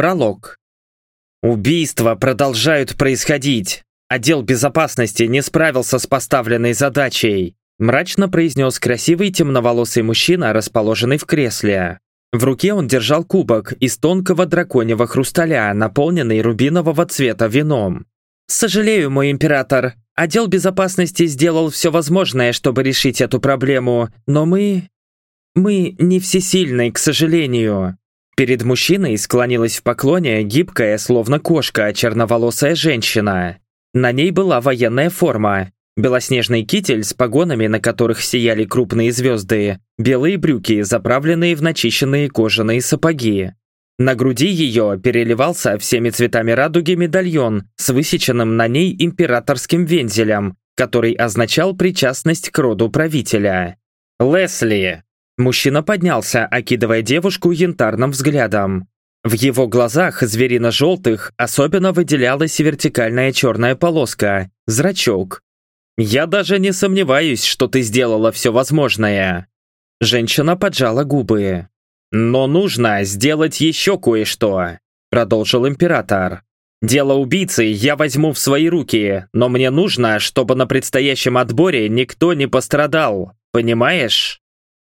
Пролог. Убийства продолжают происходить. Отдел безопасности не справился с поставленной задачей. Мрачно произнес красивый темноволосый мужчина, расположенный в кресле. В руке он держал кубок из тонкого драконьего хрусталя, наполненный рубинового цвета вином. «Сожалею, мой император, отдел безопасности сделал все возможное, чтобы решить эту проблему, но мы... мы не всесильны, к сожалению». Перед мужчиной склонилась в поклоне гибкая, словно кошка, черноволосая женщина. На ней была военная форма, белоснежный китель с погонами, на которых сияли крупные звезды, белые брюки, заправленные в начищенные кожаные сапоги. На груди ее переливался всеми цветами радуги медальон с высеченным на ней императорским вензелем, который означал причастность к роду правителя. «Лесли!» Мужчина поднялся, окидывая девушку янтарным взглядом. В его глазах зверино-желтых особенно выделялась вертикальная черная полоска, зрачок. «Я даже не сомневаюсь, что ты сделала все возможное». Женщина поджала губы. «Но нужно сделать еще кое-что», продолжил император. «Дело убийцы я возьму в свои руки, но мне нужно, чтобы на предстоящем отборе никто не пострадал, понимаешь?»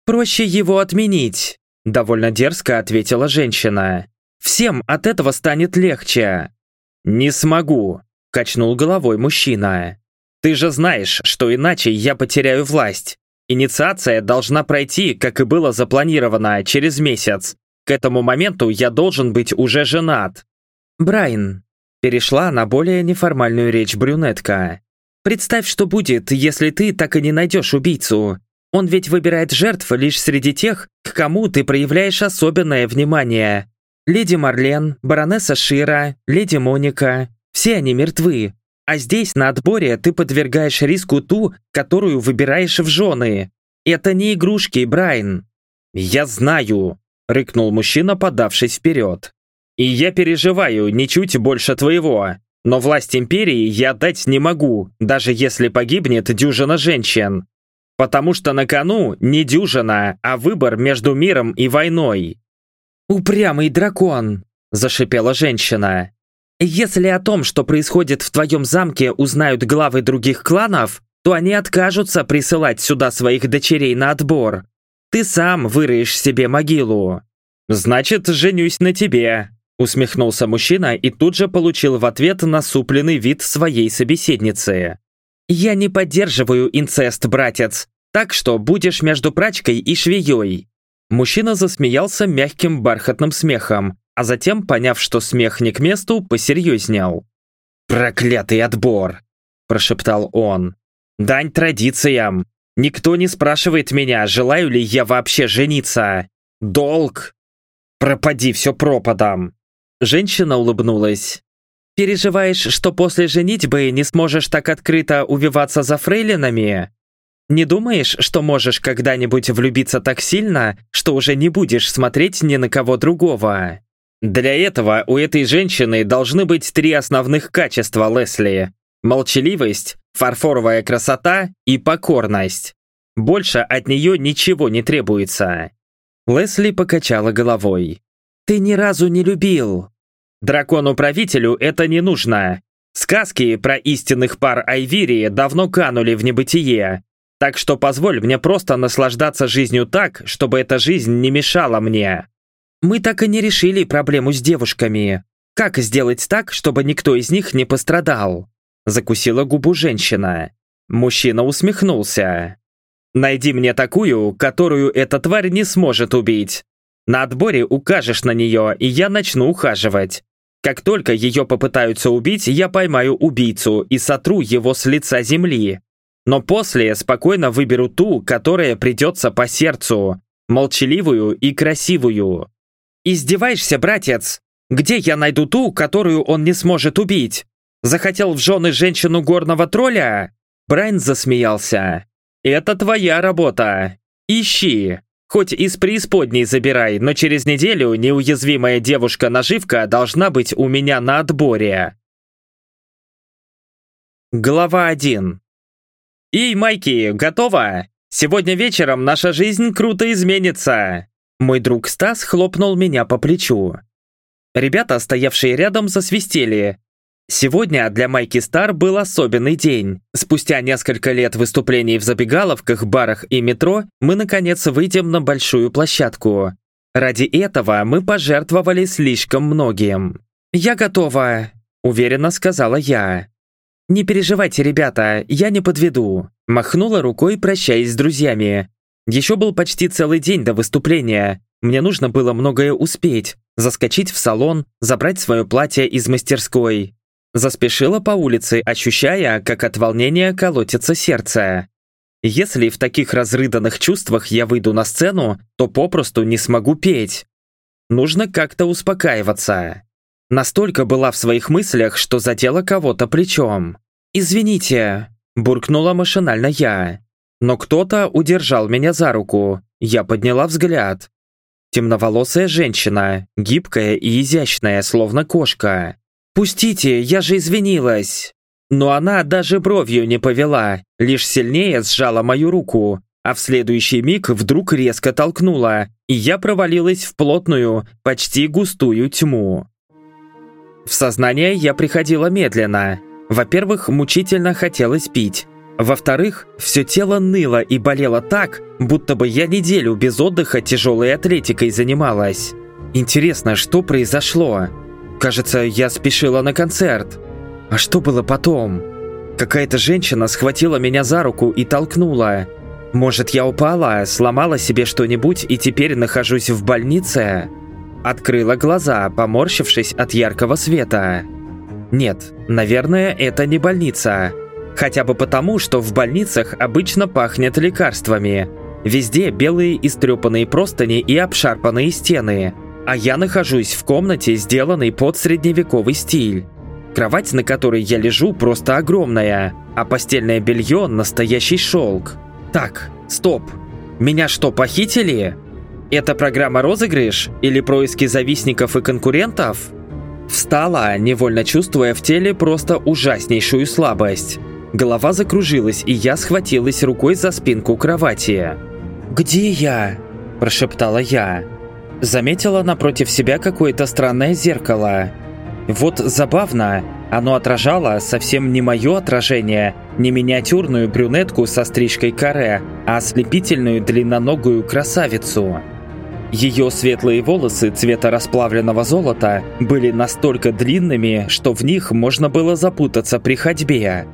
«Проще его отменить», — довольно дерзко ответила женщина. «Всем от этого станет легче». «Не смогу», — качнул головой мужчина. «Ты же знаешь, что иначе я потеряю власть. Инициация должна пройти, как и было запланировано, через месяц. К этому моменту я должен быть уже женат». «Брайан», — перешла на более неформальную речь брюнетка. «Представь, что будет, если ты так и не найдешь убийцу. Он ведь выбирает жертв лишь среди тех, к кому ты проявляешь особенное внимание. Леди Марлен, баронесса Шира, леди Моника – все они мертвы. А здесь, на отборе, ты подвергаешь риску ту, которую выбираешь в жены. Это не игрушки, Брайан. «Я знаю», – рыкнул мужчина, подавшись вперед. «И я переживаю ничуть больше твоего. Но власть империи я дать не могу, даже если погибнет дюжина женщин. Потому что на кону не дюжина, а выбор между миром и войной. «Упрямый дракон!» – зашипела женщина. «Если о том, что происходит в твоем замке, узнают главы других кланов, то они откажутся присылать сюда своих дочерей на отбор. Ты сам выроешь себе могилу». «Значит, женюсь на тебе», – усмехнулся мужчина и тут же получил в ответ насупленный вид своей собеседницы. «Я не поддерживаю инцест, братец, так что будешь между прачкой и швеей». Мужчина засмеялся мягким бархатным смехом, а затем, поняв, что смех не к месту, посерьезнел. «Проклятый отбор!» – прошептал он. «Дань традициям! Никто не спрашивает меня, желаю ли я вообще жениться. Долг! Пропади все пропадом!» Женщина улыбнулась. Переживаешь, что после женитьбы не сможешь так открыто увиваться за фрейлинами? Не думаешь, что можешь когда-нибудь влюбиться так сильно, что уже не будешь смотреть ни на кого другого? Для этого у этой женщины должны быть три основных качества, Лесли. Молчаливость, фарфоровая красота и покорность. Больше от нее ничего не требуется. Лесли покачала головой. «Ты ни разу не любил. Дракону-правителю это не нужно. Сказки про истинных пар Айвирии давно канули в небытие. Так что позволь мне просто наслаждаться жизнью так, чтобы эта жизнь не мешала мне. Мы так и не решили проблему с девушками. Как сделать так, чтобы никто из них не пострадал? Закусила губу женщина. Мужчина усмехнулся. Найди мне такую, которую эта тварь не сможет убить. На отборе укажешь на нее, и я начну ухаживать. Как только ее попытаются убить, я поймаю убийцу и сотру его с лица земли. Но после спокойно выберу ту, которая придется по сердцу, молчаливую и красивую. Издеваешься, братец? Где я найду ту, которую он не сможет убить? Захотел в жены женщину горного тролля? Брайан засмеялся. Это твоя работа. Ищи. Хоть из преисподней забирай, но через неделю неуязвимая девушка-наживка должна быть у меня на отборе. Глава 1. «Эй, Майки, готова? Сегодня вечером наша жизнь круто изменится!» Мой друг Стас хлопнул меня по плечу. Ребята, стоявшие рядом, засвистели. Сегодня для Майки Стар был особенный день. Спустя несколько лет выступлений в забегаловках, барах и метро мы наконец выйдем на большую площадку. Ради этого мы пожертвовали слишком многим. «Я готова», – уверенно сказала я. «Не переживайте, ребята, я не подведу», – махнула рукой, прощаясь с друзьями. Еще был почти целый день до выступления. Мне нужно было многое успеть. Заскочить в салон, забрать свое платье из мастерской. Заспешила по улице, ощущая, как от волнения колотится сердце. Если в таких разрыданных чувствах я выйду на сцену, то попросту не смогу петь. Нужно как-то успокаиваться. Настолько была в своих мыслях, что задела кого-то плечом. «Извините», – буркнула машинально я. Но кто-то удержал меня за руку. Я подняла взгляд. Темноволосая женщина, гибкая и изящная, словно кошка. «Пустите, я же извинилась!» Но она даже бровью не повела, лишь сильнее сжала мою руку, а в следующий миг вдруг резко толкнула, и я провалилась в плотную, почти густую тьму. В сознание я приходила медленно. Во-первых, мучительно хотелось пить. Во-вторых, все тело ныло и болело так, будто бы я неделю без отдыха тяжелой атлетикой занималась. Интересно, что произошло? Кажется, я спешила на концерт. А что было потом? Какая-то женщина схватила меня за руку и толкнула. Может, я упала, сломала себе что-нибудь и теперь нахожусь в больнице? Открыла глаза, поморщившись от яркого света. Нет, наверное, это не больница. Хотя бы потому, что в больницах обычно пахнет лекарствами. Везде белые истрепанные простыни и обшарпанные стены. А я нахожусь в комнате, сделанной под средневековый стиль. Кровать, на которой я лежу, просто огромная, а постельное белье – настоящий шелк. Так, стоп. Меня что, похитили? Это программа розыгрыш или происки завистников и конкурентов? Встала, невольно чувствуя в теле просто ужаснейшую слабость. Голова закружилась, и я схватилась рукой за спинку кровати. «Где я?» – прошептала я. Заметила напротив себя какое-то странное зеркало – вот забавно, оно отражало совсем не мое отражение, не миниатюрную брюнетку со стрижкой каре, а ослепительную длинноногую красавицу. Ее светлые волосы цвета расплавленного золота были настолько длинными, что в них можно было запутаться при ходьбе.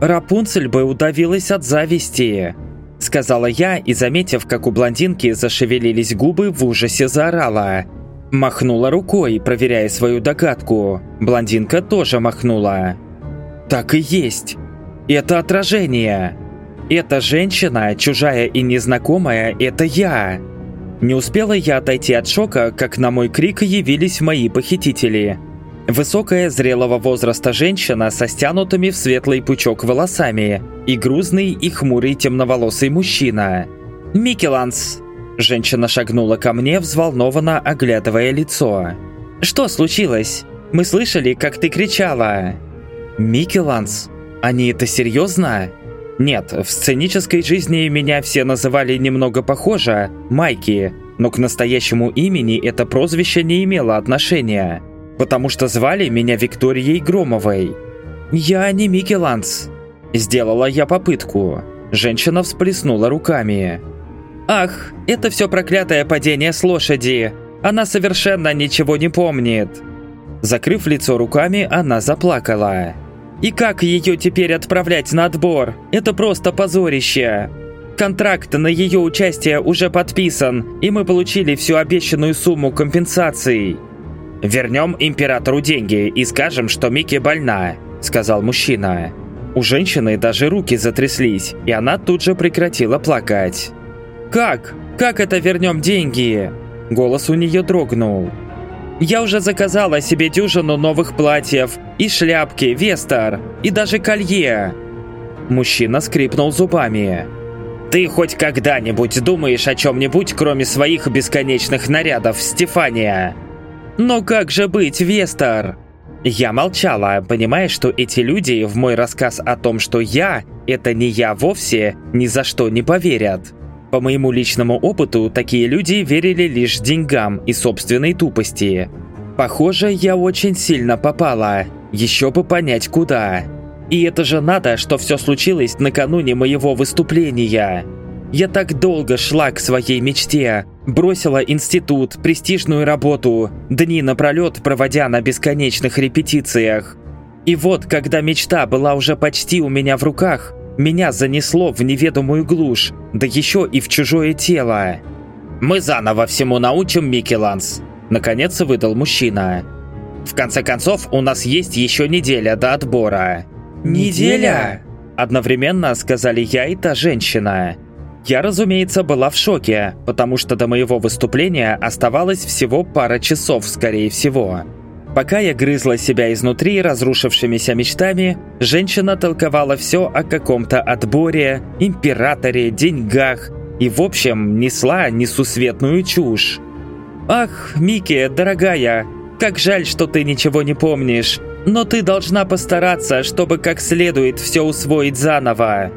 Рапунцель бы удавилась от зависти. Сказала я и, заметив, как у блондинки зашевелились губы, в ужасе заорала – Махнула рукой, проверяя свою догадку. Блондинка тоже махнула. Так и есть. Это отражение. Эта женщина, чужая и незнакомая, это я. Не успела я отойти от шока, как на мой крик явились мои похитители. Высокая, зрелого возраста женщина со стянутыми в светлый пучок волосами и грузный и хмурый темноволосый мужчина. «Микеланс, Женщина шагнула ко мне, взволнованно оглядывая лицо. «Что случилось? Мы слышали, как ты кричала!» «Микеланс? Они это серьезно?» «Нет, в сценической жизни меня все называли немного похоже, Майки, но к настоящему имени это прозвище не имело отношения, потому что звали меня Викторией Громовой. Я не Микеланс». Сделала я попытку. Женщина всплеснула руками. «Ах, это все проклятое падение с лошади! Она совершенно ничего не помнит!» Закрыв лицо руками, она заплакала. «И как ее теперь отправлять на отбор? Это просто позорище!» Контракт на ее участие уже подписан, и мы получили всю обещанную сумму компенсаций. «Вернем императору деньги и скажем, что Микки больна», — сказал мужчина. У женщины даже руки затряслись, и она тут же прекратила плакать. «Как? Как это вернем деньги?» Голос у нее дрогнул. «Я уже заказала себе дюжину новых платьев, и шляпки, вестер, и даже колье!» Мужчина скрипнул зубами. «Ты хоть когда-нибудь думаешь о чем-нибудь, кроме своих бесконечных нарядов, Стефания?» «Но как же быть, Вестер?» Я молчала, понимая, что эти люди в мой рассказ о том, что я – это не я вовсе, ни за что не поверят. По моему личному опыту, такие люди верили лишь деньгам и собственной тупости. Похоже, я очень сильно попала. Еще бы понять, куда. И это же надо, что все случилось накануне моего выступления. Я так долго шла к своей мечте, бросила институт, престижную работу, дни напролет проводя на бесконечных репетициях. И вот, когда мечта была уже почти у меня в руках, меня занесло в неведомую глушь, да еще и в чужое тело. «Мы заново всему научим, Микеланс», – наконец выдал мужчина. «В конце концов, у нас есть еще неделя до отбора». «Неделя?» – одновременно сказали я и та женщина. Я, разумеется, была в шоке, потому что до моего выступления оставалось всего пара часов, скорее всего. Пока я грызла себя изнутри разрушившимися мечтами, женщина толковала все о каком-то отборе, императоре, деньгах и, в общем, несла несусветную чушь. «Ах, Микки, дорогая, как жаль, что ты ничего не помнишь, но ты должна постараться, чтобы как следует все усвоить заново».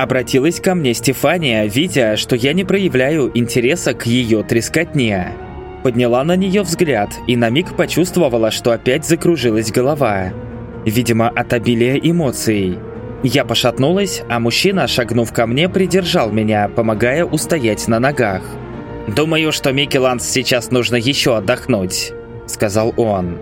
Обратилась ко мне Стефания, видя, что я не проявляю интереса к ее трескотне. Подняла на нее взгляд и на миг почувствовала, что опять закружилась голова. Видимо, от обилия эмоций. Я пошатнулась, а мужчина, шагнув ко мне, придержал меня, помогая устоять на ногах. «Думаю, что Микеланс сейчас нужно еще отдохнуть», — сказал он.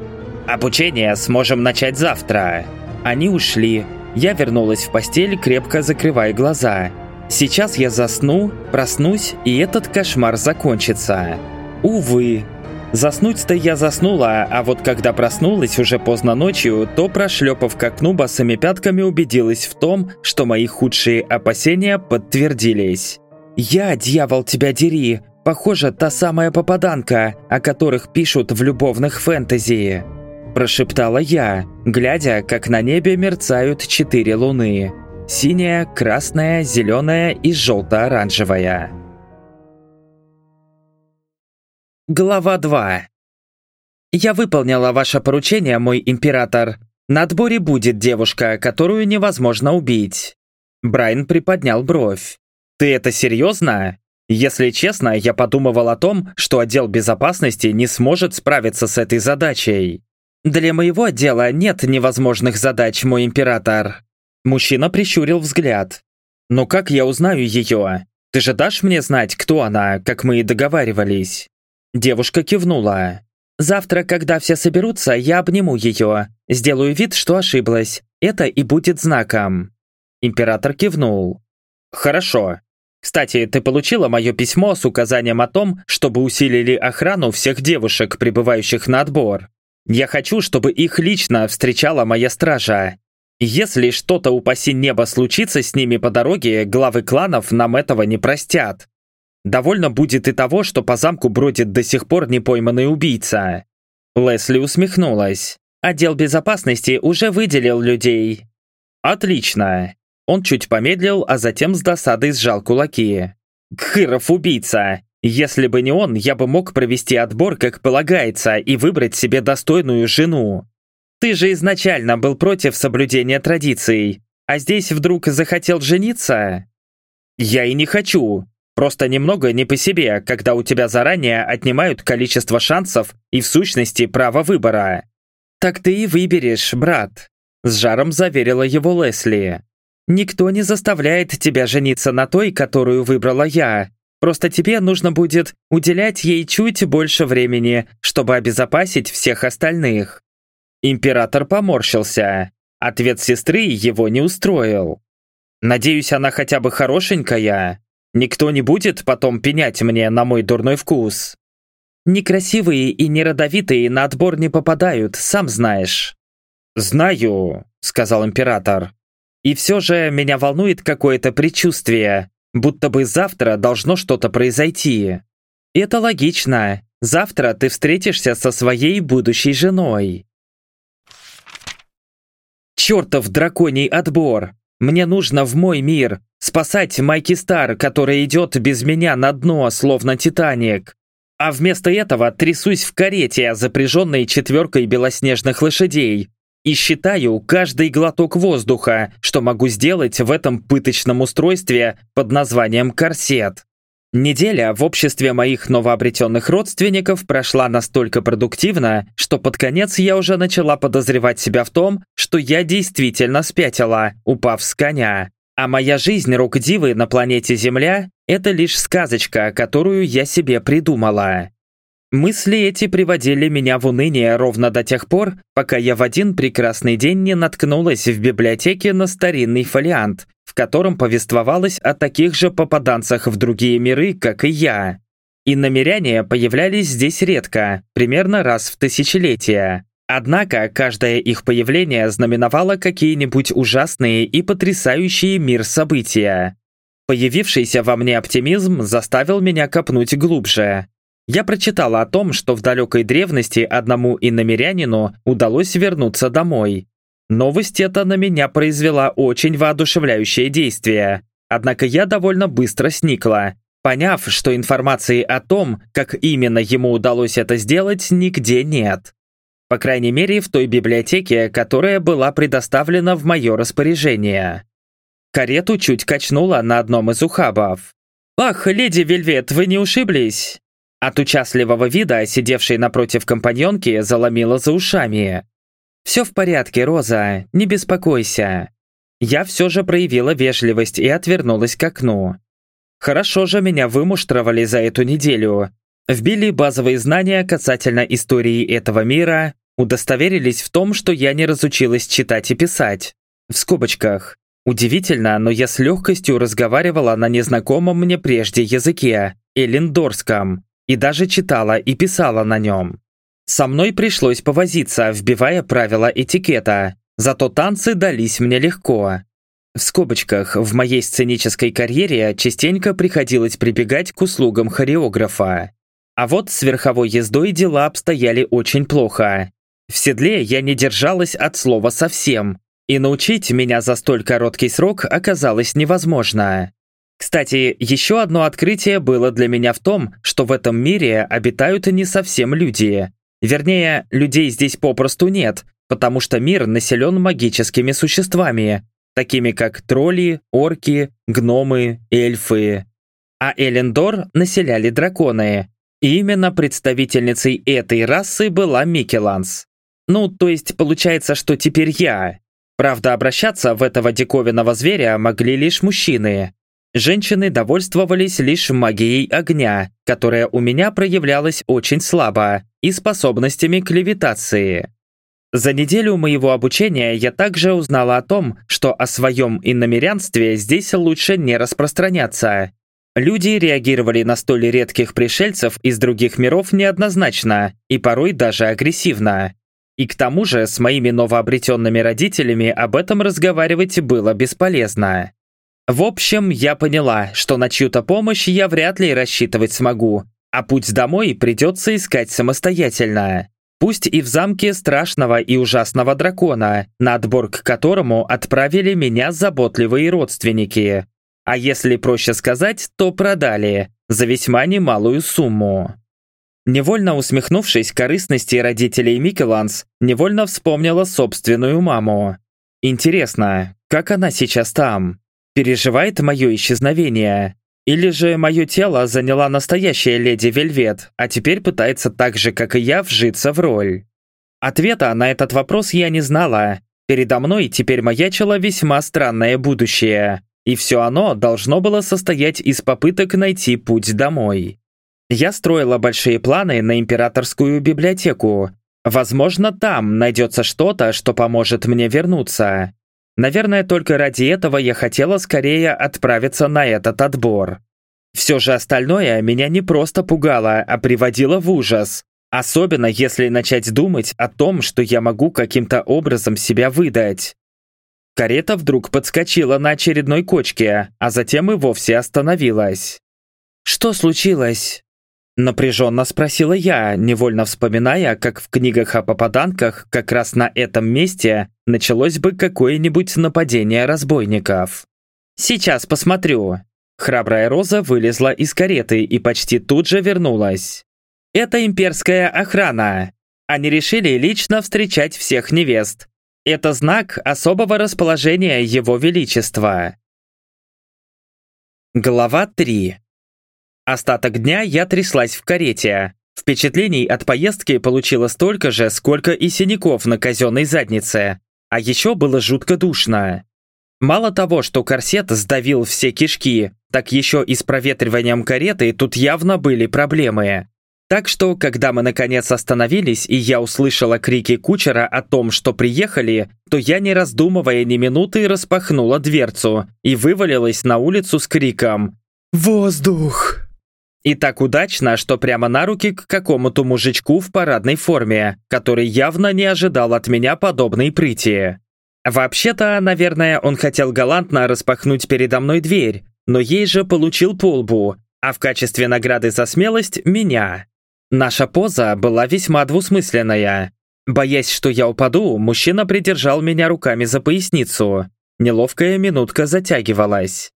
«Обучение сможем начать завтра». Они ушли. Я вернулась в постель, крепко закрывая глаза. Сейчас я засну, проснусь, и этот кошмар закончится. Увы. Заснуть-то я заснула, а вот когда проснулась уже поздно ночью, то, прошлепав к окну босыми пятками, убедилась в том, что мои худшие опасения подтвердились. «Я, дьявол, тебя дери! Похоже, та самая попаданка, о которых пишут в любовных фэнтези!» Прошептала я, глядя, как на небе мерцают четыре луны. Синяя, красная, зеленая и желто-оранжевая. Глава 2 «Я выполнила ваше поручение, мой император. На отборе будет девушка, которую невозможно убить». Брайан приподнял бровь. «Ты это серьезно? Если честно, я подумывал о том, что отдел безопасности не сможет справиться с этой задачей. Для моего отдела нет невозможных задач, мой император». Мужчина прищурил взгляд. «Но как я узнаю ее? Ты же дашь мне знать, кто она, как мы и договаривались?» Девушка кивнула. «Завтра, когда все соберутся, я обниму ее. Сделаю вид, что ошиблась. Это и будет знаком». Император кивнул. «Хорошо. Кстати, ты получила мое письмо с указанием о том, чтобы усилили охрану всех девушек, прибывающих на отбор. Я хочу, чтобы их лично встречала моя стража. Если что-то, упаси небо, случится с ними по дороге, главы кланов нам этого не простят. Довольно будет и того, что по замку бродит до сих пор непойманный убийца. Лесли усмехнулась. Отдел безопасности уже выделил людей. Отлично. Он чуть помедлил, а затем с досадой сжал кулаки. Кхыров убийца. Если бы не он, я бы мог провести отбор, как полагается, и выбрать себе достойную жену. Ты же изначально был против соблюдения традиций, а здесь вдруг захотел жениться? Я и не хочу. Просто немного не по себе, когда у тебя заранее отнимают количество шансов и в сущности право выбора. Так ты и выберешь, брат, с жаром заверила его Лесли. Никто не заставляет тебя жениться на той, которую выбрала я. Просто тебе нужно будет уделять ей чуть больше времени, чтобы обезопасить всех остальных. Император поморщился. Ответ сестры его не устроил. Надеюсь, она хотя бы хорошенькая. Никто не будет потом пенять мне на мой дурной вкус. Некрасивые и неродовитые на отбор не попадают, сам знаешь. «Знаю», — сказал император. «И все же меня волнует какое-то предчувствие, будто бы завтра должно что-то произойти. Это логично. Завтра ты встретишься со своей будущей женой». «Чертов драконий отбор! Мне нужно в мой мир, спасать Майки Стар, которая идет без меня на дно, словно Титаник. А вместо этого трясусь в карете, запряженной четверкой белоснежных лошадей, и считаю каждый глоток воздуха, что могу сделать в этом пыточном устройстве под названием корсет. Неделя в обществе моих новообретенных родственников прошла настолько продуктивно, что под конец я уже начала подозревать себя в том, что я действительно спятила, упав с коня. А моя жизнь рук-дивы на планете Земля – это лишь сказочка, которую я себе придумала. Мысли эти приводили меня в уныние ровно до тех пор, пока я в один прекрасный день не наткнулась в библиотеке на старинный фолиант, в котором повествовалось о таких же попаданцах в другие миры, как и я. И намеряния появлялись здесь редко, примерно раз в тысячелетие. Однако каждое их появление знаменовало какие-нибудь ужасные и потрясающие мир события. Появившийся во мне оптимизм заставил меня копнуть глубже. Я прочитала о том, что в далекой древности одному иномерянину удалось вернуться домой. Новость эта на меня произвела очень воодушевляющее действие. Однако я довольно быстро сникла, поняв, что информации о том, как именно ему удалось это сделать, нигде нет. По крайней мере, в той библиотеке, которая была предоставлена в мое распоряжение. Карету чуть качнула на одном из ухабов. «Ах, леди Вельвет, вы не ушиблись?» От участливого вида, сидевшей напротив компаньонки, заломила за ушами. «Все в порядке, Роза, не беспокойся». Я все же проявила вежливость и отвернулась к окну. Хорошо же меня вымуштровали за эту неделю. Вбили базовые знания касательно истории этого мира, удостоверились в том, что я не разучилась читать и писать. В скобочках. Удивительно, но я с легкостью разговаривала на незнакомом мне прежде языке, эллиндорском и даже читала и писала на нем. Со мной пришлось повозиться, вбивая правила этикета, зато танцы дались мне легко. В скобочках, в моей сценической карьере частенько приходилось прибегать к услугам хореографа. А вот с верховой ездой дела обстояли очень плохо. В седле я не держалась от слова совсем, и научить меня за столь короткий срок оказалось невозможно. Кстати, еще одно открытие было для меня в том, что в этом мире обитают не совсем люди. Вернее, людей здесь попросту нет, потому что мир населен магическими существами, такими как тролли, орки, гномы, эльфы. А Элендор населяли драконы. И именно представительницей этой расы была Микеланс. Ну, то есть получается, что теперь я. Правда, обращаться в этого диковинного зверя могли лишь мужчины. Женщины довольствовались лишь магией огня, которая у меня проявлялась очень слабо, и способностями к левитации. За неделю моего обучения я также узнала о том, что о своем иномерянстве здесь лучше не распространяться. Люди реагировали на столь редких пришельцев из других миров неоднозначно и порой даже агрессивно. И к тому же с моими новообретенными родителями об этом разговаривать было бесполезно. В общем, я поняла, что на чью-то помощь я вряд ли рассчитывать смогу, а путь домой придется искать самостоятельно. Пусть и в замке страшного и ужасного дракона, на отбор к которому отправили меня заботливые родственники. А если проще сказать, то продали за весьма немалую сумму. Невольно усмехнувшись корыстности родителей Микеланс, невольно вспомнила собственную маму. Интересно, как она сейчас там? Переживает мое исчезновение? Или же мое тело заняла настоящая леди Вельвет, а теперь пытается так же, как и я, вжиться в роль? Ответа на этот вопрос я не знала. Передо мной теперь маячило весьма странное будущее, и все оно должно было состоять из попыток найти путь домой. Я строила большие планы на императорскую библиотеку. Возможно, там найдется что-то, что поможет мне вернуться. Наверное, только ради этого я хотела скорее отправиться на этот отбор. Все же остальное меня не просто пугало, а приводило в ужас. Особенно если начать думать о том, что я могу каким-то образом себя выдать. Карета вдруг подскочила на очередной кочке, а затем и вовсе остановилась. «Что случилось?» Напряженно спросила я, невольно вспоминая, как в книгах о попаданках как раз на этом месте началось бы какое-нибудь нападение разбойников. «Сейчас посмотрю». Храбрая Роза вылезла из кареты и почти тут же вернулась. «Это имперская охрана. Они решили лично встречать всех невест. Это знак особого расположения Его Величества». Глава 3 Остаток дня я тряслась в карете. Впечатлений от поездки получила столько же, сколько и синяков на казенной заднице. А еще было жутко душно. Мало того, что корсет сдавил все кишки, так еще и с проветриванием кареты тут явно были проблемы. Так что, когда мы наконец остановились, и я услышала крики кучера о том, что приехали, то я, не раздумывая ни минуты, распахнула дверцу и вывалилась на улицу с криком «Воздух!». И так удачно, что прямо на руки к какому-то мужичку в парадной форме, который явно не ожидал от меня подобной прыти. Вообще-то, наверное, он хотел галантно распахнуть передо мной дверь, но ей же получил полбу, а в качестве награды за смелость – меня. Наша поза была весьма двусмысленная. Боясь, что я упаду, мужчина придержал меня руками за поясницу. Неловкая минутка затягивалась.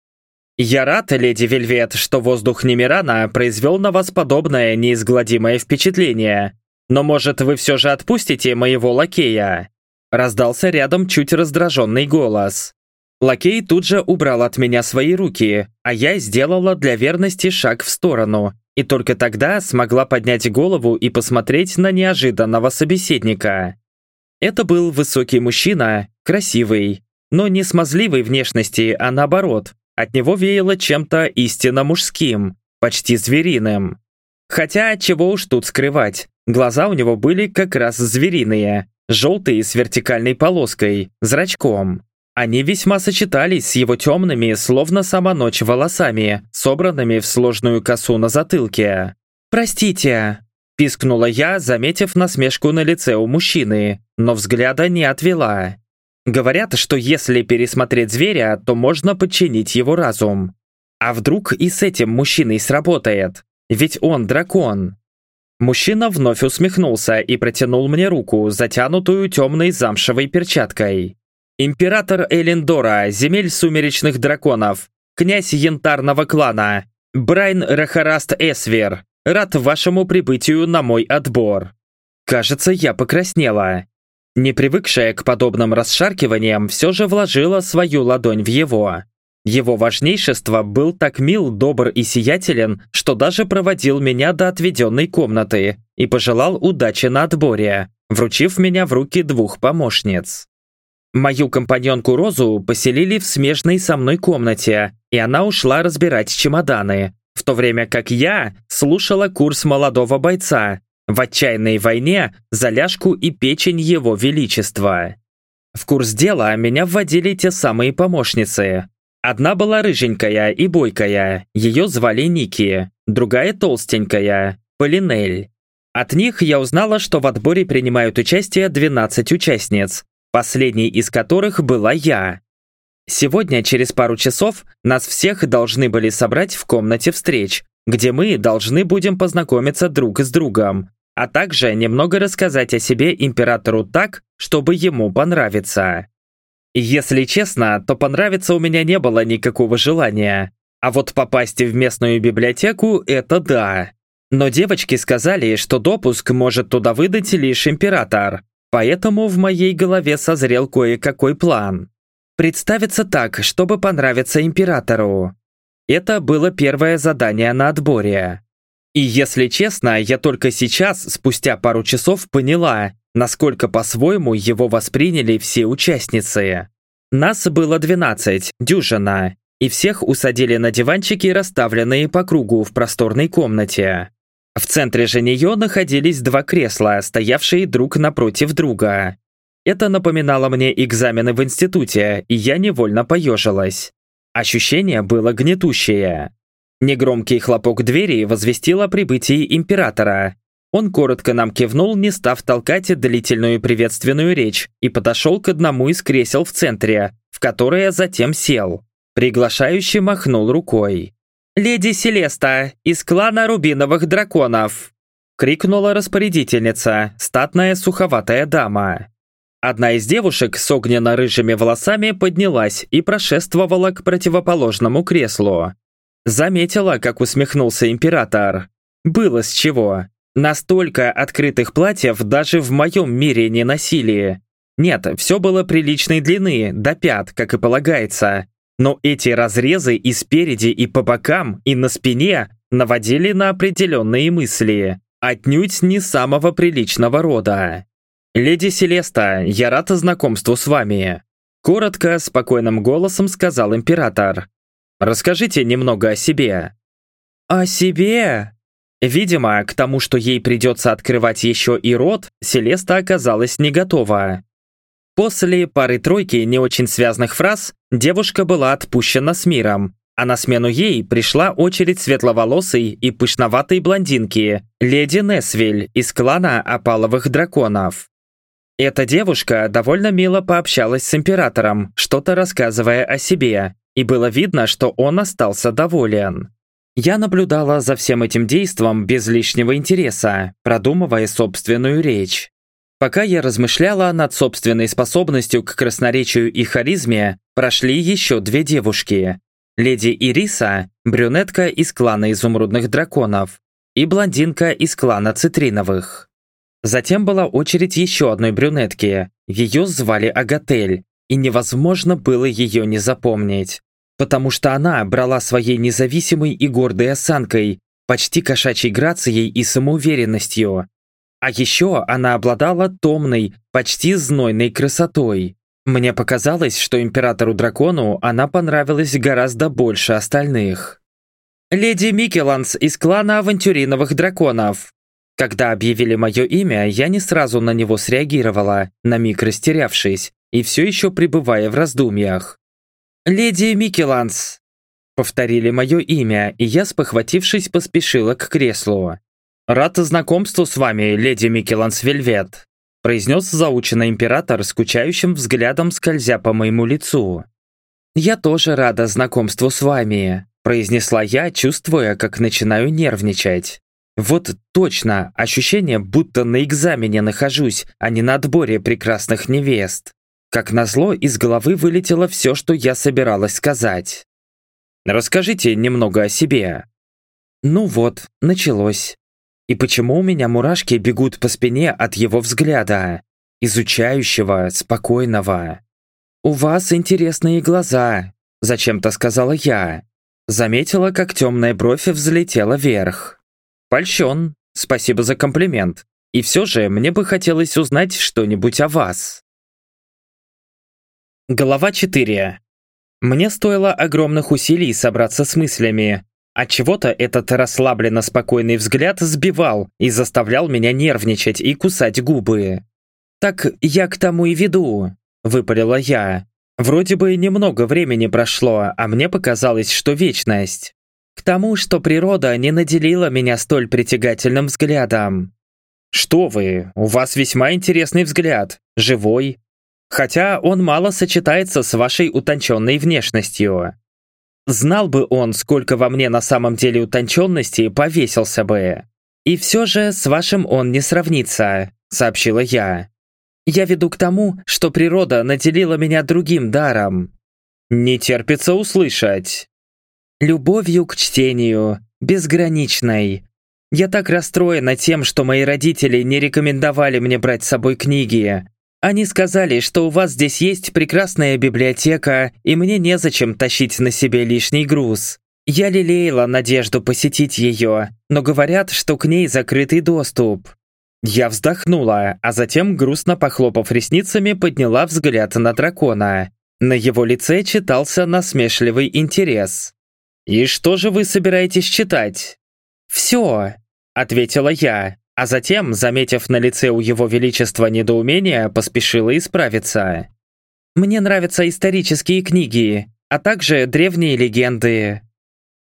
«Я рад, леди Вельвет, что воздух Немирана произвел на вас подобное неизгладимое впечатление. Но, может, вы все же отпустите моего лакея?» Раздался рядом чуть раздраженный голос. Лакей тут же убрал от меня свои руки, а я сделала для верности шаг в сторону, и только тогда смогла поднять голову и посмотреть на неожиданного собеседника. Это был высокий мужчина, красивый, но не смазливой внешности, а наоборот, от него веяло чем-то истинно мужским, почти звериным. Хотя, чего уж тут скрывать, глаза у него были как раз звериные, желтые с вертикальной полоской, зрачком. Они весьма сочетались с его темными, словно сама ночь, волосами, собранными в сложную косу на затылке. «Простите», – пискнула я, заметив насмешку на лице у мужчины, но взгляда не отвела. Говорят, что если пересмотреть зверя, то можно подчинить его разум. А вдруг и с этим мужчиной сработает? Ведь он дракон. Мужчина вновь усмехнулся и протянул мне руку, затянутую темной замшевой перчаткой. Император Элендора, земель сумеречных драконов, князь янтарного клана, Брайн Рахараст Эсвер, рад вашему прибытию на мой отбор. Кажется, я покраснела. Не привыкшая к подобным расшаркиваниям, все же вложила свою ладонь в его. Его важнейшество был так мил, добр и сиятелен, что даже проводил меня до отведенной комнаты и пожелал удачи на отборе, вручив меня в руки двух помощниц. Мою компаньонку Розу поселили в смежной со мной комнате, и она ушла разбирать чемоданы, в то время как я слушала курс молодого бойца в отчаянной войне за ляжку и печень его величества. В курс дела меня вводили те самые помощницы. Одна была рыженькая и бойкая, ее звали Ники, другая толстенькая, Полинель. От них я узнала, что в отборе принимают участие 12 участниц, последней из которых была я. Сегодня, через пару часов, нас всех должны были собрать в комнате встреч, где мы должны будем познакомиться друг с другом, а также немного рассказать о себе императору так, чтобы ему понравиться. Если честно, то понравиться у меня не было никакого желания, а вот попасть в местную библиотеку – это да. Но девочки сказали, что допуск может туда выдать лишь император, Поэтому в моей голове созрел кое-какой план. Представиться так, чтобы понравиться императору. Это было первое задание на отборе. И если честно, я только сейчас, спустя пару часов, поняла, насколько по-своему его восприняли все участницы. Нас было 12, дюжина, и всех усадили на диванчики, расставленные по кругу в просторной комнате. В центре же нее находились два кресла, стоявшие друг напротив друга. Это напоминало мне экзамены в институте, и я невольно поежилась. Ощущение было гнетущее. Негромкий хлопок двери возвестил о прибытии императора. Он коротко нам кивнул, не став толкать длительную приветственную речь, и подошел к одному из кресел в центре, в которое затем сел. Приглашающий махнул рукой. «Леди Селеста из клана Рубиновых Драконов!» крикнула распорядительница, статная суховатая дама. Одна из девушек с огненно-рыжими волосами поднялась и прошествовала к противоположному креслу. Заметила, как усмехнулся император. Было с чего. Настолько открытых платьев даже в моем мире не носили. Нет, все было приличной длины, до пят, как и полагается. Но эти разрезы и спереди, и по бокам, и на спине наводили на определенные мысли, отнюдь не самого приличного рода. «Леди Селеста, я рад знакомству с вами», коротко, спокойным голосом сказал император. «Расскажите немного о себе». «О себе?» Видимо, к тому, что ей придется открывать еще и рот, Селеста оказалась не готова. После пары-тройки не очень связанных фраз девушка была отпущена с миром, а на смену ей пришла очередь светловолосой и пышноватой блондинки, леди Несвиль из клана опаловых драконов. Эта девушка довольно мило пообщалась с императором, что-то рассказывая о себе, и было видно, что он остался доволен. Я наблюдала за всем этим действом без лишнего интереса, продумывая собственную речь. Пока я размышляла над собственной способностью к красноречию и харизме, прошли еще две девушки. Леди Ириса, брюнетка из клана изумрудных драконов, и блондинка из клана цитриновых. Затем была очередь еще одной брюнетки. Ее звали Агатель, и невозможно было ее не запомнить потому что она брала своей независимой и гордой осанкой, почти кошачьей грацией и самоуверенностью. А еще она обладала томной, почти знойной красотой. Мне показалось, что императору-дракону она понравилась гораздо больше остальных. «Леди Микеланс из клана авантюриновых драконов». Когда объявили мое имя, я не сразу на него среагировала, на миг растерявшись, и все еще пребывая в раздумьях. «Леди Микеланс!» Повторили мое имя, и я, спохватившись, поспешила к креслу. «Рад знакомству с вами, леди Микеланс Вельвет», произнес заученный император скучающим взглядом скользя по моему лицу. «Я тоже рада знакомству с вами», произнесла я, чувствуя, как начинаю нервничать. Вот точно, ощущение, будто на экзамене нахожусь, а не на отборе прекрасных невест. Как назло, из головы вылетело все, что я собиралась сказать. «Расскажите немного о себе». Ну вот, началось. И почему у меня мурашки бегут по спине от его взгляда? Изучающего, спокойного. «У вас интересные глаза», – зачем-то сказала я. Заметила, как темная бровь взлетела вверх. «Польщен. Спасибо за комплимент. И все же мне бы хотелось узнать что-нибудь о вас». Глава 4. Мне стоило огромных усилий собраться с мыслями. От чего то этот расслабленно спокойный взгляд сбивал и заставлял меня нервничать и кусать губы. «Так я к тому и веду», — выпалила я. Вроде бы немного времени прошло, а мне показалось, что вечность. К тому, что природа не наделила меня столь притягательным взглядом. «Что вы, у вас весьма интересный взгляд, живой, Хотя он мало сочетается с вашей утонченной внешностью. Знал бы он, сколько во мне на самом деле утонченности, повесился бы. И все же с вашим он не сравнится, сообщила я. Я веду к тому, что природа наделила меня другим даром. Не терпится услышать. Любовью к чтению, безграничной. Я так расстроена тем, что мои родители не рекомендовали мне брать с собой книги, они сказали, что у вас здесь есть прекрасная библиотека, и мне незачем тащить на себе лишний груз. Я лелеяла надежду посетить ее, но говорят, что к ней закрытый доступ. Я вздохнула, а затем, грустно похлопав ресницами, подняла взгляд на дракона. На его лице читался насмешливый интерес. «И что же вы собираетесь читать?» «Все», — ответила я, а затем, заметив на лице у его величества недоумение, поспешила исправиться. «Мне нравятся исторические книги, а также древние легенды».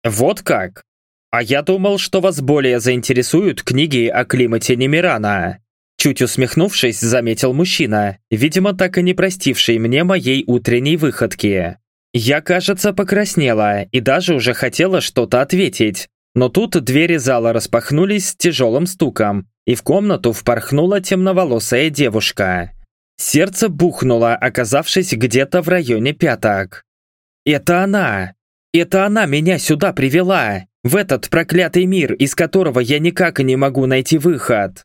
«Вот как? А я думал, что вас более заинтересуют книги о климате Немирана». Чуть усмехнувшись, заметил мужчина, видимо, так и не простивший мне моей утренней выходки. Я, кажется, покраснела и даже уже хотела что-то ответить, но тут двери зала распахнулись с тяжелым стуком, и в комнату впорхнула темноволосая девушка. Сердце бухнуло, оказавшись где-то в районе пяток. «Это она! Это она меня сюда привела! В этот проклятый мир, из которого я никак не могу найти выход!»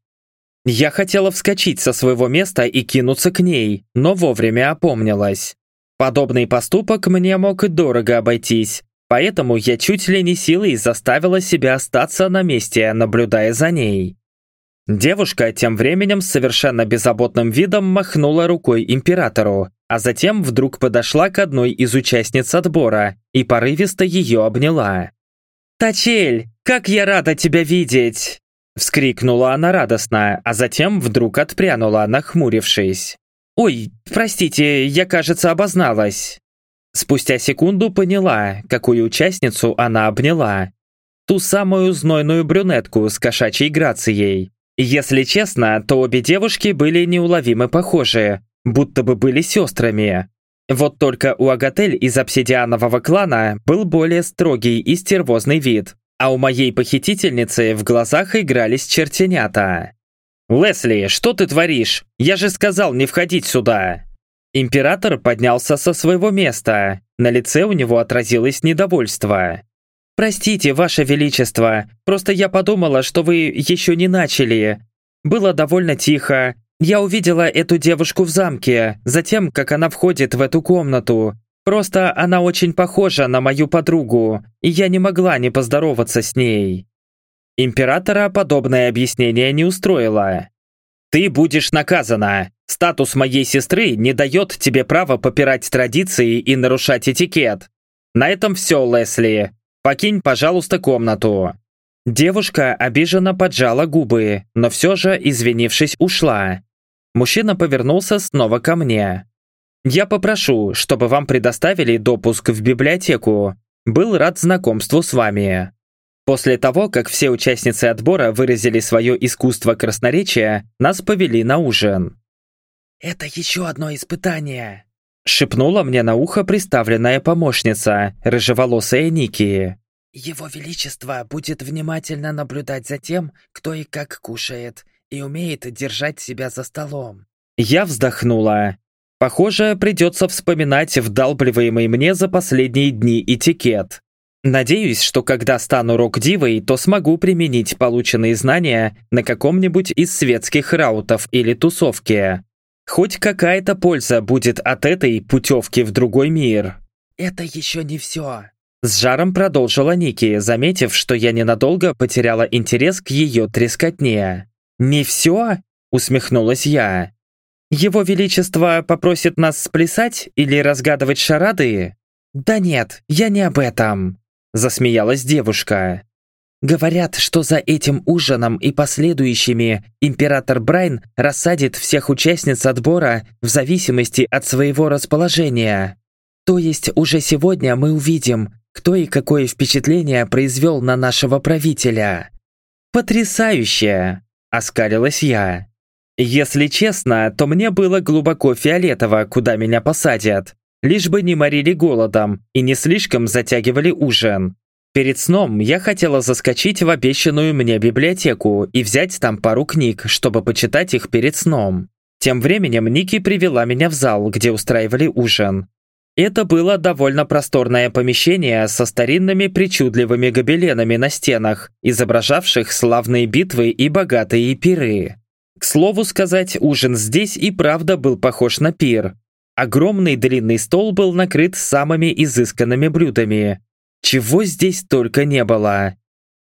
Я хотела вскочить со своего места и кинуться к ней, но вовремя опомнилась. Подобный поступок мне мог дорого обойтись, Поэтому я чуть ли не силой заставила себя остаться на месте, наблюдая за ней. Девушка тем временем с совершенно беззаботным видом махнула рукой императору, а затем вдруг подошла к одной из участниц отбора и порывисто ее обняла. «Тачель, как я рада тебя видеть!» Вскрикнула она радостно, а затем вдруг отпрянула, нахмурившись. «Ой, простите, я, кажется, обозналась». Спустя секунду поняла, какую участницу она обняла. Ту самую знойную брюнетку с кошачьей грацией, если честно, то обе девушки были неуловимо похожи, будто бы были сестрами. Вот только у Агатель из обсидианового клана был более строгий и стервозный вид, а у моей похитительницы в глазах игрались чертенята. «Лесли, что ты творишь? Я же сказал не входить сюда!» Император поднялся со своего места. На лице у него отразилось недовольство. «Простите, Ваше Величество, просто я подумала, что вы еще не начали. Было довольно тихо. Я увидела эту девушку в замке, затем, как она входит в эту комнату. Просто она очень похожа на мою подругу, и я не могла не поздороваться с ней». Императора подобное объяснение не устроило. «Ты будешь наказана. Статус моей сестры не дает тебе права попирать традиции и нарушать этикет. На этом все, Лесли. Покинь, пожалуйста, комнату». Девушка обиженно поджала губы, но все же, извинившись, ушла. Мужчина повернулся снова ко мне. «Я попрошу, чтобы вам предоставили допуск в библиотеку. Был рад знакомству с вами». После того, как все участницы отбора выразили свое искусство красноречия, нас повели на ужин. «Это еще одно испытание», Шепнула мне на ухо приставленная помощница, рыжеволосая Ники. «Его Величество будет внимательно наблюдать за тем, кто и как кушает, и умеет держать себя за столом». Я вздохнула. Похоже, придется вспоминать вдалбливаемый мне за последние дни этикет. Надеюсь, что когда стану рок-дивой, то смогу применить полученные знания на каком-нибудь из светских раутов или тусовки. Хоть какая-то польза будет от этой путевки в другой мир. Это еще не все. С жаром продолжила Ники, заметив, что я ненадолго потеряла интерес к ее трескотне. «Не все?» – усмехнулась я. «Его Величество попросит нас сплясать или разгадывать шарады?» «Да нет, я не об этом», – засмеялась девушка. Говорят, что за этим ужином и последующими император Брайн рассадит всех участниц отбора в зависимости от своего расположения. То есть уже сегодня мы увидим, кто и какое впечатление произвел на нашего правителя. «Потрясающе!» – оскалилась я. Если честно, то мне было глубоко фиолетово, куда меня посадят, лишь бы не морили голодом и не слишком затягивали ужин. Перед сном я хотела заскочить в обещанную мне библиотеку и взять там пару книг, чтобы почитать их перед сном. Тем временем Ники привела меня в зал, где устраивали ужин. Это было довольно просторное помещение со старинными причудливыми гобеленами на стенах, изображавших славные битвы и богатые пиры. К слову сказать, ужин здесь и правда был похож на пир. Огромный длинный стол был накрыт самыми изысканными блюдами, чего здесь только не было.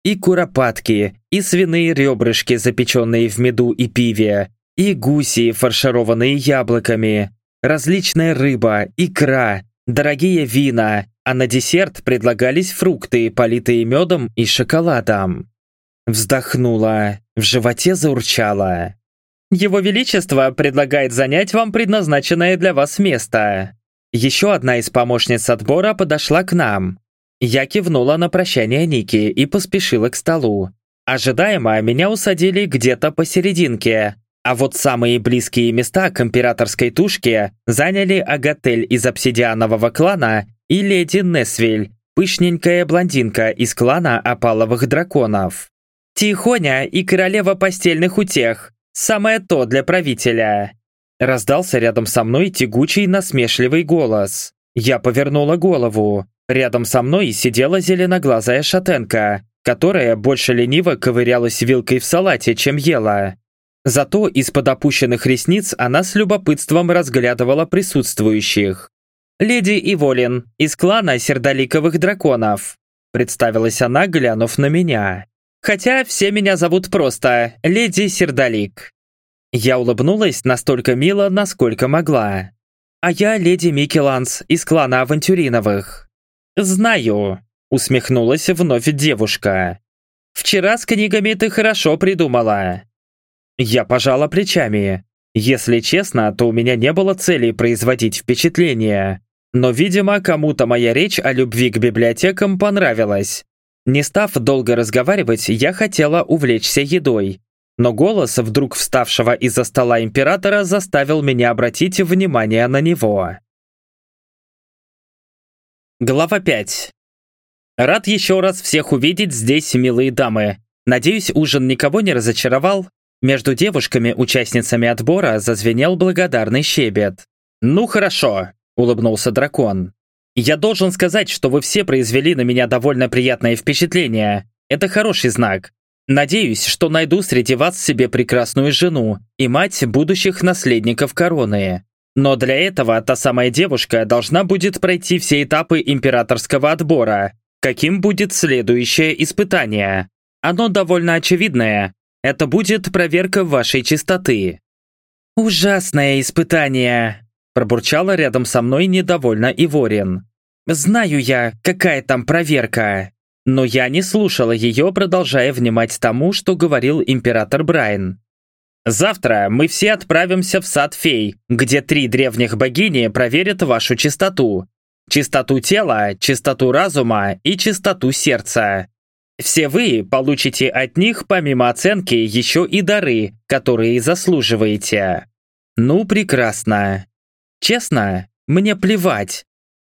И куропатки, и свиные ребрышки, запеченные в меду и пиве, и гуси, фаршированные яблоками, различная рыба, икра, дорогие вина, а на десерт предлагались фрукты, политые медом и шоколадом. Вздохнула, в животе заурчала. «Его Величество предлагает занять вам предназначенное для вас место». Еще одна из помощниц отбора подошла к нам, я кивнула на прощание Ники и поспешила к столу. Ожидаемо меня усадили где-то посерединке, а вот самые близкие места к императорской тушке заняли Агатель из обсидианового клана и леди Несвиль, пышненькая блондинка из клана опаловых драконов. «Тихоня и королева постельных утех. Самое то для правителя!» Раздался рядом со мной тягучий насмешливый голос. Я повернула голову. Рядом со мной сидела зеленоглазая шатенка, которая больше лениво ковырялась вилкой в салате, чем ела. Зато из-под опущенных ресниц она с любопытством разглядывала присутствующих. леди Иволин из клана Сердоликовых драконов», представилась она, глянув на меня. «Хотя все меня зовут просто леди Сердолик». Я улыбнулась настолько мило, насколько могла. «А я леди Микеланс из клана Авантюриновых». «Знаю», — усмехнулась вновь девушка. «Вчера с книгами ты хорошо придумала». Я пожала плечами. Если честно, то у меня не было цели производить впечатление. Но, видимо, кому-то моя речь о любви к библиотекам понравилась. Не став долго разговаривать, я хотела увлечься едой. Но голос вдруг вставшего из-за стола императора заставил меня обратить внимание на него. Глава 5. Рад еще раз всех увидеть здесь, милые дамы. Надеюсь, ужин никого не разочаровал. Между девушками, участницами отбора, зазвенел благодарный щебет. «Ну хорошо», — улыбнулся дракон. «Я должен сказать, что вы все произвели на меня довольно приятное впечатление. Это хороший знак. Надеюсь, что найду среди вас себе прекрасную жену и мать будущих наследников короны. Но для этого та самая девушка должна будет пройти все этапы императорского отбора. Каким будет следующее испытание? Оно довольно очевидное, это будет проверка вашей чистоты». «Ужасное испытание!» Пробурчала рядом со мной недовольно Иворин. «Знаю я, какая там проверка!» Но я не слушала ее, продолжая внимать тому, что говорил император Брайан. «Завтра мы все отправимся в сад фей, где три древних богини проверят вашу чистоту. Чистоту тела, чистоту разума и чистоту сердца. Все вы получите от них, помимо оценки, еще и дары, которые заслуживаете. Ну, прекрасно. Честно, мне плевать.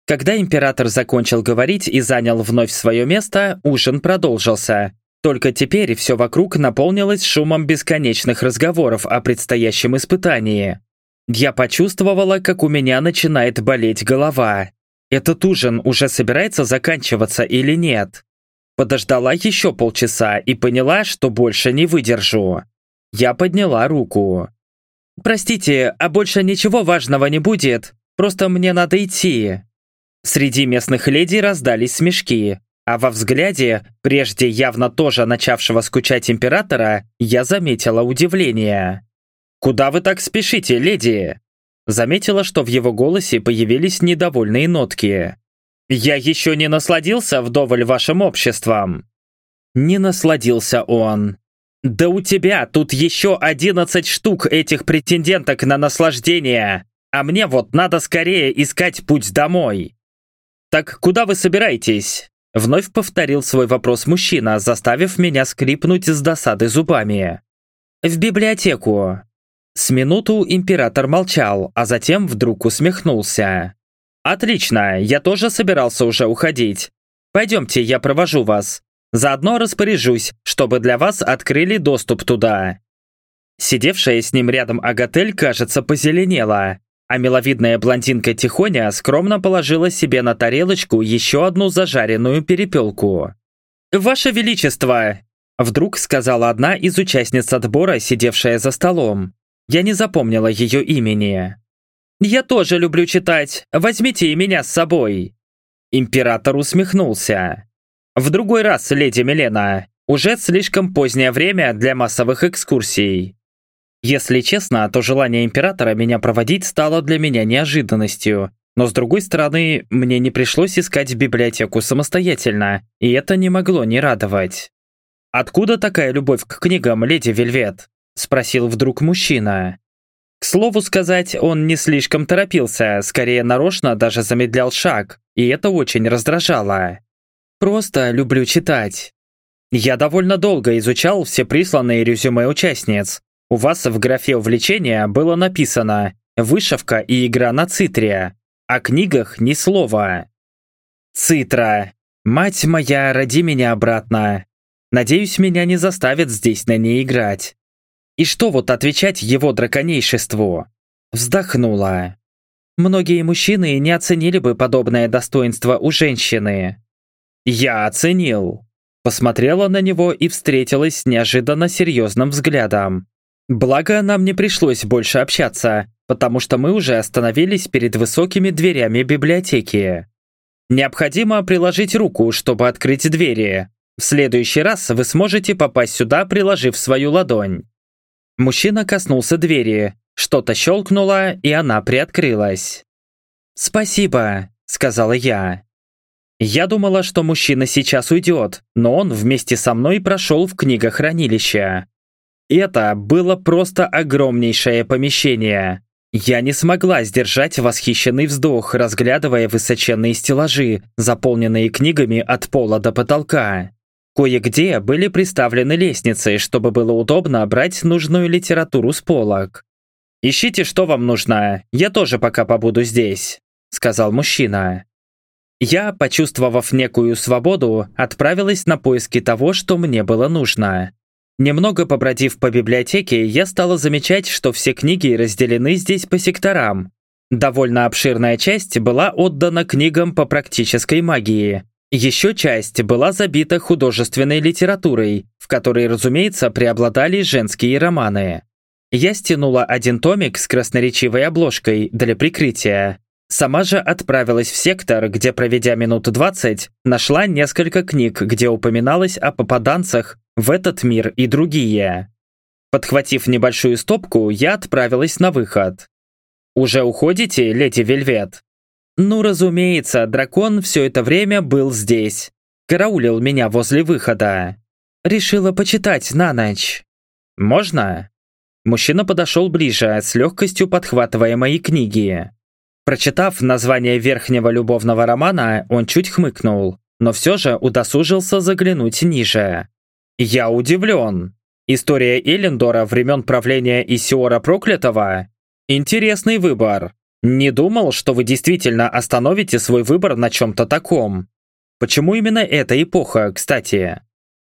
Когда император закончил говорить и занял вновь свое место, ужин продолжился. Только теперь все вокруг наполнилось шумом бесконечных разговоров о предстоящем испытании. Я почувствовала, как у меня начинает болеть голова. Этот ужин уже собирается заканчиваться или нет? Подождала еще полчаса и поняла, что больше не выдержу. Я подняла руку. «Простите, а больше ничего важного не будет? Просто мне надо идти». Среди местных леди раздались смешки, а во взгляде, прежде явно тоже начавшего скучать императора, я заметила удивление. «Куда вы так спешите, леди?» Заметила, что в его голосе появились недовольные нотки. «Я еще не насладился вдоволь вашим обществом!» Не насладился он. «Да у тебя тут еще одиннадцать штук этих претенденток на наслаждение, а мне вот надо скорее искать путь домой!» «Так куда вы собираетесь?» Вновь повторил свой вопрос мужчина, заставив меня скрипнуть с досады зубами. «В библиотеку». С минуту император молчал, а затем вдруг усмехнулся. «Отлично, я тоже собирался уже уходить. Пойдемте, я провожу вас. Заодно распоряжусь, чтобы для вас открыли доступ туда». Сидевшая с ним рядом Агатель, кажется, позеленела, а миловидная блондинка Тихоня скромно положила себе на тарелочку еще одну зажаренную перепелку. «Ваше Величество!» Вдруг сказала одна из участниц отбора, сидевшая за столом. Я не запомнила ее имени. «Я тоже люблю читать. Возьмите и меня с собой». Император усмехнулся. «В другой раз, леди Милена. Уже слишком позднее время для массовых экскурсий». Если честно, то желание императора меня проводить стало для меня неожиданностью. Но с другой стороны, мне не пришлось искать библиотеку самостоятельно, и это не могло не радовать. «Откуда такая любовь к книгам, леди Вельвет?» – спросил вдруг мужчина. К слову сказать, он не слишком торопился, скорее нарочно даже замедлял шаг, и это очень раздражало. Просто люблю читать. Я довольно долго изучал все присланные резюме участниц. У вас в графе увлечения было написано «Вышивка и игра на цитре», о книгах ни слова. Цитра. Мать моя, роди меня обратно. Надеюсь, меня не заставят здесь на ней играть. И что вот отвечать его драконейшеству? Вздохнула. Многие мужчины не оценили бы подобное достоинство у женщины. Я оценил. Посмотрела на него и встретилась с неожиданно серьезным взглядом. Благо, нам не пришлось больше общаться, потому что мы уже остановились перед высокими дверями библиотеки. Необходимо приложить руку, чтобы открыть двери. В следующий раз вы сможете попасть сюда, приложив свою ладонь. Мужчина коснулся двери, что-то щелкнуло, и она приоткрылась. «Спасибо», — сказала я. Я думала, что мужчина сейчас уйдет, но он вместе со мной прошел в книгохранилище. Это было просто огромнейшее помещение. Я не смогла сдержать восхищенный вздох, разглядывая высоченные стеллажи, заполненные книгами от пола до потолка. Кое-где были приставлены лестницы, чтобы было удобно брать нужную литературу с полок. «Ищите, что вам нужно, я тоже пока побуду здесь», — сказал мужчина. Я, почувствовав некую свободу, отправилась на поиски того, что мне было нужно. Немного побродив по библиотеке, я стала замечать, что все книги разделены здесь по секторам. Довольно обширная часть была отдана книгам по практической магии. Еще часть была забита художественной литературой, в которой, разумеется, преобладали женские романы. Я стянула один томик с красноречивой обложкой для прикрытия. Сама же отправилась в сектор, где, проведя минут 20, нашла несколько книг, где упоминалось о попаданцах в этот мир и другие. Подхватив небольшую стопку, я отправилась на выход. «Уже уходите, леди Вельвет?» Ну, разумеется, дракон все это время был здесь. Караулил меня возле выхода. Решила почитать на ночь. «Можно?» Мужчина подошел ближе, с легкостью подхватывая мои книги. Прочитав название верхнего любовного романа, он чуть хмыкнул, но все же удосужился заглянуть ниже. Я удивлен. История Эллендора времен правления Исиора Проклятого? Интересный выбор. Не думал, что вы действительно остановите свой выбор на чем-то таком. Почему именно эта эпоха, кстати?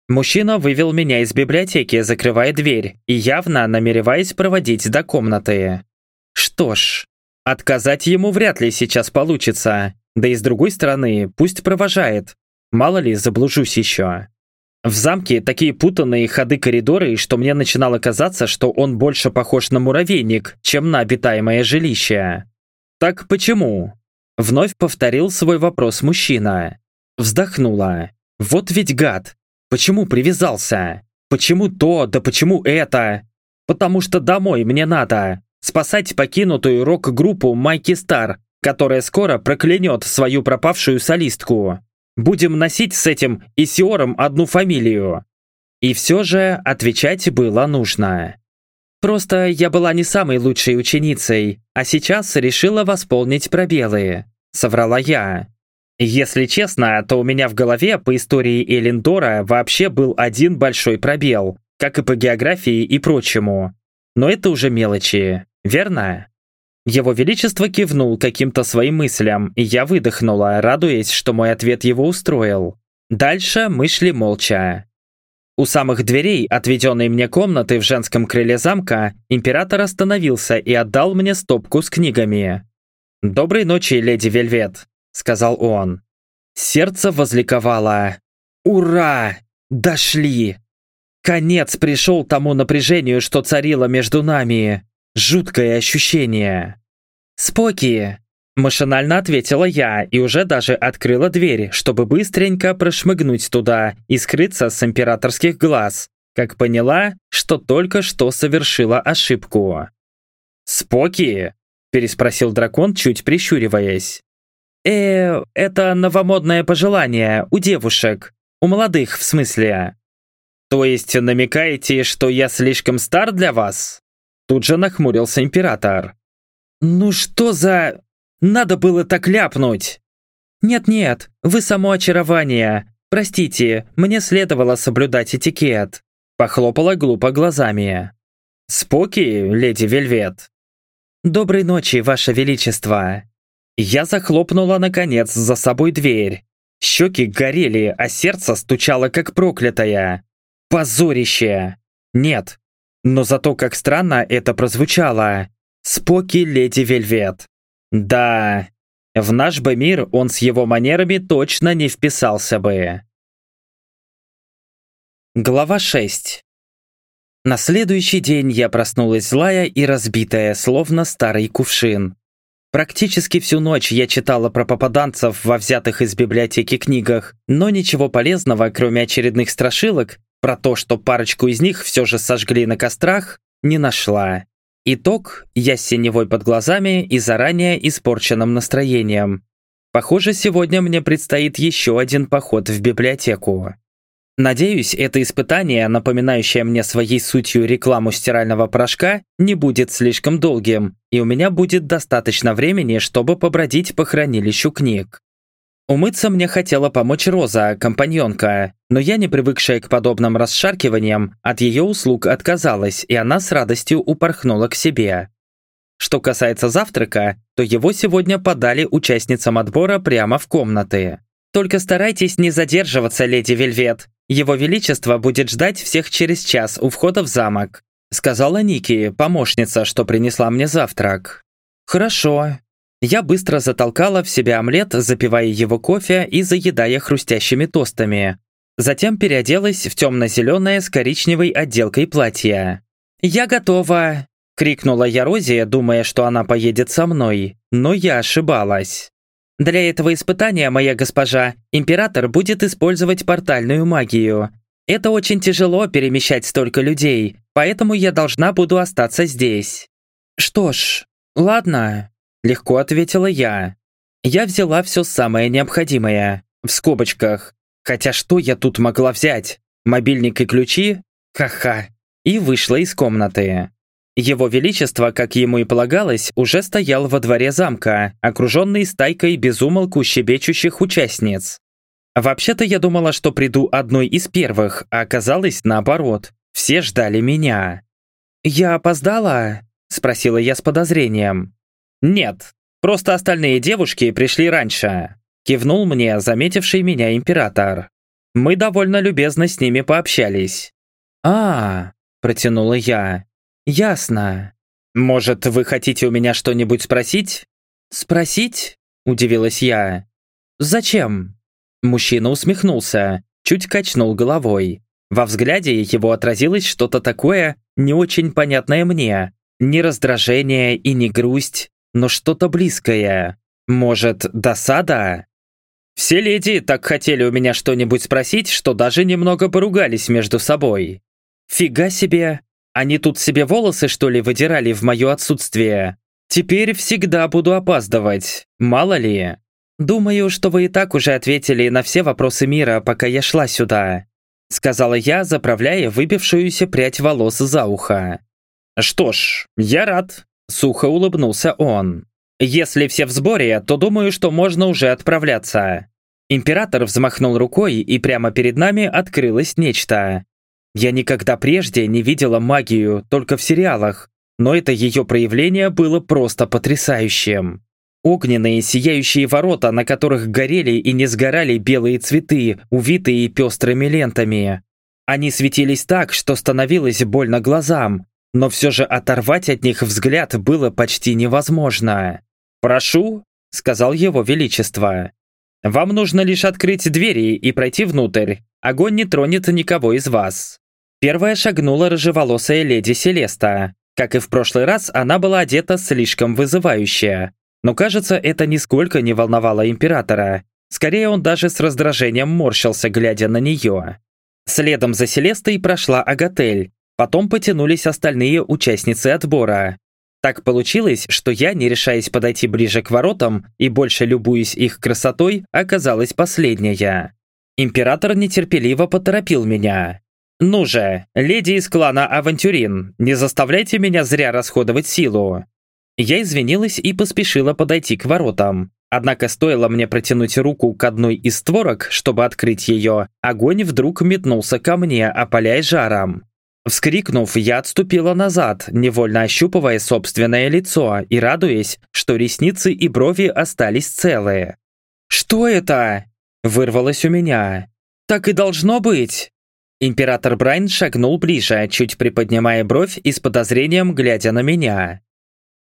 Мужчина вывел меня из библиотеки, закрывая дверь, и явно намереваясь проводить до комнаты. Что ж, отказать ему вряд ли сейчас получится. Да и с другой стороны, пусть провожает. Мало ли, заблужусь еще. В замке такие путанные ходы-коридоры, что мне начинало казаться, что он больше похож на муравейник, чем на обитаемое жилище. «Так почему?» Вновь повторил свой вопрос мужчина. Вздохнула. «Вот ведь гад! Почему привязался? Почему то, да почему это? Потому что домой мне надо. Спасать покинутую рок-группу Майки Стар, которая скоро проклянет свою пропавшую солистку. Будем носить с этим Исиором одну фамилию. И все же отвечать было нужно. Просто я была не самой лучшей ученицей, а сейчас решила восполнить пробелы. Соврала я. Если честно, то у меня в голове по истории Элендора вообще был один большой пробел, как и по географии и прочему. Но это уже мелочи, верно? Его Величество кивнул каким-то своим мыслям, и я выдохнула, радуясь, что мой ответ его устроил. Дальше мы шли молча. У самых дверей, отведенной мне комнаты в женском крыле замка, император остановился и отдал мне стопку с книгами. «Доброй ночи, леди Вельвет», — сказал он. Сердце возликовало. «Ура! Дошли!» Конец пришел тому напряжению, что царило между нами. Жуткое ощущение. «Споки!» Машинально ответила я и уже даже открыла дверь, чтобы быстренько прошмыгнуть туда и скрыться с императорских глаз, как поняла, что только что совершила ошибку. «Споки?» – переспросил дракон, чуть прищуриваясь. э это новомодное пожелание у девушек. У молодых, в смысле». «То есть намекаете, что я слишком стар для вас?» Тут же нахмурился император. «Ну что за...» Надо было так ляпнуть!» «Нет-нет, вы само очарование. Простите, мне следовало соблюдать этикет», похлопала глупо глазами. «Споки, леди Вельвет». «Доброй ночи, ваше величество». Я захлопнула, наконец, за собой дверь. Щеки горели, а сердце стучало, как проклятое. Позорище! Нет. Но зато как странно это прозвучало. Споки, леди Вельвет. Да, в наш бы мир он с его манерами точно не вписался бы. Глава 6 На следующий день я проснулась злая и разбитая, словно старый кувшин. Практически всю ночь я читала про попаданцев во взятых из библиотеки книгах, но ничего полезного, кроме очередных страшилок, про то, что парочку из них все же сожгли на кострах, не нашла. Итог – я с синевой под глазами и заранее испорченным настроением. Похоже, сегодня мне предстоит еще один поход в библиотеку. Надеюсь, это испытание, напоминающее мне своей сутью рекламу стирального порошка, не будет слишком долгим, и у меня будет достаточно времени, чтобы побродить по хранилищу книг. Умыться мне хотела помочь Роза, компаньонка, но я, не привыкшая к подобным расшаркиваниям, от ее услуг отказалась, и она с радостью упорхнула к себе. Что касается завтрака, то его сегодня подали участницам отбора прямо в комнаты. Только старайтесь не задерживаться, леди Вельвет. Его Величество будет ждать всех через час у входа в замок», сказала Ники, помощница, что принесла мне завтрак. «Хорошо». Я быстро затолкала в себя омлет, запивая его кофе и заедая хрустящими тостами. Затем переоделась в темно-зеленое с коричневой отделкой платье. «Я готова!» — крикнула я Розе, думая, что она поедет со мной, но я ошибалась. Для этого испытания, моя госпожа, император будет использовать портальную магию. Это очень тяжело перемещать столько людей, поэтому я должна буду остаться здесь. Что ж, ладно, легко ответила я. Я взяла все самое необходимое, в скобочках. Хотя что я тут могла взять? Мобильник и ключи? Ха-ха. И вышла из комнаты. Его Величество, как ему и полагалось, уже стоял во дворе замка, окруженный стайкой безумолку щебечущих участниц. Вообще-то я думала, что приду одной из первых, а оказалось наоборот. Все ждали меня. «Я опоздала?» – спросила я с подозрением. «Нет, просто остальные девушки пришли раньше», – кивнул мне заметивший меня император. Мы довольно любезно с ними пообщались. «А, -а – протянула я. «Ясно. Может, вы хотите у меня что-нибудь спросить?» «Спросить?» – удивилась я. «Зачем?» Мужчина усмехнулся, чуть качнул головой. Во взгляде его отразилось что-то такое, не очень понятное мне. Не раздражение и не грусть, но что-то близкое. Может, досада? Все леди так хотели у меня что-нибудь спросить, что даже немного поругались между собой. Фига себе, они тут себе волосы, что ли, выдирали в мое отсутствие? Теперь всегда буду опаздывать, мало ли. Думаю, что вы и так уже ответили на все вопросы мира, пока я шла сюда. Сказала я, заправляя выбившуюся прядь волос за ухо. Что ж, я рад. Сухо улыбнулся он. Если все в сборе, то думаю, что можно уже отправляться. Император взмахнул рукой, и прямо перед нами открылось нечто. Я никогда прежде не видела магию, только в сериалах, но это ее проявление было просто потрясающим. Огненные сияющие ворота, на которых горели и не сгорали белые цветы, увитые пестрыми лентами. Они светились так, что становилось больно глазам, но все же оторвать от них взгляд было почти невозможно. «Прошу», — сказал его величество. «Вам нужно лишь открыть двери и пройти внутрь. Огонь не тронет никого из вас». Первая шагнула рыжеволосая леди Селеста. Как и в прошлый раз, она была одета слишком вызывающе. Но кажется, это нисколько не волновало императора. Скорее, он даже с раздражением морщился, глядя на нее. Следом за Селестой прошла Агатель. Потом потянулись остальные участницы отбора. Так получилось, что я, не решаясь подойти ближе к воротам и больше любуясь их красотой, оказалась последняя. Император нетерпеливо поторопил меня. «Ну же, леди из клана Авантюрин, не заставляйте меня зря расходовать силу!» Я извинилась и поспешила подойти к воротам. Однако стоило мне протянуть руку к одной из створок, чтобы открыть ее, огонь вдруг метнулся ко мне, опаляя жаром. Вскрикнув, я отступила назад, невольно ощупывая собственное лицо и радуясь, что ресницы и брови остались целые. «Что это?» – вырвалось у меня. «Так и должно быть!» Император Брайн шагнул ближе, чуть приподнимая бровь и с подозрением глядя на меня.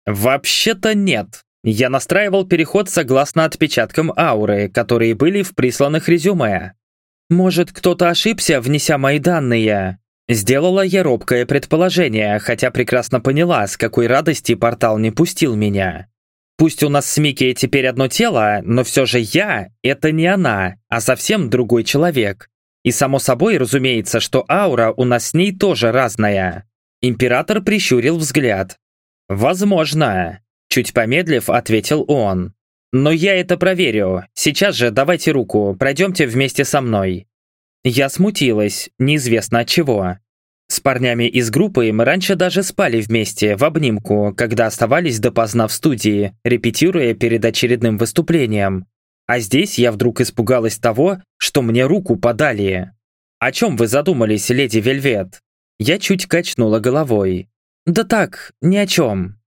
«Вообще-то нет. Я настраивал переход согласно отпечаткам ауры, которые были в присланных резюме. Может, кто-то ошибся, внеся мои данные?» Сделала я робкое предположение, хотя прекрасно поняла, с какой радости портал не пустил меня. Пусть у нас с Микки теперь одно тело, но все же я — это не она, а совсем другой человек. И само собой разумеется, что аура у нас с ней тоже разная. Император прищурил взгляд. «Возможно», — чуть помедлив, ответил он. «Но я это проверю. Сейчас же давайте руку, пройдемте вместе со мной». Я смутилась, неизвестно от чего. С парнями из группы мы раньше даже спали вместе, в обнимку, когда оставались допоздна в студии, репетируя перед очередным выступлением. А здесь я вдруг испугалась того, что мне руку подали. «О чем вы задумались, леди Вельвет?» Я чуть качнула головой. «Да так, ни о чем».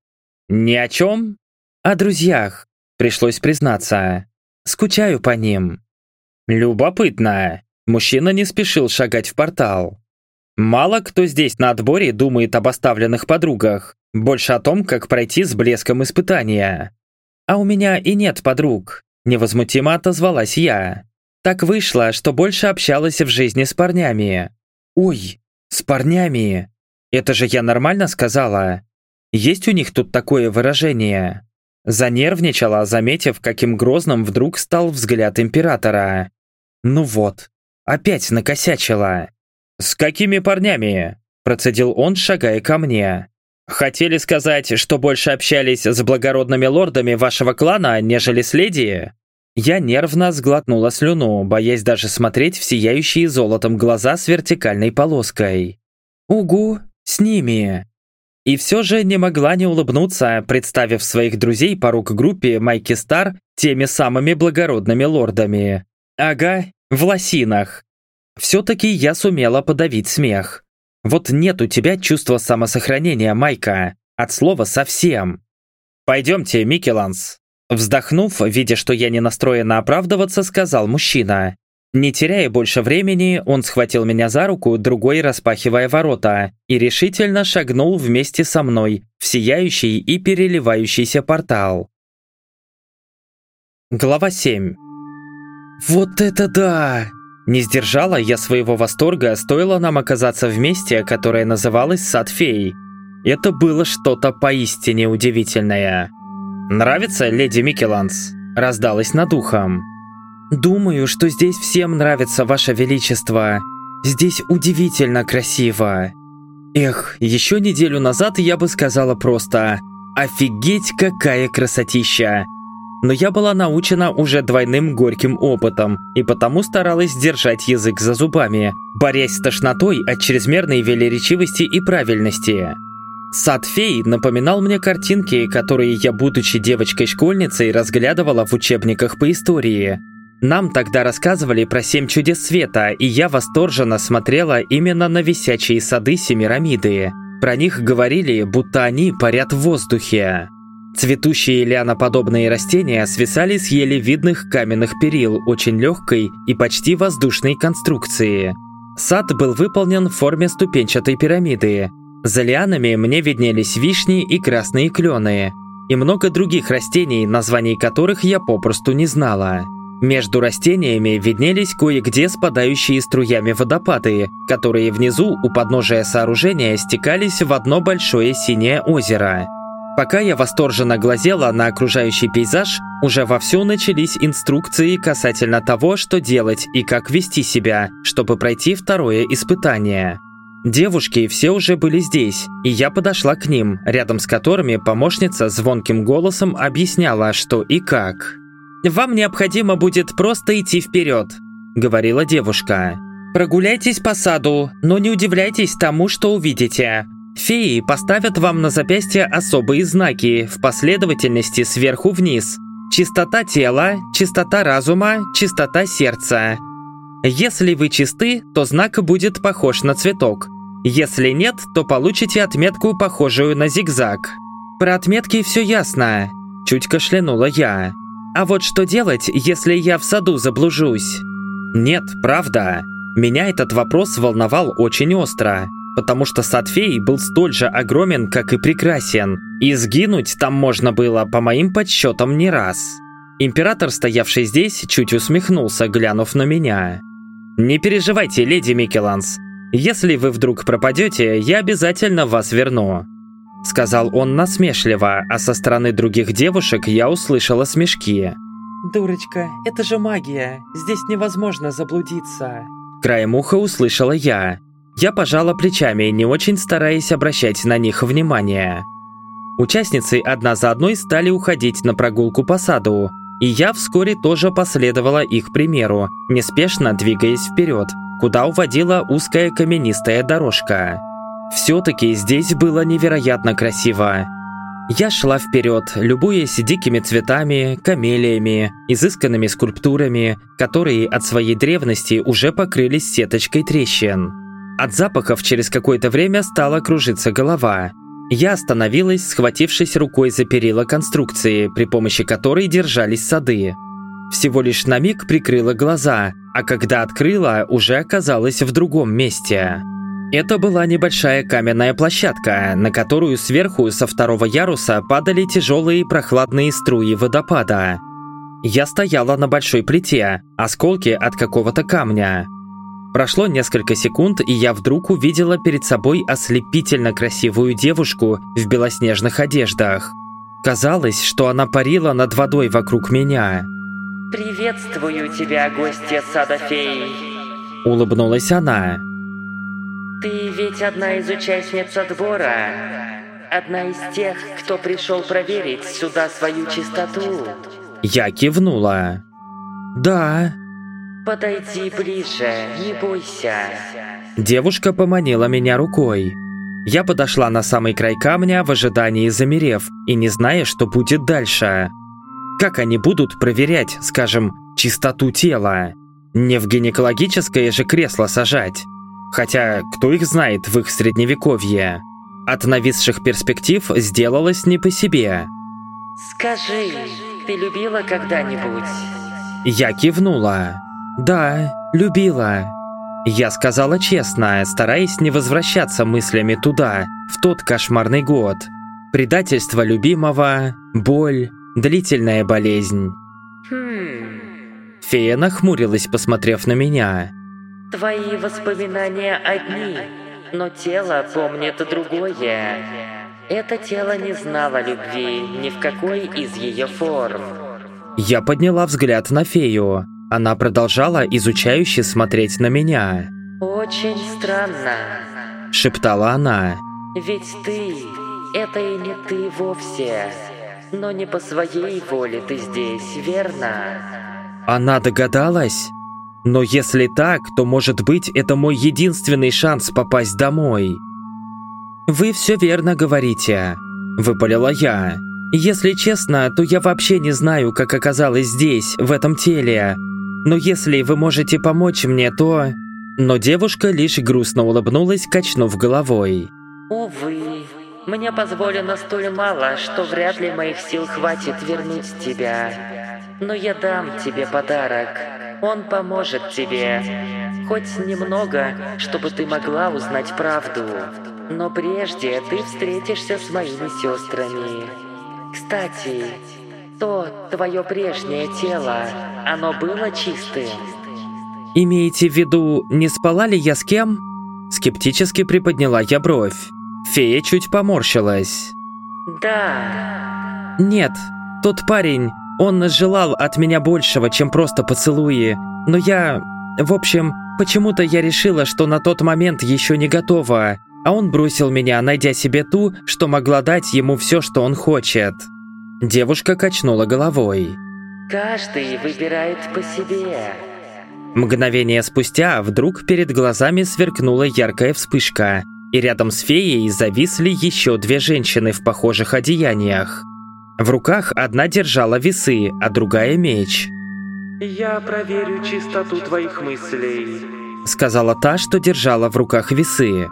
«Ни о чем?» «О друзьях», пришлось признаться. «Скучаю по ним». «Любопытно». Мужчина не спешил шагать в портал. Мало кто здесь на отборе думает об оставленных подругах, больше о том, как пройти с блеском испытания. А у меня и нет подруг, невозмутимо отозвалась я. Так вышло, что больше общалась в жизни с парнями. Ой, с парнями. Это же я нормально сказала? Есть у них тут такое выражение? Занервничала, заметив, каким грозным вдруг стал взгляд императора. Ну вот, Опять накосячила. «С какими парнями?» Процедил он, шагая ко мне. «Хотели сказать, что больше общались с благородными лордами вашего клана, нежели с леди?» Я нервно сглотнула слюну, боясь даже смотреть в сияющие золотом глаза с вертикальной полоской. «Угу, с ними!» И все же не могла не улыбнуться, представив своих друзей по рук-группе Майки Стар теми самыми благородными лордами. Ага, в лосинах. Все-таки я сумела подавить смех. Вот нет у тебя чувства самосохранения, Майка. От слова совсем. Пойдемте, Микеланс. Вздохнув, видя, что я не настроена оправдываться, сказал мужчина. Не теряя больше времени, он схватил меня за руку, другой распахивая ворота, и решительно шагнул вместе со мной в сияющий и переливающийся портал. Глава 7 «Вот это да!» Не сдержала я своего восторга, стоило нам оказаться в месте, которое называлось Сад Фей. Это было что-то поистине удивительное. «Нравится, леди Микеланс?» раздалась над ухом. «Думаю, что здесь всем нравится, ваше величество. Здесь удивительно красиво. Эх, еще неделю назад я бы сказала просто «Офигеть, какая красотища!» Но я была научена уже двойным горьким опытом и потому старалась держать язык за зубами, борясь с тошнотой от чрезмерной велеречивости и правильности. Сад фей напоминал мне картинки, которые я, будучи девочкой-школьницей, разглядывала в учебниках по истории. Нам тогда рассказывали про семь чудес света, и я восторженно смотрела именно на висячие сады Семирамиды. Про них говорили, будто они парят в воздухе. Цветущие лианоподобные растения свисали с еле видных каменных перил очень легкой и почти воздушной конструкции. Сад был выполнен в форме ступенчатой пирамиды. За лианами мне виднелись вишни и красные клены, и много других растений, названий которых я попросту не знала. Между растениями виднелись кое-где спадающие струями водопады, которые внизу у подножия сооружения стекались в одно большое синее озеро. Пока я восторженно глазела на окружающий пейзаж, уже вовсю начались инструкции касательно того, что делать и как вести себя, чтобы пройти второе испытание. Девушки все уже были здесь, и я подошла к ним, рядом с которыми помощница звонким голосом объясняла, что и как. «Вам необходимо будет просто идти вперед», — говорила девушка. «Прогуляйтесь по саду, но не удивляйтесь тому, что увидите. Феи поставят вам на запястье особые знаки в последовательности сверху вниз. Чистота тела, чистота разума, чистота сердца. Если вы чисты, то знак будет похож на цветок. Если нет, то получите отметку, похожую на зигзаг. Про отметки все ясно. Чуть кашлянула я. А вот что делать, если я в саду заблужусь? Нет, правда. Меня этот вопрос волновал очень остро потому что сад феи был столь же огромен, как и прекрасен, и сгинуть там можно было, по моим подсчетам, не раз. Император, стоявший здесь, чуть усмехнулся, глянув на меня. «Не переживайте, леди Микеланс. Если вы вдруг пропадете, я обязательно вас верну. Сказал он насмешливо, а со стороны других девушек я услышала смешки. «Дурочка, это же магия. Здесь невозможно заблудиться». Краем уха услышала я. Я пожала плечами, не очень стараясь обращать на них внимание. Участницы одна за одной стали уходить на прогулку по саду, и я вскоре тоже последовала их примеру, неспешно двигаясь вперед, куда уводила узкая каменистая дорожка. Все-таки здесь было невероятно красиво. Я шла вперед, любуясь дикими цветами, камелиями, изысканными скульптурами, которые от своей древности уже покрылись сеточкой трещин. От запахов через какое-то время стала кружиться голова. Я остановилась, схватившись рукой за перила конструкции, при помощи которой держались сады. Всего лишь на миг прикрыла глаза, а когда открыла, уже оказалась в другом месте. Это была небольшая каменная площадка, на которую сверху со второго яруса падали тяжелые прохладные струи водопада. Я стояла на большой плите, осколки от какого-то камня. Прошло несколько секунд, и я вдруг увидела перед собой ослепительно красивую девушку в белоснежных одеждах. Казалось, что она парила над водой вокруг меня. «Приветствую тебя, гостья сада феи!» Улыбнулась она. Ты ведь одна из участниц отбора. Одна из тех, кто пришел проверить сюда свою чистоту. Я кивнула. Да. Подойди ближе, не бойся. Девушка поманила меня рукой. Я подошла на самый край камня в ожидании замерев и не зная, что будет дальше. Как они будут проверять, скажем, чистоту тела? Не в гинекологическое же кресло сажать. Хотя, кто их знает в их средневековье? От нависших перспектив сделалось не по себе. «Скажи, ты любила когда-нибудь?» Я кивнула. «Да, любила». Я сказала честно, стараясь не возвращаться мыслями туда, в тот кошмарный год. Предательство любимого, боль, длительная болезнь. «Хм...» Фея нахмурилась, посмотрев на меня. Твои воспоминания одни, но тело помнит другое. Это тело не знало любви ни в какой из ее форм. Я подняла взгляд на фею. Она продолжала изучающе смотреть на меня. «Очень странно», — шептала она. «Ведь ты — это и не ты вовсе. Но не по своей воле ты здесь, верно?» Она догадалась? Но если так, то, может быть, это мой единственный шанс попасть домой. «Вы все верно говорите», – выпалила я. «Если честно, то я вообще не знаю, как оказалась здесь, в этом теле. Но если вы можете помочь мне, то...» Но девушка лишь грустно улыбнулась, качнув головой. «Увы, мне позволено столь мало, что вряд ли моих сил хватит вернуть тебя. Но я дам тебе подарок». Он поможет тебе. Хоть немного, чтобы ты могла узнать правду. Но прежде ты встретишься с моими сестрами. Кстати, то твое прежнее тело, оно было чистым. Имеете в виду, не спала ли я с кем? Скептически приподняла я бровь. Фея чуть поморщилась. Да. Нет, тот парень, он желал от меня большего, чем просто поцелуи. Но я... В общем, почему-то я решила, что на тот момент еще не готова, а он бросил меня, найдя себе ту, что могла дать ему все, что он хочет. Девушка качнула головой. «Каждый выбирает по себе». Мгновение спустя вдруг перед глазами сверкнула яркая вспышка, и рядом с феей зависли еще две женщины в похожих одеяниях. В руках одна держала весы, а другая меч. «Я проверю чистоту твоих мыслей», — сказала та, что держала в руках весы.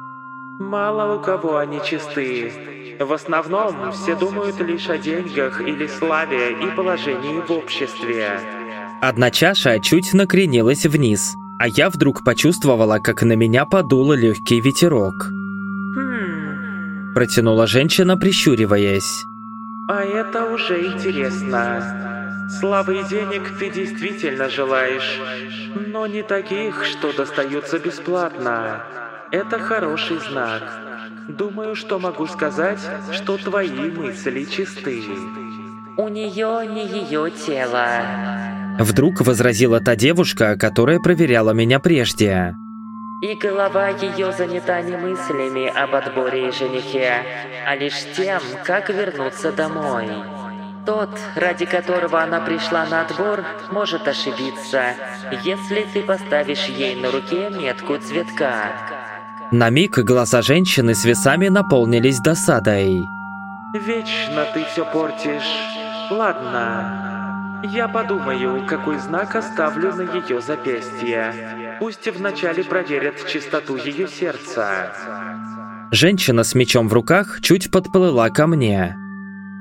«Мало у кого они чистые. В основном все думают лишь о деньгах или славе и положении в обществе». Одна чаша чуть накренилась вниз, а я вдруг почувствовала, как на меня подул легкий ветерок. «Хм...» Протянула женщина, прищуриваясь. А это уже интересно. Славы и денег ты действительно желаешь, но не таких, что достаются бесплатно. Это хороший знак. Думаю, что могу сказать, что твои мысли чисты. У нее не ее тело. Вдруг возразила та девушка, которая проверяла меня прежде. И голова ее занята не мыслями об отборе и женихе, а лишь тем, как вернуться домой. Тот, ради которого она пришла на отбор, может ошибиться, если ты поставишь ей на руке метку цветка. На миг глаза женщины с весами наполнились досадой. Вечно ты все портишь. Ладно, я подумаю, какой знак оставлю на ее запястье. Пусть вначале проверят чистоту ее сердца. Женщина с мечом в руках чуть подплыла ко мне.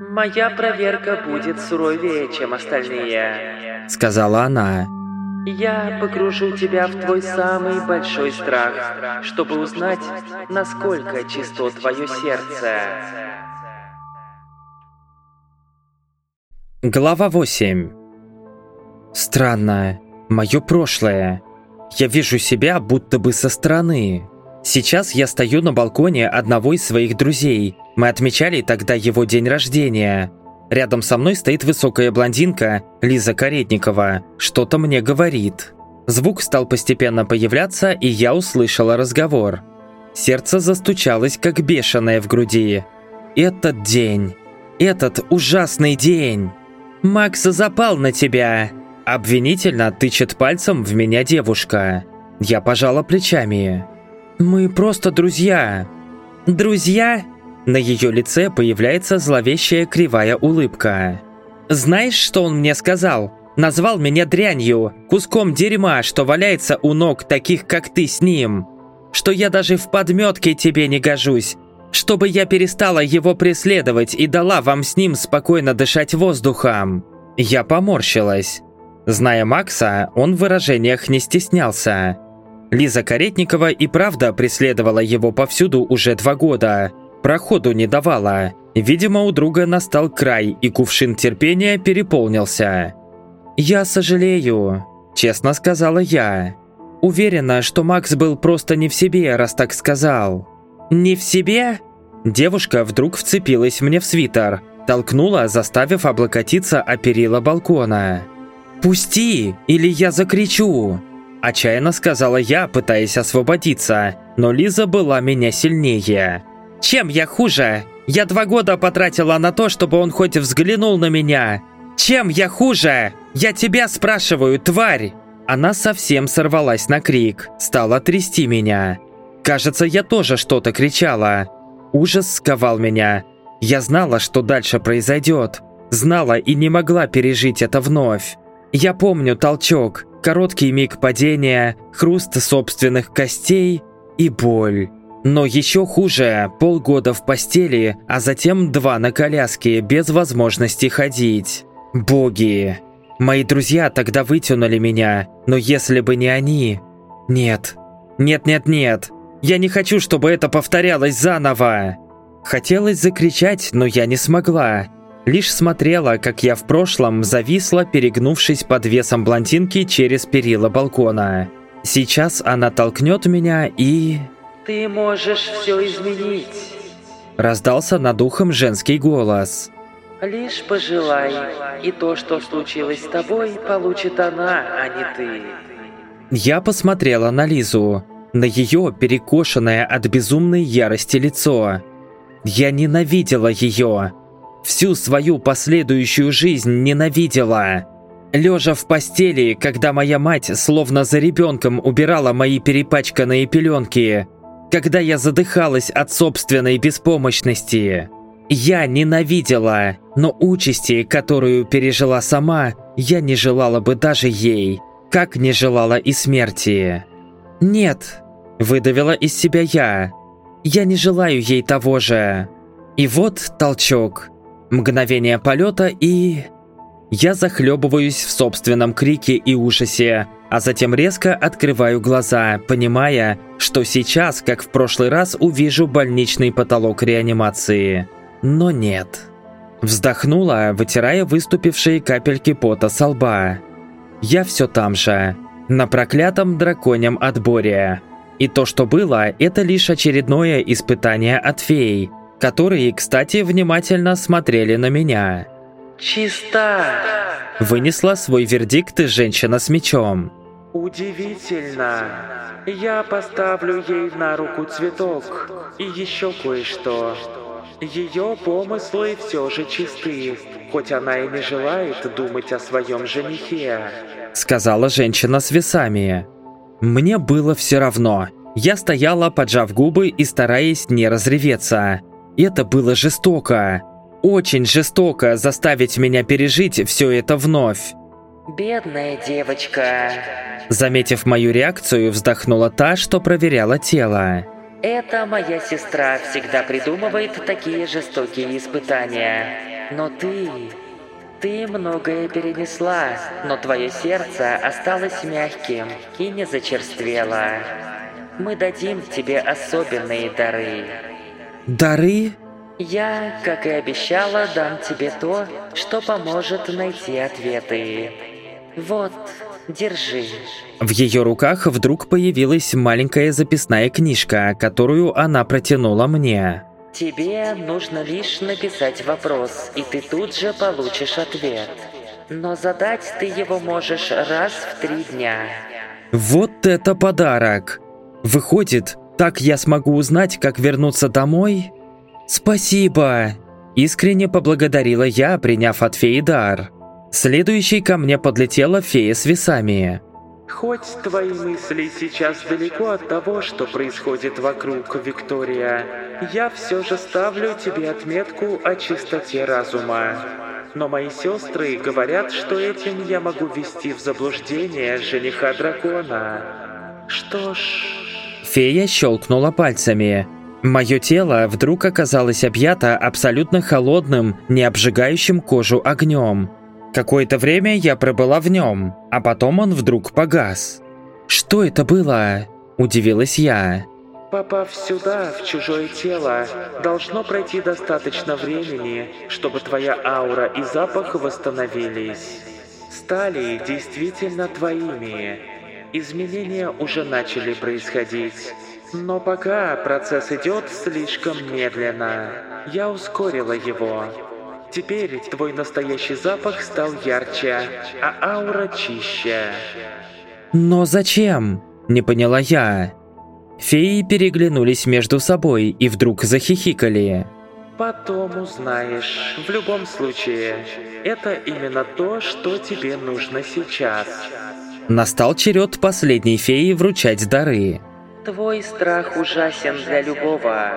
«Моя проверка будет суровее, чем остальные», — сказала она. «Я погружу тебя в твой самый большой страх, чтобы узнать, насколько чисто твое сердце». Глава 8 Странно. Мое прошлое. Я вижу себя будто бы со стороны. Сейчас я стою на балконе одного из своих друзей. Мы отмечали тогда его день рождения. Рядом со мной стоит высокая блондинка Лиза Каретникова. Что-то мне говорит. Звук стал постепенно появляться, и я услышала разговор. Сердце застучалось, как бешеное в груди. Этот день. Этот ужасный день. Макс запал на тебя. Обвинительно тычет пальцем в меня девушка. Я пожала плечами. «Мы просто друзья». «Друзья?» На ее лице появляется зловещая кривая улыбка. «Знаешь, что он мне сказал? Назвал меня дрянью, куском дерьма, что валяется у ног таких, как ты с ним. Что я даже в подметке тебе не гожусь. Чтобы я перестала его преследовать и дала вам с ним спокойно дышать воздухом». Я поморщилась. Зная Макса, он в выражениях не стеснялся. Лиза Каретникова и правда преследовала его повсюду уже два года. Проходу не давала. Видимо, у друга настал край, и кувшин терпения переполнился. «Я сожалею», – честно сказала я. Уверена, что Макс был просто не в себе, раз так сказал. «Не в себе?» Девушка вдруг вцепилась мне в свитер, толкнула, заставив облокотиться о перила балкона. «Пусти, или я закричу!» Отчаянно сказала я, пытаясь освободиться, но Лиза была меня сильнее. «Чем я хуже? Я два года потратила на то, чтобы он хоть взглянул на меня. Чем я хуже? Я тебя спрашиваю, тварь!» Она совсем сорвалась на крик, стала трясти меня. Кажется, я тоже что-то кричала. Ужас сковал меня. Я знала, что дальше произойдет. Знала и не могла пережить это вновь. Я помню толчок, короткий миг падения, хруст собственных костей и боль. Но еще хуже – полгода в постели, а затем два на коляске без возможности ходить. Боги! Мои друзья тогда вытянули меня, но если бы не они... Нет. Нет-нет-нет. Я не хочу, чтобы это повторялось заново. Хотелось закричать, но я не смогла. Лишь смотрела, как я в прошлом зависла, перегнувшись под весом блондинки через перила балкона. Сейчас она толкнет меня и... «Ты можешь все изменить!» Раздался над ухом женский голос. «Лишь пожелай, и то, что случилось с тобой, получит она, а не ты!» Я посмотрела на Лизу, на ее перекошенное от безумной ярости лицо. Я ненавидела ее. Всю свою последующую жизнь ненавидела. Лежа в постели, когда моя мать словно за ребенком убирала мои перепачканные пеленки, когда я задыхалась от собственной беспомощности. Я ненавидела, но участи, которую пережила сама, я не желала бы даже ей, как не желала и смерти. «Нет», – выдавила из себя я, – «я не желаю ей того же». И вот толчок – Мгновение полета и... Я захлебываюсь в собственном крике и ужасе, а затем резко открываю глаза, понимая, что сейчас, как в прошлый раз, увижу больничный потолок реанимации. Но нет. Вздохнула, вытирая выступившие капельки пота со лба. Я все там же, на проклятом драконьем отборе. И то, что было, это лишь очередное испытание от фей, которые, кстати, внимательно смотрели на меня. «Чиста!» Вынесла свой вердикт женщина с мечом. Удивительно. Я поставлю ей на руку цветок и еще кое-что. Ее помыслы все же чисты, хоть она и не желает думать о своем женихе. Сказала женщина с весами. Мне было все равно. Я стояла, поджав губы и стараясь не разреветься. Это было жестоко. Очень жестоко заставить меня пережить все это вновь. «Бедная девочка!» Заметив мою реакцию, вздохнула та, что проверяла тело. «Это моя сестра всегда придумывает такие жестокие испытания. Но ты... Ты многое перенесла, но твое сердце осталось мягким и не зачерствело. Мы дадим тебе особенные дары». «Дары?» Я, как и обещала, дам тебе то, что поможет найти ответы. Вот, держи. В ее руках вдруг появилась маленькая записная книжка, которую она протянула мне. Тебе нужно лишь написать вопрос, и ты тут же получишь ответ. Но задать ты его можешь раз в три дня. Вот это подарок! Выходит, так я смогу узнать, как вернуться домой? Спасибо! Искренне поблагодарила я, приняв от феи дар. Следующей ко мне подлетела фея с весами. Хоть твои мысли сейчас далеко от того, что происходит вокруг, Виктория, я все же ставлю тебе отметку о чистоте разума. Но мои сестры говорят, что этим я могу ввести в заблуждение жениха дракона. Что ж... Фея щелкнула пальцами. Мое тело вдруг оказалось объято абсолютно холодным, не обжигающим кожу огнем. Какое-то время я пробыла в нем, а потом он вдруг погас. «Что это было?» – удивилась я. Попав сюда, в чужое тело, должно пройти достаточно времени, чтобы твоя аура и запах восстановились. Стали действительно твоими. Изменения уже начали происходить. Но пока процесс идет слишком медленно. Я ускорила его. Теперь твой настоящий запах стал ярче, а аура чище. «Но зачем?» – не поняла я. Феи переглянулись между собой и вдруг захихикали. Потом узнаешь. В любом случае, это именно то, что тебе нужно сейчас. Настал черед последней феи вручать дары. Твой страх ужасен для любого.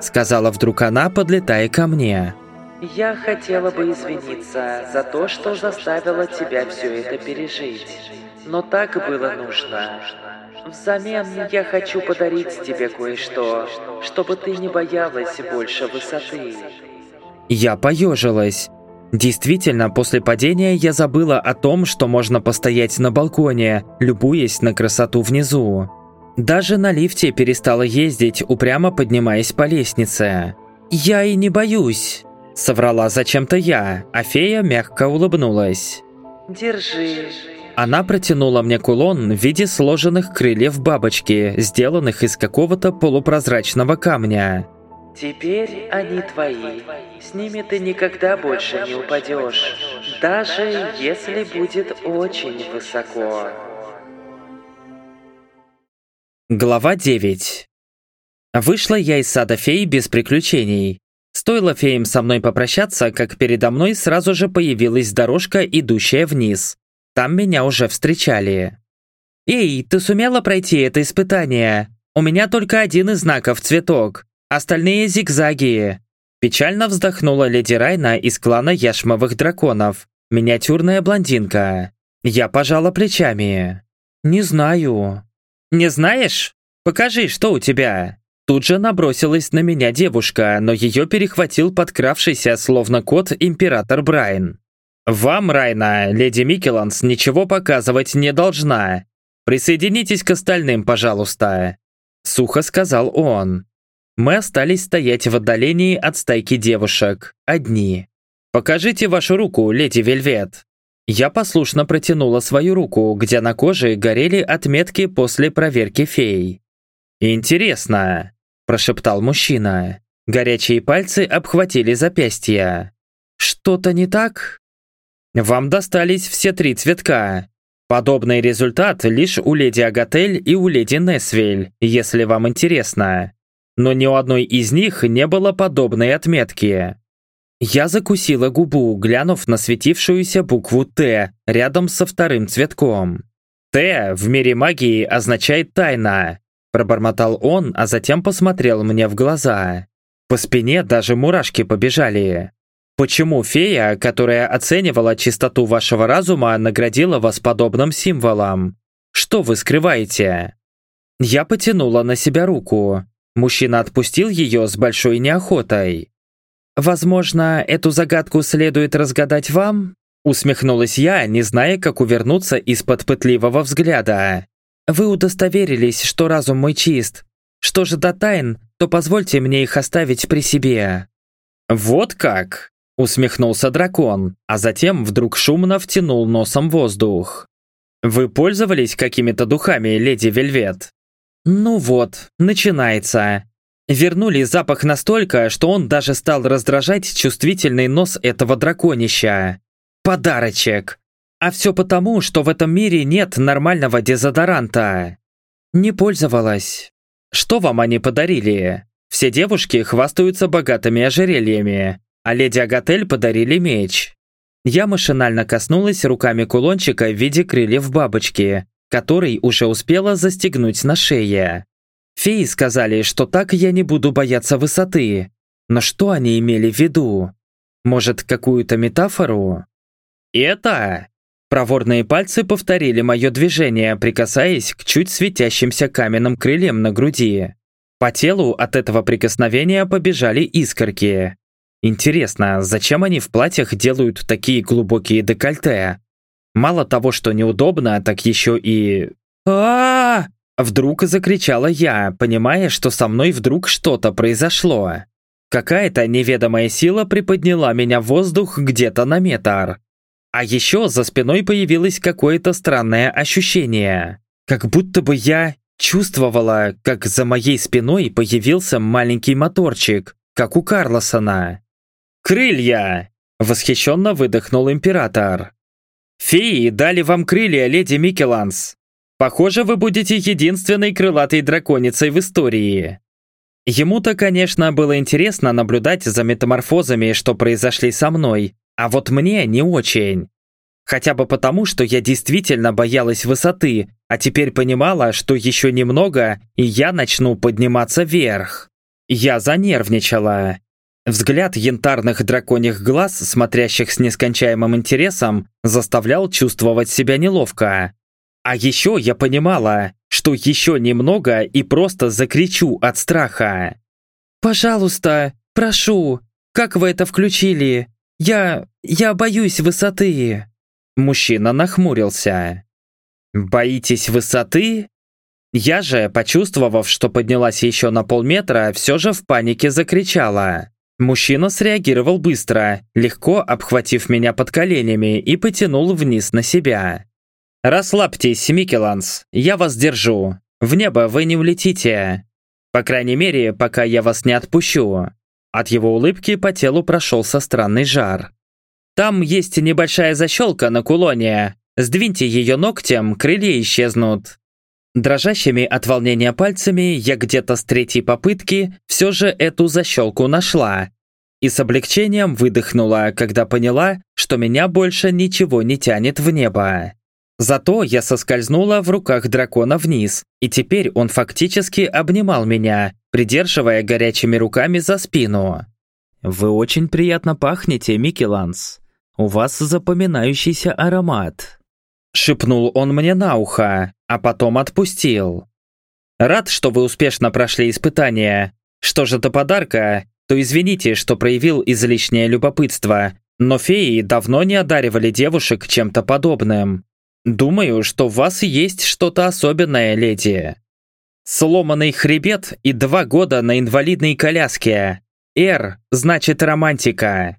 Сказала вдруг она, подлетая ко мне. Я хотела бы извиниться за то, что заставила тебя все это пережить. Но так было нужно. Взамен я хочу подарить тебе кое-что, чтобы ты не боялась больше высоты. Я поежилась. Действительно, после падения я забыла о том, что можно постоять на балконе, любуясь на красоту внизу. Даже на лифте перестала ездить, упрямо поднимаясь по лестнице. «Я и не боюсь», – соврала зачем-то я, а фея мягко улыбнулась. Держи. Она протянула мне кулон в виде сложенных крыльев бабочки, сделанных из какого-то полупрозрачного камня. Теперь они твои. С ними ты никогда больше не упадешь, даже если будет очень высоко. Глава 9 Вышла я из сада фей без приключений. Стоило феям со мной попрощаться, как передо мной сразу же появилась дорожка, идущая вниз. Там меня уже встречали. «Эй, ты сумела пройти это испытание? У меня только один из знаков цветок, остальные зигзаги». Печально вздохнула леди Райна из клана Яшмовых драконов, миниатюрная блондинка. Я пожала плечами. «Не знаю». «Не знаешь? Покажи, что у тебя!» Тут же набросилась на меня девушка, но ее перехватил подкравшийся, словно кот, император Брайан. «Вам, Райна, леди Микеланс ничего показывать не должна. Присоединитесь к остальным, пожалуйста», — сухо сказал он. Мы остались стоять в отдалении от стайки девушек, одни. «Покажите вашу руку, леди Вельвет», я послушно протянула свою руку, где на коже горели отметки после проверки фей. «Интересно», – прошептал мужчина. Горячие пальцы обхватили запястья. «Что-то не так?» «Вам достались все три цветка. Подобный результат лишь у леди Агатель и у леди Несвель, если вам интересно. Но ни у одной из них не было подобной отметки. Я закусила губу, глянув на светившуюся букву «Т» рядом со вторым цветком. «Т» в мире магии означает «тайна», пробормотал он, а затем посмотрел мне в глаза. По спине даже мурашки побежали. Почему фея, которая оценивала чистоту вашего разума, наградила вас подобным символом? Что вы скрываете? Я потянула на себя руку. Мужчина отпустил ее с большой неохотой. «Возможно, эту загадку следует разгадать вам?» Усмехнулась я, не зная, как увернуться из-под пытливого взгляда. «Вы удостоверились, что разум мой чист. Что же до тайн, то позвольте мне их оставить при себе». «Вот как!» — усмехнулся дракон, а затем вдруг шумно втянул носом воздух. «Вы пользовались какими-то духами, леди Вельвет?» «Ну вот, начинается. Вернули запах настолько, что он даже стал раздражать чувствительный нос этого драконища. Подарочек. А все потому, что в этом мире нет нормального дезодоранта. Не пользовалась. Что вам они подарили? Все девушки хвастаются богатыми ожерельями, а леди Агатель подарили меч. Я машинально коснулась руками кулончика в виде крыльев бабочки, который уже успела застегнуть на шее. Феи сказали, что так я не буду бояться высоты. Но что они имели в виду? Может, какую-то метафору? «Это!» Проворные пальцы повторили мое движение, прикасаясь к чуть светящимся каменным крыльям на груди. По телу от этого прикосновения побежали искорки. Интересно, зачем они в платьях делают такие глубокие декольте? Мало того, что неудобно, так еще и... а, -а, -а Вдруг закричала я, понимая, что со мной вдруг что-то произошло. Какая-то неведомая сила приподняла меня в воздух где-то на метр. А еще за спиной появилось какое-то странное ощущение. Как будто бы я чувствовала, как за моей спиной появился маленький моторчик, как у Карлосона. «Крылья!» – восхищенно выдохнул император. «Феи дали вам крылья, леди Микеланс. Похоже, вы будете единственной крылатой драконицей в истории. Ему-то, конечно, было интересно наблюдать за метаморфозами, что произошли со мной, а вот мне не очень. Хотя бы потому, что я действительно боялась высоты, а теперь понимала, что еще немного, и я начну подниматься вверх. Я занервничала. Взгляд янтарных драконьих глаз, смотрящих с нескончаемым интересом, заставлял чувствовать себя неловко. А еще я понимала, что еще немного и просто закричу от страха. «Пожалуйста, прошу, как вы это включили? Я... я боюсь высоты!» Мужчина нахмурился. «Боитесь высоты?» Я же, почувствовав, что поднялась еще на полметра, все же в панике закричала. Мужчина среагировал быстро, легко обхватив меня под коленями и потянул вниз на себя. «Расслабьтесь, Микеланс, я вас держу. В небо вы не улетите. По крайней мере, пока я вас не отпущу». От его улыбки по телу прошелся странный жар. «Там есть небольшая защелка на кулоне. Сдвиньте ее ногтем, крылья исчезнут». Дрожащими от волнения пальцами я где-то с третьей попытки все же эту защелку нашла. И с облегчением выдохнула, когда поняла, что меня больше ничего не тянет в небо. Зато я соскользнула в руках дракона вниз, и теперь он фактически обнимал меня, придерживая горячими руками за спину. «Вы очень приятно пахнете, Микеланс. У вас запоминающийся аромат», — шепнул он мне на ухо, а потом отпустил. «Рад, что вы успешно прошли испытание. Что же до подарка, то извините, что проявил излишнее любопытство, но феи давно не одаривали девушек чем-то подобным. Думаю, что в вас есть что-то особенное, леди. Сломанный хребет и два года на инвалидной коляске. «Р» значит романтика.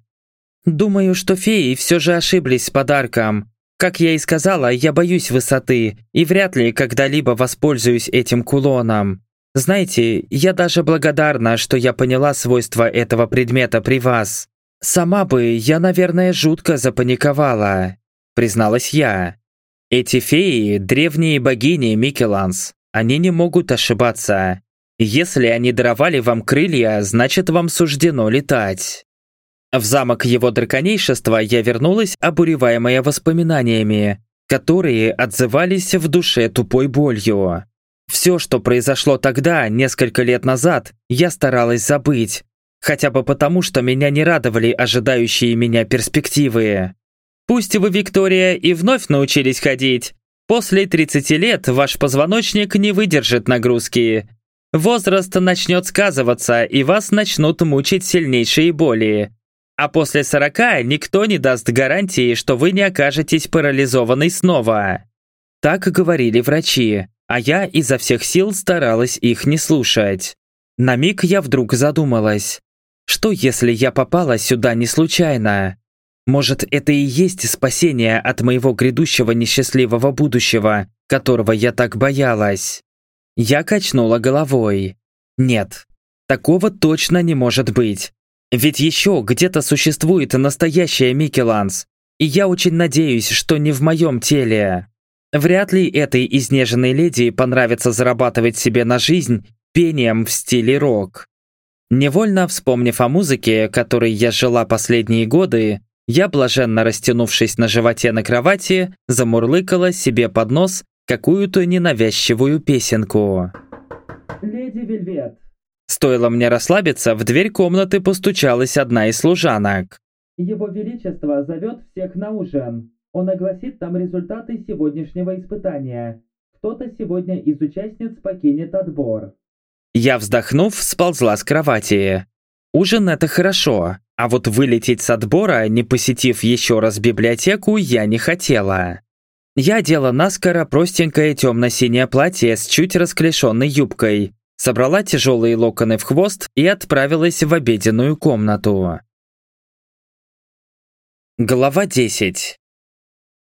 Думаю, что феи все же ошиблись с подарком. Как я и сказала, я боюсь высоты и вряд ли когда-либо воспользуюсь этим кулоном. Знаете, я даже благодарна, что я поняла свойства этого предмета при вас. Сама бы я, наверное, жутко запаниковала, призналась я. Эти феи – древние богини Микеланс. Они не могут ошибаться. Если они даровали вам крылья, значит вам суждено летать. В замок его драконейшества я вернулась, обуреваемая воспоминаниями, которые отзывались в душе тупой болью. Все, что произошло тогда, несколько лет назад, я старалась забыть, хотя бы потому, что меня не радовали ожидающие меня перспективы. Пусть вы, Виктория, и вновь научились ходить, после 30 лет ваш позвоночник не выдержит нагрузки. Возраст начнет сказываться, и вас начнут мучить сильнейшие боли. А после 40 никто не даст гарантии, что вы не окажетесь парализованной снова. Так говорили врачи, а я изо всех сил старалась их не слушать. На миг я вдруг задумалась. Что если я попала сюда не случайно? Может, это и есть спасение от моего грядущего несчастливого будущего, которого я так боялась? Я качнула головой. Нет, такого точно не может быть. Ведь еще где-то существует настоящая Микеланс, и я очень надеюсь, что не в моем теле. Вряд ли этой изнеженной леди понравится зарабатывать себе на жизнь пением в стиле рок. Невольно вспомнив о музыке, которой я жила последние годы, я, блаженно растянувшись на животе на кровати, замурлыкала себе под нос какую-то ненавязчивую песенку. «Леди Вельвет, Стоило мне расслабиться, в дверь комнаты постучалась одна из служанок. «Его Величество зовет всех на ужин. Он огласит там результаты сегодняшнего испытания. Кто-то сегодня из участниц покинет отбор». Я, вздохнув, сползла с кровати. Ужин – это хорошо, а вот вылететь с отбора, не посетив еще раз библиотеку, я не хотела. Я одела наскоро простенькое темно-синее платье с чуть расклешенной юбкой, собрала тяжелые локоны в хвост и отправилась в обеденную комнату. Глава 10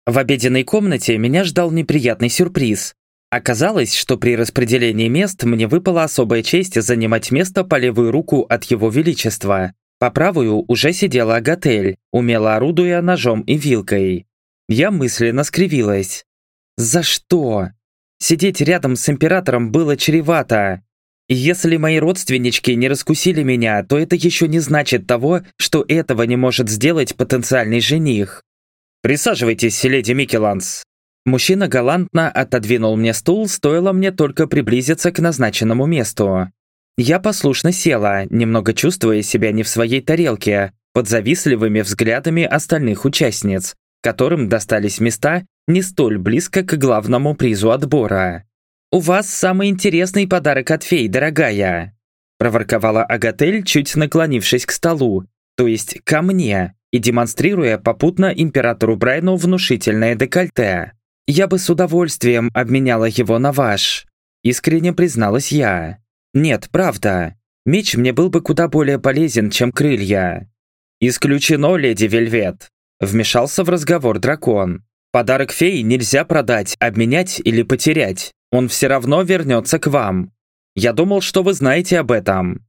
В обеденной комнате меня ждал неприятный сюрприз. Оказалось, что при распределении мест мне выпала особая честь занимать место по левую руку от его величества. По правую уже сидела Агатель, умело орудуя ножом и вилкой. Я мысленно скривилась. За что? Сидеть рядом с императором было чревато. Если мои родственнички не раскусили меня, то это еще не значит того, что этого не может сделать потенциальный жених. «Присаживайтесь, леди Микеланс». Мужчина галантно отодвинул мне стул, стоило мне только приблизиться к назначенному месту. Я послушно села, немного чувствуя себя не в своей тарелке, под завистливыми взглядами остальных участниц, которым достались места не столь близко к главному призу отбора. «У вас самый интересный подарок от фей, дорогая!» проворковала Агатель, чуть наклонившись к столу, то есть ко мне, и демонстрируя попутно императору Брайну внушительное декольте. «Я бы с удовольствием обменяла его на ваш», искренне призналась я. «Нет, правда. Меч мне был бы куда более полезен, чем крылья». «Исключено, леди Вельвет», вмешался в разговор дракон. «Подарок феи нельзя продать, обменять или потерять он все равно вернется к вам. Я думал, что вы знаете об этом».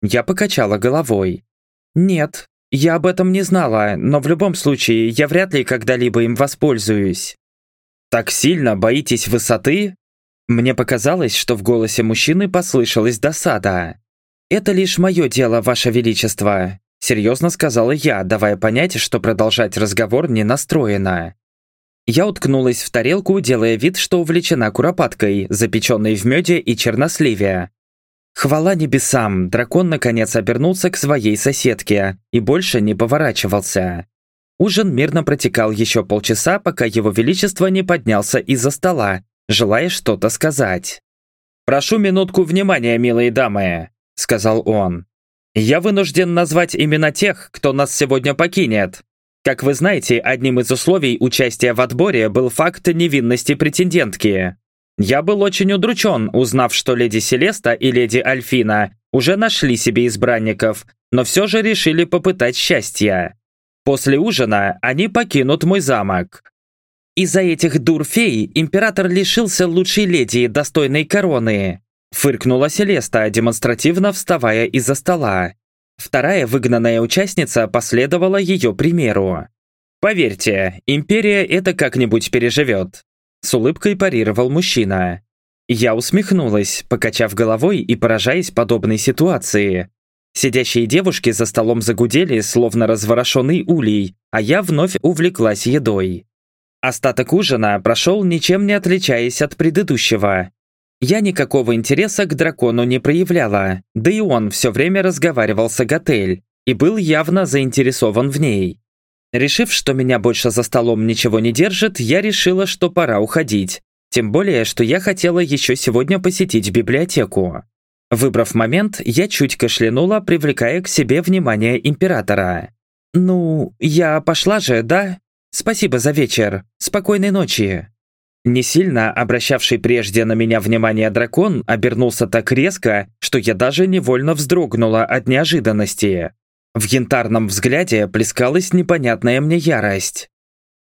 Я покачала головой. «Нет, я об этом не знала, но в любом случае я вряд ли когда-либо им воспользуюсь». «Так сильно боитесь высоты?» Мне показалось, что в голосе мужчины послышалась досада. «Это лишь мое дело, Ваше Величество», — серьезно сказала я, давая понять, что продолжать разговор не настроено. Я уткнулась в тарелку, делая вид, что увлечена куропаткой, запеченной в меде и черносливе. Хвала небесам, дракон наконец обернулся к своей соседке и больше не поворачивался. Ужин мирно протекал еще полчаса, пока его величество не поднялся из-за стола, желая что-то сказать. «Прошу минутку внимания, милые дамы», — сказал он. «Я вынужден назвать имена тех, кто нас сегодня покинет. Как вы знаете, одним из условий участия в отборе был факт невинности претендентки. Я был очень удручен, узнав, что леди Селеста и леди Альфина уже нашли себе избранников, но все же решили попытать счастья. После ужина они покинут мой замок. Из-за этих дур-фей император лишился лучшей леди, достойной короны. Фыркнула Селеста, демонстративно вставая из-за стола. Вторая выгнанная участница последовала ее примеру. «Поверьте, Империя это как-нибудь переживет», — с улыбкой парировал мужчина. Я усмехнулась, покачав головой и поражаясь подобной ситуации. Сидящие девушки за столом загудели, словно разворошенный улей, а я вновь увлеклась едой. Остаток ужина прошел ничем не отличаясь от предыдущего. Я никакого интереса к дракону не проявляла, да и он все время разговаривал с Агатель и был явно заинтересован в ней. Решив, что меня больше за столом ничего не держит, я решила, что пора уходить. Тем более, что я хотела еще сегодня посетить библиотеку. Выбрав момент, я чуть кашлянула, привлекая к себе внимание императора. «Ну, я пошла же, да?» «Спасибо за вечер. Спокойной ночи». Не сильно обращавший прежде на меня внимание дракон обернулся так резко, что я даже невольно вздрогнула от неожиданности. В янтарном взгляде плескалась непонятная мне ярость.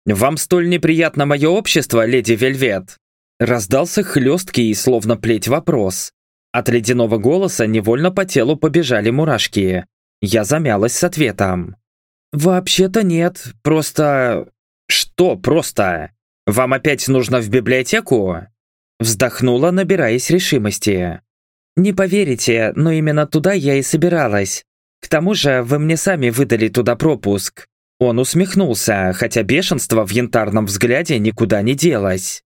«Вам столь неприятно мое общество, леди Вельвет?» Раздался хлесткий, словно плеть вопрос. От ледяного голоса невольно по телу побежали мурашки. Я замялась с ответом. «Вообще-то нет, просто...» «Что просто? Вам опять нужно в библиотеку?» Вздохнула, набираясь решимости. «Не поверите, но именно туда я и собиралась. К тому же вы мне сами выдали туда пропуск». Он усмехнулся, хотя бешенство в янтарном взгляде никуда не делось.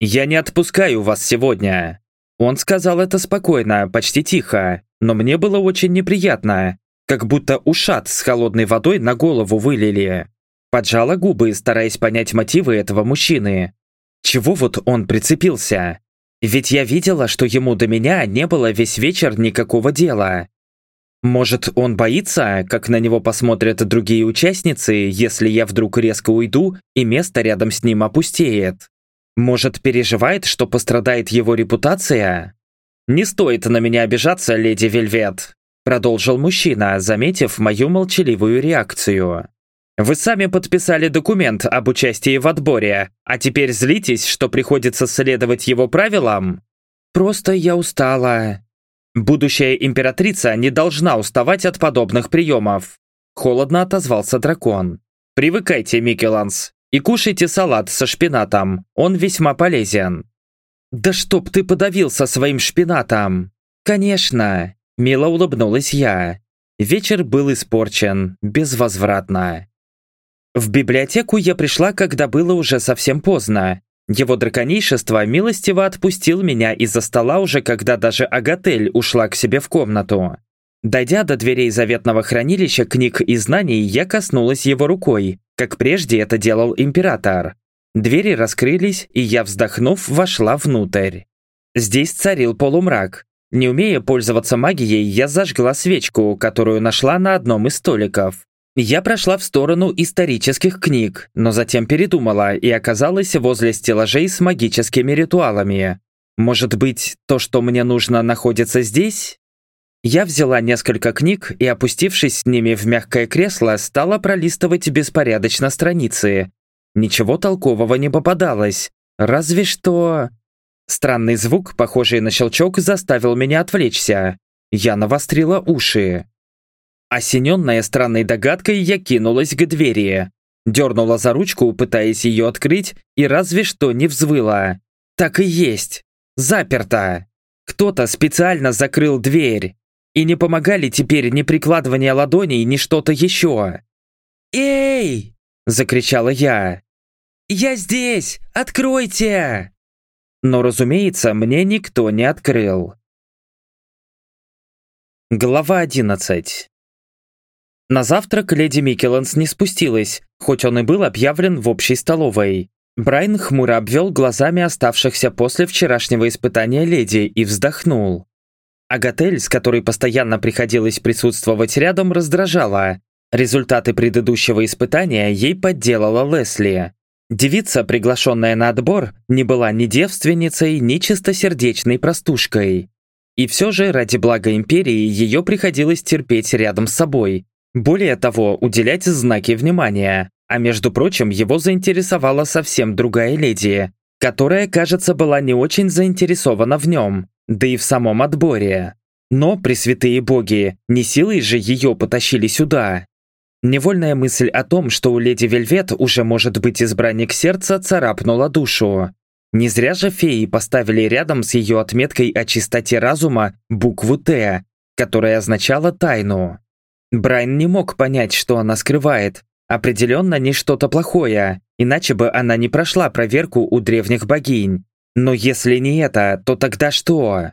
«Я не отпускаю вас сегодня». Он сказал это спокойно, почти тихо, но мне было очень неприятно, как будто ушат с холодной водой на голову вылили. Поджала губы, стараясь понять мотивы этого мужчины. Чего вот он прицепился? Ведь я видела, что ему до меня не было весь вечер никакого дела. Может, он боится, как на него посмотрят другие участницы, если я вдруг резко уйду и место рядом с ним опустеет? Может, переживает, что пострадает его репутация? «Не стоит на меня обижаться, леди Вельвет», продолжил мужчина, заметив мою молчаливую реакцию. Вы сами подписали документ об участии в отборе, а теперь злитесь, что приходится следовать его правилам? Просто я устала. Будущая императрица не должна уставать от подобных приемов. Холодно отозвался дракон. Привыкайте, Микеланс, и кушайте салат со шпинатом, он весьма полезен. Да чтоб ты подавился своим шпинатом! Конечно, мило улыбнулась я. Вечер был испорчен, безвозвратно. В библиотеку я пришла, когда было уже совсем поздно. Его драконейшество милостиво отпустил меня из-за стола уже когда даже Агатель ушла к себе в комнату. Дойдя до дверей заветного хранилища книг и знаний, я коснулась его рукой, как прежде это делал император. Двери раскрылись, и я, вздохнув, вошла внутрь. Здесь царил полумрак. Не умея пользоваться магией, я зажгла свечку, которую нашла на одном из столиков. Я прошла в сторону исторических книг, но затем передумала и оказалась возле стеллажей с магическими ритуалами. Может быть, то, что мне нужно, находится здесь? Я взяла несколько книг и, опустившись с ними в мягкое кресло, стала пролистывать беспорядочно страницы. Ничего толкового не попадалось, разве что... Странный звук, похожий на щелчок, заставил меня отвлечься. Я навострила уши. Осененная странной догадкой, я кинулась к двери. Дернула за ручку, пытаясь ее открыть, и разве что не взвыла. Так и есть. Заперто. Кто-то специально закрыл дверь. И не помогали теперь ни прикладывание ладоней, ни что-то еще. «Эй!» – закричала я. «Я здесь! Откройте!» Но, разумеется, мне никто не открыл. Глава одиннадцать. На завтрак леди Микеланс не спустилась, хоть он и был объявлен в общей столовой. Брайан хмуро обвел глазами оставшихся после вчерашнего испытания леди и вздохнул. Агатель, с которой постоянно приходилось присутствовать рядом, раздражала. Результаты предыдущего испытания ей подделала Лесли. Девица, приглашенная на отбор, не была ни девственницей, ни чистосердечной простушкой. И все же, ради блага Империи, ее приходилось терпеть рядом с собой, более того, уделять знаки внимания. А между прочим, его заинтересовала совсем другая леди, которая, кажется, была не очень заинтересована в нем. да и в самом отборе. Но, пресвятые боги, не силой же ее потащили сюда. Невольная мысль о том, что у леди Вельвет уже может быть избранник сердца, царапнула душу. Не зря же феи поставили рядом с ее отметкой о чистоте разума букву «Т», которая означала тайну. Брайан не мог понять, что она скрывает. Определенно не что-то плохое, иначе бы она не прошла проверку у древних богинь. Но если не это, то тогда что?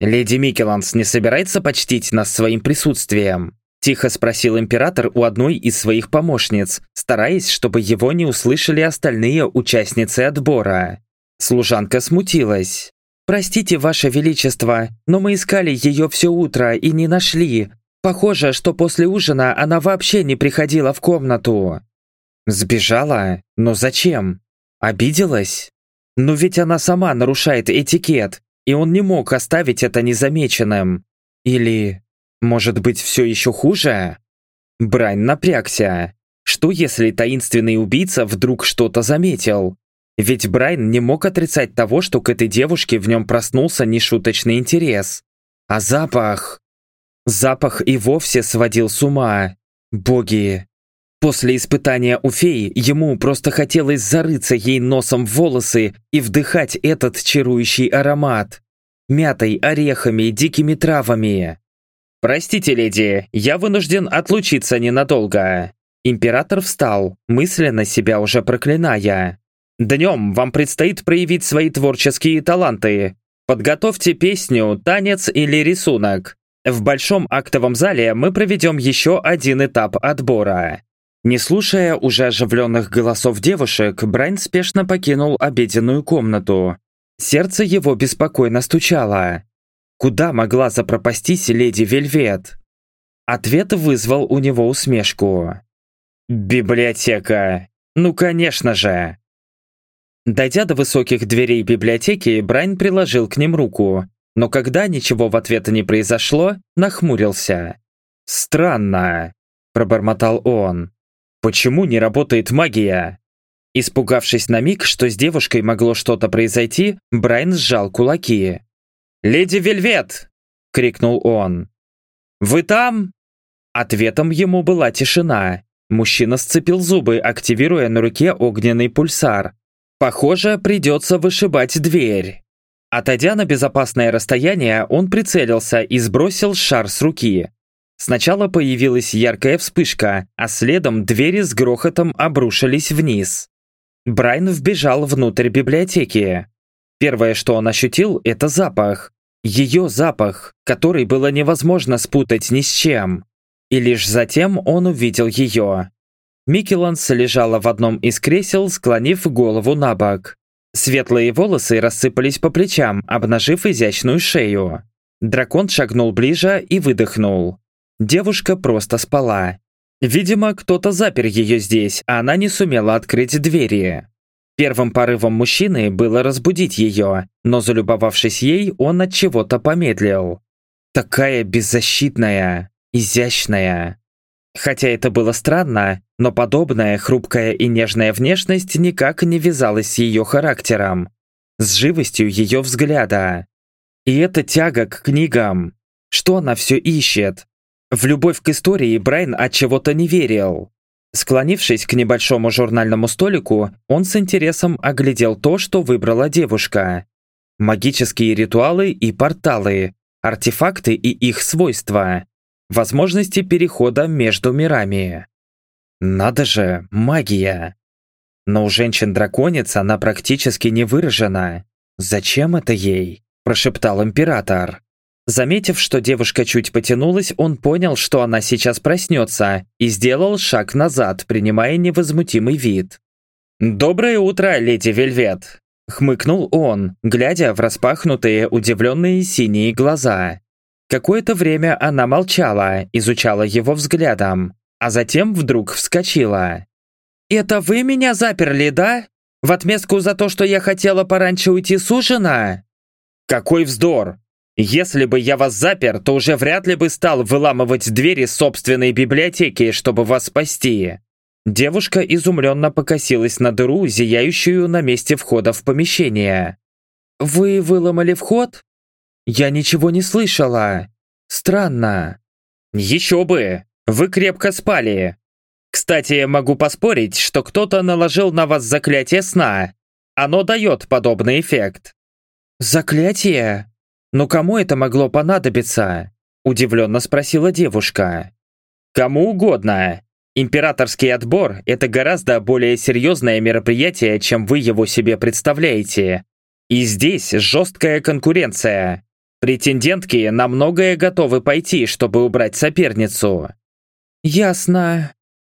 Леди Микеланс не собирается почтить нас своим присутствием? Тихо спросил император у одной из своих помощниц, стараясь, чтобы его не услышали остальные участницы отбора. Служанка смутилась. «Простите, Ваше Величество, но мы искали ее все утро и не нашли. Похоже, что после ужина она вообще не приходила в комнату». «Сбежала? Но зачем? Обиделась? Но ведь она сама нарушает этикет, и он не мог оставить это незамеченным. Или может быть, все еще хуже? Брань напрягся. Что если таинственный убийца вдруг что-то заметил? Ведь Брайан не мог отрицать того, что к этой девушке в нем проснулся нешуточный интерес. А запах... Запах и вовсе сводил с ума. Боги. После испытания у феи ему просто хотелось зарыться ей носом в волосы и вдыхать этот чарующий аромат. Мятой, орехами, дикими травами. «Простите, леди, я вынужден отлучиться ненадолго». Император встал, мысленно себя уже проклиная. «Днем вам предстоит проявить свои творческие таланты. Подготовьте песню, танец или рисунок. В большом актовом зале мы проведем еще один этап отбора». Не слушая уже оживленных голосов девушек, Брайан спешно покинул обеденную комнату. Сердце его беспокойно стучало. Куда могла запропастись леди Вельвет? Ответ вызвал у него усмешку. «Библиотека! Ну, конечно же!» Дойдя до высоких дверей библиотеки, Брайн приложил к ним руку, но когда ничего в ответ не произошло, нахмурился. «Странно», – пробормотал он. «Почему не работает магия?» Испугавшись на миг, что с девушкой могло что-то произойти, Брайн сжал кулаки. «Леди Вельвет!» — крикнул он. «Вы там?» Ответом ему была тишина. Мужчина сцепил зубы, активируя на руке огненный пульсар. Похоже, придется вышибать дверь. Отойдя на безопасное расстояние, он прицелился и сбросил шар с руки. Сначала появилась яркая вспышка, а следом двери с грохотом обрушились вниз. Брайан вбежал внутрь библиотеки. Первое, что он ощутил, это запах. Ее запах, который было невозможно спутать ни с чем. И лишь затем он увидел ее. Микеланс лежала в одном из кресел, склонив голову на бок. Светлые волосы рассыпались по плечам, обнажив изящную шею. Дракон шагнул ближе и выдохнул. Девушка просто спала. Видимо, кто-то запер ее здесь, а она не сумела открыть двери. Первым порывом мужчины было разбудить ее, но залюбовавшись ей, он от чего-то помедлил. Такая беззащитная, изящная. Хотя это было странно, но подобная хрупкая и нежная внешность никак не вязалась с ее характером, с живостью ее взгляда. И эта тяга к книгам. Что она все ищет? В любовь к истории Брайан от чего-то не верил. Склонившись к небольшому журнальному столику, он с интересом оглядел то, что выбрала девушка. Магические ритуалы и порталы, артефакты и их свойства, возможности перехода между мирами. Надо же, магия! Но у женщин-драконец она практически не выражена. Зачем это ей? Прошептал император. Заметив, что девушка чуть потянулась, он понял, что она сейчас проснется, и сделал шаг назад, принимая невозмутимый вид. «Доброе утро, леди Вельвет!» — хмыкнул он, глядя в распахнутые, удивленные синие глаза. Какое-то время она молчала, изучала его взглядом, а затем вдруг вскочила. «Это вы меня заперли, да? В отместку за то, что я хотела пораньше уйти с ужина?» «Какой вздор! Если бы я вас запер, то уже вряд ли бы стал выламывать двери собственной библиотеки, чтобы вас спасти». Девушка изумленно покосилась на дыру, зияющую на месте входа в помещение. «Вы выломали вход?» Я ничего не слышала. Странно. Еще бы. Вы крепко спали. Кстати, могу поспорить, что кто-то наложил на вас заклятие сна. Оно дает подобный эффект. Заклятие? Но кому это могло понадобиться? Удивленно спросила девушка. Кому угодно. Императорский отбор – это гораздо более серьезное мероприятие, чем вы его себе представляете. И здесь жесткая конкуренция. Претендентки на многое готовы пойти, чтобы убрать соперницу. Ясно.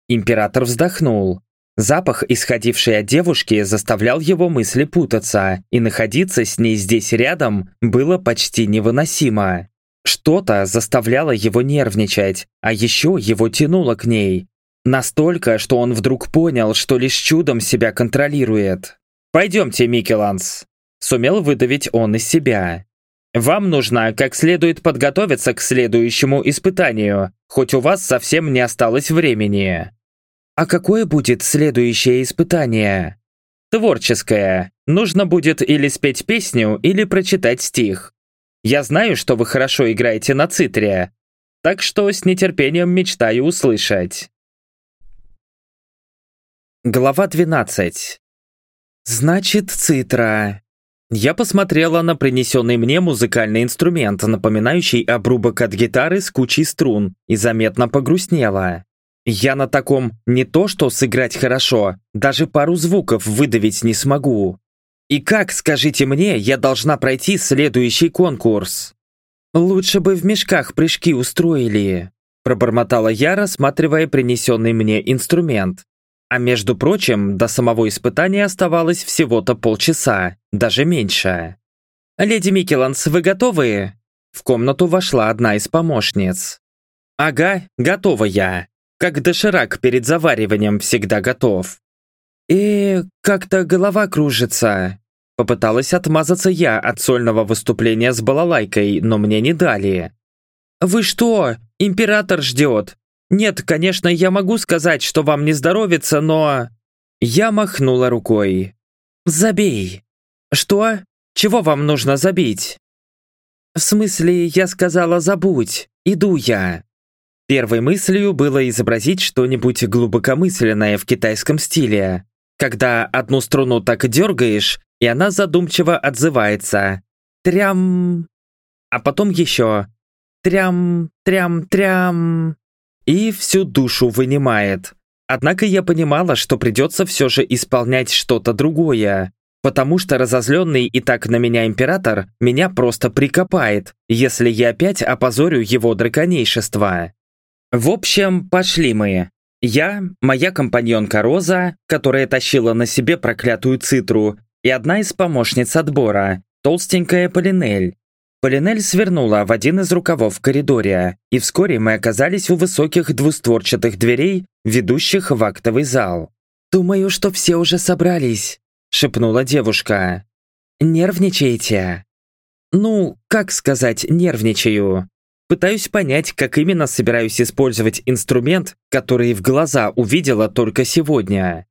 Император вздохнул. Запах, исходивший от девушки, заставлял его мысли путаться, и находиться с ней здесь рядом было почти невыносимо. Что-то заставляло его нервничать, а еще его тянуло к ней. Настолько, что он вдруг понял, что лишь чудом себя контролирует. «Пойдемте, Микеланс», – сумел выдавить он из себя. Вам нужно как следует подготовиться к следующему испытанию, хоть у вас совсем не осталось времени. А какое будет следующее испытание? Творческое. Нужно будет или спеть песню, или прочитать стих. Я знаю, что вы хорошо играете на цитре, так что с нетерпением мечтаю услышать. Глава 12. Значит, цитра. Я посмотрела на принесенный мне музыкальный инструмент, напоминающий обрубок от гитары с кучей струн, и заметно погрустнела. Я на таком не то что сыграть хорошо, даже пару звуков выдавить не смогу. И как, скажите мне, я должна пройти следующий конкурс? Лучше бы в мешках прыжки устроили, пробормотала я, рассматривая принесенный мне инструмент. А между прочим, до самого испытания оставалось всего-то полчаса, даже меньше. «Леди Микеланс, вы готовы?» В комнату вошла одна из помощниц. «Ага, готова я. Как доширак перед завариванием всегда готов». «Э, как-то голова кружится». Попыталась отмазаться я от сольного выступления с балалайкой, но мне не дали. «Вы что? Император ждет. Нет, конечно, я могу сказать, что вам не здоровится, но...» Я махнула рукой. «Забей». «Что? Чего вам нужно забить?» «В смысле, я сказала забудь. Иду я». Первой мыслью было изобразить что-нибудь глубокомысленное в китайском стиле, когда одну струну так дергаешь, и она задумчиво отзывается. Трям. А потом еще. Трям, трям, трям и всю душу вынимает. Однако я понимала, что придется все же исполнять что-то другое, потому что разозленный и так на меня император меня просто прикопает, если я опять опозорю его драконейшество. В общем, пошли мы. Я, моя компаньонка Роза, которая тащила на себе проклятую цитру, и одна из помощниц отбора, толстенькая Полинель, Полинель свернула в один из рукавов коридора, и вскоре мы оказались у высоких двустворчатых дверей, ведущих в актовый зал. «Думаю, что все уже собрались», — шепнула девушка. «Нервничаете?» «Ну, как сказать, нервничаю?» Пытаюсь понять, как именно собираюсь использовать инструмент, который в глаза увидела только сегодня.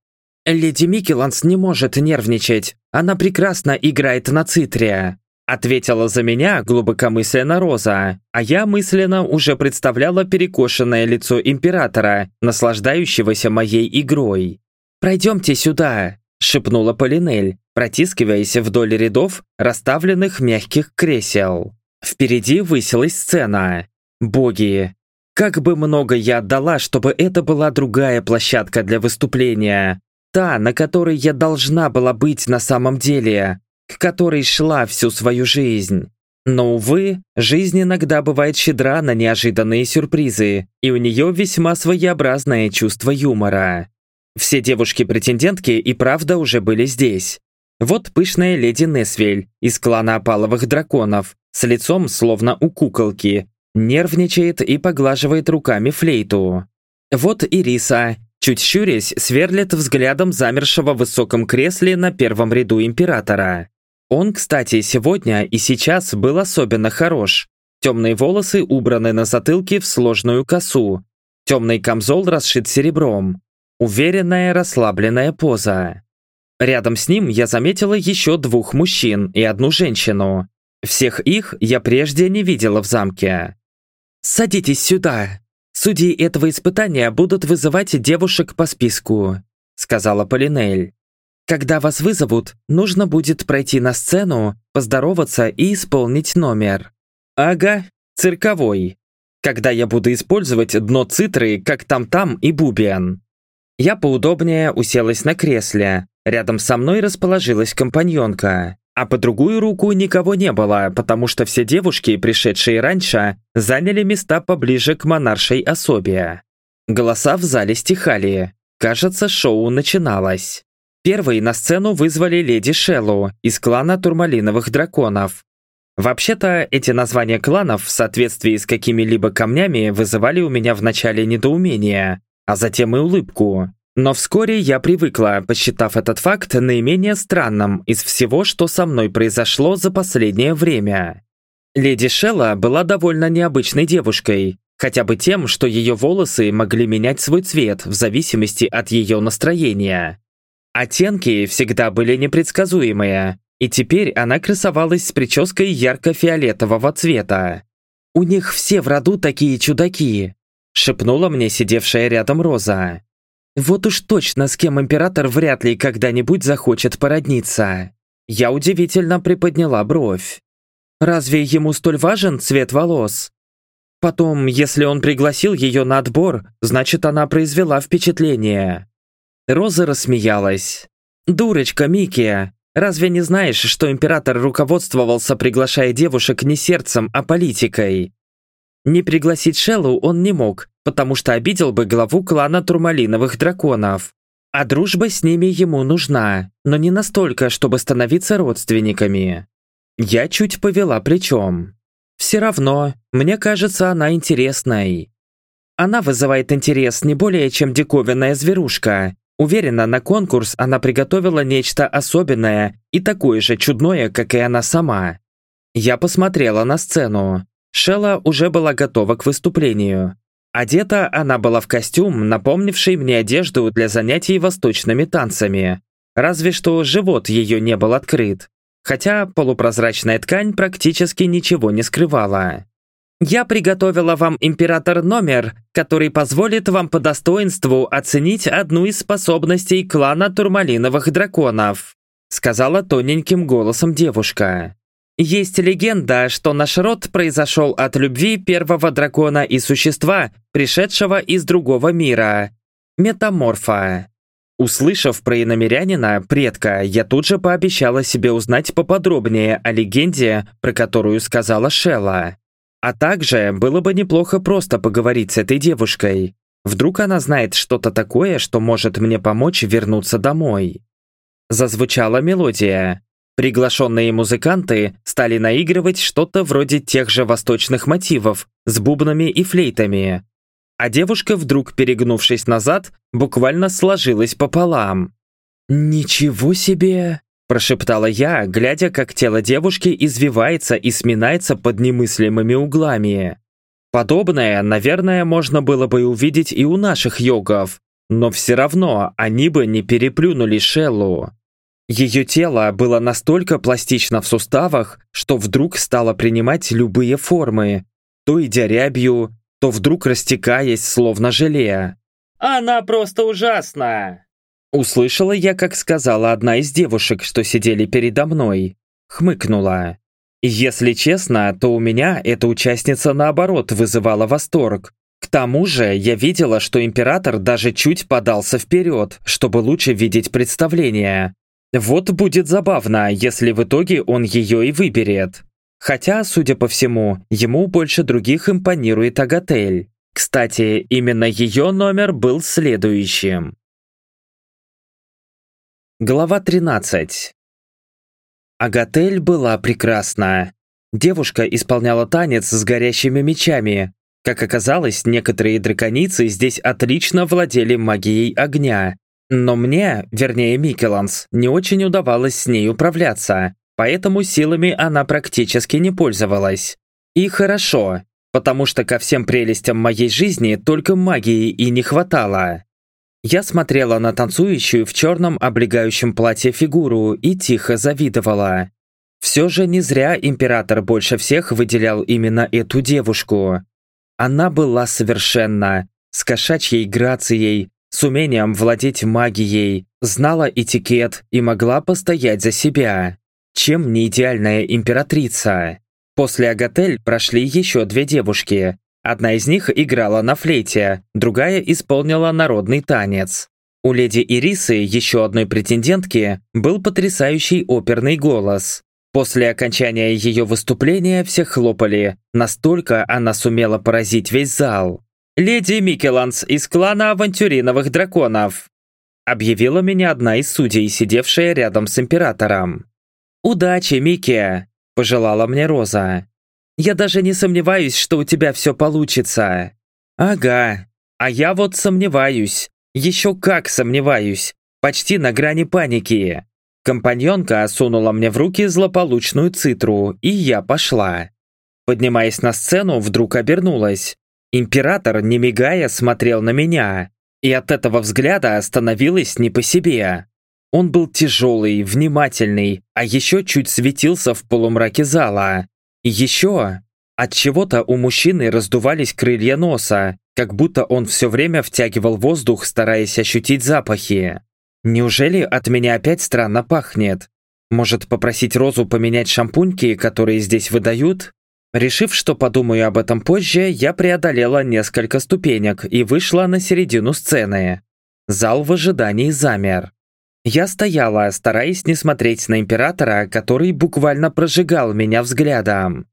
Леди Микеланс не может нервничать, она прекрасно играет на цитре. Ответила за меня глубокомысленно Роза, а я мысленно уже представляла перекошенное лицо императора, наслаждающегося моей игрой. «Пройдемте сюда», – шепнула Полинель, протискиваясь вдоль рядов расставленных мягких кресел. Впереди высилась сцена. Боги. Как бы много я отдала, чтобы это была другая площадка для выступления. Та, на которой я должна была быть на самом деле, к которой шла всю свою жизнь. Но, увы, жизнь иногда бывает щедра на неожиданные сюрпризы, и у нее весьма своеобразное чувство юмора. Все девушки-претендентки и правда уже были здесь. Вот пышная леди Несвель из клана опаловых драконов, с лицом словно у куколки, нервничает и поглаживает руками флейту. Вот Ириса, чуть щурясь, сверлит взглядом замершего в высоком кресле на первом ряду императора. Он, кстати, сегодня и сейчас был особенно хорош. Темные волосы убраны на затылке в сложную косу. Темный камзол расшит серебром. Уверенная, расслабленная поза. Рядом с ним я заметила еще двух мужчин и одну женщину. Всех их я прежде не видела в замке. «Садитесь сюда. Судьи этого испытания будут вызывать девушек по списку», сказала Полинель. «Когда вас вызовут, нужно будет пройти на сцену, поздороваться и исполнить номер». «Ага, цирковой. Когда я буду использовать дно цитры, как там-там и бубен». Я поудобнее уселась на кресле. Рядом со мной расположилась компаньонка. А по другую руку никого не было, потому что все девушки, пришедшие раньше, заняли места поближе к монаршей особе. Голоса в зале стихали. Кажется, шоу начиналось. Первой на сцену вызвали леди Шеллу из клана Турмалиновых драконов. Вообще-то, эти названия кланов в соответствии с какими-либо камнями вызывали у меня вначале недоумение, а затем и улыбку. Но вскоре я привыкла, посчитав этот факт наименее странным из всего, что со мной произошло за последнее время. Леди Шелла была довольно необычной девушкой, хотя бы тем, что ее волосы могли менять свой цвет в зависимости от ее настроения. Оттенки всегда были непредсказуемые, и теперь она красовалась с прической ярко-фиолетового цвета. «У них все в роду такие чудаки», — шепнула мне сидевшая рядом Роза. Вот уж точно с кем император вряд ли когда-нибудь захочет породниться. Я удивительно приподняла бровь. Разве ему столь важен цвет волос? Потом, если он пригласил ее на отбор, значит, она произвела впечатление. Роза рассмеялась. «Дурочка, Микки, разве не знаешь, что император руководствовался, приглашая девушек не сердцем, а политикой? Не пригласить Шеллу он не мог, потому что обидел бы главу клана Турмалиновых драконов. А дружба с ними ему нужна, но не настолько, чтобы становиться родственниками. Я чуть повела плечом. Все равно, мне кажется, она интересной. Она вызывает интерес не более, чем диковинная зверушка. Уверена, на конкурс она приготовила нечто особенное и такое же чудное, как и она сама. Я посмотрела на сцену. Шелла уже была готова к выступлению. Одета она была в костюм, напомнивший мне одежду для занятий восточными танцами. Разве что живот ее не был открыт. Хотя полупрозрачная ткань практически ничего не скрывала. «Я приготовила вам, император, номер, который позволит вам по достоинству оценить одну из способностей клана Турмалиновых драконов», сказала тоненьким голосом девушка. Есть легенда, что наш род произошел от любви первого дракона и существа, пришедшего из другого мира – метаморфа. Услышав про иномерянина, предка, я тут же пообещала себе узнать поподробнее о легенде, про которую сказала Шелла. А также было бы неплохо просто поговорить с этой девушкой. Вдруг она знает что-то такое, что может мне помочь вернуться домой. Зазвучала мелодия. Приглашенные музыканты стали наигрывать что-то вроде тех же восточных мотивов с бубнами и флейтами. А девушка, вдруг перегнувшись назад, буквально сложилась пополам. «Ничего себе!» – прошептала я, глядя, как тело девушки извивается и сминается под немыслимыми углами. Подобное, наверное, можно было бы увидеть и у наших йогов, но все равно они бы не переплюнули Шеллу. Ее тело было настолько пластично в суставах, что вдруг стало принимать любые формы, то идя рябью, то вдруг растекаясь, словно желе. «Она просто ужасна!» Услышала я, как сказала одна из девушек, что сидели передо мной. Хмыкнула. Если честно, то у меня эта участница наоборот вызывала восторг. К тому же я видела, что император даже чуть подался вперед, чтобы лучше видеть представление. Вот будет забавно, если в итоге он ее и выберет. Хотя, судя по всему, ему больше других импонирует Агатель. Кстати, именно ее номер был следующим. Глава 13 Агатель была прекрасна. Девушка исполняла танец с горящими мечами. Как оказалось, некоторые драконицы здесь отлично владели магией огня, но мне, вернее Микеланс, не очень удавалось с ней управляться, поэтому силами она практически не пользовалась. И хорошо, потому что ко всем прелестям моей жизни только магии и не хватало. Я смотрела на танцующую в черном облегающем платье фигуру и тихо завидовала. Все же не зря император больше всех выделял именно эту девушку. Она была совершенна, с кошачьей грацией, с умением владеть магией, знала этикет и могла постоять за себя. Чем не идеальная императрица? После Агатель прошли еще две девушки. Одна из них играла на флейте, другая исполнила народный танец. У леди Ирисы, еще одной претендентки, был потрясающий оперный голос. После окончания ее выступления все хлопали, настолько она сумела поразить весь зал. «Леди Микеланс из клана авантюриновых драконов!» Объявила меня одна из судей, сидевшая рядом с императором. «Удачи, Микки!» – пожелала мне Роза. «Я даже не сомневаюсь, что у тебя все получится». «Ага, а я вот сомневаюсь. Еще как сомневаюсь. Почти на грани паники». Компаньонка сунула мне в руки злополучную цитру, и я пошла. Поднимаясь на сцену, вдруг обернулась. Император, не мигая, смотрел на меня, и от этого взгляда становилось не по себе. Он был тяжелый, внимательный, а еще чуть светился в полумраке зала. И еще от чего-то у мужчины раздувались крылья носа, как будто он все время втягивал воздух, стараясь ощутить запахи. Неужели от меня опять странно пахнет? Может попросить Розу поменять шампуньки, которые здесь выдают? Решив, что подумаю об этом позже, я преодолела несколько ступенек и вышла на середину сцены. Зал в ожидании замер. Я стояла, стараясь не смотреть на императора, который буквально прожигал меня взглядом.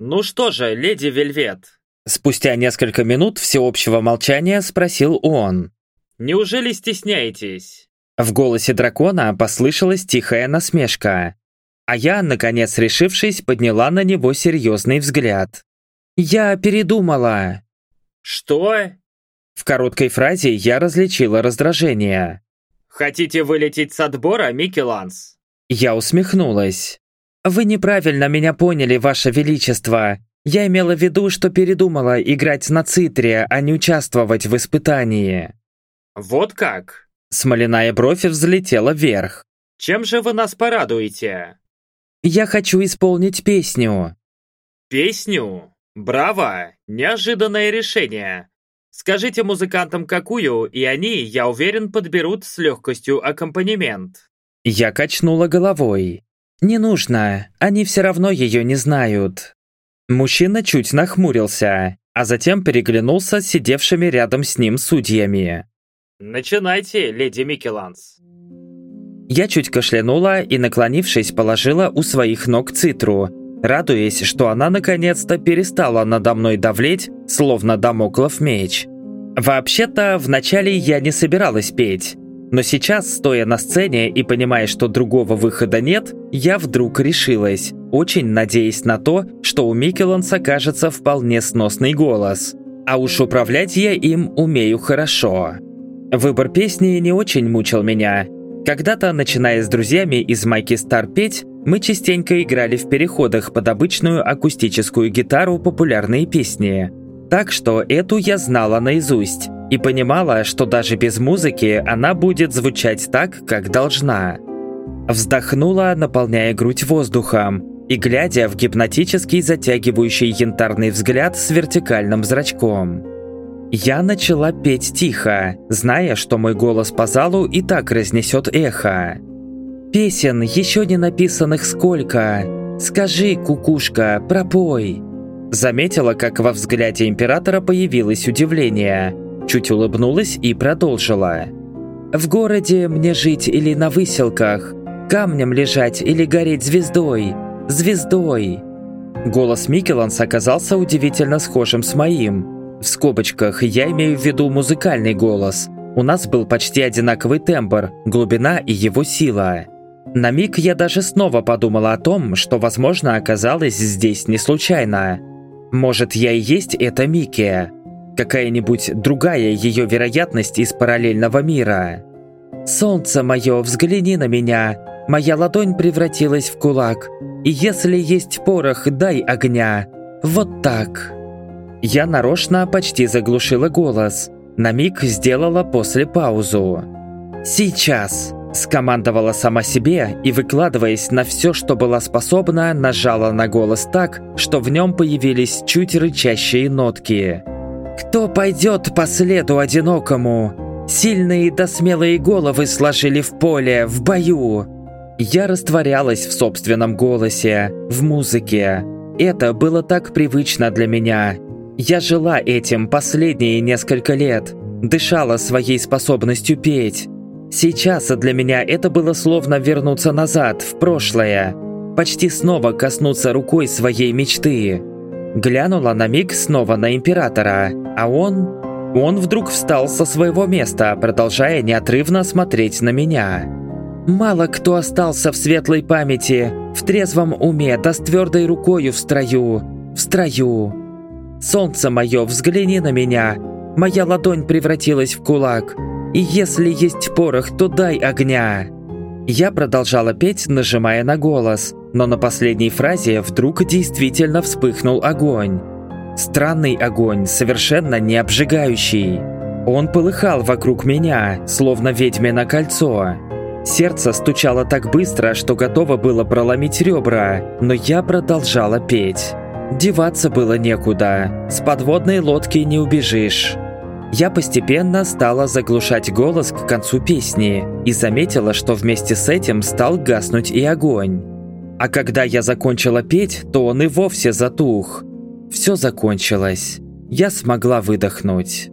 «Ну что же, леди Вельвет?» Спустя несколько минут всеобщего молчания спросил он. «Неужели стесняетесь?» В голосе дракона послышалась тихая насмешка. А я, наконец решившись, подняла на него серьезный взгляд. «Я передумала». «Что?» В короткой фразе я различила раздражение. «Хотите вылететь с отбора, Микеланс?» Я усмехнулась. «Вы неправильно меня поняли, Ваше Величество. Я имела в виду, что передумала играть на цитре, а не участвовать в испытании». «Вот как?» Смоляная бровь взлетела вверх. «Чем же вы нас порадуете?» «Я хочу исполнить песню». «Песню? Браво! Неожиданное решение. Скажите музыкантам какую, и они, я уверен, подберут с легкостью аккомпанемент». Я качнула головой. «Не нужно, они все равно ее не знают». Мужчина чуть нахмурился, а затем переглянулся с сидевшими рядом с ним судьями. «Начинайте, леди Микеланс». Я чуть кашлянула и, наклонившись, положила у своих ног цитру, радуясь, что она наконец-то перестала надо мной давлеть, словно домоклов меч. Вообще-то, вначале я не собиралась петь, но сейчас, стоя на сцене и понимая, что другого выхода нет, я вдруг решилась, очень надеясь на то, что у Микеланса кажется вполне сносный голос. А уж управлять я им умею хорошо. Выбор песни не очень мучил меня. Когда-то, начиная с друзьями из Майки Стар петь, мы частенько играли в переходах под обычную акустическую гитару популярные песни. Так что эту я знала наизусть и понимала, что даже без музыки она будет звучать так, как должна. Вздохнула, наполняя грудь воздухом и глядя в гипнотический затягивающий янтарный взгляд с вертикальным зрачком. Я начала петь тихо, зная, что мой голос по залу и так разнесет эхо. «Песен еще не написанных сколько. Скажи, кукушка, пропой». Заметила, как во взгляде императора появилось удивление. Чуть улыбнулась и продолжила. «В городе мне жить или на выселках, камнем лежать или гореть звездой, звездой». Голос Микеланс оказался удивительно схожим с моим, в скобочках я имею в виду музыкальный голос. У нас был почти одинаковый тембр, глубина и его сила. На миг я даже снова подумала о том, что, возможно, оказалось здесь не случайно. Может, я и есть эта Микки? Какая-нибудь другая ее вероятность из параллельного мира? «Солнце мое, взгляни на меня, моя ладонь превратилась в кулак, и если есть порох, дай огня. Вот так». Я нарочно почти заглушила голос. На миг сделала после паузу. «Сейчас!» Скомандовала сама себе и, выкладываясь на все, что была способна, нажала на голос так, что в нем появились чуть рычащие нотки. «Кто пойдет по следу одинокому? Сильные да смелые головы сложили в поле, в бою!» Я растворялась в собственном голосе, в музыке. Это было так привычно для меня. Я жила этим последние несколько лет, дышала своей способностью петь. Сейчас для меня это было словно вернуться назад, в прошлое. Почти снова коснуться рукой своей мечты. Глянула на миг снова на Императора, а он... Он вдруг встал со своего места, продолжая неотрывно смотреть на меня. Мало кто остался в светлой памяти, в трезвом уме, да с твердой рукою в строю, в строю. Солнце мое, взгляни на меня, моя ладонь превратилась в кулак, и если есть порох, то дай огня. Я продолжала петь, нажимая на голос, но на последней фразе вдруг действительно вспыхнул огонь. Странный огонь, совершенно не обжигающий. Он полыхал вокруг меня, словно ведьмино кольцо. Сердце стучало так быстро, что готово было проломить ребра, но я продолжала петь. Деваться было некуда, с подводной лодки не убежишь. Я постепенно стала заглушать голос к концу песни и заметила, что вместе с этим стал гаснуть и огонь. А когда я закончила петь, то он и вовсе затух. Все закончилось. Я смогла выдохнуть.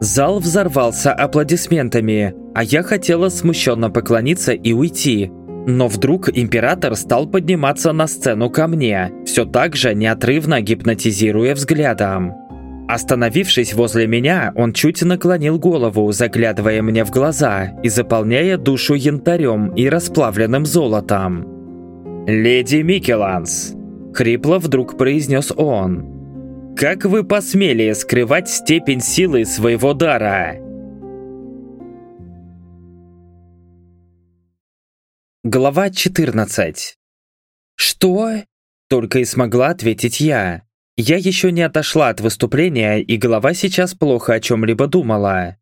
Зал взорвался аплодисментами, а я хотела смущенно поклониться и уйти. Но вдруг император стал подниматься на сцену ко мне, все так же неотрывно гипнотизируя взглядом. Остановившись возле меня, он чуть наклонил голову, заглядывая мне в глаза и заполняя душу янтарем и расплавленным золотом. «Леди Микеланс!» — хрипло вдруг произнес он. Как вы посмели скрывать степень силы своего дара? Глава 14 «Что?» – только и смогла ответить я. Я еще не отошла от выступления, и голова сейчас плохо о чем-либо думала.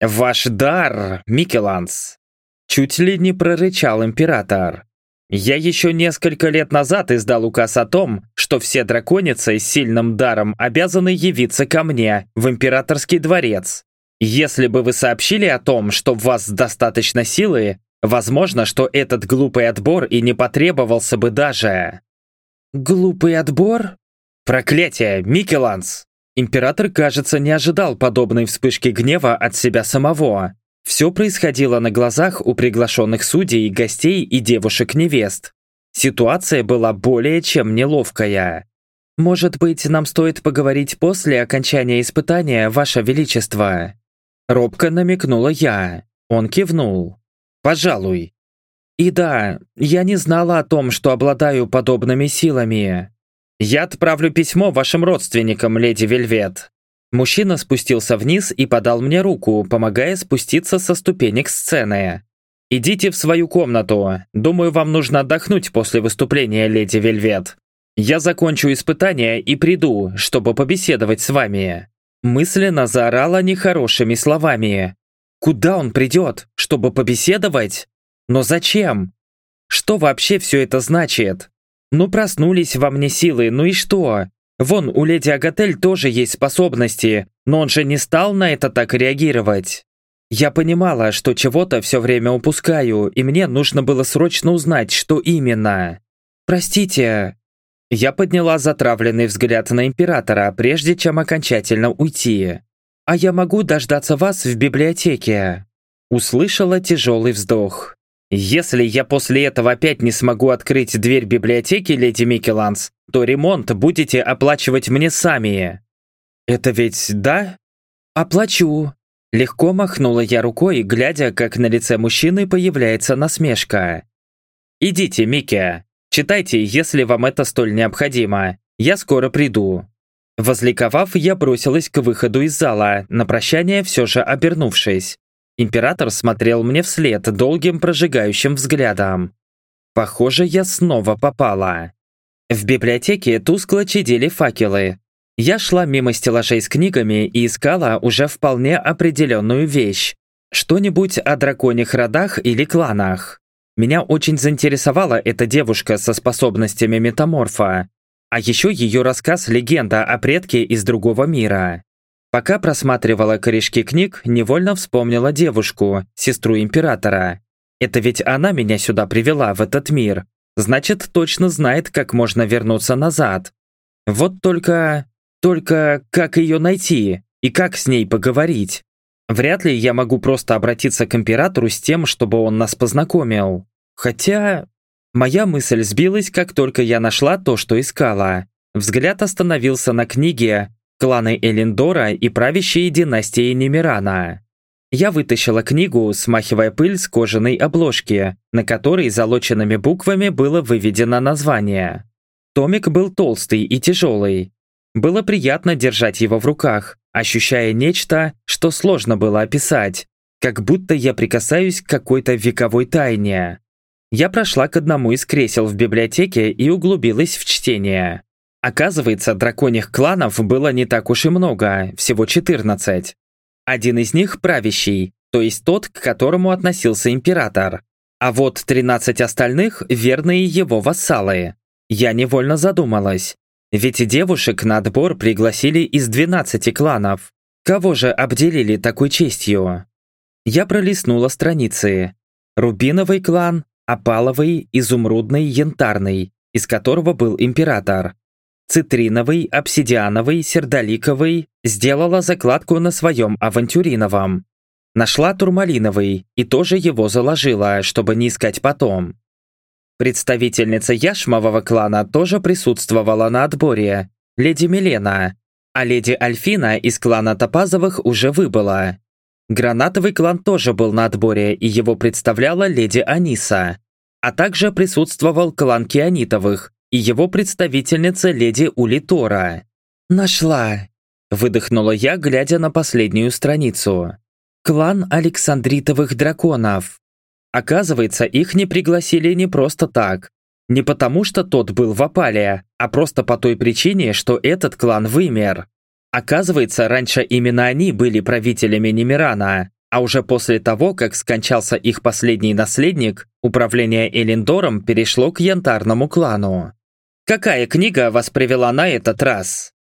«Ваш дар, Микеланс!» Чуть ли не прорычал император. Я еще несколько лет назад издал указ о том, что все драконицы с сильным даром обязаны явиться ко мне, в императорский дворец. Если бы вы сообщили о том, что в вас достаточно силы, возможно, что этот глупый отбор и не потребовался бы даже. Глупый отбор? Проклятие, Микеланс! Император, кажется, не ожидал подобной вспышки гнева от себя самого. Все происходило на глазах у приглашенных судей, гостей и девушек-невест. Ситуация была более чем неловкая. «Может быть, нам стоит поговорить после окончания испытания, Ваше Величество?» Робко намекнула я. Он кивнул. «Пожалуй». «И да, я не знала о том, что обладаю подобными силами. Я отправлю письмо вашим родственникам, леди Вельвет. Мужчина спустился вниз и подал мне руку, помогая спуститься со ступенек сцены. «Идите в свою комнату. Думаю, вам нужно отдохнуть после выступления, леди Вельвет. Я закончу испытание и приду, чтобы побеседовать с вами». Мысленно заорала нехорошими словами. «Куда он придет? Чтобы побеседовать? Но зачем? Что вообще все это значит? Ну проснулись во мне силы, ну и что? Вон, у леди Агатель тоже есть способности, но он же не стал на это так реагировать. Я понимала, что чего-то все время упускаю, и мне нужно было срочно узнать, что именно. «Простите». Я подняла затравленный взгляд на Императора, прежде чем окончательно уйти. «А я могу дождаться вас в библиотеке?» Услышала тяжелый вздох. Если я после этого опять не смогу открыть дверь библиотеки, леди Микеланс, то ремонт будете оплачивать мне сами. Это ведь да? Оплачу. Легко махнула я рукой, глядя, как на лице мужчины появляется насмешка. «Идите, Микки, читайте, если вам это столь необходимо. Я скоро приду». Возликовав, я бросилась к выходу из зала, на прощание все же обернувшись. Император смотрел мне вслед долгим прожигающим взглядом. Похоже, я снова попала. В библиотеке тускло чадили факелы. Я шла мимо стеллажей с книгами и искала уже вполне определенную вещь. Что-нибудь о драконьих родах или кланах. Меня очень заинтересовала эта девушка со способностями метаморфа, а еще ее рассказ «Легенда о предке из другого мира». Пока просматривала корешки книг, невольно вспомнила девушку, сестру императора. Это ведь она меня сюда привела, в этот мир. Значит, точно знает, как можно вернуться назад. Вот только... Только как ее найти? И как с ней поговорить? Вряд ли я могу просто обратиться к императору с тем, чтобы он нас познакомил. Хотя... Моя мысль сбилась, как только я нашла то, что искала. Взгляд остановился на книге «Кланы Элендора и правящие династии Немирана». Я вытащила книгу, смахивая пыль с кожаной обложки, на которой залоченными буквами было выведено название. Томик был толстый и тяжелый. Было приятно держать его в руках, ощущая нечто, что сложно было описать, как будто я прикасаюсь к какой-то вековой тайне. Я прошла к одному из кресел в библиотеке и углубилась в чтение. Оказывается, драконьих кланов было не так уж и много, всего 14. Один из них правящий, то есть тот, к которому относился император. А вот 13 остальных – верные его вассалы. Я невольно задумалась, ведь девушек на отбор пригласили из 12 кланов. Кого же обделили такой честью? Я пролистнула страницы. Рубиновый клан, опаловый, изумрудный, янтарный, из которого был император. Цитриновый, обсидиановый, сердоликовый сделала закладку на своем авантюриновом. Нашла турмалиновый и тоже его заложила, чтобы не искать потом. Представительница Яшмового клана тоже присутствовала на отборе, леди Милена, а леди Альфина из клана Топазовых уже выбыла. Гранатовый клан тоже был на отборе, и его представляла леди Аниса. А также присутствовал клан Кианитовых и его представительница леди Улитора. «Нашла!» – выдохнула я, глядя на последнюю страницу. «Клан Александритовых драконов. Оказывается, их не пригласили не просто так. Не потому, что тот был в опале, а просто по той причине, что этот клан вымер. Оказывается, раньше именно они были правителями Немирана, а уже после того, как скончался их последний наследник, управление Элендором перешло к янтарному клану. «Какая книга вас привела на этот раз?»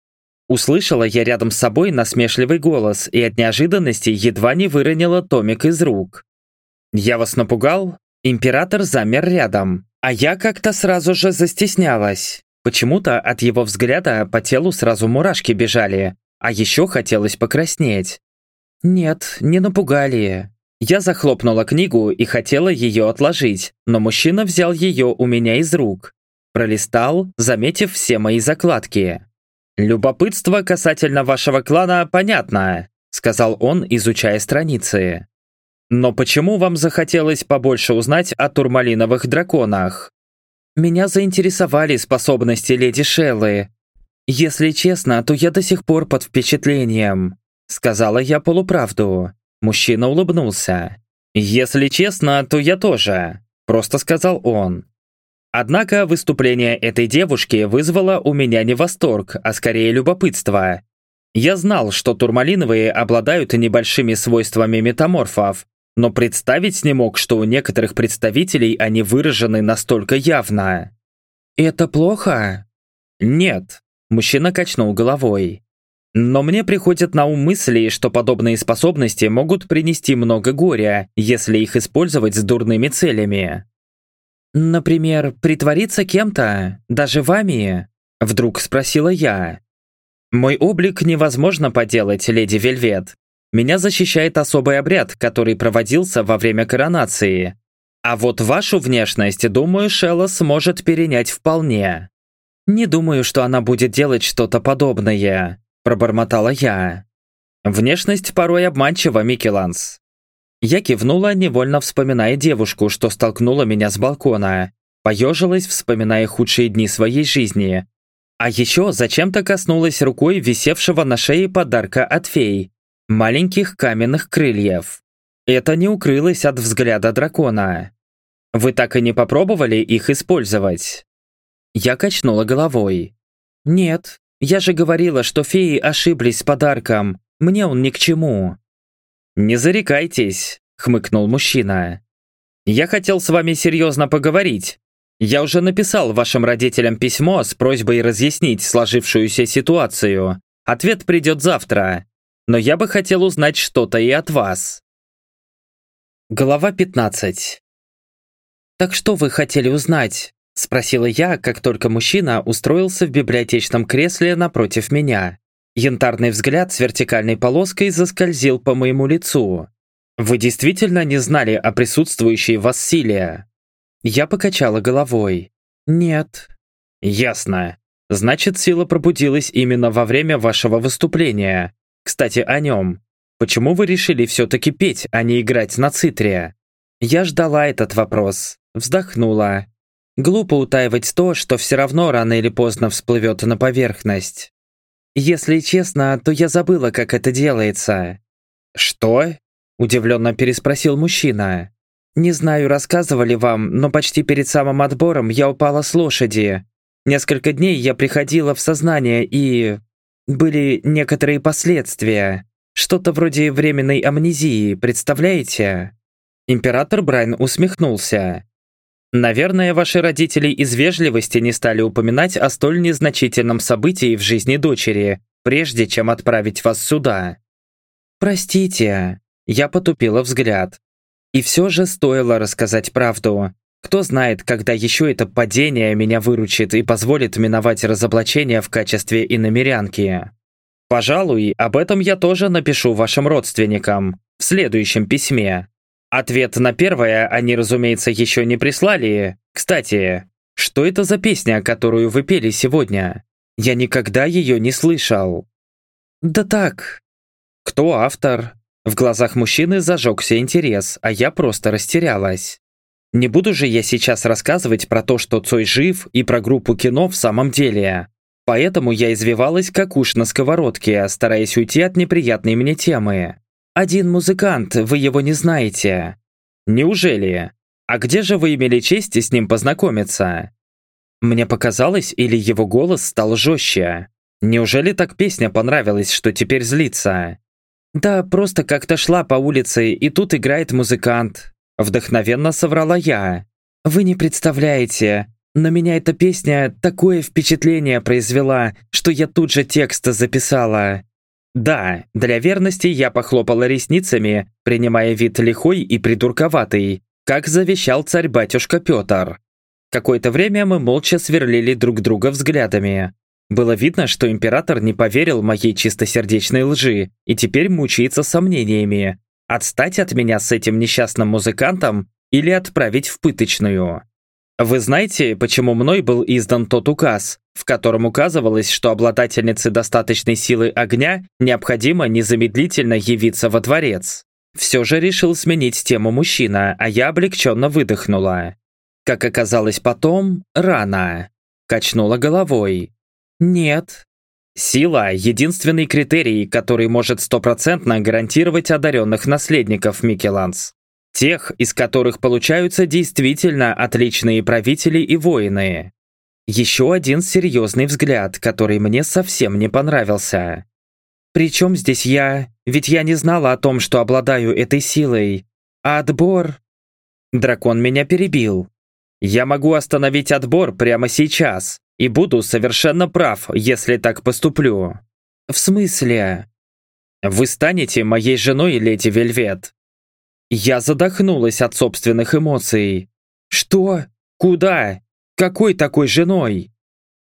Услышала я рядом с собой насмешливый голос и от неожиданности едва не выронила томик из рук. «Я вас напугал?» Император замер рядом, а я как-то сразу же застеснялась. Почему-то от его взгляда по телу сразу мурашки бежали, а еще хотелось покраснеть. «Нет, не напугали». Я захлопнула книгу и хотела ее отложить, но мужчина взял ее у меня из рук. Пролистал, заметив все мои закладки. «Любопытство касательно вашего клана понятно», сказал он, изучая страницы. Но почему вам захотелось побольше узнать о турмалиновых драконах? Меня заинтересовали способности леди Шеллы. Если честно, то я до сих пор под впечатлением. Сказала я полуправду. Мужчина улыбнулся. «Если честно, то я тоже», – просто сказал он. Однако выступление этой девушки вызвало у меня не восторг, а скорее любопытство. Я знал, что турмалиновые обладают небольшими свойствами метаморфов, но представить не мог, что у некоторых представителей они выражены настолько явно. «Это плохо?» «Нет», – мужчина качнул головой. «Но мне приходят на ум мысли, что подобные способности могут принести много горя, если их использовать с дурными целями». «Например, притвориться кем-то, даже вами?» – вдруг спросила я. «Мой облик невозможно поделать, леди Вельвет. Меня защищает особый обряд, который проводился во время коронации. А вот вашу внешность, думаю, Шелла сможет перенять вполне. Не думаю, что она будет делать что-то подобное, пробормотала я. Внешность порой обманчива, Микеланс. Я кивнула, невольно вспоминая девушку, что столкнула меня с балкона. Поежилась, вспоминая худшие дни своей жизни. А еще зачем-то коснулась рукой висевшего на шее подарка от фей, маленьких каменных крыльев. Это не укрылось от взгляда дракона. Вы так и не попробовали их использовать? Я качнула головой. Нет, я же говорила, что феи ошиблись с подарком. Мне он ни к чему. «Не зарекайтесь», — хмыкнул мужчина. «Я хотел с вами серьезно поговорить. Я уже написал вашим родителям письмо с просьбой разъяснить сложившуюся ситуацию. Ответ придет завтра. Но я бы хотел узнать что-то и от вас». Глава 15 «Так что вы хотели узнать?» – спросила я, как только мужчина устроился в библиотечном кресле напротив меня. Янтарный взгляд с вертикальной полоской заскользил по моему лицу. «Вы действительно не знали о присутствующей в вас силе?» Я покачала головой. «Нет». «Ясно. Значит, сила пробудилась именно во время вашего выступления. Кстати, о нем. Почему вы решили все-таки петь, а не играть на цитре?» Я ждала этот вопрос. Вздохнула. Глупо утаивать то, что все равно рано или поздно всплывет на поверхность. Если честно, то я забыла, как это делается. «Что?» – удивленно переспросил мужчина. «Не знаю, рассказывали вам, но почти перед самым отбором я упала с лошади. Несколько дней я приходила в сознание и... Были некоторые последствия. Что-то вроде временной амнезии, представляете?» Император Брайн усмехнулся. Наверное, ваши родители из вежливости не стали упоминать о столь незначительном событии в жизни дочери, прежде чем отправить вас сюда. Простите, я потупила взгляд. И все же стоило рассказать правду. Кто знает, когда еще это падение меня выручит и позволит миновать разоблачение в качестве иномерянки. Пожалуй, об этом я тоже напишу вашим родственникам в следующем письме. Ответ на первое они, разумеется, еще не прислали. Кстати, что это за песня, которую вы пели сегодня? Я никогда ее не слышал. Да так. Кто автор? В глазах мужчины зажегся интерес, а я просто растерялась. Не буду же я сейчас рассказывать про то, что Цой жив, и про группу кино в самом деле. Поэтому я извивалась как уж на сковородке, стараясь уйти от неприятной мне темы. «Один музыкант, вы его не знаете». «Неужели? А где же вы имели честь с ним познакомиться?» Мне показалось, или его голос стал жестче. Неужели так песня понравилась, что теперь злится? «Да, просто как-то шла по улице, и тут играет музыкант». Вдохновенно соврала я. «Вы не представляете, на меня эта песня такое впечатление произвела, что я тут же текст записала. Да, для верности я похлопала ресницами, принимая вид лихой и придурковатый, как завещал царь-батюшка Петр. Какое-то время мы молча сверлили друг друга взглядами. Было видно, что император не поверил моей чистосердечной лжи и теперь мучается сомнениями, отстать от меня с этим несчастным музыкантом или отправить в пыточную. Вы знаете, почему мной был издан тот указ, в котором указывалось, что обладательнице достаточной силы огня необходимо незамедлительно явиться во дворец? Все же решил сменить тему мужчина, а я облегченно выдохнула. Как оказалось потом, рано. Качнула головой. Нет. Сила – единственный критерий, который может стопроцентно гарантировать одаренных наследников Микеланс. Тех, из которых получаются действительно отличные правители и воины. Еще один серьезный взгляд, который мне совсем не понравился. Причем здесь я? Ведь я не знала о том, что обладаю этой силой. А отбор... Дракон меня перебил. Я могу остановить отбор прямо сейчас, и буду совершенно прав, если так поступлю. В смысле? Вы станете моей женой, леди Вельвет, я задохнулась от собственных эмоций. Что? Куда? Какой такой женой?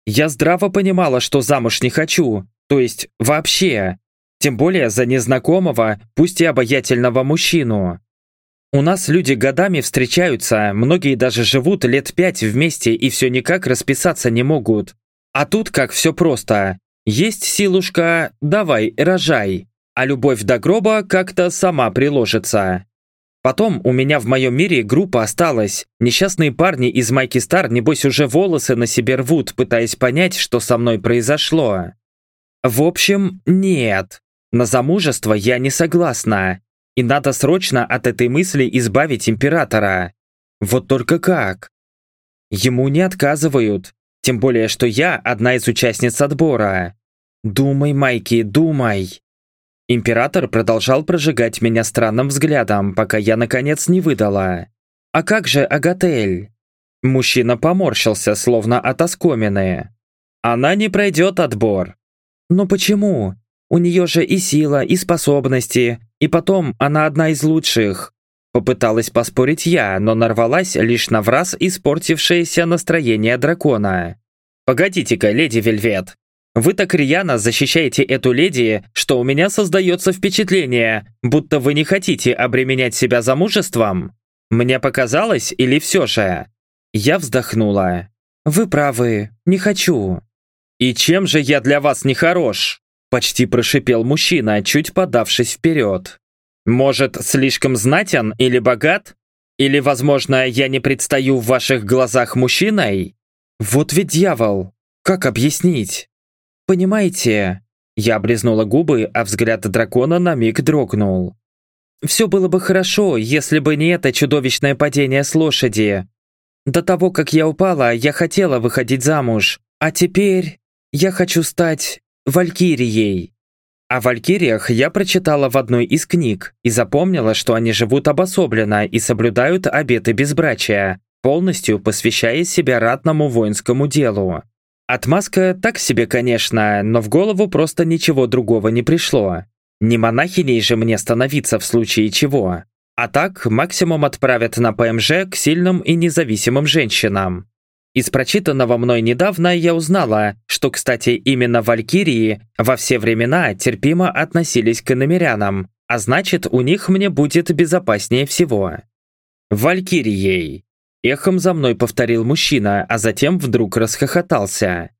Я здраво понимала, что замуж не хочу, то есть вообще. Тем более за незнакомого, пусть и обаятельного мужчину. У нас люди годами встречаются, многие даже живут лет пять вместе и все никак расписаться не могут. А тут как все просто. Есть силушка, давай, рожай. А любовь до гроба как-то сама приложится. Потом у меня в моем мире группа осталась. Несчастные парни из Майки Стар, небось, уже волосы на себе рвут, пытаясь понять, что со мной произошло. В общем, нет. На замужество я не согласна. И надо срочно от этой мысли избавить императора. Вот только как? Ему не отказывают. Тем более, что я одна из участниц отбора. Думай, Майки, думай. Император продолжал прожигать меня странным взглядом, пока я наконец не выдала. «А как же Агатель?» Мужчина поморщился, словно от оскомины. «Она не пройдет отбор». «Но почему? У нее же и сила, и способности, и потом она одна из лучших». Попыталась поспорить я, но нарвалась лишь на враз испортившееся настроение дракона. «Погодите-ка, леди Вельвет, вы так рьяно защищаете эту леди, что у меня создается впечатление, будто вы не хотите обременять себя замужеством. Мне показалось или все же?» Я вздохнула. «Вы правы, не хочу». «И чем же я для вас не хорош?» Почти прошипел мужчина, чуть подавшись вперед. «Может, слишком знатен или богат? Или, возможно, я не предстаю в ваших глазах мужчиной? Вот ведь дьявол! Как объяснить?» «Понимаете...» Я облизнула губы, а взгляд дракона на миг дрогнул. «Все было бы хорошо, если бы не это чудовищное падение с лошади. До того, как я упала, я хотела выходить замуж, а теперь я хочу стать валькирией». О валькириях я прочитала в одной из книг и запомнила, что они живут обособленно и соблюдают обеты безбрачия, полностью посвящая себя ратному воинскому делу. Отмазка так себе, конечно, но в голову просто ничего другого не пришло. Не монахиней же мне становиться в случае чего. А так, максимум отправят на ПМЖ к сильным и независимым женщинам. Из прочитанного мной недавно я узнала, что, кстати, именно валькирии во все времена терпимо относились к иномерянам, а значит, у них мне будет безопаснее всего. Валькирией. Эхом за мной повторил мужчина, а затем вдруг расхохотался.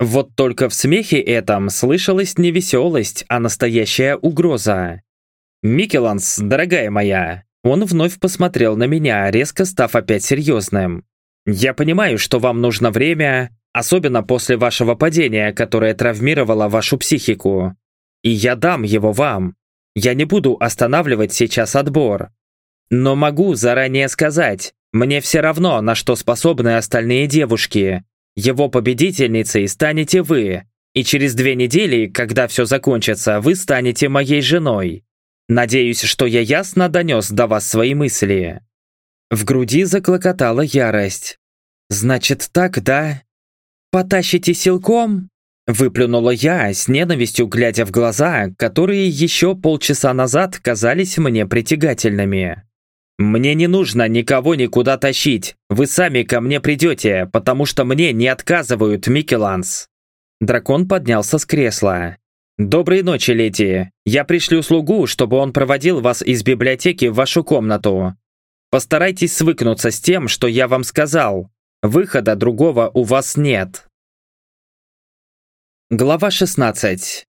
Вот только в смехе этом слышалась не веселость, а настоящая угроза. «Микеланс, дорогая моя!» Он вновь посмотрел на меня, резко став опять серьезным. «Я понимаю, что вам нужно время, особенно после вашего падения, которое травмировало вашу психику. И я дам его вам. Я не буду останавливать сейчас отбор. Но могу заранее сказать, мне все равно, на что способны остальные девушки. Его победительницей станете вы. И через две недели, когда все закончится, вы станете моей женой. Надеюсь, что я ясно донес до вас свои мысли». В груди заклокотала ярость. «Значит так, да? Потащите силком?» Выплюнула я, с ненавистью глядя в глаза, которые еще полчаса назад казались мне притягательными. «Мне не нужно никого никуда тащить. Вы сами ко мне придете, потому что мне не отказывают, Микеланс». Дракон поднялся с кресла. «Доброй ночи, леди. Я пришлю слугу, чтобы он проводил вас из библиотеки в вашу комнату. Постарайтесь свыкнуться с тем, что я вам сказал. Выхода другого у вас нет». Глава 16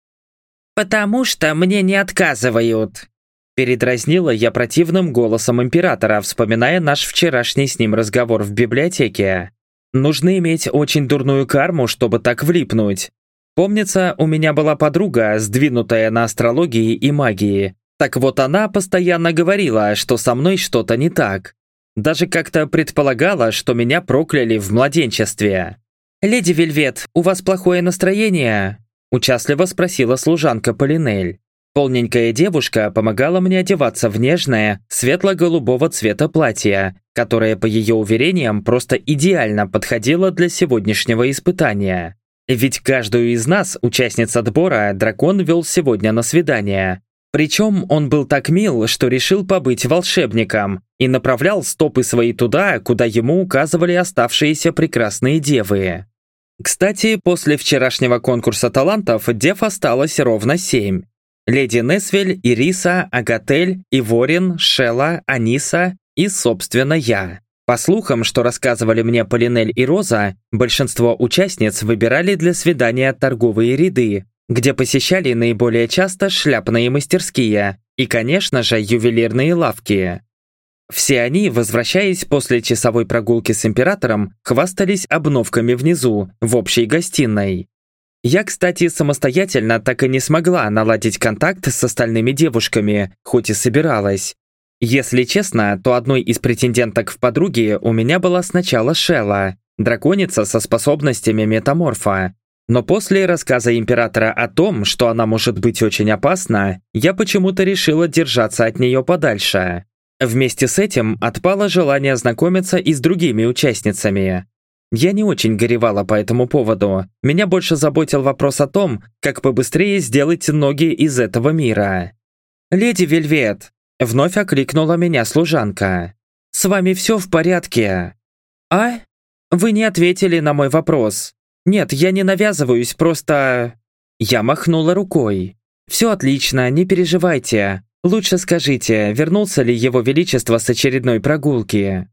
«Потому что мне не отказывают», Передразнила я противным голосом императора, вспоминая наш вчерашний с ним разговор в библиотеке. Нужно иметь очень дурную карму, чтобы так влипнуть. Помнится, у меня была подруга, сдвинутая на астрологии и магии. Так вот она постоянно говорила, что со мной что-то не так. Даже как-то предполагала, что меня прокляли в младенчестве. «Леди Вельвет, у вас плохое настроение?» Участливо спросила служанка Полинель. Полненькая девушка помогала мне одеваться в нежное, светло-голубого цвета платье, которое, по ее уверениям, просто идеально подходило для сегодняшнего испытания. Ведь каждую из нас, участниц отбора, дракон вел сегодня на свидание. Причем он был так мил, что решил побыть волшебником и направлял стопы свои туда, куда ему указывали оставшиеся прекрасные девы. Кстати, после вчерашнего конкурса талантов дев осталось ровно семь. Леди Несвель, Ириса, Агатель, Иворин, Шела, Аниса и, собственно, я. По слухам, что рассказывали мне Полинель и Роза, большинство участниц выбирали для свидания торговые ряды, где посещали наиболее часто шляпные мастерские и, конечно же, ювелирные лавки. Все они, возвращаясь после часовой прогулки с императором, хвастались обновками внизу, в общей гостиной. Я, кстати, самостоятельно так и не смогла наладить контакт с остальными девушками, хоть и собиралась. Если честно, то одной из претенденток в подруги у меня была сначала Шелла, драконица со способностями метаморфа. Но после рассказа императора о том, что она может быть очень опасна, я почему-то решила держаться от нее подальше. Вместе с этим отпало желание знакомиться и с другими участницами. Я не очень горевала по этому поводу. Меня больше заботил вопрос о том, как побыстрее сделать ноги из этого мира. «Леди Вельвет!» – вновь окликнула меня служанка. «С вами все в порядке?» «А? Вы не ответили на мой вопрос. Нет, я не навязываюсь, просто...» Я махнула рукой. «Все отлично, не переживайте. Лучше скажите, вернулся ли его величество с очередной прогулки?»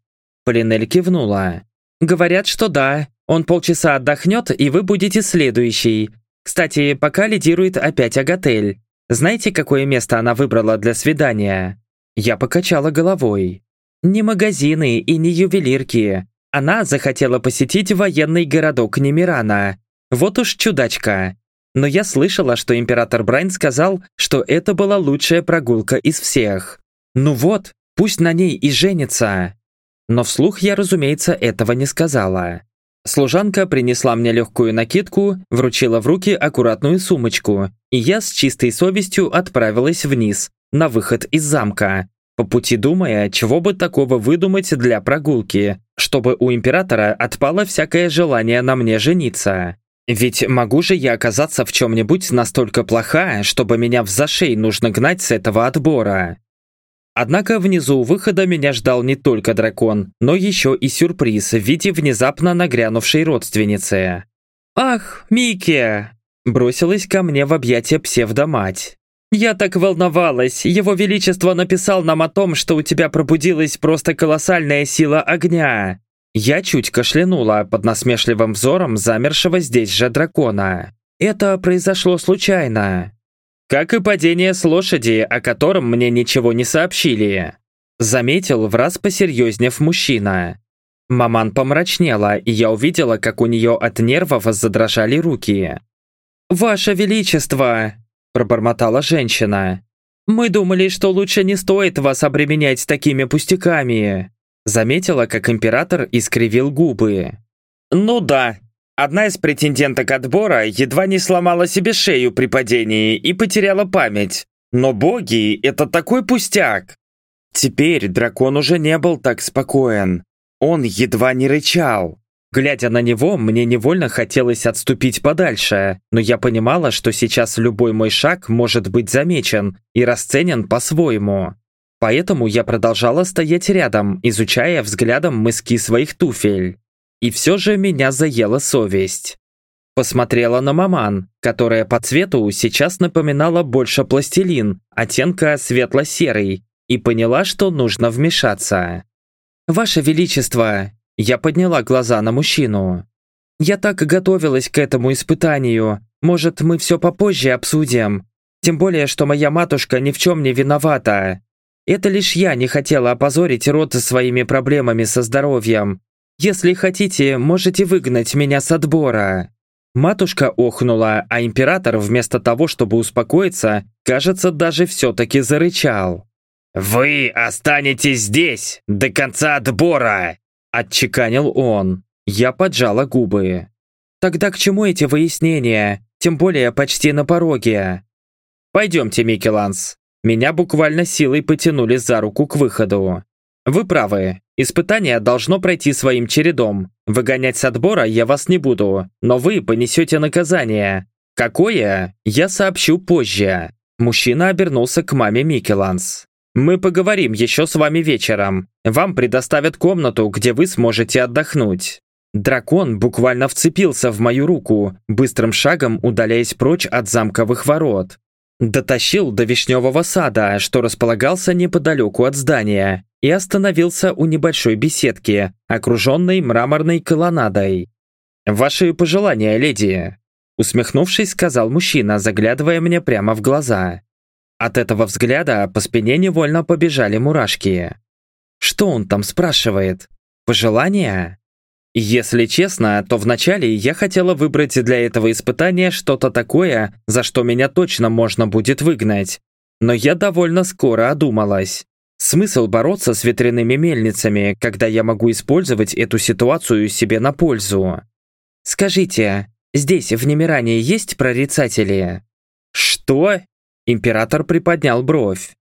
Полинель кивнула. «Говорят, что да. Он полчаса отдохнет, и вы будете следующий. Кстати, пока лидирует опять Агатель. Знаете, какое место она выбрала для свидания?» Я покачала головой. «Не магазины и не ювелирки. Она захотела посетить военный городок Немирана. Вот уж чудачка. Но я слышала, что император Брайн сказал, что это была лучшая прогулка из всех. Ну вот, пусть на ней и женится. Но вслух я, разумеется, этого не сказала. Служанка принесла мне легкую накидку, вручила в руки аккуратную сумочку, и я с чистой совестью отправилась вниз, на выход из замка, по пути думая, чего бы такого выдумать для прогулки, чтобы у императора отпало всякое желание на мне жениться. Ведь могу же я оказаться в чем-нибудь настолько плохая, чтобы меня в зашей нужно гнать с этого отбора. Однако внизу выхода меня ждал не только дракон, но еще и сюрприз в виде внезапно нагрянувшей родственницы. «Ах, Микки!» Бросилась ко мне в объятия псевдомать. «Я так волновалась! Его Величество написал нам о том, что у тебя пробудилась просто колоссальная сила огня!» Я чуть кашлянула под насмешливым взором замершего здесь же дракона. Это произошло случайно. Как и падение с лошади, о котором мне ничего не сообщили. Заметил в раз посерьезнев мужчина. Маман помрачнела, и я увидела, как у нее от нервов задрожали руки. «Ваше Величество!» – пробормотала женщина. «Мы думали, что лучше не стоит вас обременять такими пустяками». Заметила, как император искривил губы. «Ну да, Одна из претенденток отбора едва не сломала себе шею при падении и потеряла память. Но боги — это такой пустяк! Теперь дракон уже не был так спокоен. Он едва не рычал. Глядя на него, мне невольно хотелось отступить подальше, но я понимала, что сейчас любой мой шаг может быть замечен и расценен по-своему. Поэтому я продолжала стоять рядом, изучая взглядом мыски своих туфель. И все же меня заела совесть. Посмотрела на маман, которая по цвету сейчас напоминала больше пластилин, оттенка светло-серый, и поняла, что нужно вмешаться. «Ваше Величество!» Я подняла глаза на мужчину. «Я так готовилась к этому испытанию. Может, мы все попозже обсудим? Тем более, что моя матушка ни в чем не виновата. Это лишь я не хотела опозорить род своими проблемами со здоровьем, если хотите, можете выгнать меня с отбора». Матушка охнула, а император вместо того, чтобы успокоиться, кажется, даже все-таки зарычал. «Вы останетесь здесь до конца отбора!» Отчеканил он. Я поджала губы. «Тогда к чему эти выяснения? Тем более почти на пороге». «Пойдемте, Микеланс». Меня буквально силой потянули за руку к выходу. «Вы правы. Испытание должно пройти своим чередом. Выгонять с отбора я вас не буду, но вы понесете наказание. Какое? Я сообщу позже. Мужчина обернулся к маме Микеланс. Мы поговорим еще с вами вечером. Вам предоставят комнату, где вы сможете отдохнуть. Дракон буквально вцепился в мою руку, быстрым шагом удаляясь прочь от замковых ворот. Дотащил до вишневого сада, что располагался неподалеку от здания, и остановился у небольшой беседки, окруженной мраморной колоннадой. «Ваши пожелания, леди!» Усмехнувшись, сказал мужчина, заглядывая мне прямо в глаза. От этого взгляда по спине невольно побежали мурашки. Что он там спрашивает? Пожелания? Если честно, то вначале я хотела выбрать для этого испытания что-то такое, за что меня точно можно будет выгнать. Но я довольно скоро одумалась. Смысл бороться с ветряными мельницами, когда я могу использовать эту ситуацию себе на пользу? Скажите, Здесь, в Немиране, есть прорицатели?» «Что?» Император приподнял бровь.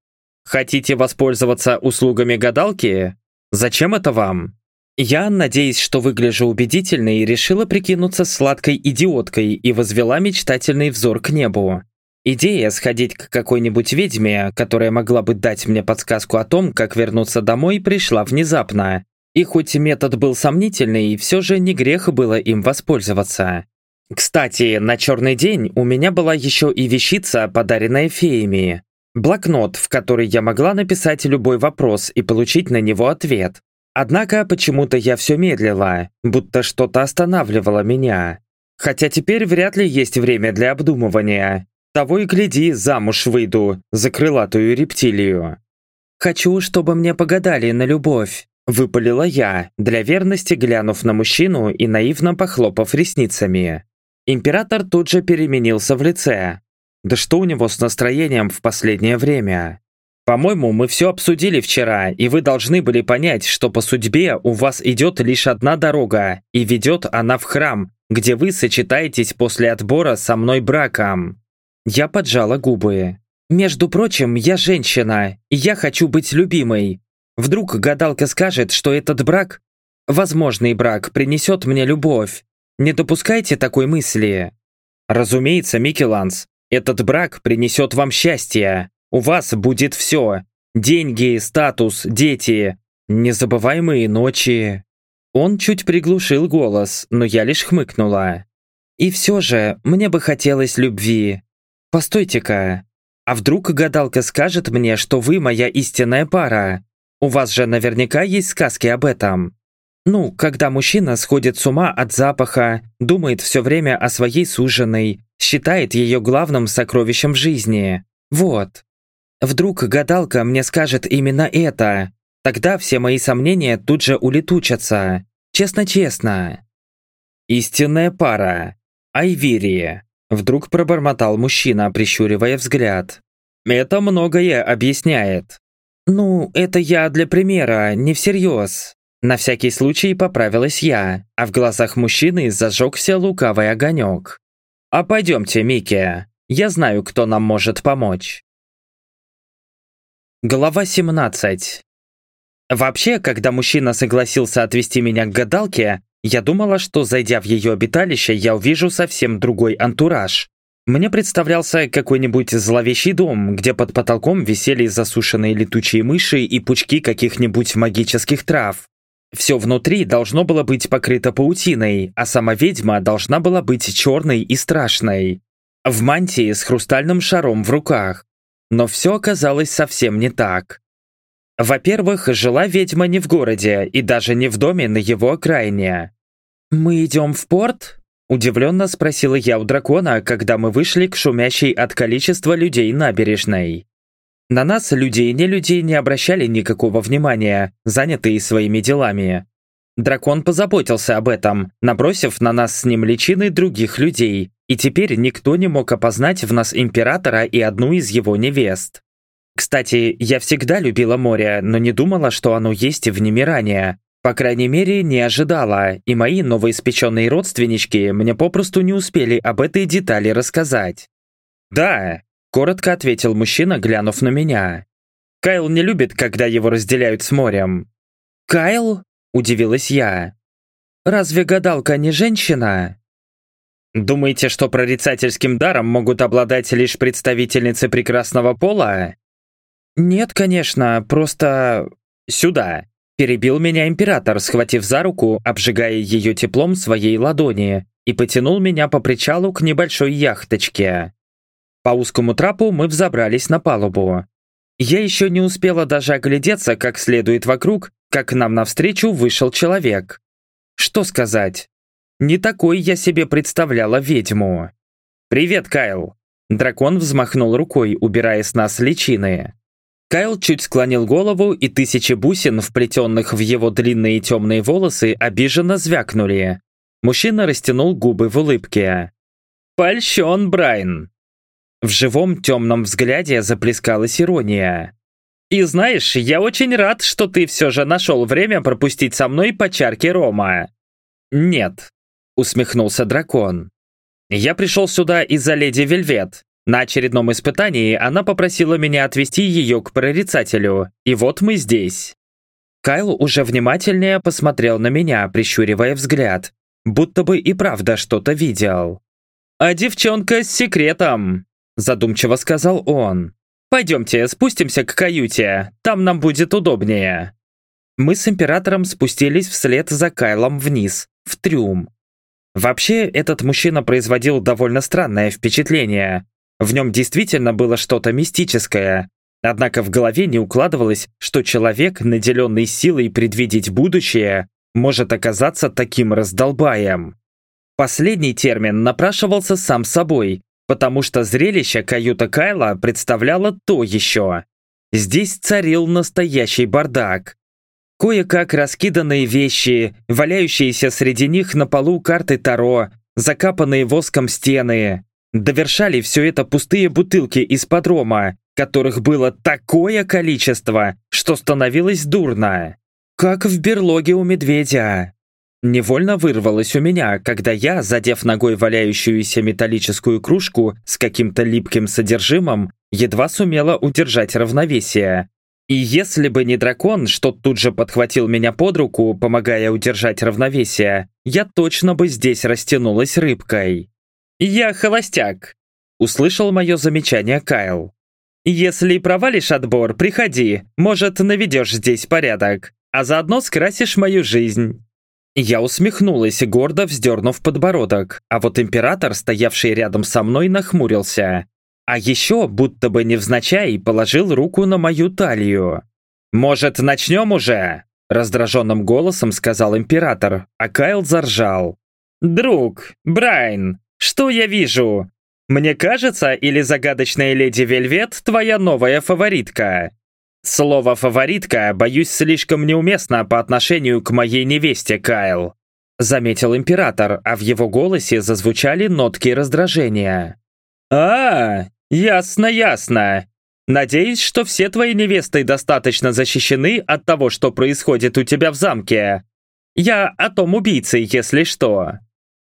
«Хотите воспользоваться услугами гадалки? Зачем это вам?» Я, надеясь, что выгляжу убедительной, решила прикинуться сладкой идиоткой и возвела мечтательный взор к небу. Идея сходить к какой-нибудь ведьме, которая могла бы дать мне подсказку о том, как вернуться домой, пришла внезапно. И хоть метод был сомнительный, все же не грех было им воспользоваться. Кстати, на черный день у меня была еще и вещица, подаренная феями. Блокнот, в который я могла написать любой вопрос и получить на него ответ. Однако почему-то я все медлила, будто что-то останавливало меня. Хотя теперь вряд ли есть время для обдумывания. Того и гляди, замуж выйду за крылатую рептилию. «Хочу, чтобы мне погадали на любовь», – выпалила я, для верности глянув на мужчину и наивно похлопав ресницами. Император тут же переменился в лице. Да что у него с настроением в последнее время? По-моему, мы все обсудили вчера, и вы должны были понять, что по судьбе у вас идет лишь одна дорога, и ведет она в храм, где вы сочетаетесь после отбора со мной браком. Я поджала губы. Между прочим, я женщина, и я хочу быть любимой. Вдруг гадалка скажет, что этот брак, возможный брак, принесет мне любовь, не допускайте такой мысли. Разумеется, Микеланс, этот брак принесет вам счастье. У вас будет все. Деньги, статус, дети, незабываемые ночи. Он чуть приглушил голос, но я лишь хмыкнула. И все же, мне бы хотелось любви. Постойте-ка, а вдруг гадалка скажет мне, что вы моя истинная пара? У вас же наверняка есть сказки об этом. Ну, когда мужчина сходит с ума от запаха, думает все время о своей суженой, считает ее главным сокровищем в жизни. Вот. Вдруг гадалка мне скажет именно это. Тогда все мои сомнения тут же улетучатся. Честно-честно. Истинная пара. Айвирия. Вдруг пробормотал мужчина, прищуривая взгляд. Это многое объясняет. Ну, это я для примера, не всерьез. На всякий случай поправилась я, а в глазах мужчины зажегся лукавый огонек. «А пойдемте, Микки, я знаю, кто нам может помочь». Глава 17 Вообще, когда мужчина согласился отвезти меня к гадалке, я думала, что, зайдя в ее обиталище, я увижу совсем другой антураж. Мне представлялся какой-нибудь зловещий дом, где под потолком висели засушенные летучие мыши и пучки каких-нибудь магических трав. Все внутри должно было быть покрыто паутиной, а сама ведьма должна была быть черной и страшной. В мантии с хрустальным шаром в руках. Но все оказалось совсем не так. Во-первых, жила ведьма не в городе и даже не в доме на его окраине. «Мы идем в порт?» – удивленно спросила я у дракона, когда мы вышли к шумящей от количества людей набережной. На нас, людей и не людей, не обращали никакого внимания, занятые своими делами. Дракон позаботился об этом, набросив на нас с ним личины других людей, и теперь никто не мог опознать в нас императора и одну из его невест. Кстати, я всегда любила море, но не думала, что оно есть в Немиране. По крайней мере, не ожидала, и мои новоиспеченные родственнички мне попросту не успели об этой детали рассказать. Да, Коротко ответил мужчина, глянув на меня. Кайл не любит, когда его разделяют с морем. Кайл? Удивилась я. Разве гадалка не женщина? Думаете, что прорицательским даром могут обладать лишь представительницы прекрасного пола? Нет, конечно, просто... Сюда. Перебил меня император, схватив за руку, обжигая ее теплом своей ладони, и потянул меня по причалу к небольшой яхточке. По узкому трапу мы взобрались на палубу. Я еще не успела даже оглядеться как следует вокруг, как нам навстречу вышел человек. Что сказать? Не такой я себе представляла ведьму. «Привет, Кайл!» Дракон взмахнул рукой, убирая с нас личины. Кайл чуть склонил голову, и тысячи бусин, вплетенных в его длинные темные волосы, обиженно звякнули. Мужчина растянул губы в улыбке. «Польщен, Брайан!» В живом темном взгляде заплескалась ирония. «И знаешь, я очень рад, что ты все же нашел время пропустить со мной по рома». «Нет», — усмехнулся дракон. Я пришел сюда из-за леди Вельвет. На очередном испытании она попросила меня отвезти ее к прорицателю, и вот мы здесь. Кайл уже внимательнее посмотрел на меня, прищуривая взгляд, будто бы и правда что-то видел. «А девчонка с секретом», – задумчиво сказал он. «Пойдемте, спустимся к каюте, там нам будет удобнее». Мы с Императором спустились вслед за Кайлом вниз, в трюм. Вообще, этот мужчина производил довольно странное впечатление. В нем действительно было что-то мистическое. Однако в голове не укладывалось, что человек, наделенный силой предвидеть будущее, может оказаться таким раздолбаем. Последний термин напрашивался сам собой, потому что зрелище каюта Кайла представляло то еще. Здесь царил настоящий бардак. Кое-как раскиданные вещи, валяющиеся среди них на полу карты Таро, закапанные воском стены. Довершали все это пустые бутылки из подрома, которых было такое количество, что становилось дурно. Как в берлоге у медведя. Невольно вырвалось у меня, когда я, задев ногой валяющуюся металлическую кружку с каким-то липким содержимым, едва сумела удержать равновесие. И если бы не дракон, что тут же подхватил меня под руку, помогая удержать равновесие, я точно бы здесь растянулась рыбкой. «Я холостяк», — услышал мое замечание Кайл. «Если провалишь отбор, приходи, может, наведешь здесь порядок, а заодно скрасишь мою жизнь». Я усмехнулась, гордо вздернув подбородок, а вот император, стоявший рядом со мной, нахмурился. А еще, будто бы невзначай, положил руку на мою талию. «Может, начнем уже?» Раздраженным голосом сказал император, а Кайл заржал. «Друг, Брайан, что я вижу? Мне кажется, или загадочная леди Вельвет твоя новая фаворитка? Слово «фаворитка», боюсь, слишком неуместно по отношению к моей невесте, Кайл. Заметил император, а в его голосе зазвучали нотки раздражения. «А, ясно, ясно. Надеюсь, что все твои невесты достаточно защищены от того, что происходит у тебя в замке. Я о том убийце, если что».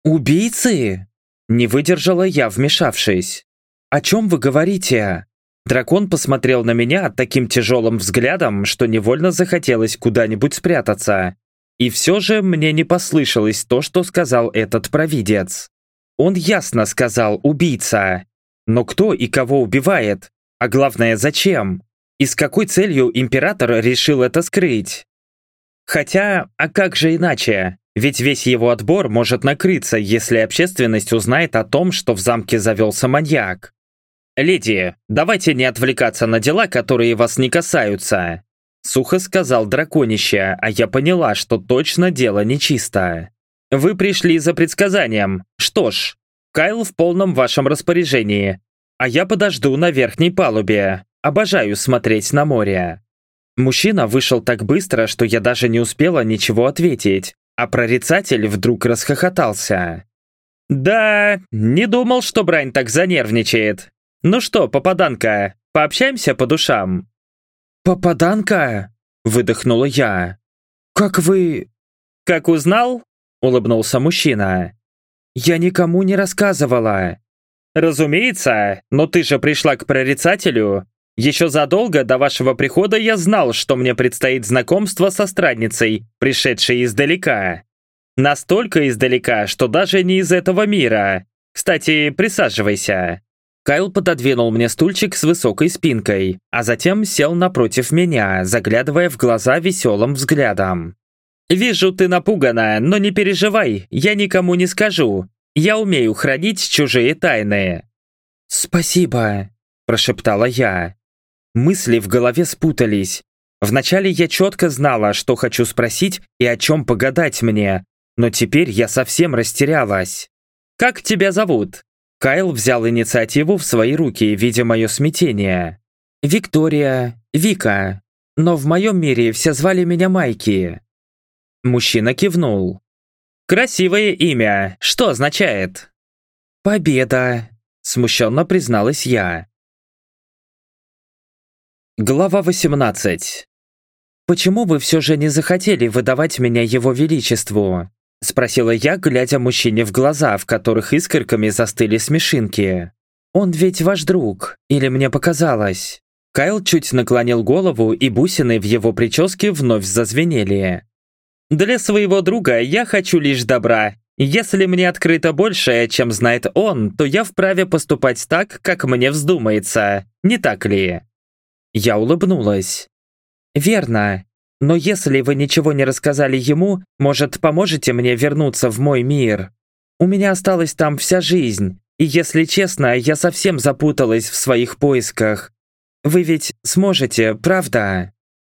«Убийцы?» Не выдержала я, вмешавшись. «О чем вы говорите?» Дракон посмотрел на меня таким тяжелым взглядом, что невольно захотелось куда-нибудь спрятаться. И все же мне не послышалось то, что сказал этот провидец. Он ясно сказал «убийца». Но кто и кого убивает? А главное, зачем? И с какой целью император решил это скрыть? Хотя, а как же иначе? Ведь весь его отбор может накрыться, если общественность узнает о том, что в замке завелся маньяк. «Леди, давайте не отвлекаться на дела, которые вас не касаются», Сухо сказал драконище, а я поняла, что точно дело нечисто. «Вы пришли за предсказанием. Что ж, Кайл в полном вашем распоряжении, а я подожду на верхней палубе. Обожаю смотреть на море». Мужчина вышел так быстро, что я даже не успела ничего ответить, а прорицатель вдруг расхохотался. «Да, не думал, что Брайн так занервничает. Ну что, попаданка, пообщаемся по душам?» «Попаданка?» – выдохнула я. «Как вы...» «Как узнал?» – улыбнулся мужчина. «Я никому не рассказывала». «Разумеется, но ты же пришла к прорицателю. Еще задолго до вашего прихода я знал, что мне предстоит знакомство со странницей, пришедшей издалека. Настолько издалека, что даже не из этого мира. Кстати, присаживайся». Кайл пододвинул мне стульчик с высокой спинкой, а затем сел напротив меня, заглядывая в глаза веселым взглядом. «Вижу, ты напугана, но не переживай, я никому не скажу. Я умею хранить чужие тайны». «Спасибо», – прошептала я. Мысли в голове спутались. Вначале я четко знала, что хочу спросить и о чем погадать мне, но теперь я совсем растерялась. «Как тебя зовут?» Кайл взял инициативу в свои руки, видя мое смятение. «Виктория, Вика, но в моем мире все звали меня Майки». Мужчина кивнул. «Красивое имя. Что означает?» «Победа», — смущенно призналась я. Глава 18. Почему вы все же не захотели выдавать меня его величеству? Спросила я, глядя мужчине в глаза, в которых искорками застыли смешинки. «Он ведь ваш друг, или мне показалось?» Кайл чуть наклонил голову, и бусины в его прическе вновь зазвенели. «Для своего друга я хочу лишь добра. Если мне открыто большее, чем знает он, то я вправе поступать так, как мне вздумается. Не так ли?» Я улыбнулась. «Верно. Но если вы ничего не рассказали ему, может, поможете мне вернуться в мой мир? У меня осталась там вся жизнь, и если честно, я совсем запуталась в своих поисках. Вы ведь сможете, правда?»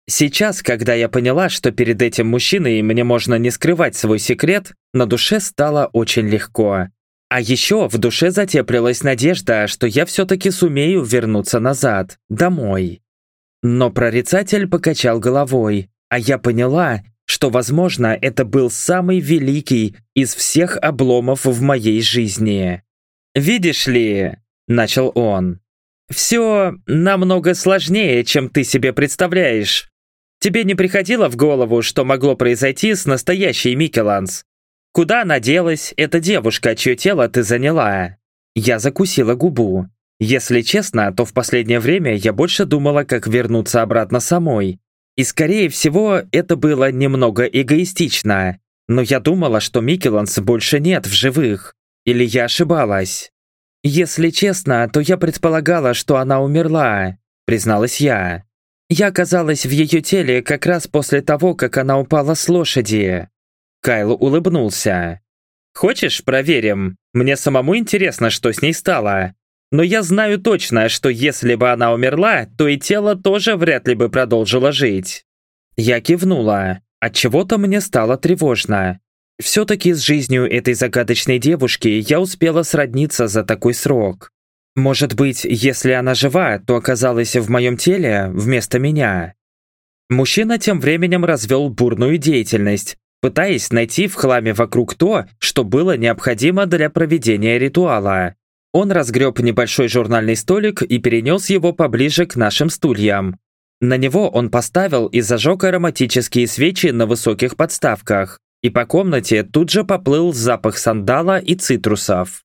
Сейчас, когда я поняла, что перед этим мужчиной мне можно не скрывать свой секрет, на душе стало очень легко. А еще в душе затеплилась надежда, что я все-таки сумею вернуться назад, домой. Но прорицатель покачал головой, а я поняла, что, возможно, это был самый великий из всех обломов в моей жизни. «Видишь ли», — начал он, — «все намного сложнее, чем ты себе представляешь. Тебе не приходило в голову, что могло произойти с настоящей Микеланс? Куда она делась, эта девушка, чье тело ты заняла?» Я закусила губу. Если честно, то в последнее время я больше думала, как вернуться обратно самой. И скорее всего, это было немного эгоистично. Но я думала, что Микеланс больше нет в живых. Или я ошибалась? Если честно, то я предполагала, что она умерла, призналась я. Я оказалась в ее теле как раз после того, как она упала с лошади. Кайл улыбнулся. «Хочешь, проверим? Мне самому интересно, что с ней стало. Но я знаю точно, что если бы она умерла, то и тело тоже вряд ли бы продолжило жить». Я кивнула. Отчего-то мне стало тревожно. Все-таки с жизнью этой загадочной девушки я успела сродниться за такой срок. Может быть, если она жива, то оказалась в моем теле вместо меня. Мужчина тем временем развел бурную деятельность, пытаясь найти в хламе вокруг то, что было необходимо для проведения ритуала. Он разгреб небольшой журнальный столик и перенес его поближе к нашим стульям. На него он поставил и зажег ароматические свечи на высоких подставках, и по комнате тут же поплыл запах сандала и цитрусов.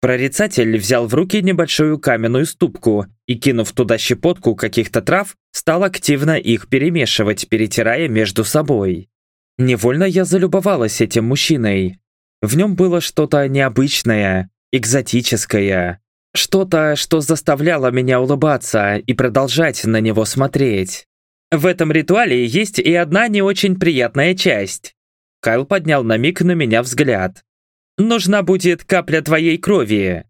Прорицатель взял в руки небольшую каменную ступку и, кинув туда щепотку каких-то трав, стал активно их перемешивать, перетирая между собой. Невольно я залюбовалась этим мужчиной. В нем было что-то необычное, экзотическое. Что-то, что заставляло меня улыбаться и продолжать на него смотреть. В этом ритуале есть и одна не очень приятная часть. Кайл поднял на миг на меня взгляд. «Нужна будет капля твоей крови».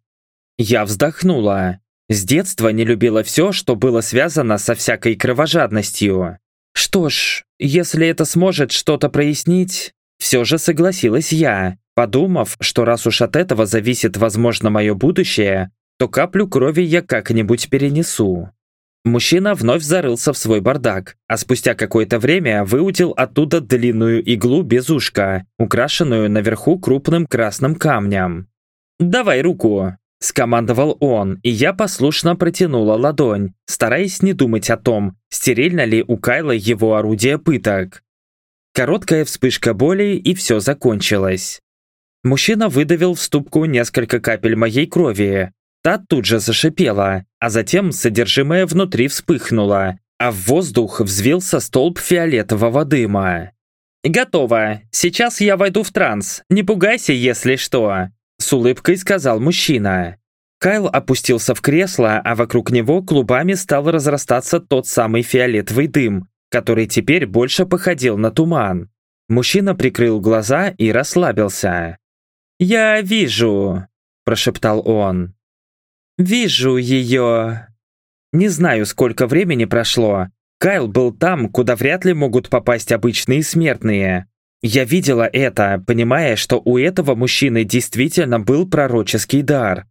Я вздохнула. С детства не любила все, что было связано со всякой кровожадностью. Что ж, если это сможет что-то прояснить, все же согласилась я, подумав, что раз уж от этого зависит, возможно, мое будущее, то каплю крови я как-нибудь перенесу. Мужчина вновь зарылся в свой бардак, а спустя какое-то время выудил оттуда длинную иглу без ушка, украшенную наверху крупным красным камнем. «Давай руку!» – скомандовал он, и я послушно протянула ладонь, стараясь не думать о том, стерильно ли у Кайла его орудие пыток. Короткая вспышка боли, и все закончилось. Мужчина выдавил в ступку несколько капель моей крови. Та тут же зашипела, а затем содержимое внутри вспыхнуло, а в воздух взвился столб фиолетового дыма. «Готово. Сейчас я войду в транс. Не пугайся, если что», — с улыбкой сказал мужчина. Кайл опустился в кресло, а вокруг него клубами стал разрастаться тот самый фиолетовый дым, который теперь больше походил на туман. Мужчина прикрыл глаза и расслабился. «Я вижу», – прошептал он. «Вижу ее». Не знаю, сколько времени прошло. Кайл был там, куда вряд ли могут попасть обычные смертные. Я видела это, понимая, что у этого мужчины действительно был пророческий дар.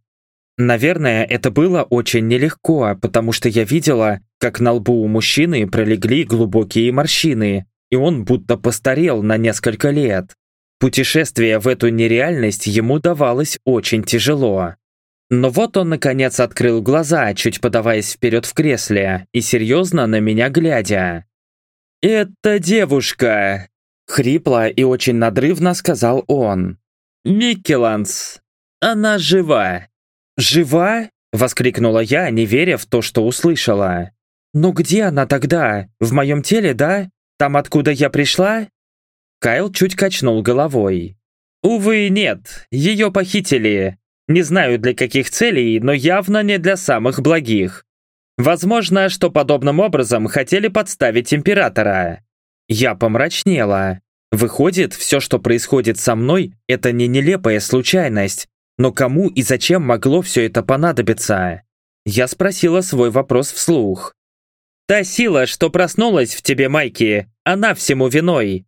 Наверное, это было очень нелегко, потому что я видела, как на лбу у мужчины пролегли глубокие морщины, и он будто постарел на несколько лет. Путешествие в эту нереальность ему давалось очень тяжело. Но вот он наконец открыл глаза, чуть подаваясь вперед в кресле, и серьезно на меня глядя. «Это девушка!» — Хрипло и очень надрывно сказал он. «Микеланс, она жива!» «Жива?» – воскликнула я, не веря в то, что услышала. «Но где она тогда? В моем теле, да? Там, откуда я пришла?» Кайл чуть качнул головой. «Увы, нет. Ее похитили. Не знаю для каких целей, но явно не для самых благих. Возможно, что подобным образом хотели подставить императора. Я помрачнела. Выходит, все, что происходит со мной, это не нелепая случайность. Но кому и зачем могло все это понадобиться? Я спросила свой вопрос вслух. «Та сила, что проснулась в тебе, Майки, она всему виной.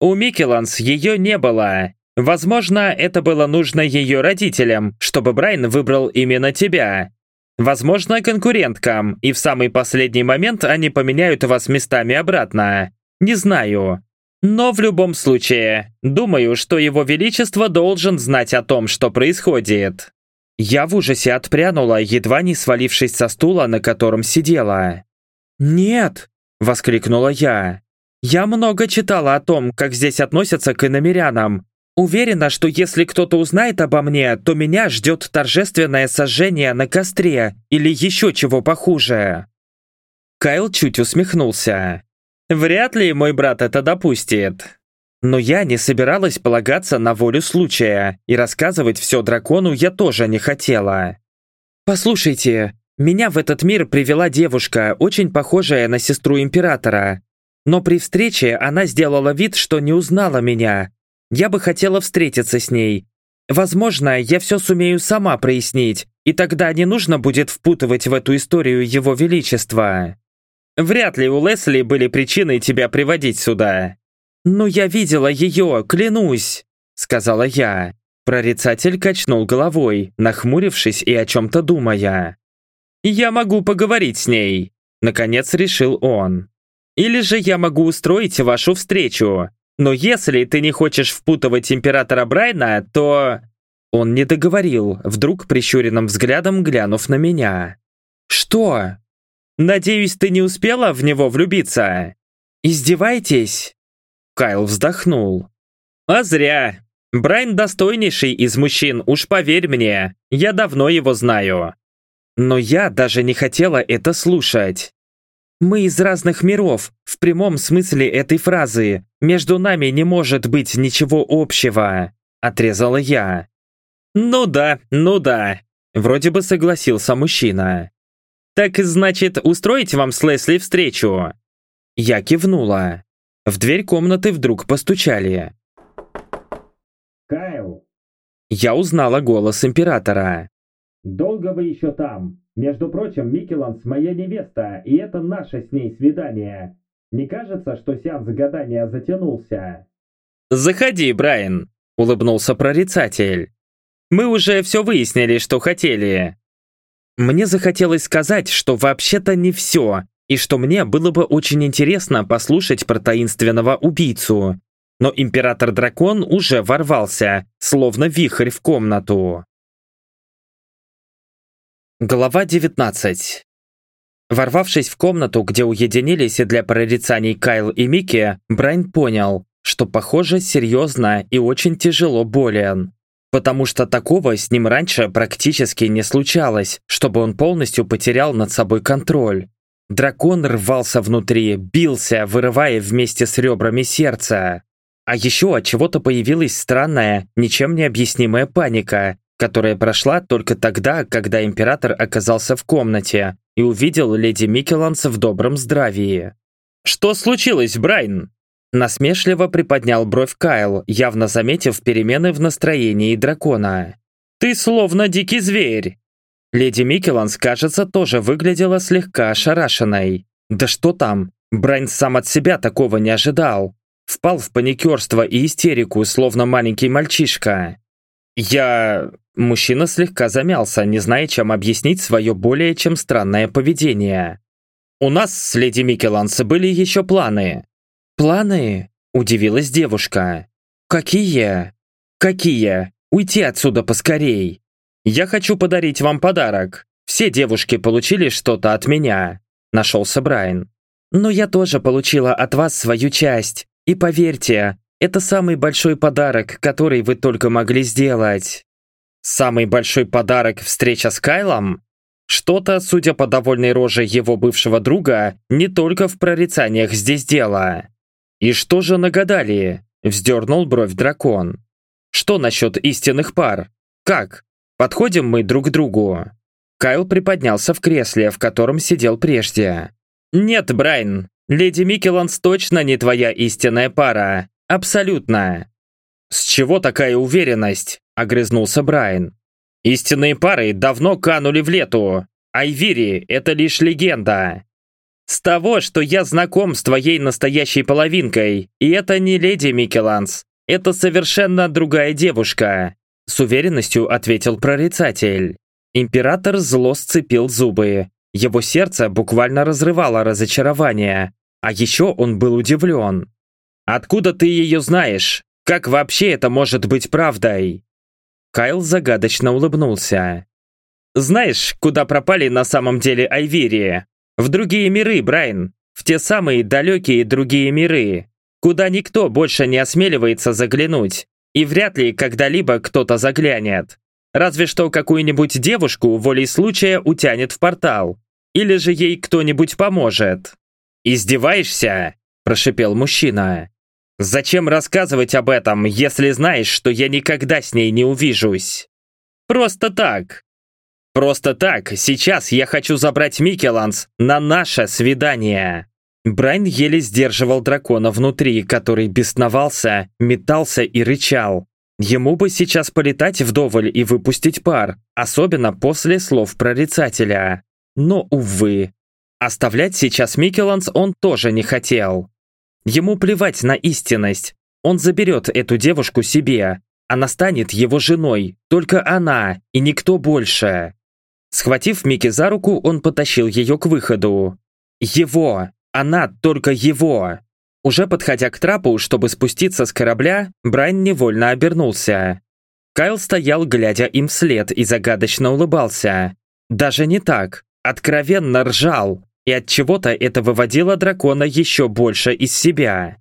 У Микеланс ее не было. Возможно, это было нужно ее родителям, чтобы Брайан выбрал именно тебя. Возможно, конкуренткам, и в самый последний момент они поменяют вас местами обратно. Не знаю. Но в любом случае, думаю, что его величество должен знать о том, что происходит. Я в ужасе отпрянула, едва не свалившись со стула, на котором сидела. «Нет!» – воскликнула я. «Я много читала о том, как здесь относятся к иномерянам. Уверена, что если кто-то узнает обо мне, то меня ждет торжественное сожжение на костре или еще чего похуже». Кайл чуть усмехнулся. Вряд ли мой брат это допустит. Но я не собиралась полагаться на волю случая, и рассказывать все дракону я тоже не хотела. «Послушайте, меня в этот мир привела девушка, очень похожая на сестру императора. Но при встрече она сделала вид, что не узнала меня. Я бы хотела встретиться с ней. Возможно, я все сумею сама прояснить, и тогда не нужно будет впутывать в эту историю его величество». Вряд ли у Лесли были причины тебя приводить сюда. «Ну, я видела ее, клянусь!» — сказала я. Прорицатель качнул головой, нахмурившись и о чем-то думая. «Я могу поговорить с ней», — наконец решил он. «Или же я могу устроить вашу встречу. Но если ты не хочешь впутывать императора Брайна, то...» Он не договорил, вдруг прищуренным взглядом глянув на меня. «Что?» Надеюсь, ты не успела в него влюбиться? Издеваетесь?» Кайл вздохнул. «А зря. Брайан достойнейший из мужчин, уж поверь мне. Я давно его знаю». Но я даже не хотела это слушать. «Мы из разных миров, в прямом смысле этой фразы. Между нами не может быть ничего общего», — отрезала я. «Ну да, ну да», — вроде бы согласился мужчина. «Так, значит, устроить вам с Лесли встречу?» Я кивнула. В дверь комнаты вдруг постучали. «Кайл!» Я узнала голос императора. «Долго вы еще там? Между прочим, Микеланс моя невеста, и это наше с ней свидание. Не кажется, что сеанс гадания затянулся?» «Заходи, Брайан!» — улыбнулся прорицатель. «Мы уже все выяснили, что хотели. Мне захотелось сказать, что вообще-то не все, и что мне было бы очень интересно послушать про таинственного убийцу. Но император-дракон уже ворвался, словно вихрь в комнату. Глава 19 Ворвавшись в комнату, где уединились для прорицаний Кайл и Микки, Брайан понял, что, похоже, серьезно и очень тяжело болен потому что такого с ним раньше практически не случалось, чтобы он полностью потерял над собой контроль. Дракон рвался внутри, бился, вырывая вместе с ребрами сердца. А еще от чего-то появилась странная, ничем не объяснимая паника, которая прошла только тогда, когда император оказался в комнате и увидел леди Микеланс в добром здравии. «Что случилось, Брайан?» Насмешливо приподнял бровь Кайл, явно заметив перемены в настроении дракона. «Ты словно дикий зверь!» Леди Микеланс, кажется, тоже выглядела слегка ошарашенной. Да что там, Брайан сам от себя такого не ожидал. Впал в паникерство и истерику, словно маленький мальчишка. «Я...» Мужчина слегка замялся, не зная, чем объяснить свое более чем странное поведение. «У нас с леди Микеланс были еще планы. «Планы?» – удивилась девушка. «Какие?» «Какие? Уйти отсюда поскорей!» «Я хочу подарить вам подарок. Все девушки получили что-то от меня», – нашелся Брайан. «Но я тоже получила от вас свою часть. И поверьте, это самый большой подарок, который вы только могли сделать. Самый большой подарок – встреча с Кайлом? Что-то, судя по довольной роже его бывшего друга, не только в прорицаниях здесь дело. «И что же нагадали?» – вздернул бровь дракон. «Что насчет истинных пар? Как? Подходим мы друг к другу?» Кайл приподнялся в кресле, в котором сидел прежде. «Нет, Брайан, леди Микеланс точно не твоя истинная пара. Абсолютно». «С чего такая уверенность?» – огрызнулся Брайан. Истинные пары давно канули в лету. Айвири – это лишь легенда. С того, что я знаком с твоей настоящей половинкой, и это не леди Микеланс. Это совершенно другая девушка. С уверенностью ответил прорицатель. Император зло сцепил зубы. Его сердце буквально разрывало разочарование. А еще он был удивлен. «Откуда ты ее знаешь? Как вообще это может быть правдой?» Кайл загадочно улыбнулся. «Знаешь, куда пропали на самом деле Айвири? В другие миры, Брайан. В те самые далекие другие миры, куда никто больше не осмеливается заглянуть. И вряд ли когда-либо кто-то заглянет. Разве что какую-нибудь девушку волей случая утянет в портал. Или же ей кто-нибудь поможет. «Издеваешься?» – прошипел мужчина. Зачем рассказывать об этом, если знаешь, что я никогда с ней не увижусь? Просто так. Просто так, сейчас я хочу забрать Микеланс на наше свидание. Брайан еле сдерживал дракона внутри, который бесновался, метался и рычал. Ему бы сейчас полетать вдоволь и выпустить пар, особенно после слов прорицателя. Но, увы. Оставлять сейчас Микеланс он тоже не хотел. Ему плевать на истинность. Он заберет эту девушку себе. Она станет его женой. Только она и никто больше. Схватив Мики за руку, он потащил ее к выходу. Его! Она только его! Уже подходя к трапу, чтобы спуститься с корабля, Брайан невольно обернулся. Кайл стоял, глядя им вслед, и загадочно улыбался. Даже не так. Откровенно ржал и от чего-то это выводило дракона еще больше из себя.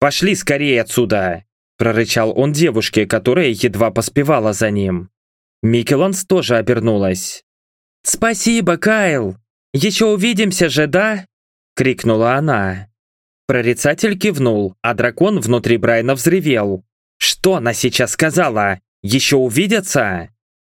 «Пошли скорее отсюда!» – прорычал он девушке, которая едва поспевала за ним. Микеланс тоже обернулась. «Спасибо, Кайл! Еще увидимся же, да?» – крикнула она. Прорицатель кивнул, а дракон внутри Брайна взревел. «Что она сейчас сказала? Еще увидятся?»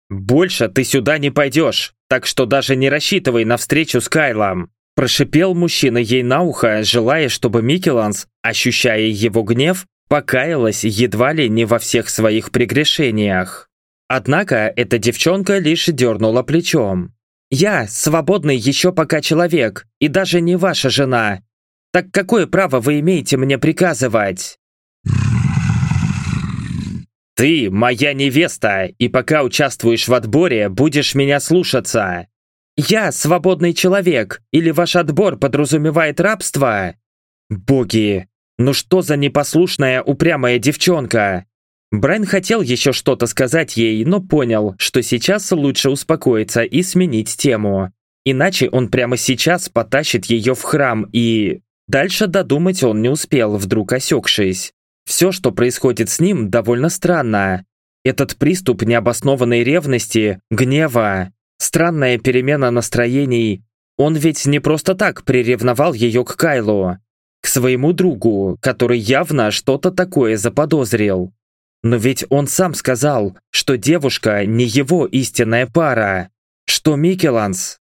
«Больше ты сюда не пойдешь, так что даже не рассчитывай на встречу с Кайлом. Прошипел мужчина ей на ухо, желая, чтобы Микеланс, ощущая его гнев, покаялась едва ли не во всех своих прегрешениях. Однако эта девчонка лишь дернула плечом. «Я свободный еще пока человек, и даже не ваша жена. Так какое право вы имеете мне приказывать?» «Ты моя невеста, и пока участвуешь в отборе, будешь меня слушаться. «Я свободный человек, или ваш отбор подразумевает рабство?» «Боги! Ну что за непослушная упрямая девчонка?» Брайан хотел еще что-то сказать ей, но понял, что сейчас лучше успокоиться и сменить тему. Иначе он прямо сейчас потащит ее в храм и... Дальше додумать он не успел, вдруг осекшись. Все, что происходит с ним, довольно странно. Этот приступ необоснованной ревности, гнева, Странная перемена настроений. Он ведь не просто так приревновал ее к Кайлу. К своему другу, который явно что-то такое заподозрил. Но ведь он сам сказал, что девушка не его истинная пара. Что Микеланс?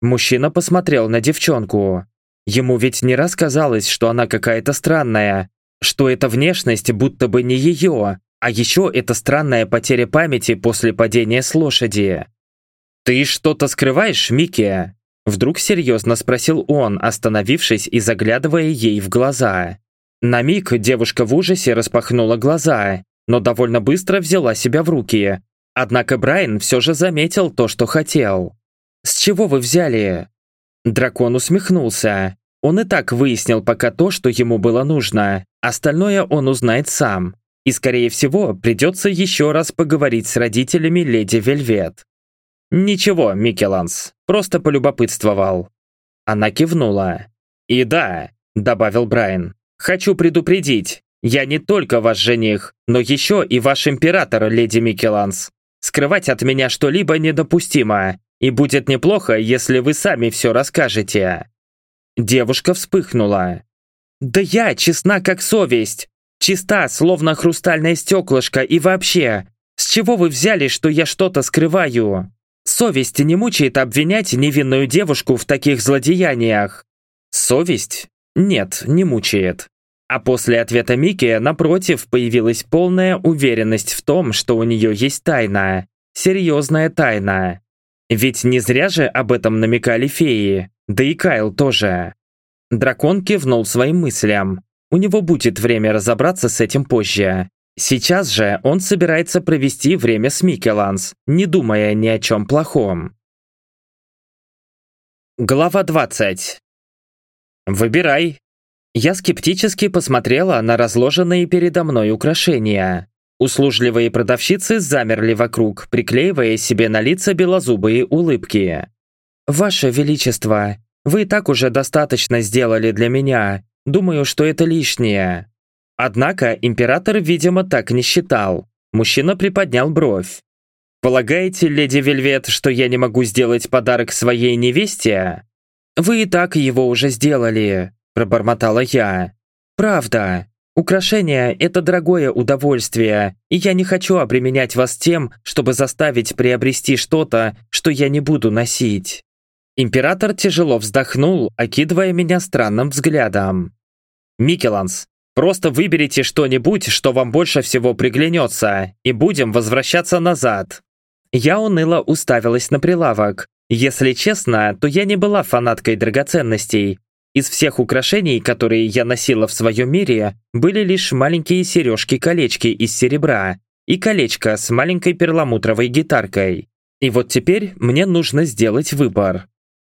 Мужчина посмотрел на девчонку. Ему ведь не раз казалось, что она какая-то странная, что эта внешность будто бы не ее, а еще это странная потеря памяти после падения с лошади. «Ты что-то скрываешь, Микки?» Вдруг серьезно спросил он, остановившись и заглядывая ей в глаза. На миг девушка в ужасе распахнула глаза, но довольно быстро взяла себя в руки. Однако Брайан все же заметил то, что хотел. «С чего вы взяли?» Дракон усмехнулся. Он и так выяснил пока то, что ему было нужно. Остальное он узнает сам. И, скорее всего, придется еще раз поговорить с родителями леди Вельвет. «Ничего, Микеланс, просто полюбопытствовал». Она кивнула. «И да», — добавил Брайан, Хочу предупредить, я не только ваш жених, но еще и ваш император, леди Микеланс. Скрывать от меня что-либо недопустимо, и будет неплохо, если вы сами все расскажете». Девушка вспыхнула. «Да я честна как совесть. Чиста, словно хрустальное стеклышко, и вообще, с чего вы взяли, что я что-то скрываю? Совесть не мучает обвинять невинную девушку в таких злодеяниях. Совесть? Нет, не мучает. А после ответа Мики, напротив, появилась полная уверенность в том, что у нее есть тайна. Серьезная тайна. Ведь не зря же об этом намекали феи, да и Кайл тоже. Дракон кивнул своим мыслям. У него будет время разобраться с этим позже. Сейчас же он собирается провести время с Микеланс, не думая ни о чем плохом. Глава 20. Выбирай. Я скептически посмотрела на разложенные передо мной украшения. Услужливые продавщицы замерли вокруг, приклеивая себе на лица белозубые улыбки. «Ваше Величество, вы так уже достаточно сделали для меня. Думаю, что это лишнее». Однако император, видимо, так не считал. Мужчина приподнял бровь. «Полагаете, леди Вельвет, что я не могу сделать подарок своей невесте?» «Вы и так его уже сделали», – пробормотала я. «Правда. Украшение – это дорогое удовольствие, и я не хочу обременять вас тем, чтобы заставить приобрести что-то, что я не буду носить». Император тяжело вздохнул, окидывая меня странным взглядом. «Микеланс, Просто выберите что-нибудь, что вам больше всего приглянется, и будем возвращаться назад». Я уныло уставилась на прилавок. Если честно, то я не была фанаткой драгоценностей. Из всех украшений, которые я носила в своем мире, были лишь маленькие сережки-колечки из серебра и колечко с маленькой перламутровой гитаркой. И вот теперь мне нужно сделать выбор.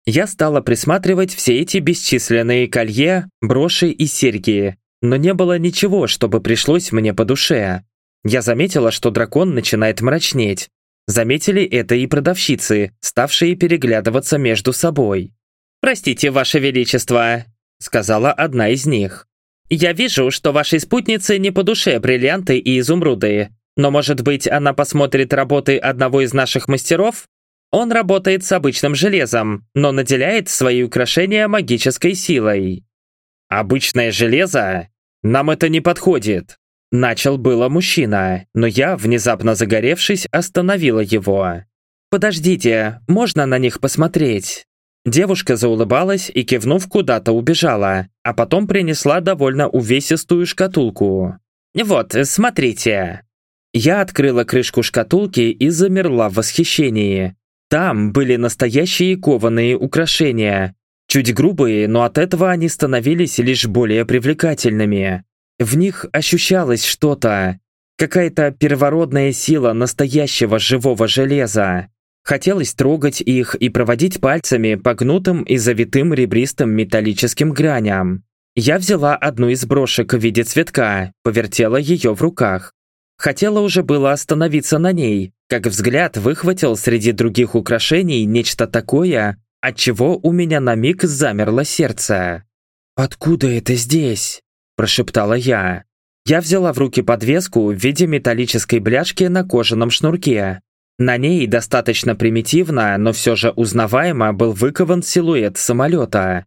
Я стала присматривать все эти бесчисленные колье, броши и серьги, но не было ничего, чтобы пришлось мне по душе. Я заметила, что дракон начинает мрачнеть. Заметили это и продавщицы, ставшие переглядываться между собой. «Простите, Ваше Величество», — сказала одна из них. «Я вижу, что вашей спутнице не по душе бриллианты и изумруды, но, может быть, она посмотрит работы одного из наших мастеров? Он работает с обычным железом, но наделяет свои украшения магической силой». «Обычное железо? Нам это не подходит!» Начал было мужчина, но я, внезапно загоревшись, остановила его. «Подождите, можно на них посмотреть?» Девушка заулыбалась и, кивнув, куда-то убежала, а потом принесла довольно увесистую шкатулку. «Вот, смотрите!» Я открыла крышку шкатулки и замерла в восхищении. Там были настоящие кованые украшения, Чуть грубые, но от этого они становились лишь более привлекательными. В них ощущалось что-то, какая-то первородная сила настоящего живого железа. Хотелось трогать их и проводить пальцами по гнутым и завитым ребристым металлическим граням. Я взяла одну из брошек в виде цветка, повертела ее в руках. Хотела уже было остановиться на ней, как взгляд выхватил среди других украшений нечто такое, отчего у меня на миг замерло сердце. «Откуда это здесь?» – прошептала я. Я взяла в руки подвеску в виде металлической бляшки на кожаном шнурке. На ней достаточно примитивно, но все же узнаваемо был выкован силуэт самолета.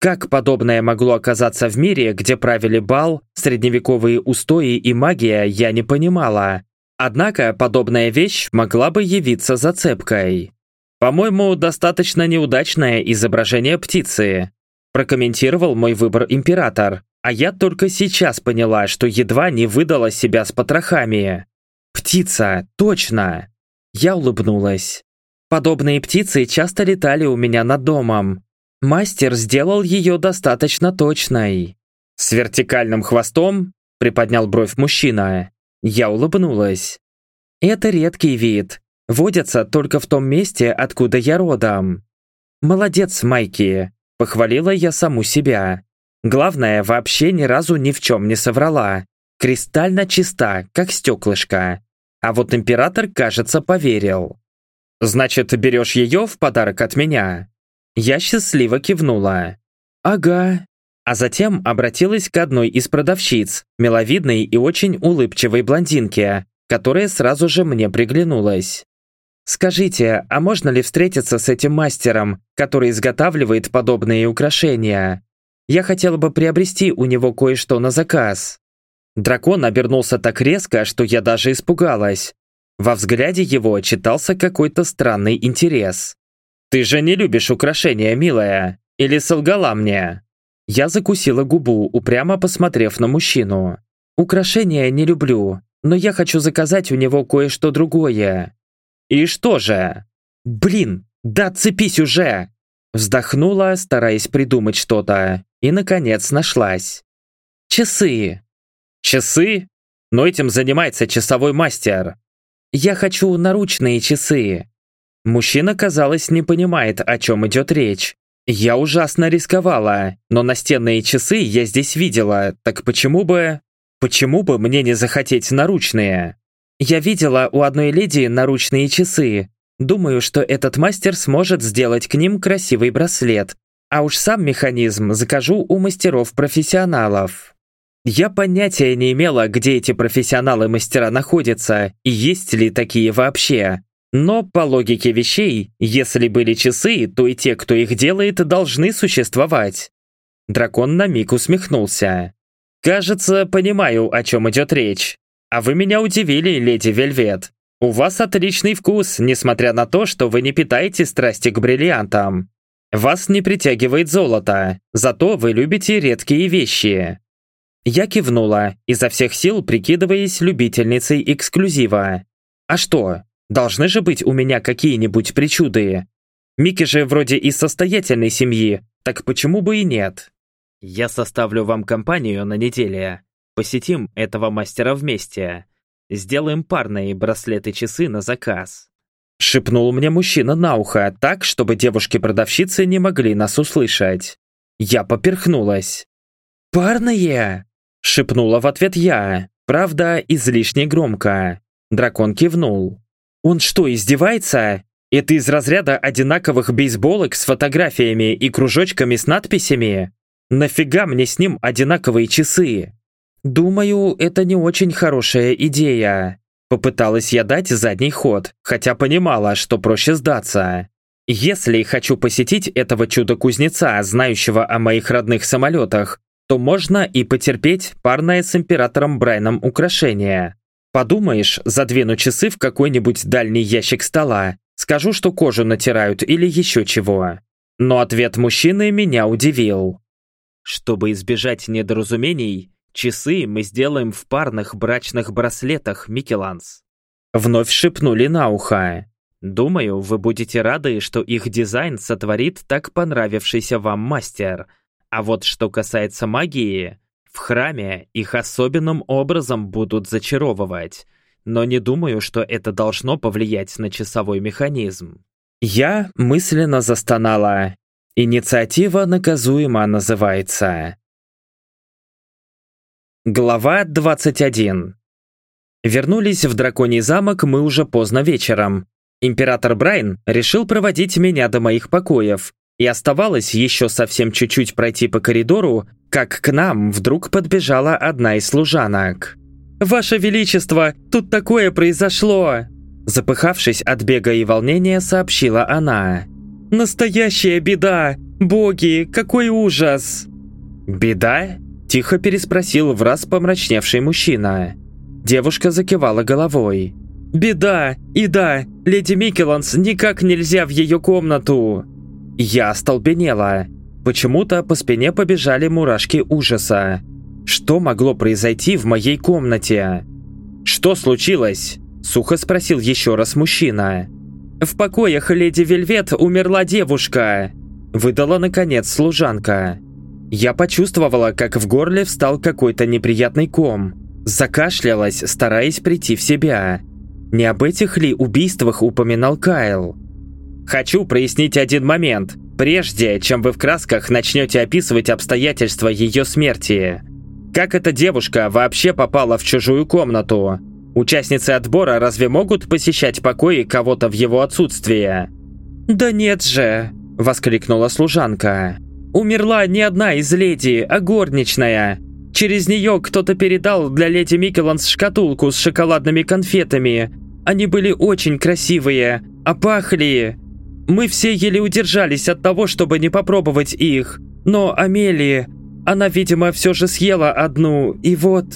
Как подобное могло оказаться в мире, где правили бал, средневековые устои и магия, я не понимала. Однако подобная вещь могла бы явиться зацепкой. «По-моему, достаточно неудачное изображение птицы», прокомментировал мой выбор император, а я только сейчас поняла, что едва не выдала себя с потрохами. «Птица, точно!» Я улыбнулась. Подобные птицы часто летали у меня над домом. Мастер сделал ее достаточно точной. «С вертикальным хвостом?» – приподнял бровь мужчина. Я улыбнулась. «Это редкий вид, водятся только в том месте, откуда я родом. Молодец, Майки, похвалила я саму себя. Главное, вообще ни разу ни в чем не соврала. Кристально чиста, как стеклышко. А вот император, кажется, поверил. «Значит, берешь ее в подарок от меня?» Я счастливо кивнула. «Ага». А затем обратилась к одной из продавщиц, миловидной и очень улыбчивой блондинке, которая сразу же мне приглянулась. «Скажите, а можно ли встретиться с этим мастером, который изготавливает подобные украшения? Я хотела бы приобрести у него кое-что на заказ». Дракон обернулся так резко, что я даже испугалась. Во взгляде его читался какой-то странный интерес. «Ты же не любишь украшения, милая? Или солгала мне?» Я закусила губу, упрямо посмотрев на мужчину. «Украшения не люблю, но я хочу заказать у него кое-что другое». «И что же?» «Блин, да цепись уже!» Вздохнула, стараясь придумать что-то, и, наконец, нашлась. «Часы!» «Часы? Но этим занимается часовой мастер!» «Я хочу наручные часы!» Мужчина, казалось, не понимает, о чем идет речь. Я ужасно рисковала, но настенные часы я здесь видела, так почему бы... Почему бы мне не захотеть наручные? Я видела у одной леди наручные часы. Думаю, что этот мастер сможет сделать к ним красивый браслет. А уж сам механизм закажу у мастеров-профессионалов. Я понятия не имела, где эти профессионалы-мастера находятся и есть ли такие вообще. Но по логике вещей, если были часы, то и те, кто их делает, должны существовать. Дракон на миг усмехнулся. «Кажется, понимаю, о чем идет речь. А вы меня удивили, леди Вельвет. У вас отличный вкус, несмотря на то, что вы не питаете страсти к бриллиантам. Вас не притягивает золото, зато вы любите редкие вещи». Я кивнула, изо всех сил прикидываясь любительницей эксклюзива. А что, должны же быть у меня какие-нибудь причуды? Микки же вроде из состоятельной семьи, так почему бы и нет? Я составлю вам компанию на неделе. Посетим этого мастера вместе. Сделаем парные браслеты-часы на заказ. Шепнул мне мужчина на ухо, так, чтобы девушки-продавщицы не могли нас услышать. Я поперхнулась. «Парные?» Шепнула в ответ я, правда, излишне громко. Дракон кивнул. «Он что, издевается? Это из разряда одинаковых бейсболок с фотографиями и кружочками с надписями? Нафига мне с ним одинаковые часы?» «Думаю, это не очень хорошая идея». Попыталась я дать задний ход, хотя понимала, что проще сдаться. Если хочу посетить этого чудо-кузнеца, знающего о моих родных самолетах, то можно и потерпеть парное с императором Брайном украшение. Подумаешь, задвину часы в какой-нибудь дальний ящик стола, скажу, что кожу натирают или еще чего. Но ответ мужчины меня удивил. Чтобы избежать недоразумений, часы мы сделаем в парных брачных браслетах, Микеланс. Вновь шепнули на ухо. Думаю, вы будете рады, что их дизайн сотворит так понравившийся вам мастер – а вот что касается магии, в храме их особенным образом будут зачаровывать, но не думаю, что это должно повлиять на часовой механизм. Я мысленно застонала. Инициатива наказуема называется. Глава 21 Вернулись в Драконий замок мы уже поздно вечером. Император Брайн решил проводить меня до моих покоев, и оставалось еще совсем чуть-чуть пройти по коридору, как к нам вдруг подбежала одна из служанок. «Ваше Величество, тут такое произошло!» Запыхавшись от бега и волнения, сообщила она. «Настоящая беда! Боги, какой ужас!» «Беда?» – тихо переспросил в раз помрачневший мужчина. Девушка закивала головой. «Беда! И да, леди Микеланс никак нельзя в ее комнату!» Я остолбенела. Почему-то по спине побежали мурашки ужаса. Что могло произойти в моей комнате? «Что случилось?» – сухо спросил еще раз мужчина. «В покоях леди Вельвет умерла девушка», – выдала наконец служанка. Я почувствовала, как в горле встал какой-то неприятный ком. Закашлялась, стараясь прийти в себя. Не об этих ли убийствах упоминал Кайл? Хочу прояснить один момент, прежде чем вы в красках начнете описывать обстоятельства ее смерти. Как эта девушка вообще попала в чужую комнату? Участницы отбора разве могут посещать покои кого-то в его отсутствие? «Да нет же!» – воскликнула служанка. Умерла не одна из леди, а горничная. Через нее кто-то передал для леди Микеланс шкатулку с шоколадными конфетами. Они были очень красивые, а пахли... Мы все еле удержались от того, чтобы не попробовать их. Но Амелии... Она, видимо, все же съела одну, и вот...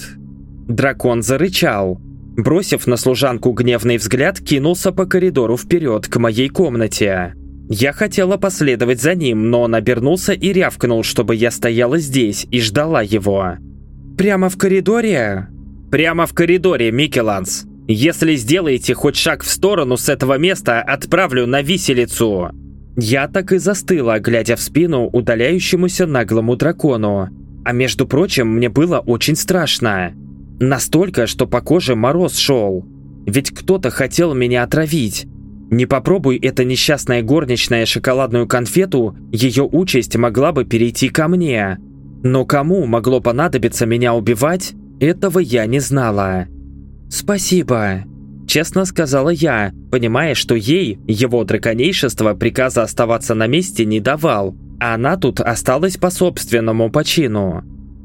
Дракон зарычал. Бросив на служанку гневный взгляд, кинулся по коридору вперед к моей комнате. Я хотела последовать за ним, но он обернулся и рявкнул, чтобы я стояла здесь и ждала его. «Прямо в коридоре?» «Прямо в коридоре, Микеланс. Если сделаете хоть шаг в сторону с этого места, отправлю на виселицу». Я так и застыла, глядя в спину удаляющемуся наглому дракону. А между прочим, мне было очень страшно. Настолько, что по коже мороз шел. Ведь кто-то хотел меня отравить. Не попробуй эта несчастная горничная шоколадную конфету, ее участь могла бы перейти ко мне. Но кому могло понадобиться меня убивать, этого я не знала. «Спасибо», – честно сказала я, понимая, что ей, его драконейшество, приказа оставаться на месте не давал, а она тут осталась по собственному почину.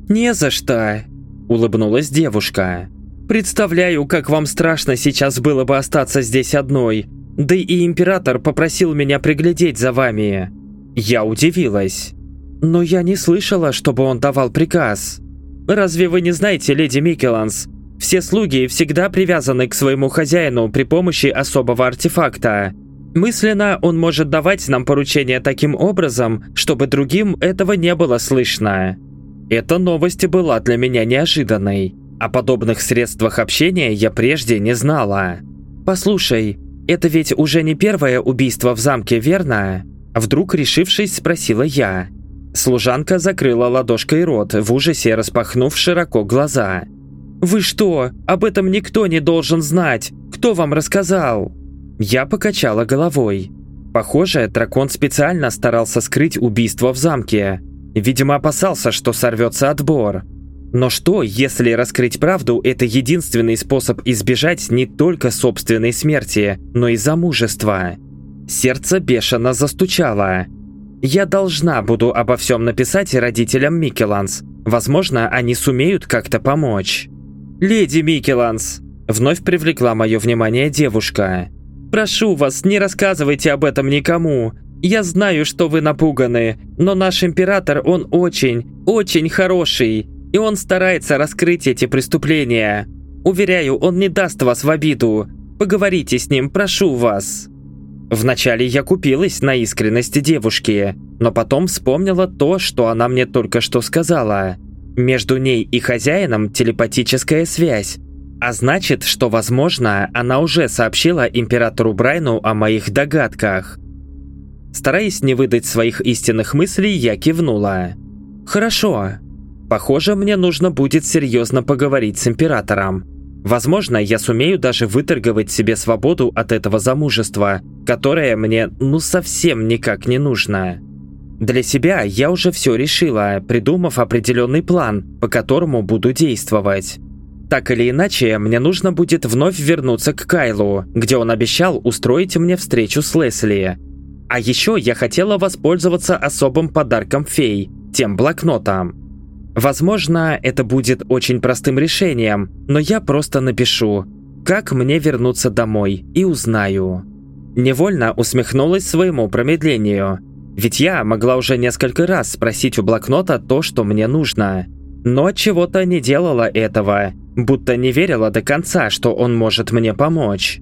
«Не за что», – улыбнулась девушка. «Представляю, как вам страшно сейчас было бы остаться здесь одной, да и император попросил меня приглядеть за вами. Я удивилась. Но я не слышала, чтобы он давал приказ. Разве вы не знаете, леди Микеланс? Все слуги всегда привязаны к своему хозяину при помощи особого артефакта. Мысленно он может давать нам поручения таким образом, чтобы другим этого не было слышно. Эта новость была для меня неожиданной. О подобных средствах общения я прежде не знала. «Послушай, это ведь уже не первое убийство в замке, верно?» Вдруг решившись, спросила я. Служанка закрыла ладошкой рот, в ужасе распахнув широко глаза. «Вы что? Об этом никто не должен знать! Кто вам рассказал?» Я покачала головой. Похоже, дракон специально старался скрыть убийство в замке. Видимо, опасался, что сорвется отбор. Но что, если раскрыть правду – это единственный способ избежать не только собственной смерти, но и замужества? Сердце бешено застучало. Я должна буду обо всем написать родителям Микеланс. Возможно, они сумеют как-то помочь. «Леди Микеланс!» Вновь привлекла мое внимание девушка. «Прошу вас, не рассказывайте об этом никому. Я знаю, что вы напуганы, но наш император, он очень, очень хороший и он старается раскрыть эти преступления. Уверяю, он не даст вас в обиду. Поговорите с ним, прошу вас». Вначале я купилась на искренности девушки, но потом вспомнила то, что она мне только что сказала. Между ней и хозяином телепатическая связь. А значит, что, возможно, она уже сообщила императору Брайну о моих догадках. Стараясь не выдать своих истинных мыслей, я кивнула. «Хорошо, Похоже, мне нужно будет серьезно поговорить с императором. Возможно, я сумею даже выторговать себе свободу от этого замужества, которое мне ну совсем никак не нужно. Для себя я уже все решила, придумав определенный план, по которому буду действовать. Так или иначе, мне нужно будет вновь вернуться к Кайлу, где он обещал устроить мне встречу с Лесли. А еще я хотела воспользоваться особым подарком фей, тем блокнотом. Возможно, это будет очень простым решением, но я просто напишу, как мне вернуться домой и узнаю. Невольно усмехнулась своему промедлению. Ведь я могла уже несколько раз спросить у блокнота то, что мне нужно. Но от чего-то не делала этого, будто не верила до конца, что он может мне помочь.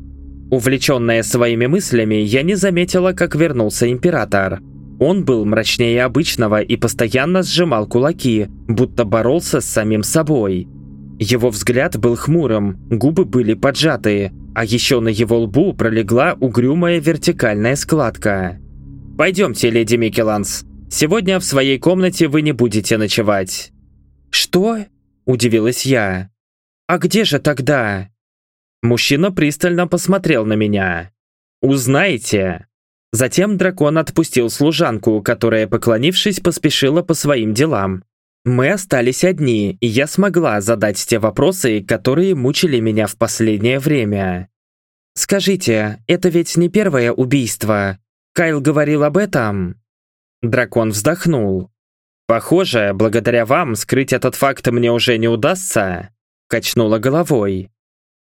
Увлеченная своими мыслями, я не заметила, как вернулся император. Он был мрачнее обычного и постоянно сжимал кулаки, будто боролся с самим собой. Его взгляд был хмурым, губы были поджатые, а еще на его лбу пролегла угрюмая вертикальная складка. «Пойдемте, леди Микеланс. Сегодня в своей комнате вы не будете ночевать». «Что?» – удивилась я. «А где же тогда?» Мужчина пристально посмотрел на меня. «Узнаете». Затем дракон отпустил служанку, которая, поклонившись, поспешила по своим делам. Мы остались одни, и я смогла задать те вопросы, которые мучили меня в последнее время. «Скажите, это ведь не первое убийство? Кайл говорил об этом?» Дракон вздохнул. Похоже, благодаря вам скрыть этот факт мне уже не удастся, качнула головой.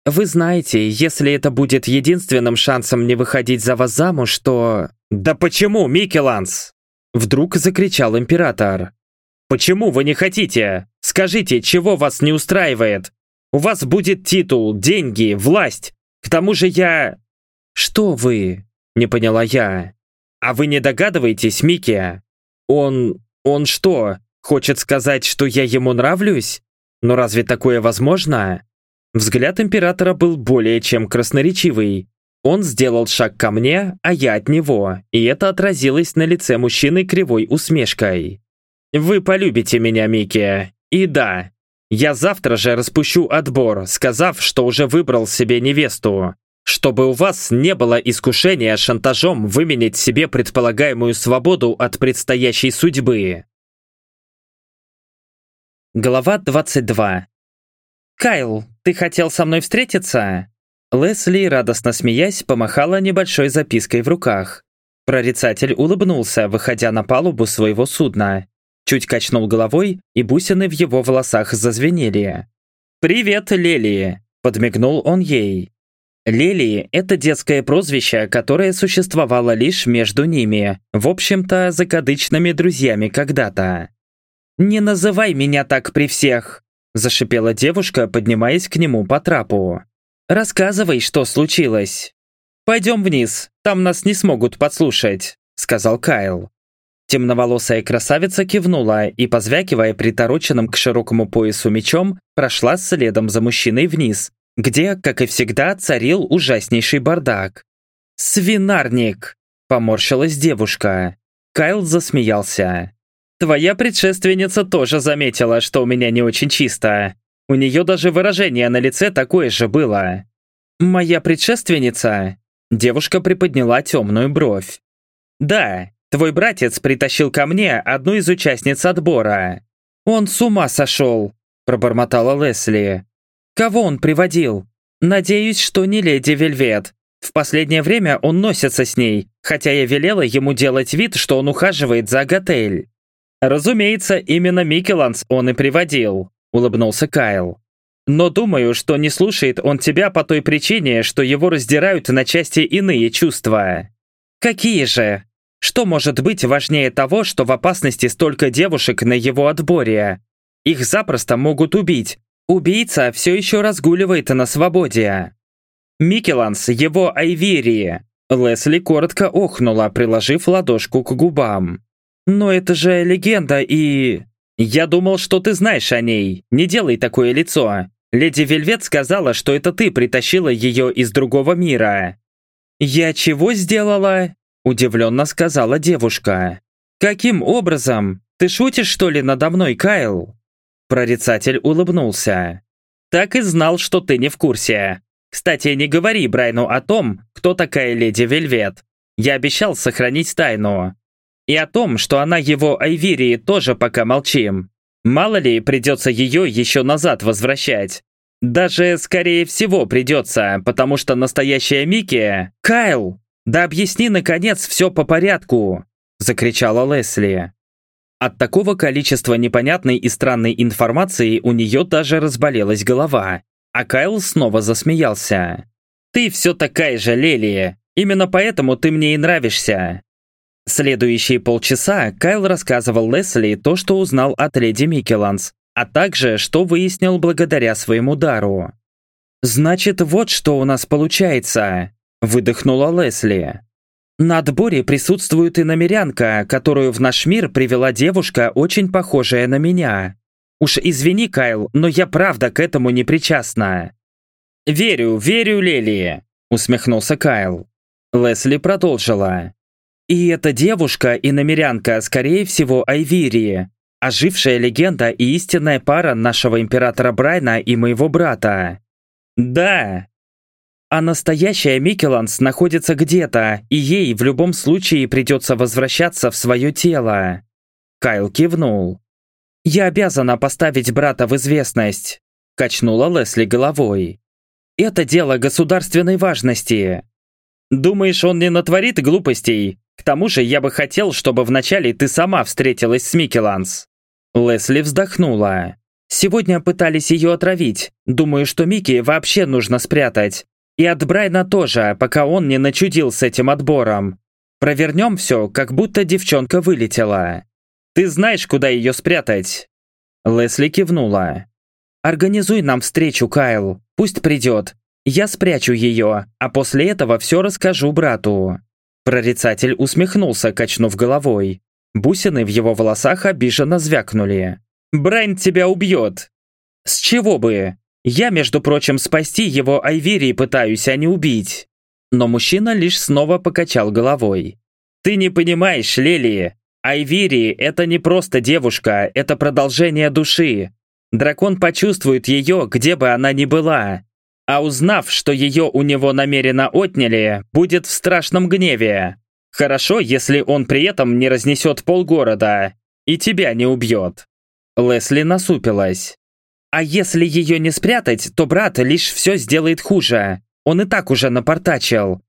Вы знаете, если это будет единственным шансом не выходить за вас замуж, то... Да почему, Микеланс? Вдруг закричал император. Почему вы не хотите? Скажите, чего вас не устраивает? У вас будет титул, деньги, власть. К тому же я... Что вы? Не поняла я. А вы не догадываетесь, Микки? Он... он что, хочет сказать, что я ему нравлюсь? Но разве такое возможно? Взгляд императора был более чем красноречивый. Он сделал шаг ко мне, а я от него, и это отразилось на лице мужчины кривой усмешкой. «Вы полюбите меня, Микки. И да, я завтра же распущу отбор, сказав, что уже выбрал себе невесту, чтобы у вас не было искушения шантажом выменять себе предполагаемую свободу от предстоящей судьбы». Глава 22 «Кайл, ты хотел со мной встретиться?» Лесли, радостно смеясь, помахала небольшой запиской в руках. Прорицатель улыбнулся, выходя на палубу своего судна. Чуть качнул головой, и бусины в его волосах зазвенели. «Привет, Лели!» – подмигнул он ей. Лели – это детское прозвище, которое существовало лишь между ними, в общем-то, закадычными друзьями когда-то. «Не называй меня так при всех!» Зашипела девушка, поднимаясь к нему по трапу. «Рассказывай, что случилось». «Пойдем вниз, там нас не смогут подслушать», — сказал Кайл. Темноволосая красавица кивнула и, позвякивая притороченным к широкому поясу мечом, прошла следом за мужчиной вниз, где, как и всегда, царил ужаснейший бардак. «Свинарник!» — поморщилась девушка. Кайл засмеялся. Твоя предшественница тоже заметила, что у меня не очень чисто. У нее даже выражение на лице такое же было. Моя предшественница? Девушка приподняла темную бровь. Да, твой братец притащил ко мне одну из участниц отбора. Он с ума сошел, пробормотала Лесли. Кого он приводил? Надеюсь, что не леди Вельвет. В последнее время он носится с ней, хотя я велела ему делать вид, что он ухаживает за Готель. «Разумеется, именно Микеланс он и приводил», — улыбнулся Кайл. «Но думаю, что не слушает он тебя по той причине, что его раздирают на части иные чувства». «Какие же? Что может быть важнее того, что в опасности столько девушек на его отборе? Их запросто могут убить. Убийца все еще разгуливает на свободе». «Микеланс, его Айвирии!» Лесли коротко охнула, приложив ладошку к губам. «Но это же легенда и...» «Я думал, что ты знаешь о ней. Не делай такое лицо. Леди Вельвет сказала, что это ты притащила ее из другого мира». «Я чего сделала?» – удивленно сказала девушка. «Каким образом? Ты шутишь, что ли, надо мной, Кайл?» Прорицатель улыбнулся. «Так и знал, что ты не в курсе. Кстати, не говори Брайну о том, кто такая леди Вельвет. Я обещал сохранить тайну. И о том, что она его Айвирии тоже пока молчим. Мало ли, придется ее еще назад возвращать. Даже, скорее всего, придется, потому что настоящая Микки... «Кайл, да объясни, наконец, все по порядку!» Закричала Лесли. От такого количества непонятной и странной информации у нее даже разболелась голова. А Кайл снова засмеялся. «Ты все такая же, Лелия. Именно поэтому ты мне и нравишься. Следующие полчаса Кайл рассказывал Лесли то, что узнал от леди Микеланс, а также, что выяснил благодаря своему дару. «Значит, вот что у нас получается», – выдохнула Лесли. «На отборе присутствует и намерянка, которую в наш мир привела девушка, очень похожая на меня. Уж извини, Кайл, но я правда к этому не причастна». «Верю, верю, Лели», – усмехнулся Кайл. Лесли продолжила. И эта девушка и намерянка, скорее всего, Айвирии, ожившая легенда и истинная пара нашего императора Брайна и моего брата. Да. А настоящая Микеланс находится где-то, и ей в любом случае придется возвращаться в свое тело. Кайл кивнул. «Я обязана поставить брата в известность», – качнула Лесли головой. «Это дело государственной важности». «Думаешь, он не натворит глупостей?» К тому же я бы хотел, чтобы вначале ты сама встретилась с Микеланс. Лесли вздохнула. Сегодня пытались ее отравить. Думаю, что Микки вообще нужно спрятать. И от Брайна тоже, пока он не начудил с этим отбором. Провернем все, как будто девчонка вылетела. Ты знаешь, куда ее спрятать?» Лесли кивнула. «Организуй нам встречу, Кайл. Пусть придет. Я спрячу ее, а после этого все расскажу брату». Прорицатель усмехнулся, качнув головой. Бусины в его волосах обиженно звякнули. «Брайн тебя убьет!» «С чего бы? Я, между прочим, спасти его Айвирии пытаюсь, а не убить!» Но мужчина лишь снова покачал головой. «Ты не понимаешь, Лели, Айвири – это не просто девушка, это продолжение души. Дракон почувствует ее, где бы она ни была. А узнав, что ее у него намеренно отняли, будет в страшном гневе. Хорошо, если он при этом не разнесет полгорода и тебя не убьет. Лесли насупилась. А если ее не спрятать, то брат лишь все сделает хуже. Он и так уже напортачил.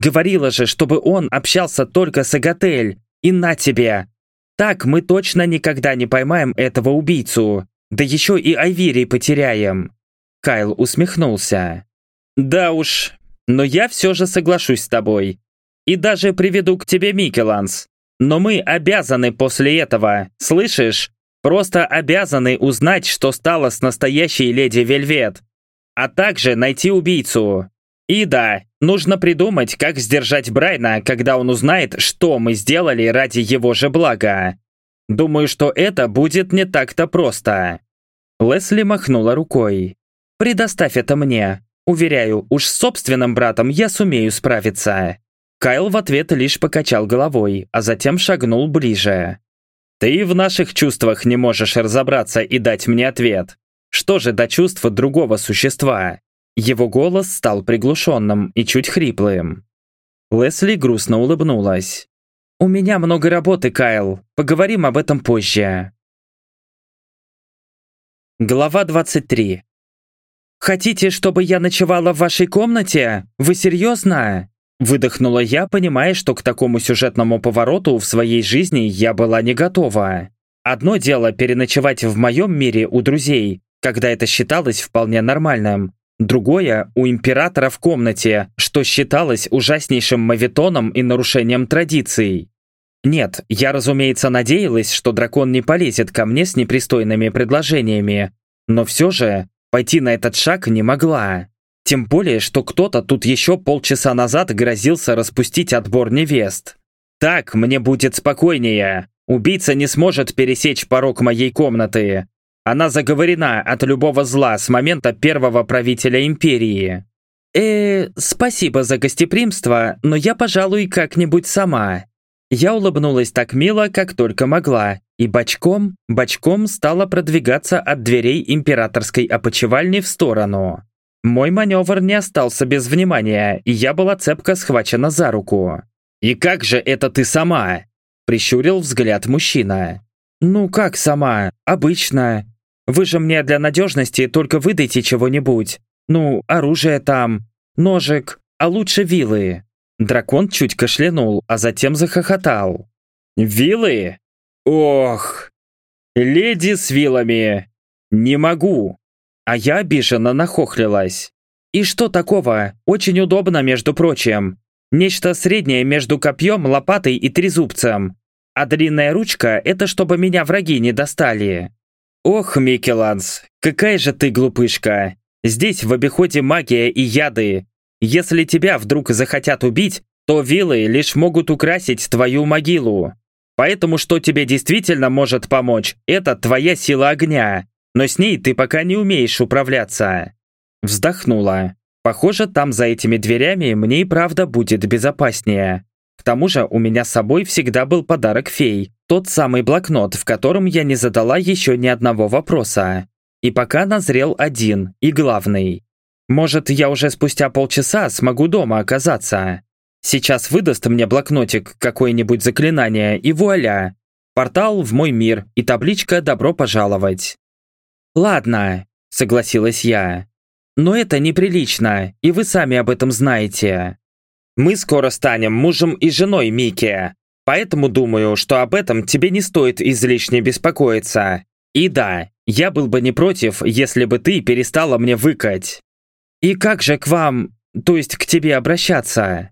Говорила же, чтобы он общался только с Агатель. И на тебе. Так мы точно никогда не поймаем этого убийцу. Да еще и Айвири потеряем. Кайл усмехнулся. Да уж, но я все же соглашусь с тобой. И даже приведу к тебе Микеланс. Но мы обязаны после этого, слышишь? Просто обязаны узнать, что стало с настоящей леди Вельвет. А также найти убийцу. И да, нужно придумать, как сдержать Брайна, когда он узнает, что мы сделали ради его же блага. Думаю, что это будет не так-то просто. Лесли махнула рукой. «Предоставь это мне. Уверяю, уж с собственным братом я сумею справиться». Кайл в ответ лишь покачал головой, а затем шагнул ближе. «Ты в наших чувствах не можешь разобраться и дать мне ответ. Что же до чувств другого существа?» Его голос стал приглушенным и чуть хриплым. Лесли грустно улыбнулась. «У меня много работы, Кайл. Поговорим об этом позже». Глава 23. «Хотите, чтобы я ночевала в вашей комнате? Вы серьезно?» Выдохнула я, понимая, что к такому сюжетному повороту в своей жизни я была не готова. Одно дело переночевать в моем мире у друзей, когда это считалось вполне нормальным. Другое – у императора в комнате, что считалось ужаснейшим мавитоном и нарушением традиций. Нет, я, разумеется, надеялась, что дракон не полезет ко мне с непристойными предложениями, но все же пойти на этот шаг не могла. Тем более, что кто-то тут еще полчаса назад грозился распустить отбор невест. Так мне будет спокойнее. Убийца не сможет пересечь порог моей комнаты, она заговорена от любого зла с момента первого правителя империи. Э, спасибо за гостеприимство, но я, пожалуй, как-нибудь сама. Я улыбнулась так мило, как только могла, и бочком, бочком стала продвигаться от дверей императорской опочивальни в сторону. Мой маневр не остался без внимания, и я была цепко схвачена за руку. «И как же это ты сама?» – прищурил взгляд мужчина. «Ну как сама? Обычно. Вы же мне для надежности только выдайте чего-нибудь. Ну, оружие там, ножик, а лучше вилы». Дракон чуть кашлянул, а затем захохотал. «Вилы? Ох! Леди с вилами! Не могу!» А я обиженно нахохлилась. «И что такого? Очень удобно, между прочим. Нечто среднее между копьем, лопатой и трезубцем. А длинная ручка – это чтобы меня враги не достали. Ох, Микеланс, какая же ты глупышка. Здесь в обиходе магия и яды. Если тебя вдруг захотят убить, то вилы лишь могут украсить твою могилу. Поэтому что тебе действительно может помочь, это твоя сила огня. Но с ней ты пока не умеешь управляться. Вздохнула. Похоже, там за этими дверями мне и правда будет безопаснее. К тому же у меня с собой всегда был подарок фей, тот самый блокнот, в котором я не задала еще ни одного вопроса. И пока назрел один, и главный. Может, я уже спустя полчаса смогу дома оказаться. Сейчас выдаст мне блокнотик какое-нибудь заклинание, и вуаля! Портал в мой мир и табличка «Добро пожаловать». «Ладно», — согласилась я. «Но это неприлично, и вы сами об этом знаете». Мы скоро станем мужем и женой, Микки. Поэтому думаю, что об этом тебе не стоит излишне беспокоиться. И да, я был бы не против, если бы ты перестала мне выкать. И как же к вам, то есть к тебе обращаться?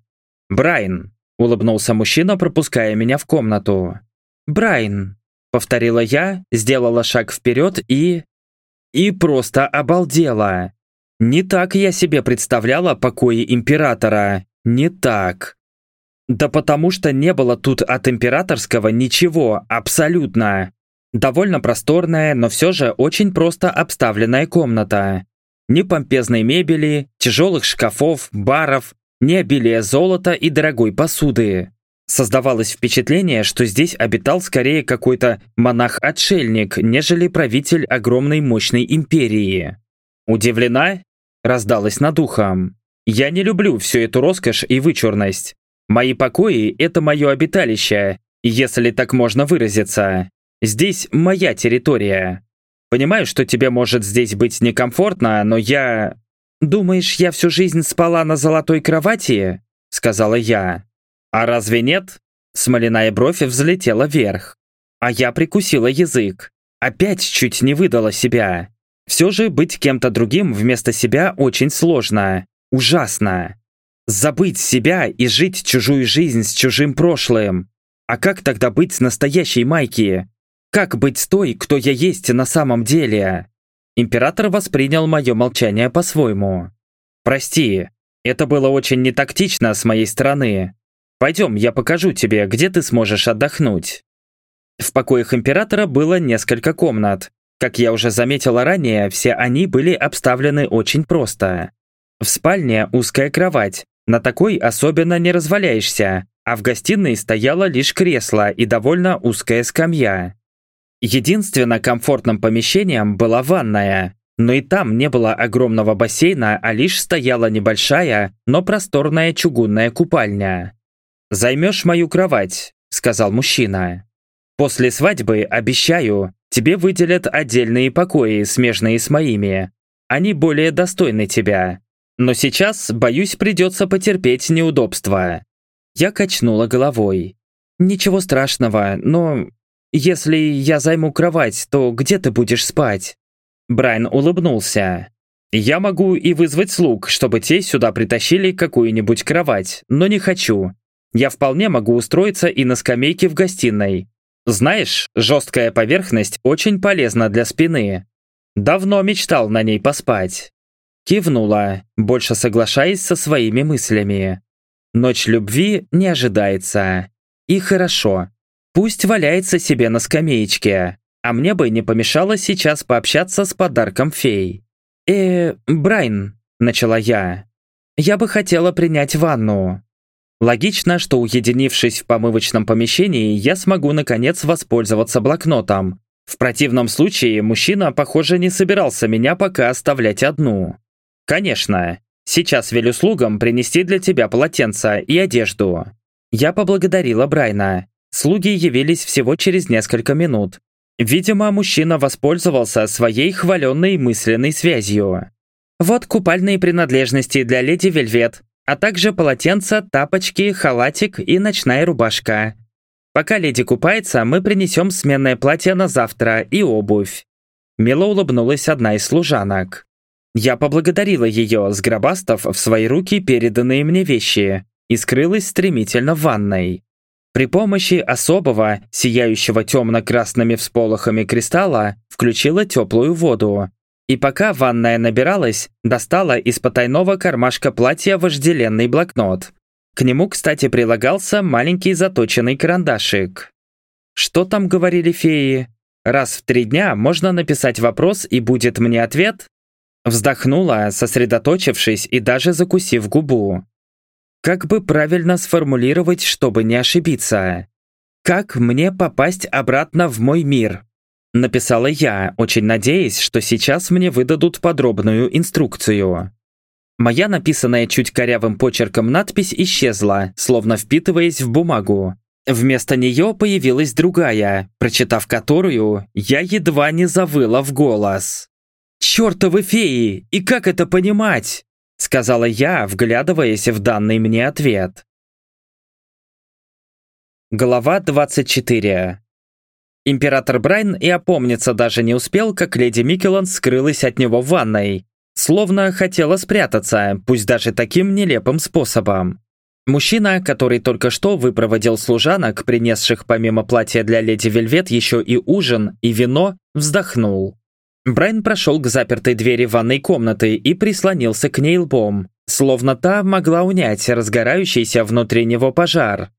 Брайан, улыбнулся мужчина, пропуская меня в комнату. Брайан, повторила я, сделала шаг вперед и... И просто обалдела. Не так я себе представляла покои императора. Не так. Да потому что не было тут от императорского ничего, абсолютно. Довольно просторная, но все же очень просто обставленная комната. Ни помпезной мебели, тяжелых шкафов, баров, ни обилия золота и дорогой посуды. Создавалось впечатление, что здесь обитал скорее какой-то монах-отшельник, нежели правитель огромной мощной империи. «Удивлена?» – раздалась над ухом. «Я не люблю всю эту роскошь и вычурность. Мои покои – это мое обиталище, если так можно выразиться. Здесь моя территория. Понимаю, что тебе может здесь быть некомфортно, но я... Думаешь, я всю жизнь спала на золотой кровати? Сказала я. А разве нет? Смоляная бровь взлетела вверх. А я прикусила язык. Опять чуть не выдала себя. Все же быть кем-то другим вместо себя очень сложно. Ужасно. Забыть себя и жить чужую жизнь с чужим прошлым. А как тогда быть настоящей Майки? Как быть той, кто я есть на самом деле? Император воспринял мое молчание по-своему. Прости, это было очень нетактично с моей стороны. Пойдем, я покажу тебе, где ты сможешь отдохнуть. В покоях императора было несколько комнат. Как я уже заметила ранее, все они были обставлены очень просто. В спальне узкая кровать, на такой особенно не разваляешься, а в гостиной стояло лишь кресло и довольно узкая скамья. Единственно комфортным помещением была ванная, но и там не было огромного бассейна, а лишь стояла небольшая, но просторная чугунная купальня. «Займешь мою кровать», — сказал мужчина. «После свадьбы, обещаю, тебе выделят отдельные покои, смежные с моими. Они более достойны тебя. Но сейчас, боюсь, придется потерпеть неудобства. Я качнула головой. Ничего страшного, но... Если я займу кровать, то где ты будешь спать? Брайан улыбнулся. Я могу и вызвать слуг, чтобы те сюда притащили какую-нибудь кровать, но не хочу. Я вполне могу устроиться и на скамейке в гостиной. Знаешь, жесткая поверхность очень полезна для спины. Давно мечтал на ней поспать. Кивнула, больше соглашаясь со своими мыслями. Ночь любви не ожидается. И хорошо. Пусть валяется себе на скамеечке, а мне бы не помешало сейчас пообщаться с подарком фей. «Э, Брайн», — начала я, — «я бы хотела принять ванну». Логично, что уединившись в помывочном помещении, я смогу наконец воспользоваться блокнотом. В противном случае мужчина, похоже, не собирался меня пока оставлять одну. «Конечно. Сейчас велю слугам принести для тебя полотенце и одежду». Я поблагодарила Брайна. Слуги явились всего через несколько минут. Видимо, мужчина воспользовался своей хваленной мысленной связью. Вот купальные принадлежности для леди Вельвет, а также полотенце, тапочки, халатик и ночная рубашка. Пока леди купается, мы принесем сменное платье на завтра и обувь. Мило улыбнулась одна из служанок. Я поблагодарила ее, сгробастав в свои руки переданные мне вещи, и скрылась стремительно в ванной. При помощи особого, сияющего темно-красными всполохами кристалла, включила теплую воду. И пока ванная набиралась, достала из потайного кармашка платья вожделенный блокнот. К нему, кстати, прилагался маленький заточенный карандашик. Что там говорили феи? Раз в три дня можно написать вопрос и будет мне ответ? Вздохнула, сосредоточившись и даже закусив губу. Как бы правильно сформулировать, чтобы не ошибиться? Как мне попасть обратно в мой мир? Написала я, очень надеясь, что сейчас мне выдадут подробную инструкцию. Моя написанная чуть корявым почерком надпись исчезла, словно впитываясь в бумагу. Вместо нее появилась другая, прочитав которую, я едва не завыла в голос. «Чёртовы феи! И как это понимать?» Сказала я, вглядываясь в данный мне ответ. Глава 24 Император Брайн и опомниться даже не успел, как леди Микелан скрылась от него в ванной. Словно хотела спрятаться, пусть даже таким нелепым способом. Мужчина, который только что выпроводил служанок, принесших помимо платья для леди Вельвет еще и ужин, и вино, вздохнул. Брайан прошел к запертой двери ванной комнаты и прислонился к ней лбом, словно та могла унять разгорающийся внутри него пожар.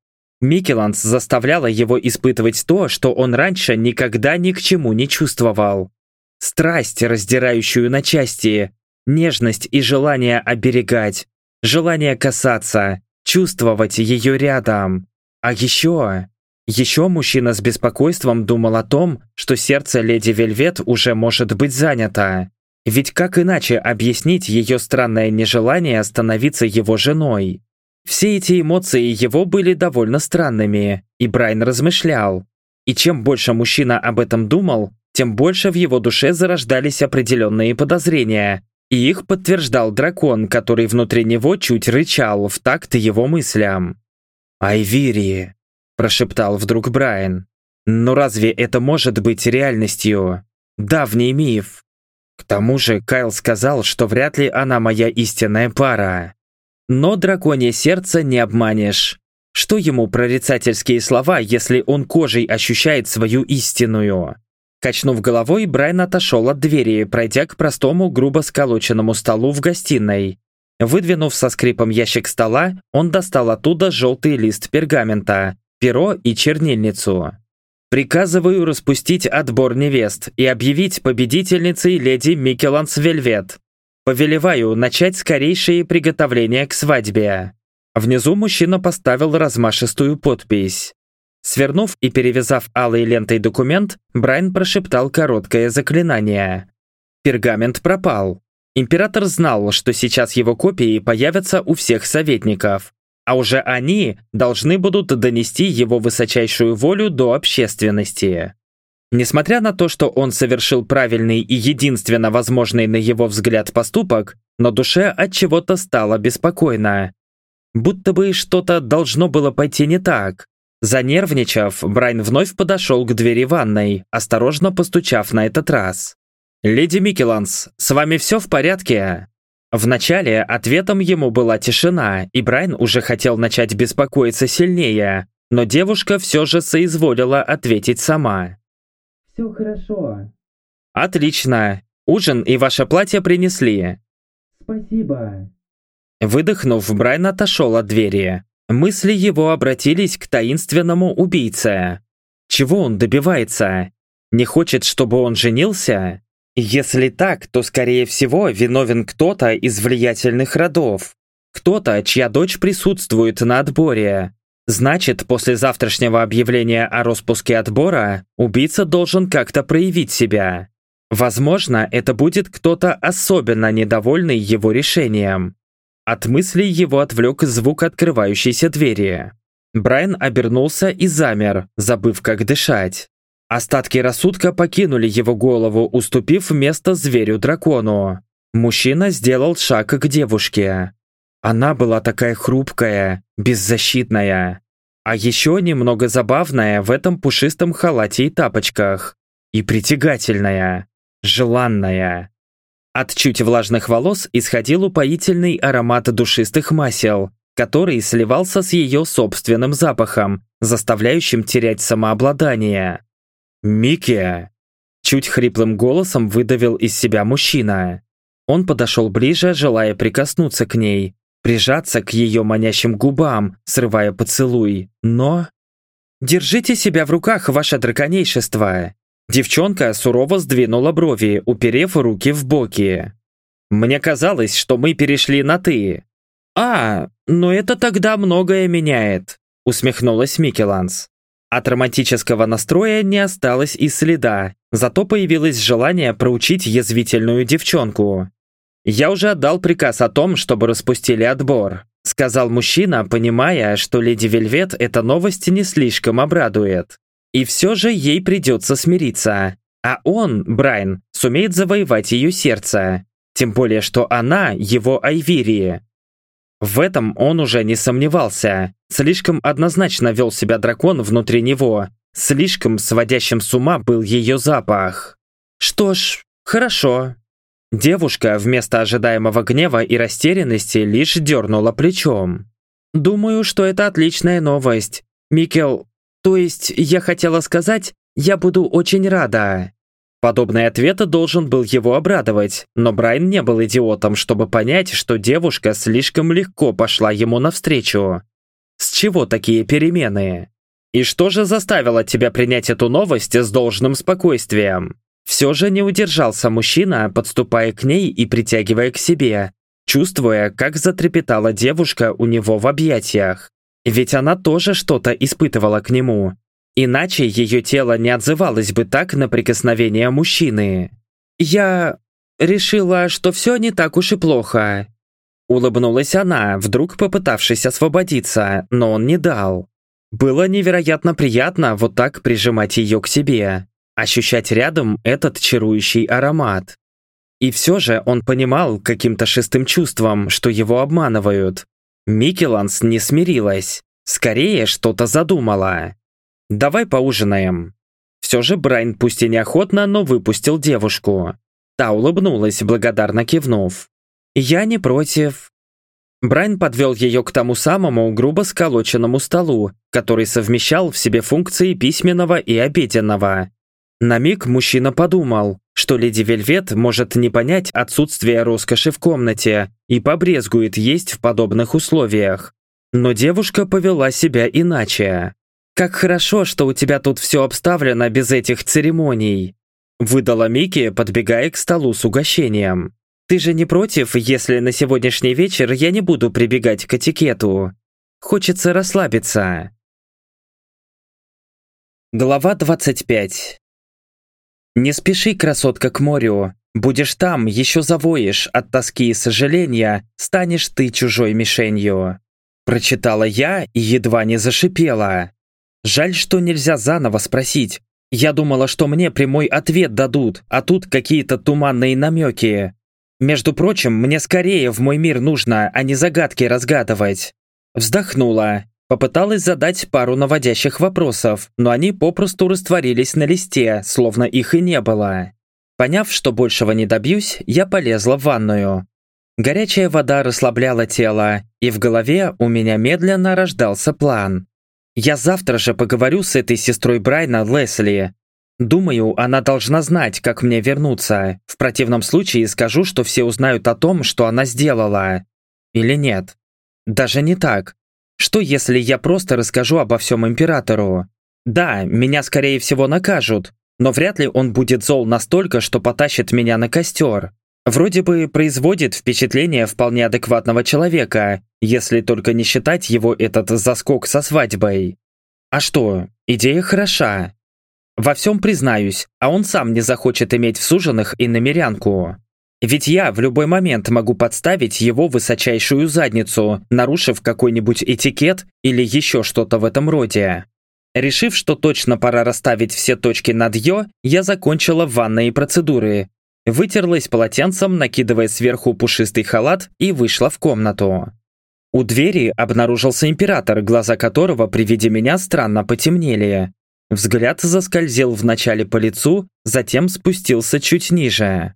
Микеланс заставляла его испытывать то, что он раньше никогда ни к чему не чувствовал. Страсть, раздирающую на части, нежность и желание оберегать, желание касаться, чувствовать ее рядом. А еще... Еще мужчина с беспокойством думал о том, что сердце леди Вельвет уже может быть занято. Ведь как иначе объяснить ее странное нежелание становиться его женой? Все эти эмоции его были довольно странными, и Брайан размышлял. И чем больше мужчина об этом думал, тем больше в его душе зарождались определенные подозрения, и их подтверждал дракон, который внутри него чуть рычал в такт его мыслям. «Айвири», – прошептал вдруг Брайан. «Но разве это может быть реальностью? Давний миф. К тому же Кайл сказал, что вряд ли она моя истинная пара. Но драконье сердце не обманешь. Что ему прорицательские слова, если он кожей ощущает свою истинную? Качнув головой, Брайан отошел от двери, пройдя к простому, грубо сколоченному столу в гостиной. Выдвинув со скрипом ящик стола, он достал оттуда желтый лист пергамента, перо и чернильницу. «Приказываю распустить отбор невест и объявить победительницей леди Микеланс Вельвет, Повелеваю начать скорейшие приготовления к свадьбе. Внизу мужчина поставил размашистую подпись. Свернув и перевязав алой лентой документ, Брайан прошептал короткое заклинание. Пергамент пропал. Император знал, что сейчас его копии появятся у всех советников, а уже они должны будут донести его высочайшую волю до общественности. Несмотря на то, что он совершил правильный и единственно возможный на его взгляд поступок, на душе от чего-то стало беспокойно. Будто бы что-то должно было пойти не так. Занервничав, Брайан вновь подошел к двери ванной, осторожно постучав на этот раз. «Леди Микеланс, с вами все в порядке?» Вначале ответом ему была тишина, и Брайан уже хотел начать беспокоиться сильнее, но девушка все же соизволила ответить сама. Все хорошо. Отлично. Ужин и ваше платье принесли. Спасибо. Выдохнув, Брайан отошел от двери. Мысли его обратились к таинственному убийце. Чего он добивается? Не хочет, чтобы он женился? Если так, то, скорее всего, виновен кто-то из влиятельных родов. Кто-то, чья дочь присутствует на отборе. Значит, после завтрашнего объявления о распуске отбора убийца должен как-то проявить себя. Возможно, это будет кто-то особенно недовольный его решением. От мыслей его отвлек звук открывающейся двери. Брайан обернулся и замер, забыв как дышать. Остатки рассудка покинули его голову, уступив место зверю-дракону. Мужчина сделал шаг к девушке. Она была такая хрупкая, беззащитная. А еще немного забавная в этом пушистом халате и тапочках. И притягательная, желанная. От чуть влажных волос исходил упоительный аромат душистых масел, который сливался с ее собственным запахом, заставляющим терять самообладание. «Микки!» Чуть хриплым голосом выдавил из себя мужчина. Он подошел ближе, желая прикоснуться к ней, прижаться к ее манящим губам, срывая поцелуй, но... «Держите себя в руках, ваше драконейшество!» Девчонка сурово сдвинула брови, уперев руки в боки. «Мне казалось, что мы перешли на «ты». «А, но это тогда многое меняет», усмехнулась Микеланс. От романтического настроя не осталось и следа, зато появилось желание проучить язвительную девчонку. «Я уже отдал приказ о том, чтобы распустили отбор», сказал мужчина, понимая, что леди Вельвет эта новость не слишком обрадует. И все же ей придется смириться. А он, Брайан, сумеет завоевать ее сердце. Тем более, что она его Айвирии. В этом он уже не сомневался. Слишком однозначно вел себя дракон внутри него, Слишком сводящим с ума был ее запах. Что ж, хорошо. Девушка вместо ожидаемого гнева и растерянности лишь дернула плечом. Думаю, что это отличная новость. Микел, то есть я хотела сказать, я буду очень рада. Подобный ответ должен был его обрадовать, но Брайан не был идиотом, чтобы понять, что девушка слишком легко пошла ему навстречу. С чего такие перемены? И что же заставило тебя принять эту новость с должным спокойствием? Все же не удержался мужчина, подступая к ней и притягивая к себе, чувствуя, как затрепетала девушка у него в объятиях. Ведь она тоже что-то испытывала к нему. Иначе ее тело не отзывалось бы так на прикосновение мужчины. «Я решила, что все не так уж и плохо». Улыбнулась она, вдруг попытавшись освободиться, но он не дал. Было невероятно приятно вот так прижимать ее к себе, ощущать рядом этот чарующий аромат. И все же он понимал каким-то шестым чувством, что его обманывают. Микеланс не смирилась, скорее что-то задумала. «Давай поужинаем». Все же Брайан пусть и неохотно, но выпустил девушку. Та улыбнулась, благодарно кивнув. «Я не против. Брайан подвел ее к тому самому грубо сколоченному столу, который совмещал в себе функции письменного и обеденного. На миг мужчина подумал, что леди Вельвет может не понять отсутствие роскоши в комнате и побрезгует есть в подобных условиях. Но девушка повела себя иначе. «Как хорошо, что у тебя тут все обставлено без этих церемоний», выдала Микки, подбегая к столу с угощением. Ты же не против, если на сегодняшний вечер я не буду прибегать к этикету? Хочется расслабиться. Глава 25 Не спеши, красотка, к морю. Будешь там, еще завоешь от тоски и сожаления, станешь ты чужой мишенью. Прочитала я и едва не зашипела. Жаль, что нельзя заново спросить. Я думала, что мне прямой ответ дадут, а тут какие-то туманные намеки. Между прочим, мне скорее в мой мир нужно, а не загадки разгадывать. Вздохнула. Попыталась задать пару наводящих вопросов, но они попросту растворились на листе, словно их и не было. Поняв, что большего не добьюсь, я полезла в ванную. Горячая вода расслабляла тело, и в голове у меня медленно рождался план. Я завтра же поговорю с этой сестрой Брайна Лесли, Думаю, она должна знать, как мне вернуться. В противном случае скажу, что все узнают о том, что она сделала. Или нет? Даже не так. Что если я просто расскажу обо всем императору? Да, меня скорее всего накажут, но вряд ли он будет зол настолько, что потащит меня на костер. Вроде бы производит впечатление вполне адекватного человека, если только не считать его этот заскок со свадьбой. А что, идея хороша. Во всем признаюсь, а он сам не захочет иметь в суженых и намерянку. Ведь я в любой момент могу подставить его высочайшую задницу, нарушив какой-нибудь этикет или еще что-то в этом роде. Решив, что точно пора расставить все точки над «ё», я закончила ванные процедуры. Вытерлась полотенцем, накидывая сверху пушистый халат и вышла в комнату. У двери обнаружился император, глаза которого при виде меня странно потемнели. Взгляд заскользил вначале по лицу, затем спустился чуть ниже.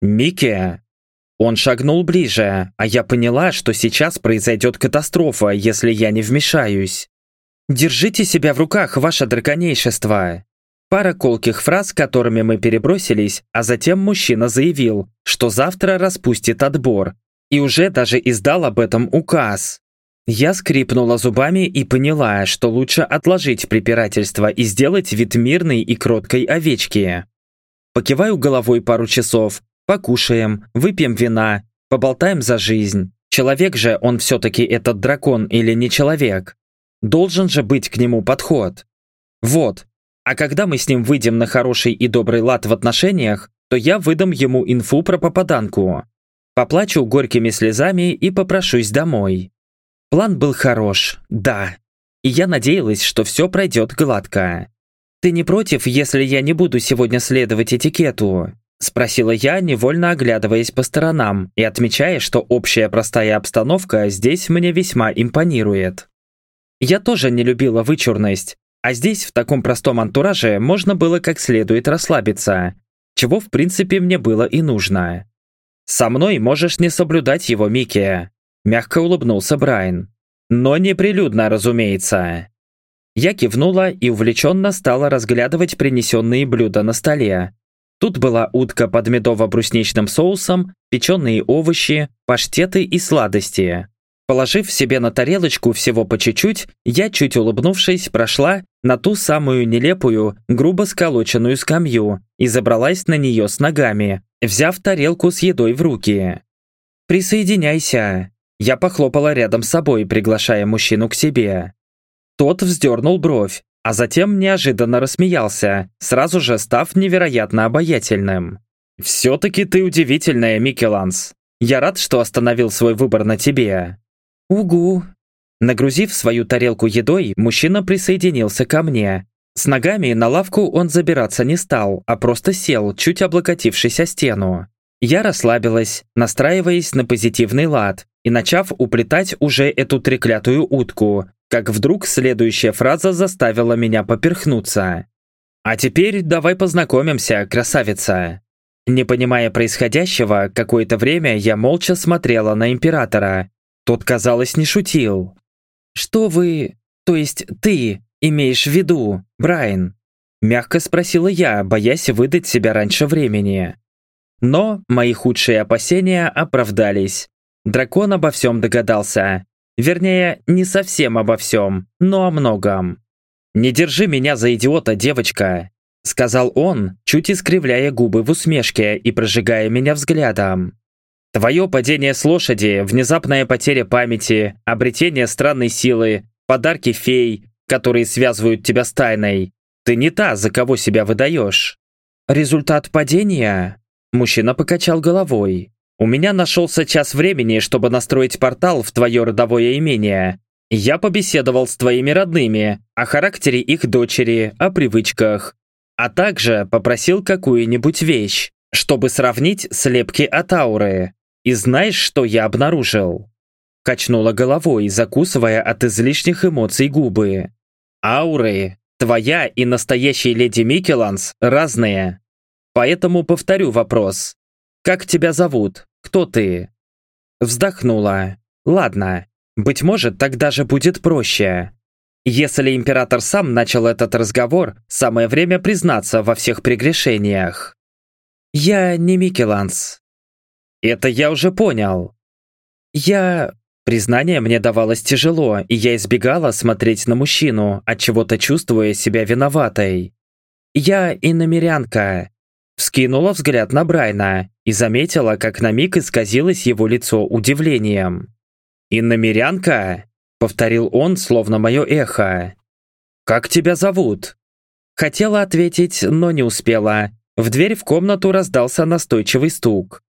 «Микки!» Он шагнул ближе, а я поняла, что сейчас произойдет катастрофа, если я не вмешаюсь. «Держите себя в руках, ваше драконейшество!» Пара колких фраз, которыми мы перебросились, а затем мужчина заявил, что завтра распустит отбор, и уже даже издал об этом указ. Я скрипнула зубами и поняла, что лучше отложить препирательство и сделать вид мирной и кроткой овечки. Покиваю головой пару часов, покушаем, выпьем вина, поболтаем за жизнь. Человек же он все-таки этот дракон или не человек? Должен же быть к нему подход. Вот. А когда мы с ним выйдем на хороший и добрый лад в отношениях, то я выдам ему инфу про попаданку. Поплачу горькими слезами и попрошусь домой. План был хорош, да. И я надеялась, что все пройдет гладко. «Ты не против, если я не буду сегодня следовать этикету?» Спросила я, невольно оглядываясь по сторонам и отмечая, что общая простая обстановка здесь мне весьма импонирует. Я тоже не любила вычурность, А здесь, в таком простом антураже, можно было как следует расслабиться, чего в принципе мне было и нужно. «Со мной можешь не соблюдать его, Микки», – мягко улыбнулся Брайан. «Но неприлюдно, разумеется». Я кивнула и увлеченно стала разглядывать принесенные блюда на столе. Тут была утка под медово-брусничным соусом, печеные овощи, паштеты и сладости. Положив себе на тарелочку всего по чуть-чуть, я, чуть улыбнувшись, прошла на ту самую нелепую, грубо сколоченную скамью и забралась на нее с ногами, взяв тарелку с едой в руки. «Присоединяйся!» Я похлопала рядом с собой, приглашая мужчину к себе. Тот вздернул бровь, а затем неожиданно рассмеялся, сразу же став невероятно обаятельным. «Все-таки ты удивительная, Микеланс. Я рад, что остановил свой выбор на тебе. «Угу». Нагрузив свою тарелку едой, мужчина присоединился ко мне. С ногами на лавку он забираться не стал, а просто сел, чуть облокотившись о стену. Я расслабилась, настраиваясь на позитивный лад и начав уплетать уже эту треклятую утку, как вдруг следующая фраза заставила меня поперхнуться. «А теперь давай познакомимся, красавица!» Не понимая происходящего, какое-то время я молча смотрела на императора, тот, казалось, не шутил. «Что вы, то есть ты, имеешь в виду, Брайан?» Мягко спросила я, боясь выдать себя раньше времени. Но мои худшие опасения оправдались. Дракон обо всем догадался. Вернее, не совсем обо всем, но о многом. «Не держи меня за идиота, девочка», — сказал он, чуть искривляя губы в усмешке и прожигая меня взглядом. Твое падение с лошади, внезапная потеря памяти, обретение странной силы, подарки фей, которые связывают тебя с тайной. Ты не та, за кого себя выдаешь. Результат падения? Мужчина покачал головой. У меня нашелся час времени, чтобы настроить портал в твое родовое имение. Я побеседовал с твоими родными, о характере их дочери, о привычках. А также попросил какую-нибудь вещь, чтобы сравнить слепки от ауры. И знаешь, что я обнаружил?» Качнула головой, закусывая от излишних эмоций губы. «Ауры, твоя и настоящей леди Микеланс разные. Поэтому повторю вопрос. Как тебя зовут? Кто ты?» Вздохнула. «Ладно, быть может, так даже будет проще. Если император сам начал этот разговор, самое время признаться во всех прегрешениях. Я не Микеланс, это я уже понял. Я... Признание мне давалось тяжело, и я избегала смотреть на мужчину, от чего-то чувствуя себя виноватой. Я иномерянка. Вскинула взгляд на Брайна и заметила, как на миг исказилось его лицо удивлением. «Иномерянка?» — повторил он, словно мое эхо. «Как тебя зовут?» Хотела ответить, но не успела. В дверь в комнату раздался настойчивый стук.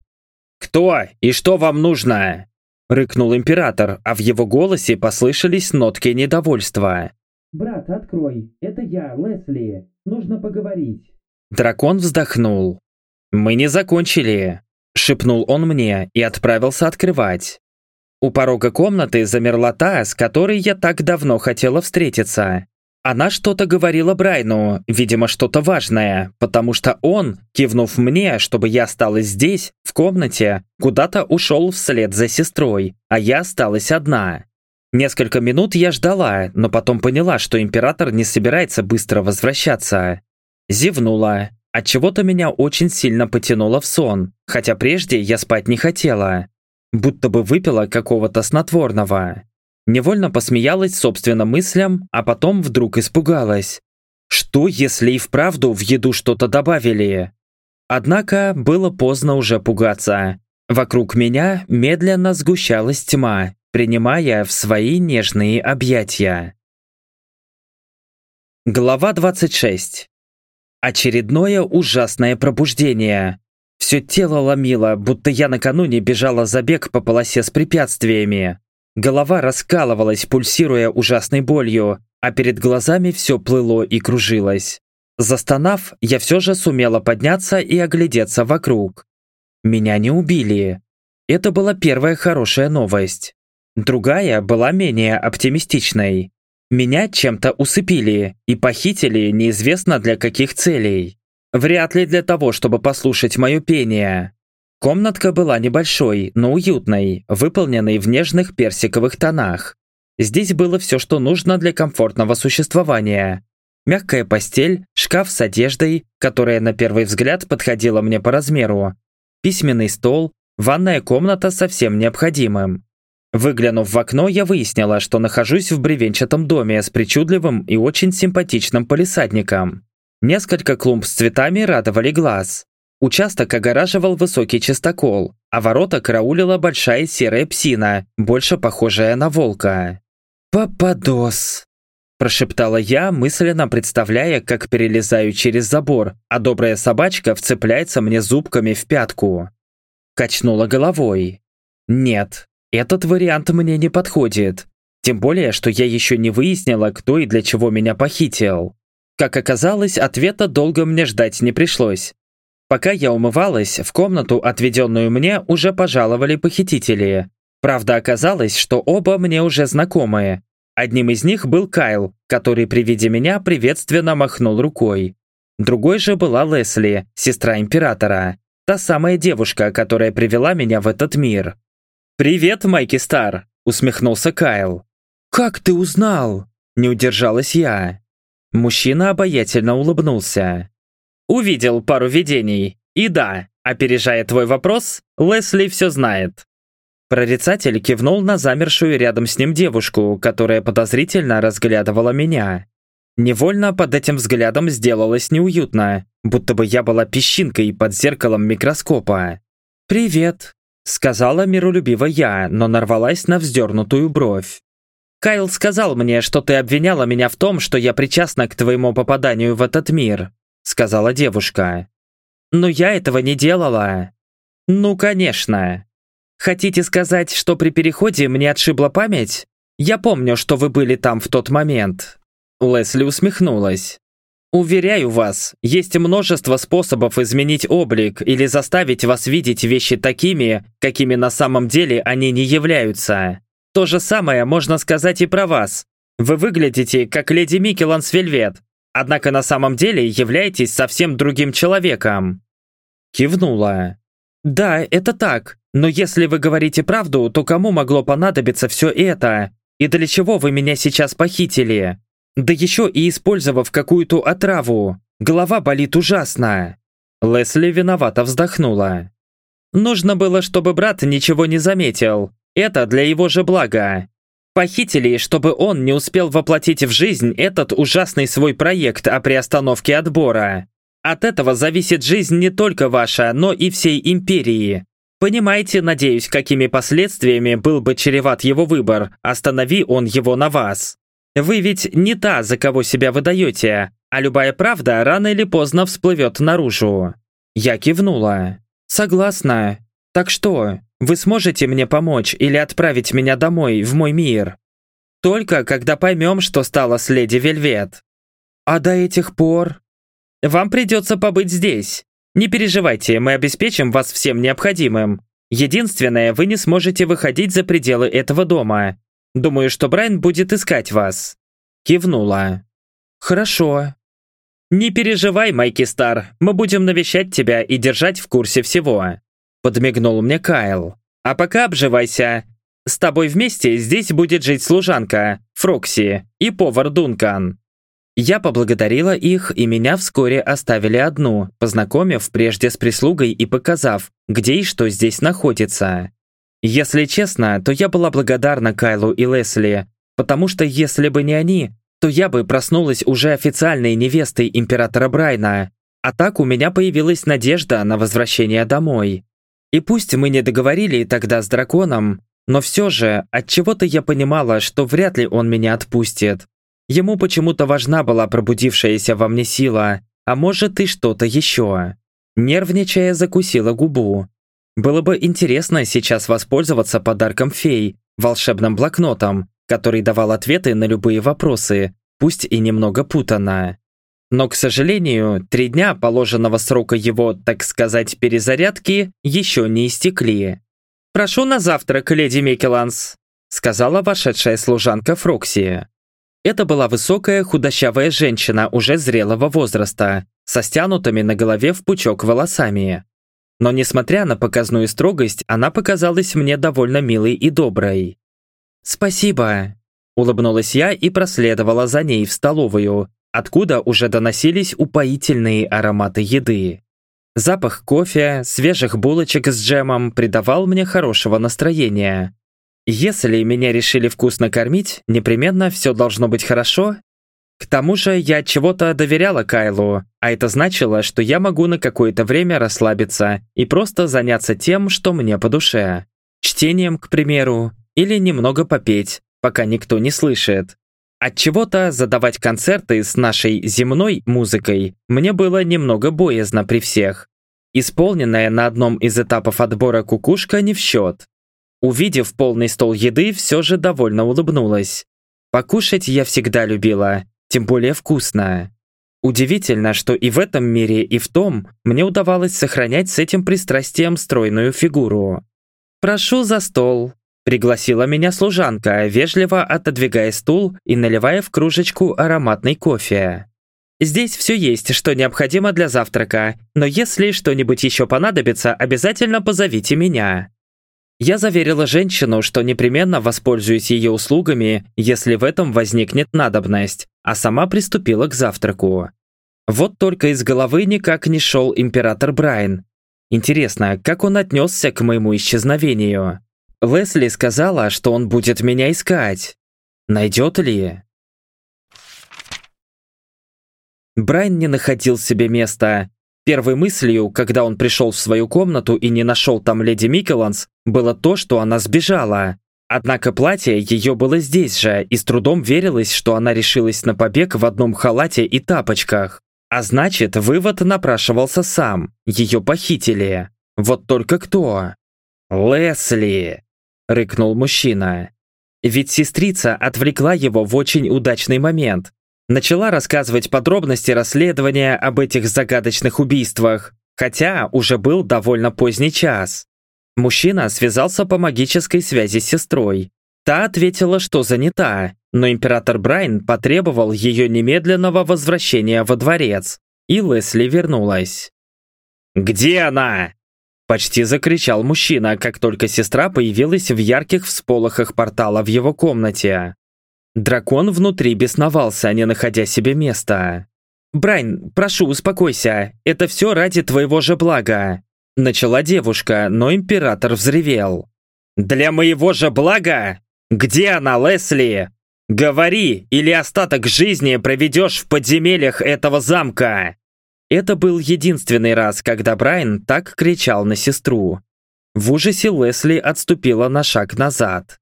«Кто и что вам нужно?» Рыкнул император, а в его голосе послышались нотки недовольства. «Брат, открой. Это я, Лесли. Нужно поговорить». Дракон вздохнул. «Мы не закончили», — шепнул он мне и отправился открывать. У порога комнаты замерла та, с которой я так давно хотела встретиться. Она что-то говорила Брайну, видимо, что-то важное, потому что он, кивнув мне, чтобы я осталась здесь, в комнате, куда-то ушел вслед за сестрой, а я осталась одна. Несколько минут я ждала, но потом поняла, что император не собирается быстро возвращаться. Зевнула. Отчего-то меня очень сильно потянуло в сон, хотя прежде я спать не хотела. Будто бы выпила какого-то снотворного. Невольно посмеялась собственным мыслям, а потом вдруг испугалась. Что, если и вправду в еду что-то добавили? Однако было поздно уже пугаться. Вокруг меня медленно сгущалась тьма, принимая в свои нежные объятия. Глава 26. Очередное ужасное пробуждение. Все тело ломило, будто я накануне бежала забег по полосе с препятствиями. Голова раскалывалась, пульсируя ужасной болью, а перед глазами все плыло и кружилось. Застонав, я все же сумела подняться и оглядеться вокруг. Меня не убили. Это была первая хорошая новость. Другая была менее оптимистичной. Меня чем-то усыпили и похитили неизвестно для каких целей. Вряд ли для того, чтобы послушать мое пение. Комнатка была небольшой, но уютной, выполненной в нежных персиковых тонах. Здесь было все, что нужно для комфортного существования. Мягкая постель, шкаф с одеждой, которая на первый взгляд подходила мне по размеру, письменный стол, ванная комната со всем необходимым. Выглянув в окно, я выяснила, что нахожусь в бревенчатом доме с причудливым и очень симпатичным полисадником. Несколько клумб с цветами радовали глаз. Участок огораживал высокий частокол, а ворота караулила большая серая псина, больше похожая на волка. «Пападос!» – прошептала я, мысленно представляя, как перелезаю через забор, а добрая собачка вцепляется мне зубками в пятку. Качнула головой. «Нет, этот вариант мне не подходит. Тем более, что я еще не выяснила, кто и для чего меня похитил. Как оказалось, ответа долго мне ждать не пришлось. Пока я умывалась, в комнату, отведенную мне, уже пожаловали похитители. Правда, оказалось, что оба мне уже знакомые. Одним из них был Кайл, который при виде меня приветственно махнул рукой. Другой же была Лесли, сестра императора. Та самая девушка, которая привела меня в этот мир. «Привет, Майки Стар!» – усмехнулся Кайл. «Как ты узнал?» – не удержалась я. Мужчина обаятельно улыбнулся. «Увидел пару видений. И да, опережая твой вопрос, Лесли все знает. Прорицатель кивнул на замершую рядом с ним девушку, которая подозрительно разглядывала меня. Невольно под этим взглядом сделалось неуютно, будто бы я была песчинкой под зеркалом микроскопа. «Привет», — сказала миролюбиво я, но нарвалась на вздернутую бровь. «Кайл сказал мне, что ты обвиняла меня в том, что я причастна к твоему попаданию в этот мир», — сказала девушка. «Но я этого не делала». «Ну, конечно», Хотите сказать, что при переходе мне отшибла память? Я помню, что вы были там в тот момент». Лесли усмехнулась. «Уверяю вас, есть множество способов изменить облик или заставить вас видеть вещи такими, какими на самом деле они не являются. То же самое можно сказать и про вас. Вы выглядите как леди Микеланс Вельвет, однако на самом деле являетесь совсем другим человеком». Кивнула. «Да, это так. Но если вы говорите правду, то кому могло понадобиться все это? И для чего вы меня сейчас похитили? Да еще и использовав какую-то отраву. Голова болит ужасно». Лесли виновато вздохнула. «Нужно было, чтобы брат ничего не заметил. Это для его же блага. Похитили, чтобы он не успел воплотить в жизнь этот ужасный свой проект о приостановке отбора. От этого зависит жизнь не только ваша, но и всей империи. Понимаете, надеюсь, какими последствиями был бы чреват его выбор, останови он его на вас. Вы ведь не та, за кого себя выдаете, а любая правда рано или поздно всплывет наружу. Я кивнула. Согласна. Так что, вы сможете мне помочь или отправить меня домой, в мой мир? Только когда поймем, что стало с леди Вельвет. А до этих пор... Вам придется побыть здесь. Не переживайте, мы обеспечим вас всем необходимым. Единственное, вы не сможете выходить за пределы этого дома. Думаю, что Брайан будет искать вас». Кивнула. «Хорошо». «Не переживай, Майки Стар, мы будем навещать тебя и держать в курсе всего», подмигнул мне Кайл. «А пока обживайся. С тобой вместе здесь будет жить служанка, Фрокси и повар Дункан. Я поблагодарила их, и меня вскоре оставили одну, познакомив прежде с прислугой и показав, где и что здесь находится. Если честно, то я была благодарна Кайлу и Лесли, потому что если бы не они, то я бы проснулась уже официальной невестой императора Брайна, а так у меня появилась надежда на возвращение домой. И пусть мы не договорили тогда с драконом, но все же, от чего то я понимала, что вряд ли он меня отпустит. Ему почему-то важна была пробудившаяся во мне сила, а может и что-то еще. Нервничая, закусила губу. Было бы интересно сейчас воспользоваться подарком фей, волшебным блокнотом, который давал ответы на любые вопросы, пусть и немного путано. Но, к сожалению, три дня положенного срока его, так сказать, перезарядки еще не истекли. «Прошу на завтрак, леди Микеланс», сказала вошедшая служанка Фрокси. Это была высокая худощавая женщина уже зрелого возраста, со стянутыми на голове в пучок волосами. Но несмотря на показную строгость, она показалась мне довольно милой и доброй. «Спасибо», – улыбнулась я и проследовала за ней в столовую, откуда уже доносились упоительные ароматы еды. Запах кофе, свежих булочек с джемом придавал мне хорошего настроения. Если меня решили вкусно кормить, непременно все должно быть хорошо. К тому же я чего-то доверяла Кайлу, а это значило, что я могу на какое-то время расслабиться и просто заняться тем, что мне по душе. Чтением, к примеру, или немного попеть, пока никто не слышит. От чего-то задавать концерты с нашей земной музыкой мне было немного боязно при всех. Исполненная на одном из этапов отбора кукушка не в счет. Увидев полный стол еды, все же довольно улыбнулась. Покушать я всегда любила, тем более вкусно. Удивительно, что и в этом мире, и в том мне удавалось сохранять с этим пристрастием стройную фигуру. «Прошу за стол», Пригласила меня служанка, вежливо отодвигая стул и наливая в кружечку ароматный кофе. Здесь все есть, что необходимо для завтрака, но если что-нибудь еще понадобится, обязательно позовите меня. Я заверила женщину, что непременно воспользуюсь ее услугами, если в этом возникнет надобность, а сама приступила к завтраку. Вот только из головы никак не шел император Брайан. Интересно, как он отнесся к моему исчезновению? Лесли сказала, что он будет меня искать. Найдет ли? Брайан не находил себе места. Первой мыслью, когда он пришел в свою комнату и не нашел там леди Микеланс, было то, что она сбежала. Однако платье ее было здесь же, и с трудом верилось, что она решилась на побег в одном халате и тапочках. А значит, вывод напрашивался сам. Ее похитили. Вот только кто? Лесли рыкнул мужчина. Ведь сестрица отвлекла его в очень удачный момент. Начала рассказывать подробности расследования об этих загадочных убийствах, хотя уже был довольно поздний час. Мужчина связался по магической связи с сестрой. Та ответила, что занята, но император Брайн потребовал ее немедленного возвращения во дворец, и Лесли вернулась. «Где она?» Почти закричал мужчина, как только сестра появилась в ярких всполохах портала в его комнате. Дракон внутри бесновался, не находя себе места. «Брайн, прошу, успокойся, это все ради твоего же блага», Начала девушка, но император взревел. «Для моего же блага? Где она, Лесли? Говори, или остаток жизни проведешь в подземельях этого замка!» Это был единственный раз, когда Брайан так кричал на сестру. В ужасе Лесли отступила на шаг назад.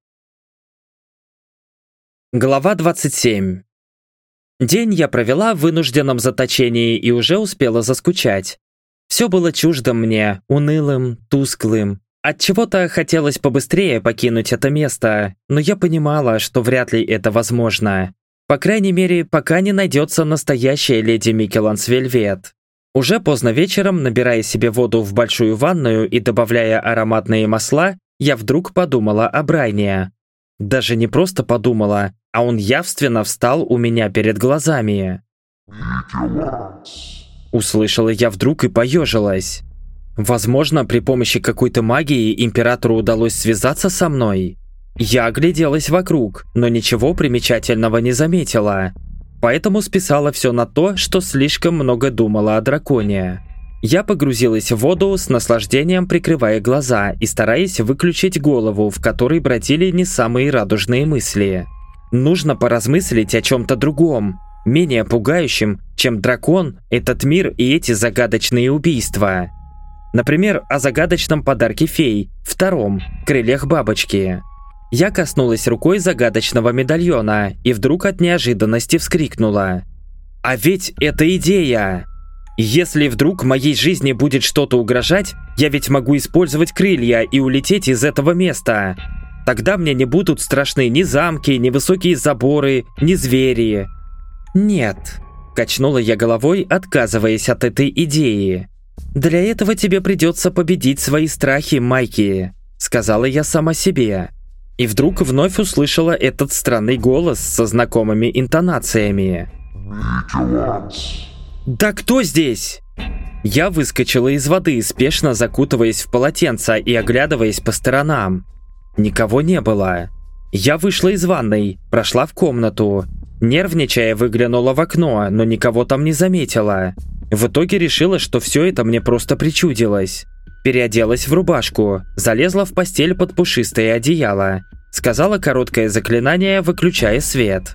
Глава 27 День я провела в вынужденном заточении и уже успела заскучать. Все было чуждо мне, унылым, тусклым. От чего-то хотелось побыстрее покинуть это место, но я понимала, что вряд ли это возможно. По крайней мере, пока не найдется настоящая леди Микеланс Вельвет. Уже поздно вечером, набирая себе воду в большую ванную и добавляя ароматные масла, я вдруг подумала о Брайне. Даже не просто подумала, а он явственно встал у меня перед глазами. Услышала я вдруг и поежилась. Возможно, при помощи какой-то магии императору удалось связаться со мной. Я огляделась вокруг, но ничего примечательного не заметила поэтому списала все на то, что слишком много думала о драконе. Я погрузилась в воду с наслаждением, прикрывая глаза и стараясь выключить голову, в которой бродили не самые радужные мысли. Нужно поразмыслить о чем-то другом, менее пугающем, чем дракон, этот мир и эти загадочные убийства. Например, о загадочном подарке фей, втором, крыльях бабочки. Я коснулась рукой загадочного медальона и вдруг от неожиданности вскрикнула. «А ведь это идея!» Если вдруг моей жизни будет что-то угрожать, я ведь могу использовать крылья и улететь из этого места. Тогда мне не будут страшны ни замки, ни высокие заборы, ни звери. Нет, качнула я головой, отказываясь от этой идеи. Для этого тебе придется победить свои страхи, Майки, сказала я сама себе. И вдруг вновь услышала этот странный голос со знакомыми интонациями. «Да кто здесь?» Я выскочила из воды, спешно закутываясь в полотенце и оглядываясь по сторонам. Никого не было. Я вышла из ванной, прошла в комнату. Нервничая, выглянула в окно, но никого там не заметила. В итоге решила, что все это мне просто причудилось. Переоделась в рубашку, залезла в постель под пушистое одеяло. Сказала короткое заклинание, выключая свет.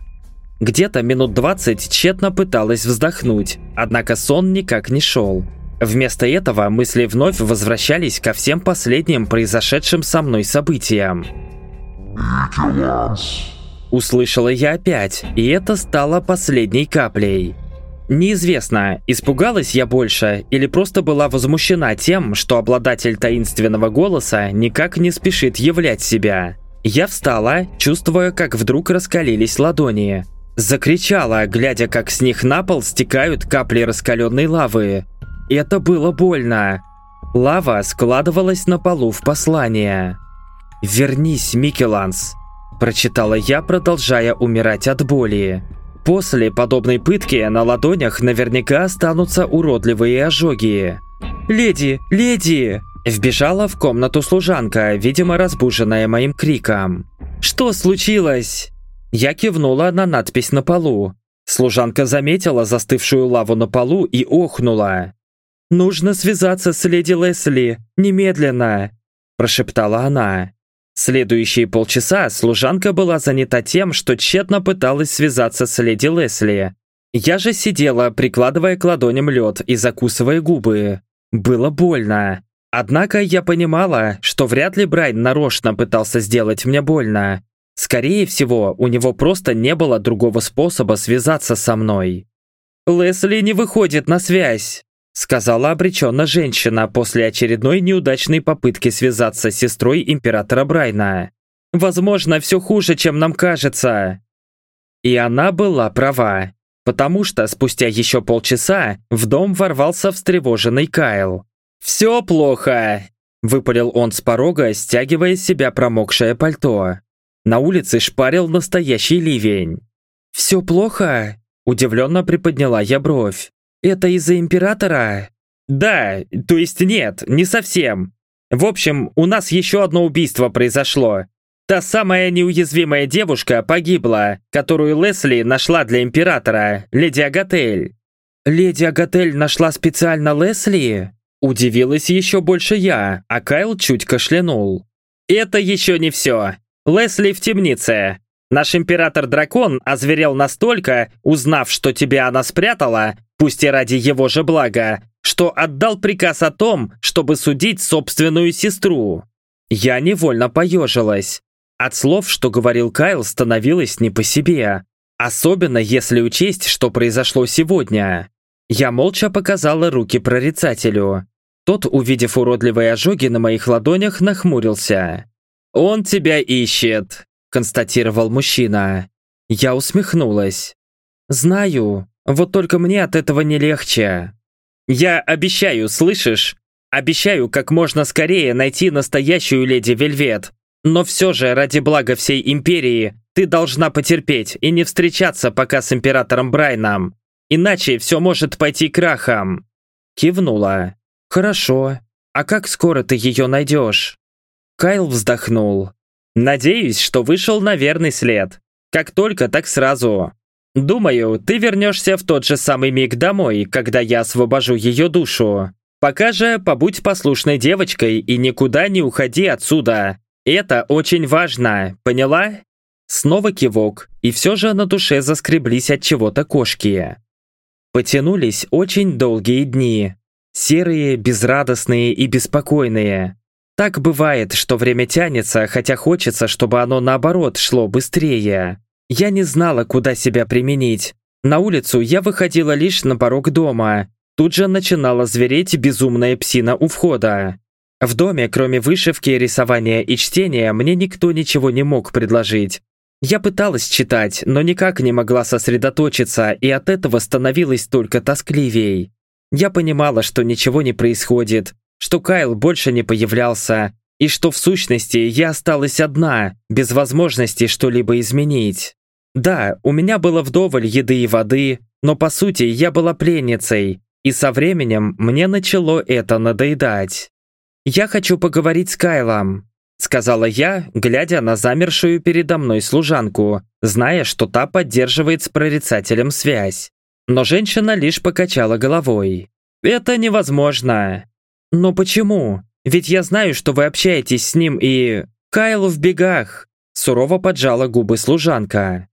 Где-то минут 20 тщетно пыталась вздохнуть, однако сон никак не шел. Вместо этого мысли вновь возвращались ко всем последним произошедшим со мной событиям. Услышала я опять, и это стало последней каплей. Неизвестно, испугалась я больше или просто была возмущена тем, что обладатель таинственного голоса никак не спешит являть себя. Я встала, чувствуя, как вдруг раскалились ладони. Закричала, глядя, как с них на пол стекают капли раскаленной лавы. Это было больно. Лава складывалась на полу в послание. «Вернись, Микеланс», – прочитала я, продолжая умирать от боли. После подобной пытки на ладонях наверняка останутся уродливые ожоги. «Леди! Леди!» Вбежала в комнату служанка, видимо разбуженная моим криком. «Что случилось?» Я кивнула на надпись на полу. Служанка заметила застывшую лаву на полу и охнула. «Нужно связаться с леди Лесли, немедленно!» Прошептала она. Следующие полчаса служанка была занята тем, что тщетно пыталась связаться с леди Лесли. Я же сидела, прикладывая к ладоням лед и закусывая губы. Было больно. Однако я понимала, что вряд ли Брайан нарочно пытался сделать мне больно. Скорее всего, у него просто не было другого способа связаться со мной. «Лесли не выходит на связь», сказала обреченно женщина после очередной неудачной попытки связаться с сестрой императора Брайна. «Возможно, все хуже, чем нам кажется». И она была права, потому что спустя еще полчаса в дом ворвался встревоженный Кайл. «Все плохо!» – выпалил он с порога, стягивая с себя промокшее пальто. На улице шпарил настоящий ливень. «Все плохо?» – удивленно приподняла я бровь. «Это из-за императора?» «Да, то есть нет, не совсем. В общем, у нас еще одно убийство произошло. Та самая неуязвимая девушка погибла, которую Лесли нашла для императора, леди Агатель». «Леди Агатель нашла специально Лесли?» Удивилась еще больше я, а Кайл чуть кашлянул. «Это еще не все. Лесли в темнице. Наш император-дракон озверел настолько, узнав, что тебя она спрятала, пусть и ради его же блага, что отдал приказ о том, чтобы судить собственную сестру. Я невольно поежилась. От слов, что говорил Кайл, становилось не по себе. Особенно если учесть, что произошло сегодня. Я молча показала руки прорицателю. Тот, увидев уродливые ожоги на моих ладонях, нахмурился. «Он тебя ищет», — констатировал мужчина. Я усмехнулась. «Знаю, вот только мне от этого не легче. Я обещаю, слышишь? Обещаю как можно скорее найти настоящую леди Вельвет. Но все же, ради блага всей империи, ты должна потерпеть и не встречаться пока с императором Брайном. Иначе все может пойти крахом». Кивнула. «Хорошо. А как скоро ты ее найдешь?» Кайл вздохнул. «Надеюсь, что вышел на верный след. Как только, так сразу. Думаю, ты вернешься в тот же самый миг домой, когда я освобожу ее душу. Пока же побудь послушной девочкой и никуда не уходи отсюда. Это очень важно, поняла?» Снова кивок, и все же на душе заскреблись от чего-то кошки. Потянулись очень долгие дни. Серые, безрадостные и беспокойные. Так бывает, что время тянется, хотя хочется, чтобы оно наоборот шло быстрее. Я не знала, куда себя применить. На улицу я выходила лишь на порог дома. Тут же начинала звереть безумная псина у входа. В доме, кроме вышивки, рисования и чтения, мне никто ничего не мог предложить. Я пыталась читать, но никак не могла сосредоточиться, и от этого становилось только тоскливей. Я понимала, что ничего не происходит, что Кайл больше не появлялся, и что в сущности я осталась одна, без возможности что-либо изменить. Да, у меня было вдоволь еды и воды, но по сути я была пленницей, и со временем мне начало это надоедать. «Я хочу поговорить с Кайлом», — сказала я, глядя на замершую передо мной служанку, зная, что та поддерживает с прорицателем связь. Но женщина лишь покачала головой. «Это невозможно». «Но почему? Ведь я знаю, что вы общаетесь с ним и...» «Кайл в бегах», — сурово поджала губы служанка.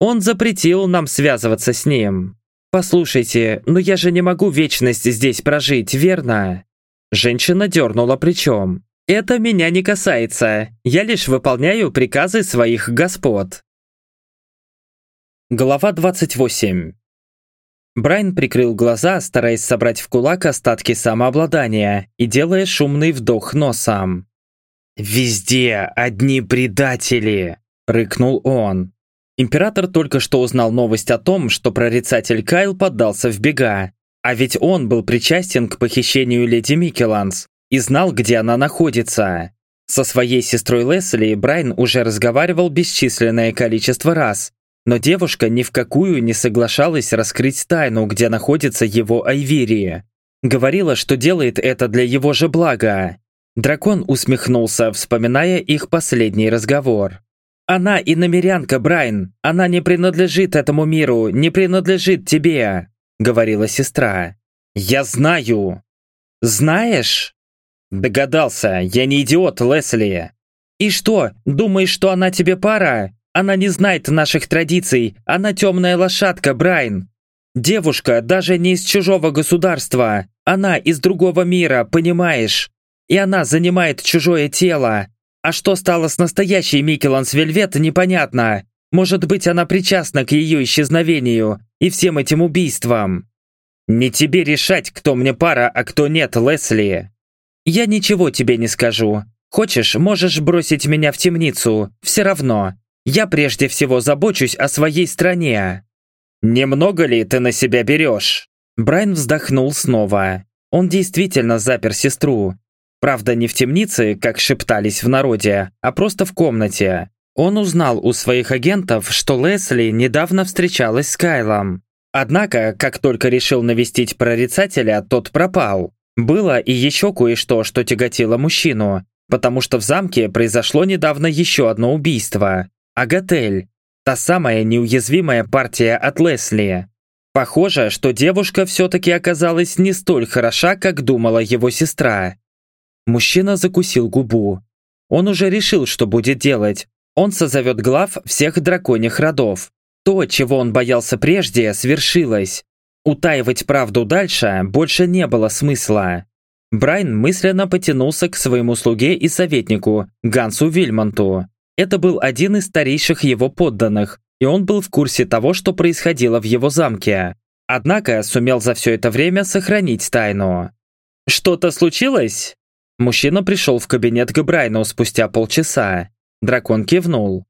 «Он запретил нам связываться с ним. Послушайте, но я же не могу вечность здесь прожить, верно?» Женщина дернула плечом. «Это меня не касается. Я лишь выполняю приказы своих господ». Глава 28 Брайан прикрыл глаза, стараясь собрать в кулак остатки самообладания и делая шумный вдох носом. «Везде одни предатели!» – рыкнул он. Император только что узнал новость о том, что прорицатель Кайл поддался в бега, а ведь он был причастен к похищению леди Микеланс и знал, где она находится. Со своей сестрой Лесли Брайан уже разговаривал бесчисленное количество раз, но девушка ни в какую не соглашалась раскрыть тайну, где находится его Айвирия. Говорила, что делает это для его же блага. Дракон усмехнулся, вспоминая их последний разговор. «Она иномерянка, Брайан. Она не принадлежит этому миру, не принадлежит тебе. — говорила сестра. «Я знаю!» «Знаешь?» «Догадался, я не идиот, Лесли!» «И что, думаешь, что она тебе пара? Она не знает наших традиций, она темная лошадка, Брайан!» «Девушка даже не из чужого государства, она из другого мира, понимаешь? И она занимает чужое тело. А что стало с настоящей Микеланс Вельвет, непонятно. Может быть, она причастна к ее исчезновению, и всем этим убийствам. Не тебе решать, кто мне пара, а кто нет, Лесли. Я ничего тебе не скажу. Хочешь, можешь бросить меня в темницу. Все равно. Я прежде всего забочусь о своей стране. Немного ли ты на себя берешь? Брайан вздохнул снова. Он действительно запер сестру. Правда, не в темнице, как шептались в народе, а просто в комнате. Он узнал у своих агентов, что Лесли недавно встречалась с Кайлом. Однако, как только решил навестить прорицателя, тот пропал. Было и еще кое-что, что тяготило мужчину, потому что в замке произошло недавно еще одно убийство. Агатель. Та самая неуязвимая партия от Лесли. Похоже, что девушка все-таки оказалась не столь хороша, как думала его сестра. Мужчина закусил губу. Он уже решил, что будет делать, он созовет глав всех драконьих родов. То, чего он боялся прежде, свершилось. Утаивать правду дальше больше не было смысла. Брайан мысленно потянулся к своему слуге и советнику, Гансу Вильмонту. Это был один из старейших его подданных, и он был в курсе того, что происходило в его замке. Однако сумел за все это время сохранить тайну. «Что-то случилось?» Мужчина пришел в кабинет к Брайну спустя полчаса. Дракон кивнул.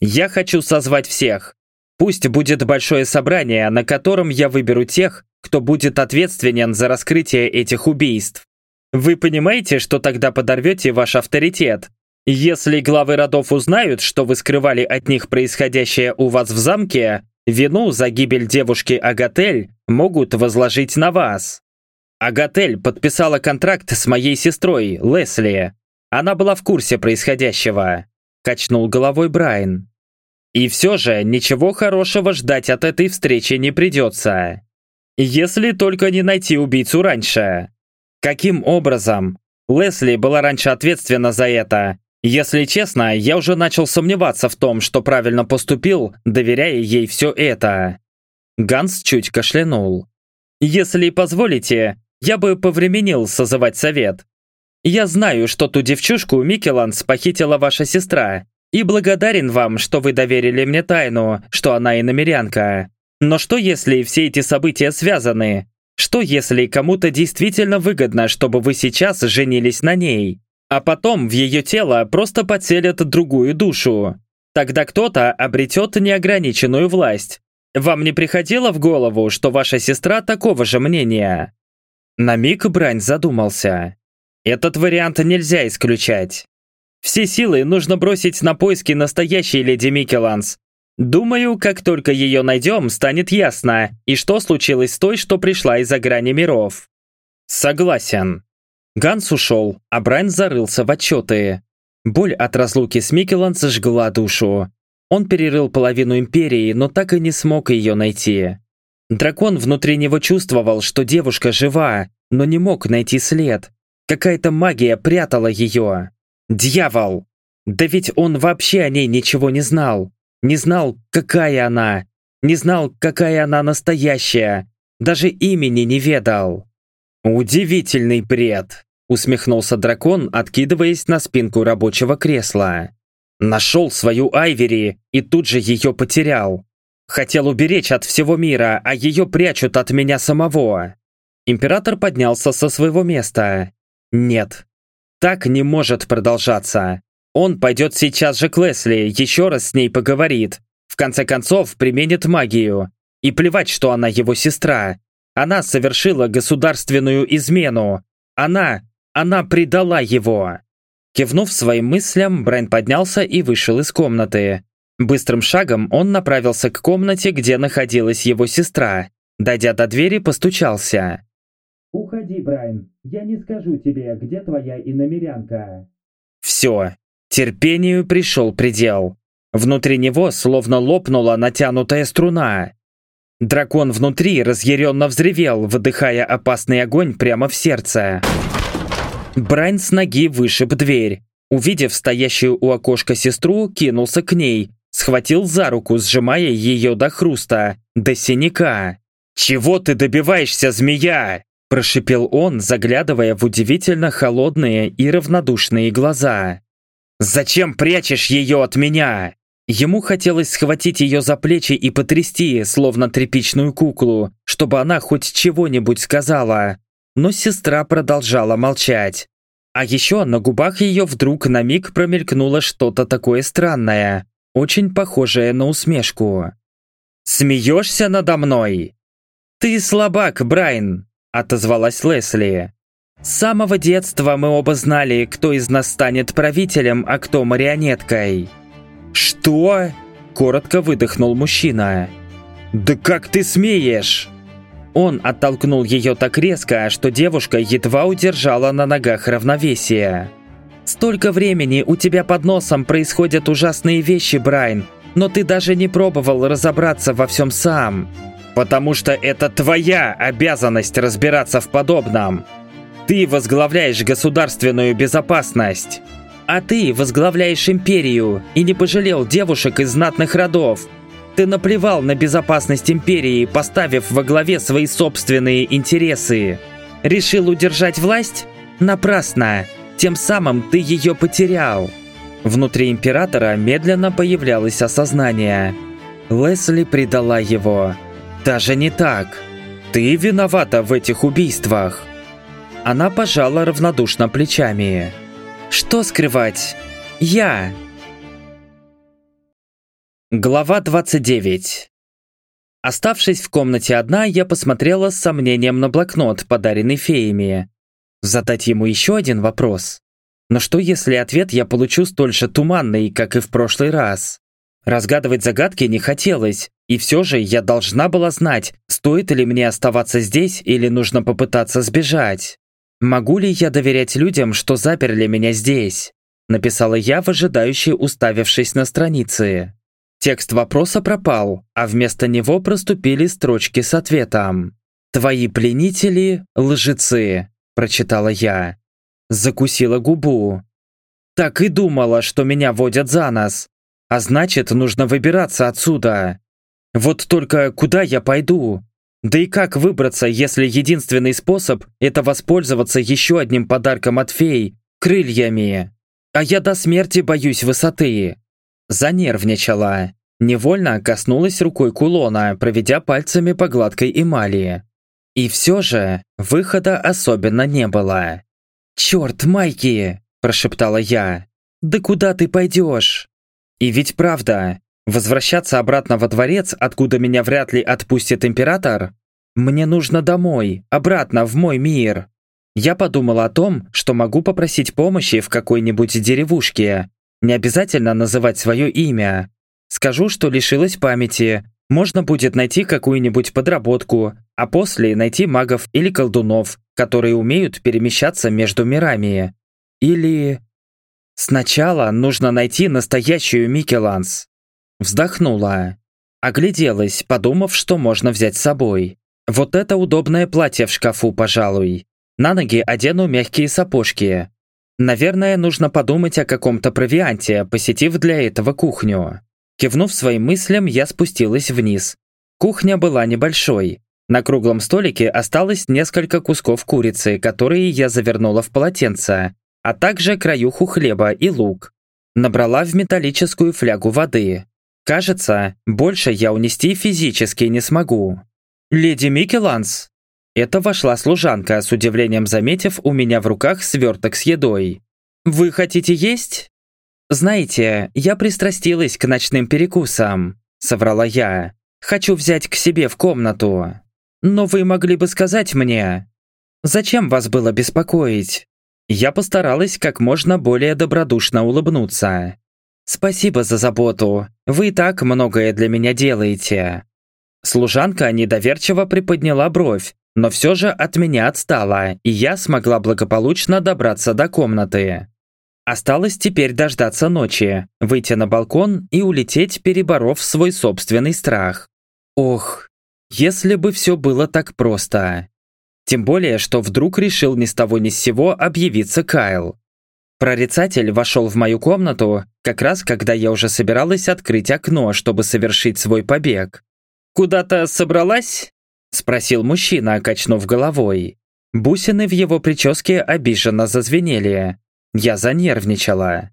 «Я хочу созвать всех. Пусть будет большое собрание, на котором я выберу тех, кто будет ответственен за раскрытие этих убийств. Вы понимаете, что тогда подорвете ваш авторитет? Если главы родов узнают, что вы скрывали от них происходящее у вас в замке, вину за гибель девушки Агатель могут возложить на вас. Агатель подписала контракт с моей сестрой, Лесли. Она была в курсе происходящего. Качнул головой Брайан. И все же ничего хорошего ждать от этой встречи не придется. Если только не найти убийцу раньше. Каким образом? Лесли была раньше ответственна за это. Если честно, я уже начал сомневаться в том, что правильно поступил, доверяя ей все это. Ганс чуть кашлянул. Если позволите, я бы повременил созывать совет. Я знаю, что ту девчушку Микеланс похитила ваша сестра, и благодарен вам, что вы доверили мне тайну, что она иномерянка. Но что если все эти события связаны? Что если кому-то действительно выгодно, чтобы вы сейчас женились на ней, а потом в ее тело просто подселят другую душу? Тогда кто-то обретет неограниченную власть. Вам не приходило в голову, что ваша сестра такого же мнения? На миг Брань задумался. Этот вариант нельзя исключать. Все силы нужно бросить на поиски настоящей леди Микеланс. Думаю, как только ее найдем, станет ясно, и что случилось с той, что пришла из-за грани миров. Согласен. Ганс ушел, а Брайан зарылся в отчеты. Боль от разлуки с Микеланс жгла душу. Он перерыл половину Империи, но так и не смог ее найти. Дракон внутри него чувствовал, что девушка жива, но не мог найти след. Какая-то магия прятала ее. Дьявол! Да ведь он вообще о ней ничего не знал. Не знал, какая она. Не знал, какая она настоящая. Даже имени не ведал. «Удивительный бред!» усмехнулся дракон, откидываясь на спинку рабочего кресла. Нашел свою Айвери и тут же ее потерял. Хотел уберечь от всего мира, а ее прячут от меня самого. Император поднялся со своего места. Нет, так не может продолжаться. Он пойдет сейчас же к Лесли, еще раз с ней поговорит. В конце концов, применит магию. И плевать, что она его сестра. Она совершила государственную измену. Она, она предала его. Кивнув своим мыслям, Брайан поднялся и вышел из комнаты. Быстрым шагом он направился к комнате, где находилась его сестра. Дойдя до двери, постучался. «Уходи, Брайан. Я не скажу тебе, где твоя иномерянка». Все. Терпению пришел предел. Внутри него словно лопнула натянутая струна. Дракон внутри разъяренно взревел, выдыхая опасный огонь прямо в сердце. Брайн с ноги вышиб дверь. Увидев стоящую у окошка сестру, кинулся к ней, схватил за руку, сжимая ее до хруста, до синяка. «Чего ты добиваешься, змея?» Прошипел он, заглядывая в удивительно холодные и равнодушные глаза. «Зачем прячешь ее от меня?» Ему хотелось схватить ее за плечи и потрясти, словно тряпичную куклу, чтобы она хоть чего-нибудь сказала. Но сестра продолжала молчать. А еще на губах ее вдруг на миг промелькнуло что-то такое странное, очень похожее на усмешку. «Смеешься надо мной?» «Ты слабак, Брайан!» – отозвалась Лесли. «С самого детства мы оба знали, кто из нас станет правителем, а кто марионеткой». «Что?» – коротко выдохнул мужчина. «Да как ты смеешь?» Он оттолкнул ее так резко, что девушка едва удержала на ногах равновесие. «Столько времени у тебя под носом происходят ужасные вещи, Брайан, но ты даже не пробовал разобраться во всем сам. Потому что это твоя обязанность разбираться в подобном. Ты возглавляешь государственную безопасность. А ты возглавляешь империю и не пожалел девушек из знатных родов. Ты наплевал на безопасность империи, поставив во главе свои собственные интересы. Решил удержать власть? Напрасно. Тем самым ты ее потерял. Внутри императора медленно появлялось осознание. Лесли предала его. Даже не так. Ты виновата в этих убийствах. Она пожала равнодушно плечами. Что скрывать? Я. Глава 29 Оставшись в комнате одна, я посмотрела с сомнением на блокнот, подаренный феями. Задать ему еще один вопрос. Но что если ответ я получу столь же туманный, как и в прошлый раз? Разгадывать загадки не хотелось, и все же я должна была знать, стоит ли мне оставаться здесь или нужно попытаться сбежать. «Могу ли я доверять людям, что заперли меня здесь?» Написала я, выжидающе уставившись на страницы. Текст вопроса пропал, а вместо него проступили строчки с ответом. «Твои пленители – лжецы», – прочитала я. Закусила губу. Так и думала, что меня водят за нос. А значит, нужно выбираться отсюда. Вот только куда я пойду? Да и как выбраться, если единственный способ – это воспользоваться еще одним подарком от фей – крыльями? А я до смерти боюсь высоты. Занервничала. Невольно коснулась рукой кулона, проведя пальцами по гладкой эмали. И все же выхода особенно не было. «Черт, Майки!» – прошептала я. «Да куда ты пойдешь?» И ведь правда, возвращаться обратно во дворец, откуда меня вряд ли отпустит император, мне нужно домой, обратно в мой мир. Я подумал о том, что могу попросить помощи в какой-нибудь деревушке. Не обязательно называть свое имя. Скажу, что лишилась памяти. Можно будет найти какую-нибудь подработку, а после найти магов или колдунов, которые умеют перемещаться между мирами. Или... Сначала нужно найти настоящую Микеланс. Вздохнула. Огляделась, подумав, что можно взять с собой. Вот это удобное платье в шкафу, пожалуй. На ноги одену мягкие сапожки. Наверное, нужно подумать о каком-то провианте, посетив для этого кухню. Кивнув своим мыслям, я спустилась вниз. Кухня была небольшой. На круглом столике осталось несколько кусков курицы, которые я завернула в полотенце, а также краюху хлеба и лук. Набрала в металлическую флягу воды. Кажется, больше я унести физически не смогу. «Леди Микеланс!» Это вошла служанка, с удивлением заметив у меня в руках сверток с едой. «Вы хотите есть?» «Знаете, я пристрастилась к ночным перекусам», — соврала я. «Хочу взять к себе в комнату. Но вы могли бы сказать мне, зачем вас было беспокоить?» Я постаралась как можно более добродушно улыбнуться. «Спасибо за заботу. Вы и так многое для меня делаете». Служанка недоверчиво приподняла бровь, но все же от меня отстала, и я смогла благополучно добраться до комнаты. Осталось теперь дождаться ночи, выйти на балкон и улететь, переборов свой собственный страх. Ох, если бы все было так просто. Тем более, что вдруг решил ни с того ни с сего объявиться Кайл. Прорицатель вошел в мою комнату, как раз когда я уже собиралась открыть окно, чтобы совершить свой побег. «Куда-то собралась?» – спросил мужчина, качнув головой. Бусины в его прическе обиженно зазвенели. Я занервничала.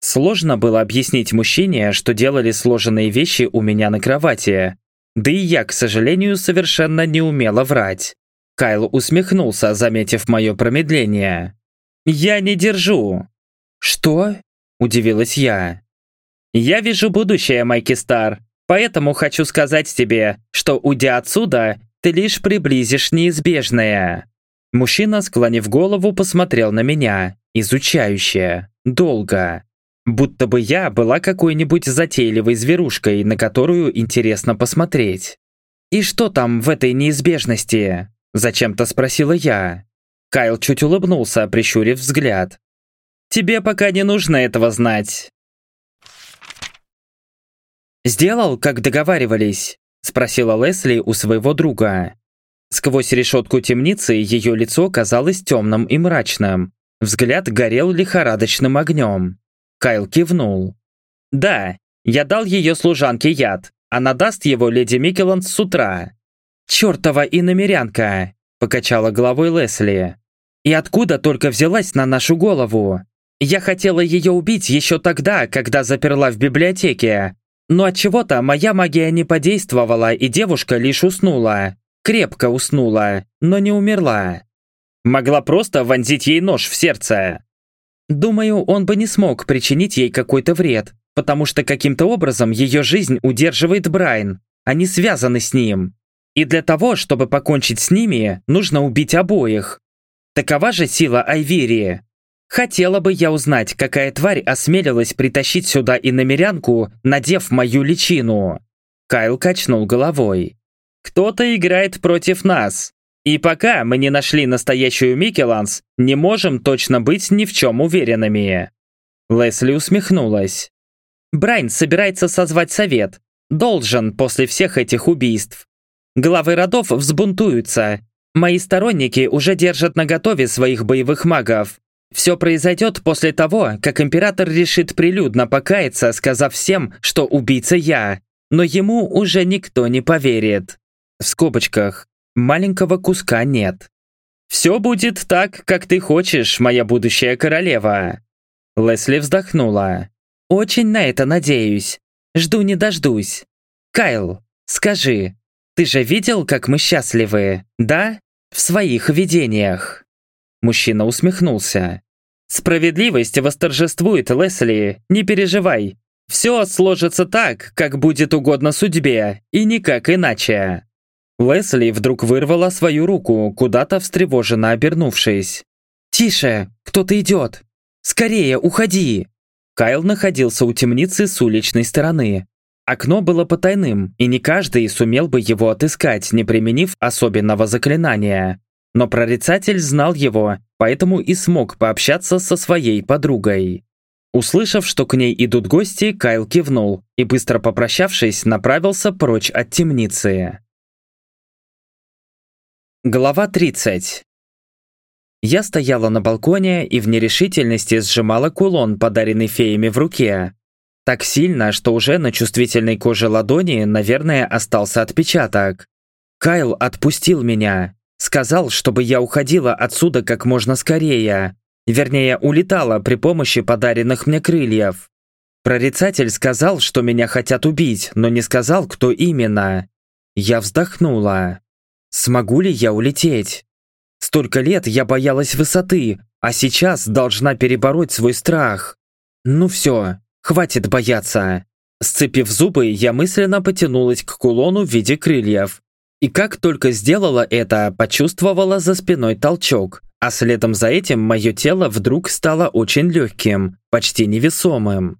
Сложно было объяснить мужчине, что делали сложенные вещи у меня на кровати. Да и я, к сожалению, совершенно не умела врать. Кайл усмехнулся, заметив мое промедление. «Я не держу». «Что?» – удивилась я. «Я вижу будущее, Майки Стар, поэтому хочу сказать тебе, что, уйдя отсюда, ты лишь приблизишь неизбежное». Мужчина, склонив голову, посмотрел на меня, изучающе, долго. Будто бы я была какой-нибудь затейливой зверушкой, на которую интересно посмотреть. «И что там в этой неизбежности?» – зачем-то спросила я. Кайл чуть улыбнулся, прищурив взгляд. «Тебе пока не нужно этого знать». «Сделал, как договаривались?» – спросила Лесли у своего друга. Сквозь решетку темницы ее лицо казалось темным и мрачным. Взгляд горел лихорадочным огнем. Кайл кивнул. «Да, я дал ее служанке яд. Она даст его леди Микеланд с утра». «Чертова иномерянка!» – покачала головой Лесли. И откуда только взялась на нашу голову? Я хотела ее убить еще тогда, когда заперла в библиотеке. Но от чего то моя магия не подействовала, и девушка лишь уснула. Крепко уснула, но не умерла. Могла просто вонзить ей нож в сердце. Думаю, он бы не смог причинить ей какой-то вред, потому что каким-то образом ее жизнь удерживает Брайан. Они связаны с ним. И для того, чтобы покончить с ними, нужно убить обоих. Такова же сила Айверии. Хотела бы я узнать, какая тварь осмелилась притащить сюда и намерянку, надев мою личину. Кайл качнул головой. Кто-то играет против нас. И пока мы не нашли настоящую Микеланс, не можем точно быть ни в чем уверенными. Лесли усмехнулась. Брайн собирается созвать совет. Должен после всех этих убийств. Главы родов взбунтуются, Мои сторонники уже держат наготове своих боевых магов. Все произойдет после того, как император решит прилюдно покаяться, сказав всем, что убийца я, но ему уже никто не поверит. В скобочках, маленького куска нет. «Все будет так, как ты хочешь, моя будущая королева!» Лесли вздохнула. «Очень на это надеюсь. Жду не дождусь. Кайл, скажи, ты же видел, как мы счастливы, да? В своих видениях. Мужчина усмехнулся. Справедливость восторжествует, Лесли, не переживай. Все сложится так, как будет угодно судьбе, и никак иначе. Лесли вдруг вырвала свою руку, куда-то встревоженно обернувшись. «Тише! Кто-то идет! Скорее, уходи!» Кайл находился у темницы с уличной стороны. Окно было потайным, и не каждый сумел бы его отыскать, не применив особенного заклинания. Но прорицатель знал его, поэтому и смог пообщаться со своей подругой. Услышав, что к ней идут гости, Кайл кивнул и, быстро попрощавшись, направился прочь от темницы. Глава 30 Я стояла на балконе и в нерешительности сжимала кулон, подаренный феями в руке. Так сильно, что уже на чувствительной коже ладони, наверное, остался отпечаток. Кайл отпустил меня. Сказал, чтобы я уходила отсюда как можно скорее. Вернее, улетала при помощи подаренных мне крыльев. Прорицатель сказал, что меня хотят убить, но не сказал, кто именно. Я вздохнула. Смогу ли я улететь? Столько лет я боялась высоты, а сейчас должна перебороть свой страх. Ну все, хватит бояться. Сцепив зубы, я мысленно потянулась к кулону в виде крыльев. И как только сделала это, почувствовала за спиной толчок, а следом за этим мое тело вдруг стало очень легким, почти невесомым.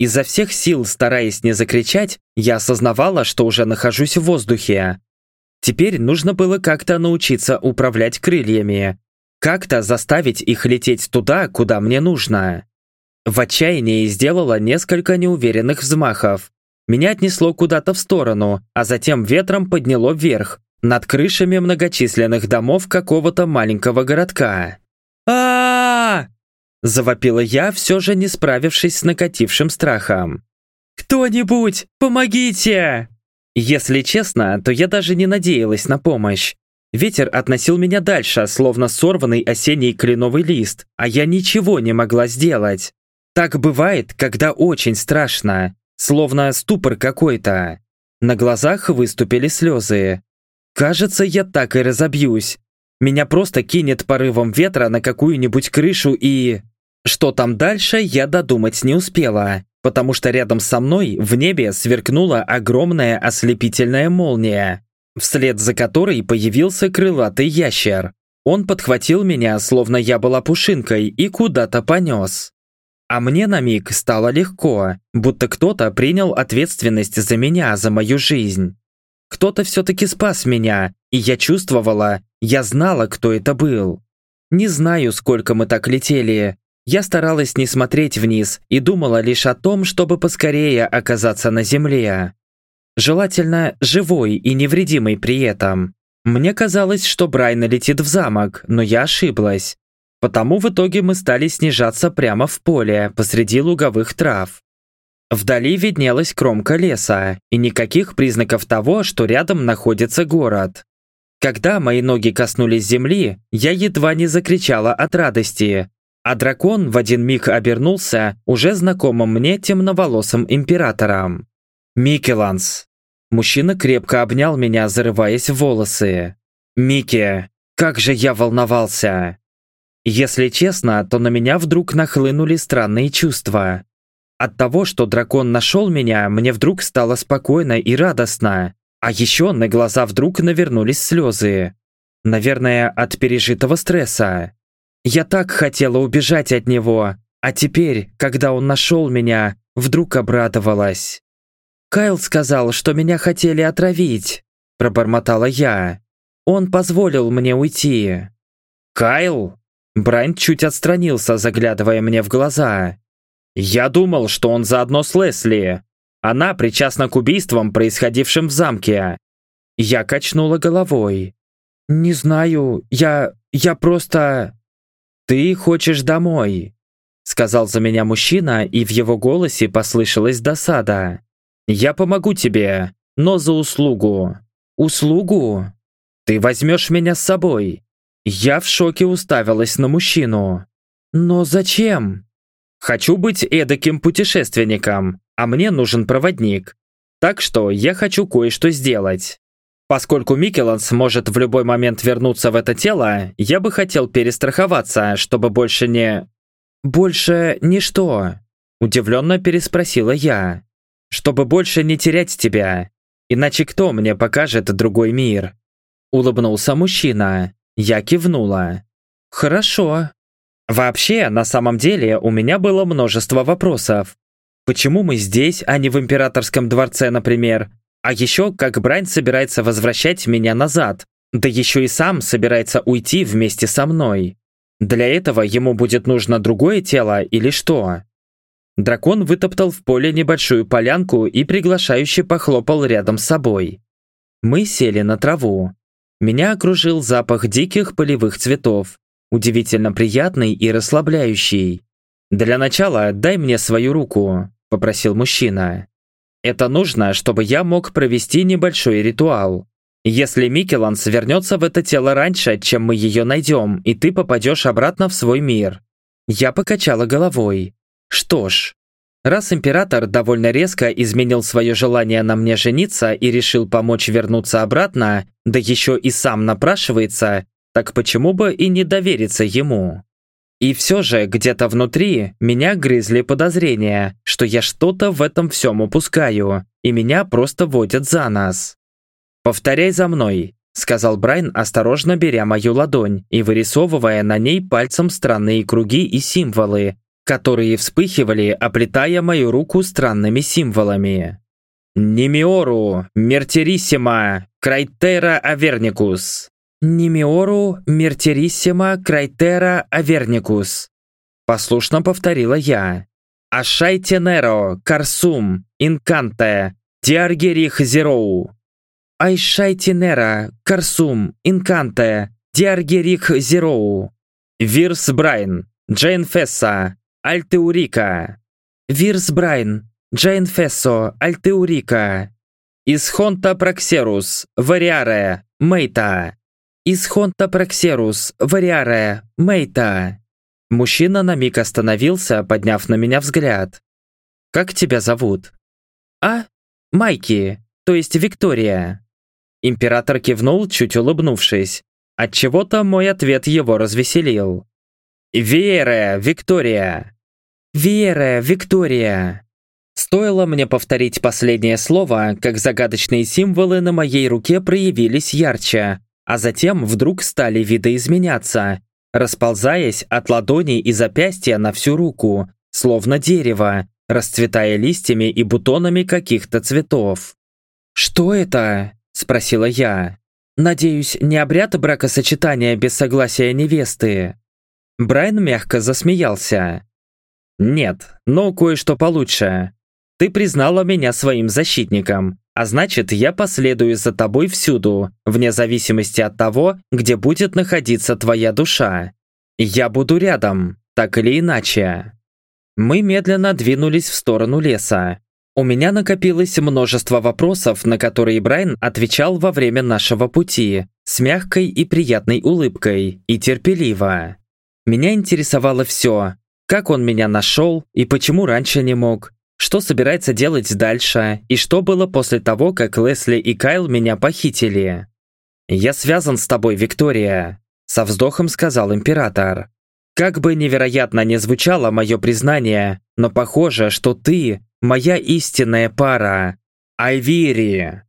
Изо всех сил, стараясь не закричать, я осознавала, что уже нахожусь в воздухе. Теперь нужно было как-то научиться управлять крыльями, как-то заставить их лететь туда, куда мне нужно. В отчаянии сделала несколько неуверенных взмахов, меня отнесло куда-то в сторону, а затем ветром подняло вверх, над крышами многочисленных домов какого-то маленького городка. а, Завопила я, все же не справившись с накатившим страхом. «Кто-нибудь, помогите!» Если честно, то я даже не надеялась на помощь. Ветер относил меня дальше, словно сорванный осенний кленовый лист, а я ничего не могла сделать. Так бывает, когда очень страшно. Словно ступор какой-то. На глазах выступили слезы. Кажется, я так и разобьюсь. Меня просто кинет порывом ветра на какую-нибудь крышу и... Что там дальше, я додумать не успела, потому что рядом со мной в небе сверкнула огромная ослепительная молния, вслед за которой появился крылатый ящер. Он подхватил меня, словно я была пушинкой, и куда-то понес. А мне на миг стало легко, будто кто-то принял ответственность за меня, за мою жизнь. Кто-то все-таки спас меня, и я чувствовала, я знала, кто это был. Не знаю, сколько мы так летели. Я старалась не смотреть вниз и думала лишь о том, чтобы поскорее оказаться на земле. Желательно живой и невредимый при этом. Мне казалось, что Брайна летит в замок, но я ошиблась. Потому в итоге мы стали снижаться прямо в поле, посреди луговых трав. Вдали виднелась кромка леса, и никаких признаков того, что рядом находится город. Когда мои ноги коснулись земли, я едва не закричала от радости, а дракон в один миг обернулся уже знакомым мне темноволосым императором. «Микеланс!» Мужчина крепко обнял меня, зарываясь в волосы. «Микки, как же я волновался!» Если честно, то на меня вдруг нахлынули странные чувства. От того, что дракон нашел меня, мне вдруг стало спокойно и радостно. А еще на глаза вдруг навернулись слезы. Наверное, от пережитого стресса. Я так хотела убежать от него, а теперь, когда он нашел меня, вдруг обрадовалась. «Кайл сказал, что меня хотели отравить», – пробормотала я. «Он позволил мне уйти». «Кайл?» Брайан чуть отстранился, заглядывая мне в глаза. «Я думал, что он заодно с Лесли. Она причастна к убийствам, происходившим в замке». Я качнула головой. «Не знаю, я... я просто...» «Ты хочешь домой», — сказал за меня мужчина, и в его голосе послышалась досада. «Я помогу тебе, но за услугу». «Услугу? Ты возьмешь меня с собой. Я в шоке уставилась на мужчину. «Но зачем?» «Хочу быть эдаким путешественником, а мне нужен проводник. Так что я хочу кое-что сделать. Поскольку Микеланс может в любой момент вернуться в это тело, я бы хотел перестраховаться, чтобы больше не...» «Больше ничто?» Удивленно переспросила я. «Чтобы больше не терять тебя. Иначе кто мне покажет другой мир? Улыбнулся мужчина. Я кивнула. Хорошо. Вообще, на самом деле, у меня было множество вопросов. Почему мы здесь, а не в императорском дворце, например? А еще, как Брайн собирается возвращать меня назад, да еще и сам собирается уйти вместе со мной. Для этого ему будет нужно другое тело или что? Дракон вытоптал в поле небольшую полянку и приглашающе похлопал рядом с собой. Мы сели на траву. Меня окружил запах диких полевых цветов, удивительно приятный и расслабляющий. «Для начала дай мне свою руку», – попросил мужчина. «Это нужно, чтобы я мог провести небольшой ритуал. Если Микеланс вернется в это тело раньше, чем мы ее найдем, и ты попадешь обратно в свой мир». Я покачала головой. Что ж, раз император довольно резко изменил свое желание на мне жениться и решил помочь вернуться обратно, да еще и сам напрашивается, так почему бы и не довериться ему? И все же где-то внутри меня грызли подозрения, что я что-то в этом всем упускаю, и меня просто водят за нас. «Повторяй за мной», — сказал Брайан, осторожно беря мою ладонь и вырисовывая на ней пальцем странные круги и символы, которые вспыхивали, оплетая мою руку странными символами. «Немиору, Мертериссима, Крайтера Аверникус». «Немиору, Мертериссима, Крайтера Аверникус», послушно повторила я. «Ашайте Неро, Карсум, Инканте, Диаргерих Зероу». «Айшайте Нера, Карсум, Инканте, Диаргерих Зероу». «Вирс Брайн, Джейн Фесса, Альтеурика. Вирс Брайн, Джейн Фессо, Альтеурика. Исхонта Проксерус, Вариаре, Мейта. Исхонта Проксерус, Вариаре, Мейта. Мужчина на миг остановился, подняв на меня взгляд. «Как тебя зовут?» «А? Майки, то есть Виктория». Император кивнул, чуть улыбнувшись. Отчего-то мой ответ его развеселил. «Вера, Виктория!» «Вера, Виктория!» Стоило мне повторить последнее слово, как загадочные символы на моей руке проявились ярче, а затем вдруг стали видоизменяться, расползаясь от ладони и запястья на всю руку, словно дерево, расцветая листьями и бутонами каких-то цветов. «Что это?» – спросила я. «Надеюсь, не обряд бракосочетания без согласия невесты?» Брайан мягко засмеялся. «Нет, но кое-что получше. Ты признала меня своим защитником, а значит, я последую за тобой всюду, вне зависимости от того, где будет находиться твоя душа. Я буду рядом, так или иначе». Мы медленно двинулись в сторону леса. У меня накопилось множество вопросов, на которые Брайан отвечал во время нашего пути, с мягкой и приятной улыбкой, и терпеливо. Меня интересовало все, как он меня нашел и почему раньше не мог? Что собирается делать дальше? И что было после того, как Лесли и Кайл меня похитили? «Я связан с тобой, Виктория», — со вздохом сказал император. «Как бы невероятно не звучало мое признание, но похоже, что ты — моя истинная пара. Айвири».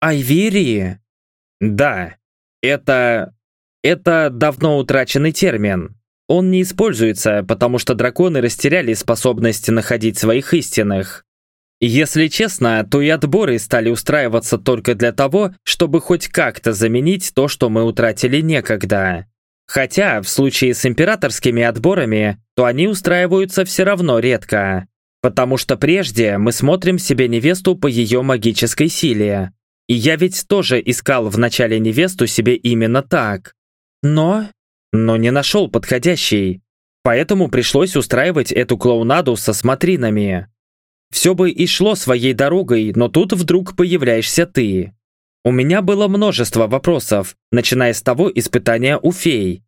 «Айвири?» «Да, это... это давно утраченный термин. Он не используется, потому что драконы растеряли способность находить своих истинных. Если честно, то и отборы стали устраиваться только для того, чтобы хоть как-то заменить то, что мы утратили некогда. Хотя, в случае с императорскими отборами, то они устраиваются все равно редко. Потому что прежде мы смотрим себе невесту по ее магической силе. И я ведь тоже искал в начале невесту себе именно так. Но но не нашел подходящий. Поэтому пришлось устраивать эту клоунаду со смотринами. Все бы и шло своей дорогой, но тут вдруг появляешься ты. У меня было множество вопросов, начиная с того испытания у фей.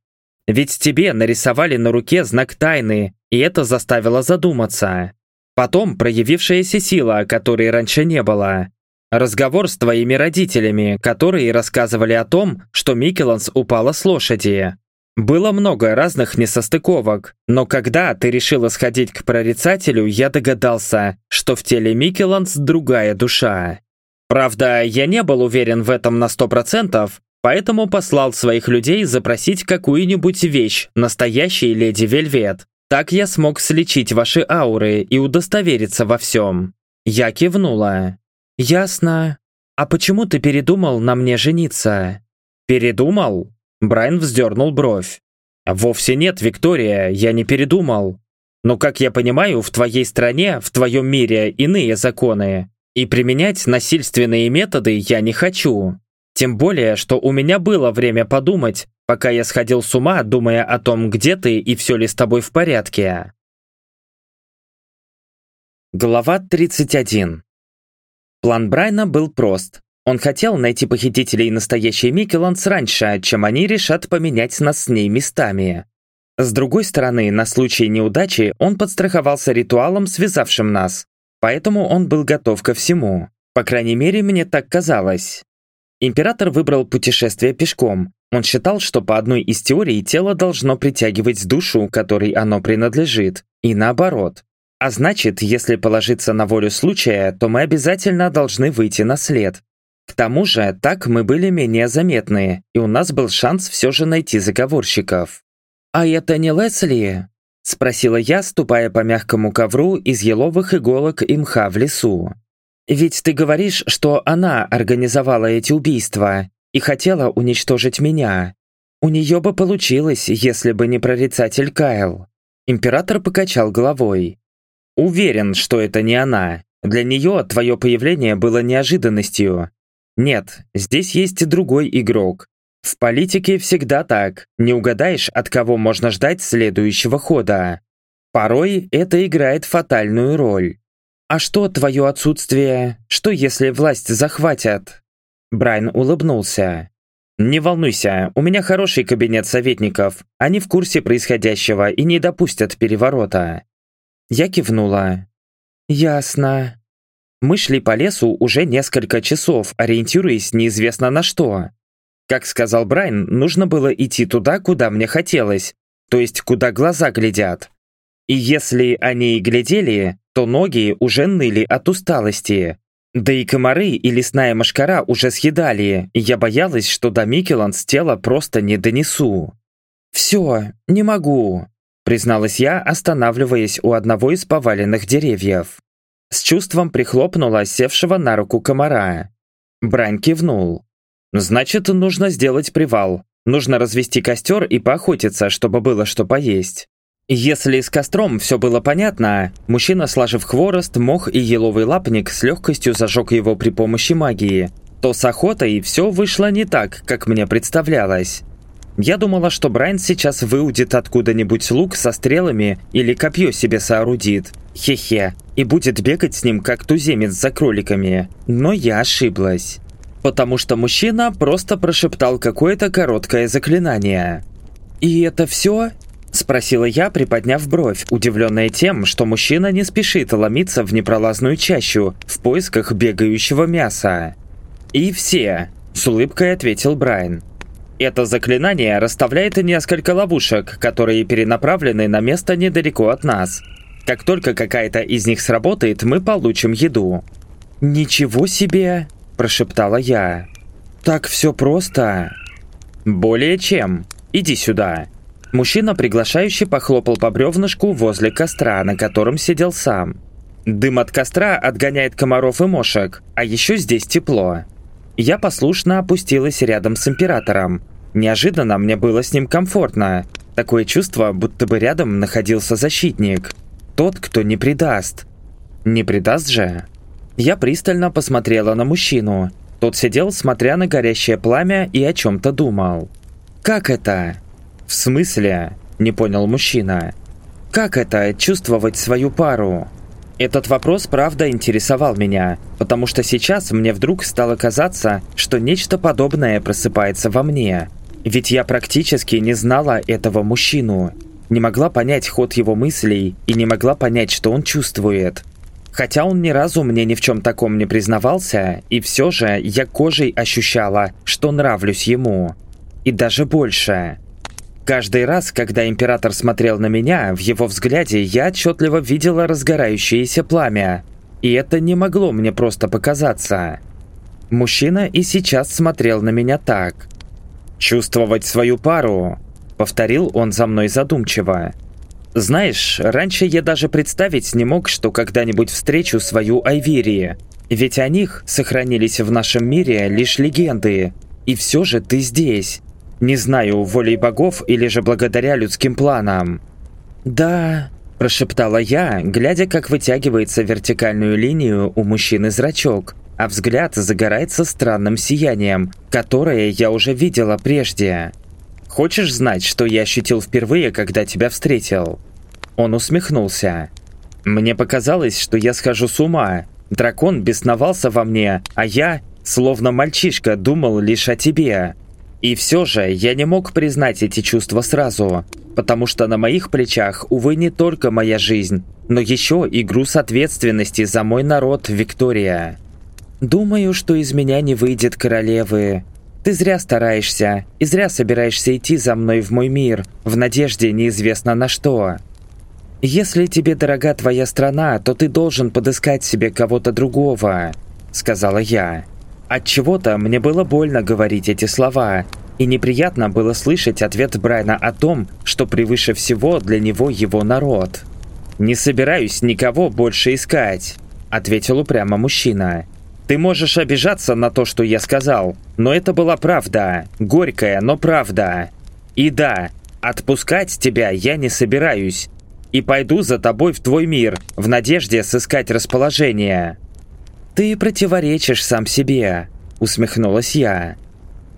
Ведь тебе нарисовали на руке знак тайны, и это заставило задуматься. Потом проявившаяся сила, которой раньше не было. Разговор с твоими родителями, которые рассказывали о том, что Микеланс упала с лошади. Было много разных несостыковок, но когда ты решила сходить к прорицателю, я догадался, что в теле Микеланс другая душа. Правда, я не был уверен в этом на сто процентов, поэтому послал своих людей запросить какую-нибудь вещь, настоящей леди Вельвет. Так я смог слечить ваши ауры и удостовериться во всем. Я кивнула. «Ясно. А почему ты передумал на мне жениться?» «Передумал?» Брайан вздернул бровь. «Вовсе нет, Виктория, я не передумал. Но, как я понимаю, в твоей стране, в твоем мире иные законы. И применять насильственные методы я не хочу. Тем более, что у меня было время подумать, пока я сходил с ума, думая о том, где ты и все ли с тобой в порядке». Глава 31 План Брайна был прост. Он хотел найти похитителей настоящей Микеланс раньше, чем они решат поменять нас с ней местами. С другой стороны, на случай неудачи он подстраховался ритуалом, связавшим нас. Поэтому он был готов ко всему. По крайней мере, мне так казалось. Император выбрал путешествие пешком. Он считал, что по одной из теорий тело должно притягивать душу, которой оно принадлежит, и наоборот. А значит, если положиться на волю случая, то мы обязательно должны выйти на след. К тому же, так мы были менее заметны, и у нас был шанс все же найти заговорщиков. «А это не Лесли?» – спросила я, ступая по мягкому ковру из еловых иголок и мха в лесу. «Ведь ты говоришь, что она организовала эти убийства и хотела уничтожить меня. У нее бы получилось, если бы не прорицатель Кайл». Император покачал головой. Уверен, что это не она. Для нее твое появление было неожиданностью. Нет, здесь есть и другой игрок. В политике всегда так. Не угадаешь, от кого можно ждать следующего хода. Порой это играет фатальную роль. А что твое отсутствие? Что если власть захватят? Брайан улыбнулся. «Не волнуйся, у меня хороший кабинет советников. Они в курсе происходящего и не допустят переворота. Я кивнула. «Ясно». Мы шли по лесу уже несколько часов, ориентируясь неизвестно на что. Как сказал Брайан, нужно было идти туда, куда мне хотелось, то есть куда глаза глядят. И если они и глядели, то ноги уже ныли от усталости. Да и комары и лесная мошкара уже съедали, и я боялась, что до Микеланс тело просто не донесу. «Все, не могу», призналась я, останавливаясь у одного из поваленных деревьев. С чувством прихлопнула севшего на руку комара. Брайн кивнул. «Значит, нужно сделать привал. Нужно развести костер и поохотиться, чтобы было что поесть». Если с костром все было понятно, мужчина, сложив хворост, мох и еловый лапник, с легкостью зажег его при помощи магии, то с охотой все вышло не так, как мне представлялось. Я думала, что Брайан сейчас выудит откуда-нибудь лук со стрелами или копье себе соорудит. Хе-хе. И будет бегать с ним, как туземец за кроликами. Но я ошиблась. Потому что мужчина просто прошептал какое-то короткое заклинание. «И это все?» Спросила я, приподняв бровь, удивленная тем, что мужчина не спешит ломиться в непролазную чащу в поисках бегающего мяса. «И все», — с улыбкой ответил Брайан. Это заклинание расставляет несколько ловушек, которые перенаправлены на место недалеко от нас. Как только какая-то из них сработает, мы получим еду. «Ничего себе!» – прошептала я. «Так все просто!» «Более чем. Иди сюда!» Мужчина, приглашающий, похлопал по бревнышку возле костра, на котором сидел сам. Дым от костра отгоняет комаров и мошек, а еще здесь тепло. Я послушно опустилась рядом с императором. Неожиданно мне было с ним комфортно. Такое чувство, будто бы рядом находился защитник. Тот, кто не предаст. Не предаст же? Я пристально посмотрела на мужчину. Тот сидел, смотря на горящее пламя и о чем-то думал. «Как это?» «В смысле?» – не понял мужчина. «Как это – чувствовать свою пару?» Этот вопрос правда интересовал меня, потому что сейчас мне вдруг стало казаться, что нечто подобное просыпается во мне. Ведь я практически не знала этого мужчину, не могла понять ход его мыслей и не могла понять, что он чувствует. Хотя он ни разу мне ни в чем таком не признавался, и все же я кожей ощущала, что нравлюсь ему. И даже больше. Каждый раз, когда император смотрел на меня, в его взгляде я отчетливо видела разгорающееся пламя. И это не могло мне просто показаться. Мужчина и сейчас смотрел на меня так. «Чувствовать свою пару», — повторил он за мной задумчиво. «Знаешь, раньше я даже представить не мог, что когда-нибудь встречу свою Айвери. Ведь о них сохранились в нашем мире лишь легенды. И все же ты здесь. Не знаю, волей богов или же благодаря людским планам». «Да», – прошептала я, глядя, как вытягивается вертикальную линию у мужчины зрачок, а взгляд загорается странным сиянием, которое я уже видела прежде. «Хочешь знать, что я ощутил впервые, когда тебя встретил?» Он усмехнулся. «Мне показалось, что я схожу с ума. Дракон бесновался во мне, а я, словно мальчишка, думал лишь о тебе. И все же я не мог признать эти чувства сразу, потому что на моих плечах, увы, не только моя жизнь, но еще и груз ответственности за мой народ, Виктория. Думаю, что из меня не выйдет королевы. Ты зря стараешься и зря собираешься идти за мной в мой мир, в надежде неизвестно на что. Если тебе дорога твоя страна, то ты должен подыскать себе кого-то другого, сказала я. От чего-то мне было больно говорить эти слова, и неприятно было слышать ответ Брайна о том, что превыше всего для него его народ. «Не собираюсь никого больше искать», — ответил упрямо мужчина. «Ты можешь обижаться на то, что я сказал, но это была правда, горькая, но правда. И да, отпускать тебя я не собираюсь, и пойду за тобой в твой мир, в надежде сыскать расположение». «Ты противоречишь сам себе», — усмехнулась я.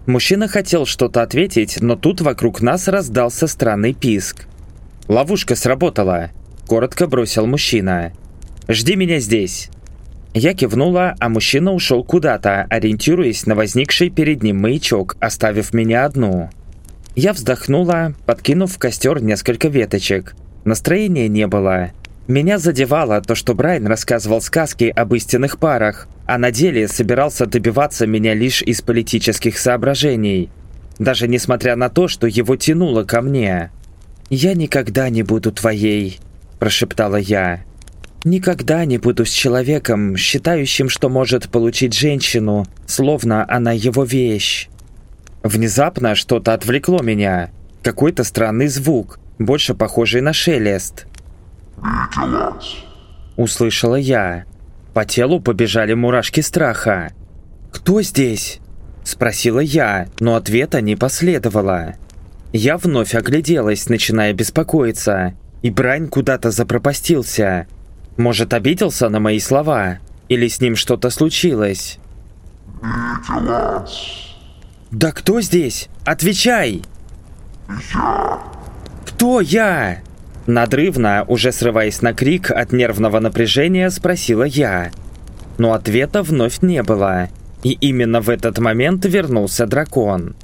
Мужчина хотел что-то ответить, но тут вокруг нас раздался странный писк. «Ловушка сработала», — коротко бросил мужчина. «Жди меня здесь». Я кивнула, а мужчина ушел куда-то, ориентируясь на возникший перед ним маячок, оставив меня одну. Я вздохнула, подкинув в костер несколько веточек. Настроения не было. Меня задевало то, что Брайан рассказывал сказки об истинных парах, а на деле собирался добиваться меня лишь из политических соображений, даже несмотря на то, что его тянуло ко мне. «Я никогда не буду твоей», – прошептала я. «Никогда не буду с человеком, считающим, что может получить женщину, словно она его вещь». Внезапно что-то отвлекло меня. Какой-то странный звук, больше похожий на шелест. Услышала я. По телу побежали мурашки страха. «Кто здесь?» Спросила я, но ответа не последовало. Я вновь огляделась, начиная беспокоиться. И Брань куда-то запропастился. Может, обиделся на мои слова? Или с ним что-то случилось? «Да кто здесь? Отвечай!» «Я!» «Кто я?» Надрывно, уже срываясь на крик от нервного напряжения, спросила я. Но ответа вновь не было. И именно в этот момент вернулся дракон.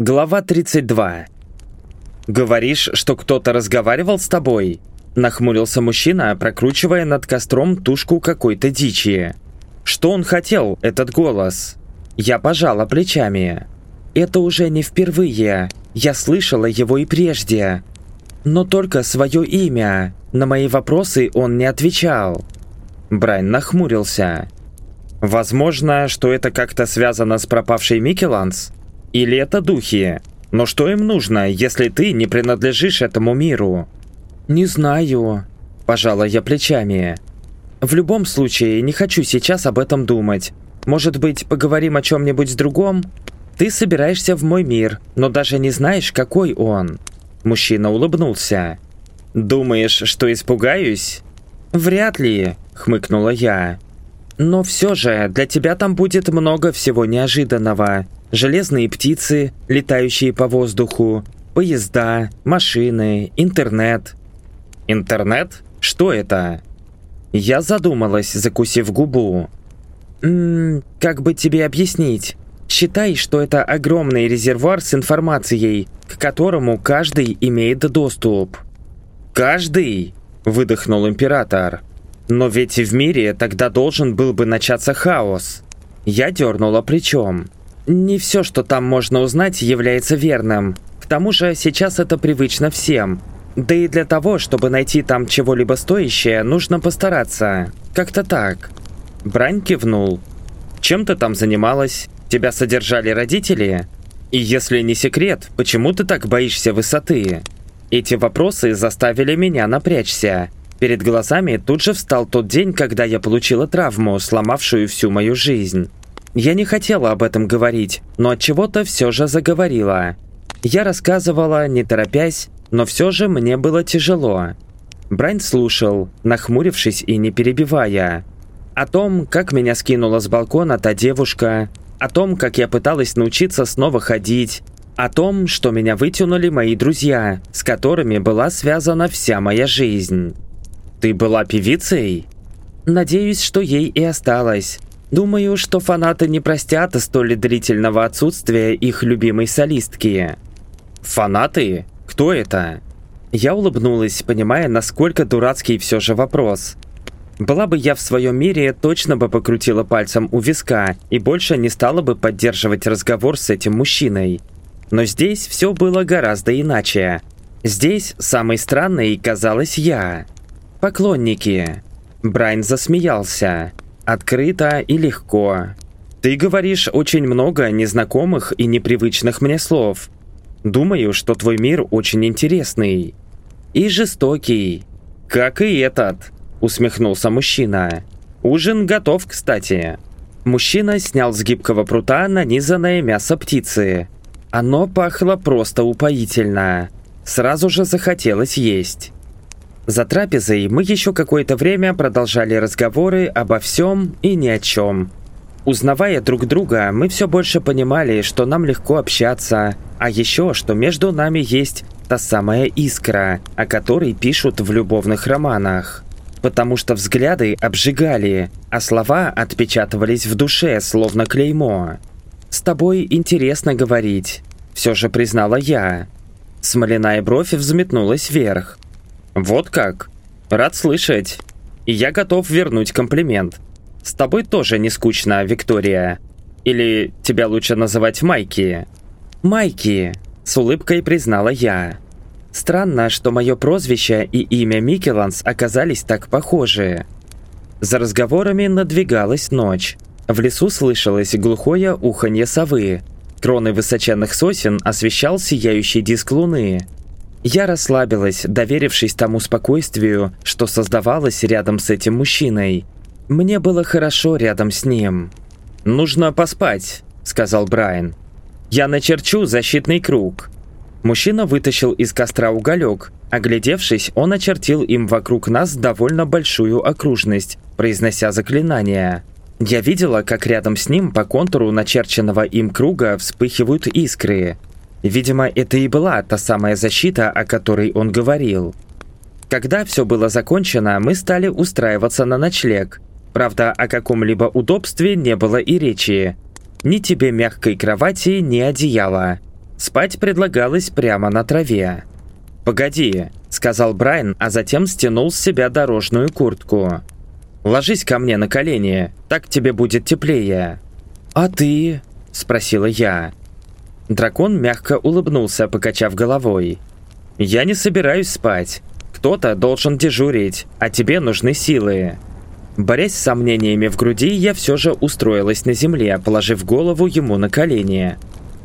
Глава 32 «Говоришь, что кто-то разговаривал с тобой?» Нахмурился мужчина, прокручивая над костром тушку какой-то дичи. «Что он хотел, этот голос?» Я пожала плечами. «Это уже не впервые. Я слышала его и прежде. Но только свое имя. На мои вопросы он не отвечал. Брайан нахмурился. Возможно, что это как-то связано с пропавшей Микеланс? Или это духи? Но что им нужно, если ты не принадлежишь этому миру? Не знаю. Пожала я плечами. В любом случае, не хочу сейчас об этом думать. Может быть, поговорим о чем-нибудь другом? Ты собираешься в мой мир, но даже не знаешь, какой он». Мужчина улыбнулся. «Думаешь, что испугаюсь?» «Вряд ли», — хмыкнула я. «Но все же, для тебя там будет много всего неожиданного. Железные птицы, летающие по воздуху, поезда, машины, интернет». «Интернет? Что это?» Я задумалась, закусив губу. «Ммм, как бы тебе объяснить? Считай, что это огромный резервуар с информацией, к которому каждый имеет доступ. «Каждый?» – выдохнул император. «Но ведь в мире тогда должен был бы начаться хаос». Я дернула плечом. «Не все, что там можно узнать, является верным. К тому же сейчас это привычно всем. Да и для того, чтобы найти там чего-либо стоящее, нужно постараться. Как-то так». Брань кивнул. «Чем ты там занималась? Тебя содержали родители? И если не секрет, почему ты так боишься высоты?» Эти вопросы заставили меня напрячься. Перед глазами тут же встал тот день, когда я получила травму, сломавшую всю мою жизнь. Я не хотела об этом говорить, но от чего-то все же заговорила. Я рассказывала, не торопясь, но все же мне было тяжело. Брайн слушал, нахмурившись и не перебивая. О том, как меня скинула с балкона та девушка, о том, как я пыталась научиться снова ходить, о том, что меня вытянули мои друзья, с которыми была связана вся моя жизнь. Ты была певицей? Надеюсь, что ей и осталось. Думаю, что фанаты не простят столь длительного отсутствия их любимой солистки. Фанаты? Кто это? Я улыбнулась, понимая, насколько дурацкий все же вопрос. Была бы я в своем мире, точно бы покрутила пальцем у виска и больше не стала бы поддерживать разговор с этим мужчиной. Но здесь все было гораздо иначе. Здесь самой странной казалась я. Поклонники. Брайан засмеялся. Открыто и легко. Ты говоришь очень много незнакомых и непривычных мне слов. Думаю, что твой мир очень интересный. И жестокий. Как и этот, усмехнулся мужчина. Ужин готов, кстати. Мужчина снял с гибкого прута нанизанное мясо птицы. Оно пахло просто упоительно. Сразу же захотелось есть. За трапезой мы еще какое-то время продолжали разговоры обо всем и ни о чем. Узнавая друг друга, мы все больше понимали, что нам легко общаться, а еще, что между нами есть та самая искра, о которой пишут в любовных романах. Потому что взгляды обжигали, а слова отпечатывались в душе, словно клеймо. «С тобой интересно говорить», — все же признала я. Смоляная бровь взметнулась вверх. «Вот как? Рад слышать. И я готов вернуть комплимент. С тобой тоже не скучно, Виктория. Или тебя лучше называть Майки?» «Майки», — с улыбкой признала я. Странно, что мое прозвище и имя Микеланс оказались так похожи. За разговорами надвигалась ночь. В лесу слышалось глухое уханье совы. Кроны высоченных сосен освещал сияющий диск луны. Я расслабилась, доверившись тому спокойствию, что создавалось рядом с этим мужчиной. Мне было хорошо рядом с ним. «Нужно поспать», — сказал Брайан. «Я начерчу защитный круг». Мужчина вытащил из костра уголек. Оглядевшись, он очертил им вокруг нас довольно большую окружность, произнося заклинание. Я видела, как рядом с ним по контуру начерченного им круга вспыхивают искры. Видимо, это и была та самая защита, о которой он говорил. Когда все было закончено, мы стали устраиваться на ночлег. Правда, о каком-либо удобстве не было и речи. Ни тебе мягкой кровати, ни одеяла. Спать предлагалось прямо на траве. «Погоди», — сказал Брайан, а затем стянул с себя дорожную куртку. Ложись ко мне на колени, так тебе будет теплее». «А ты?» – спросила я. Дракон мягко улыбнулся, покачав головой. «Я не собираюсь спать. Кто-то должен дежурить, а тебе нужны силы». Борясь с сомнениями в груди, я все же устроилась на земле, положив голову ему на колени.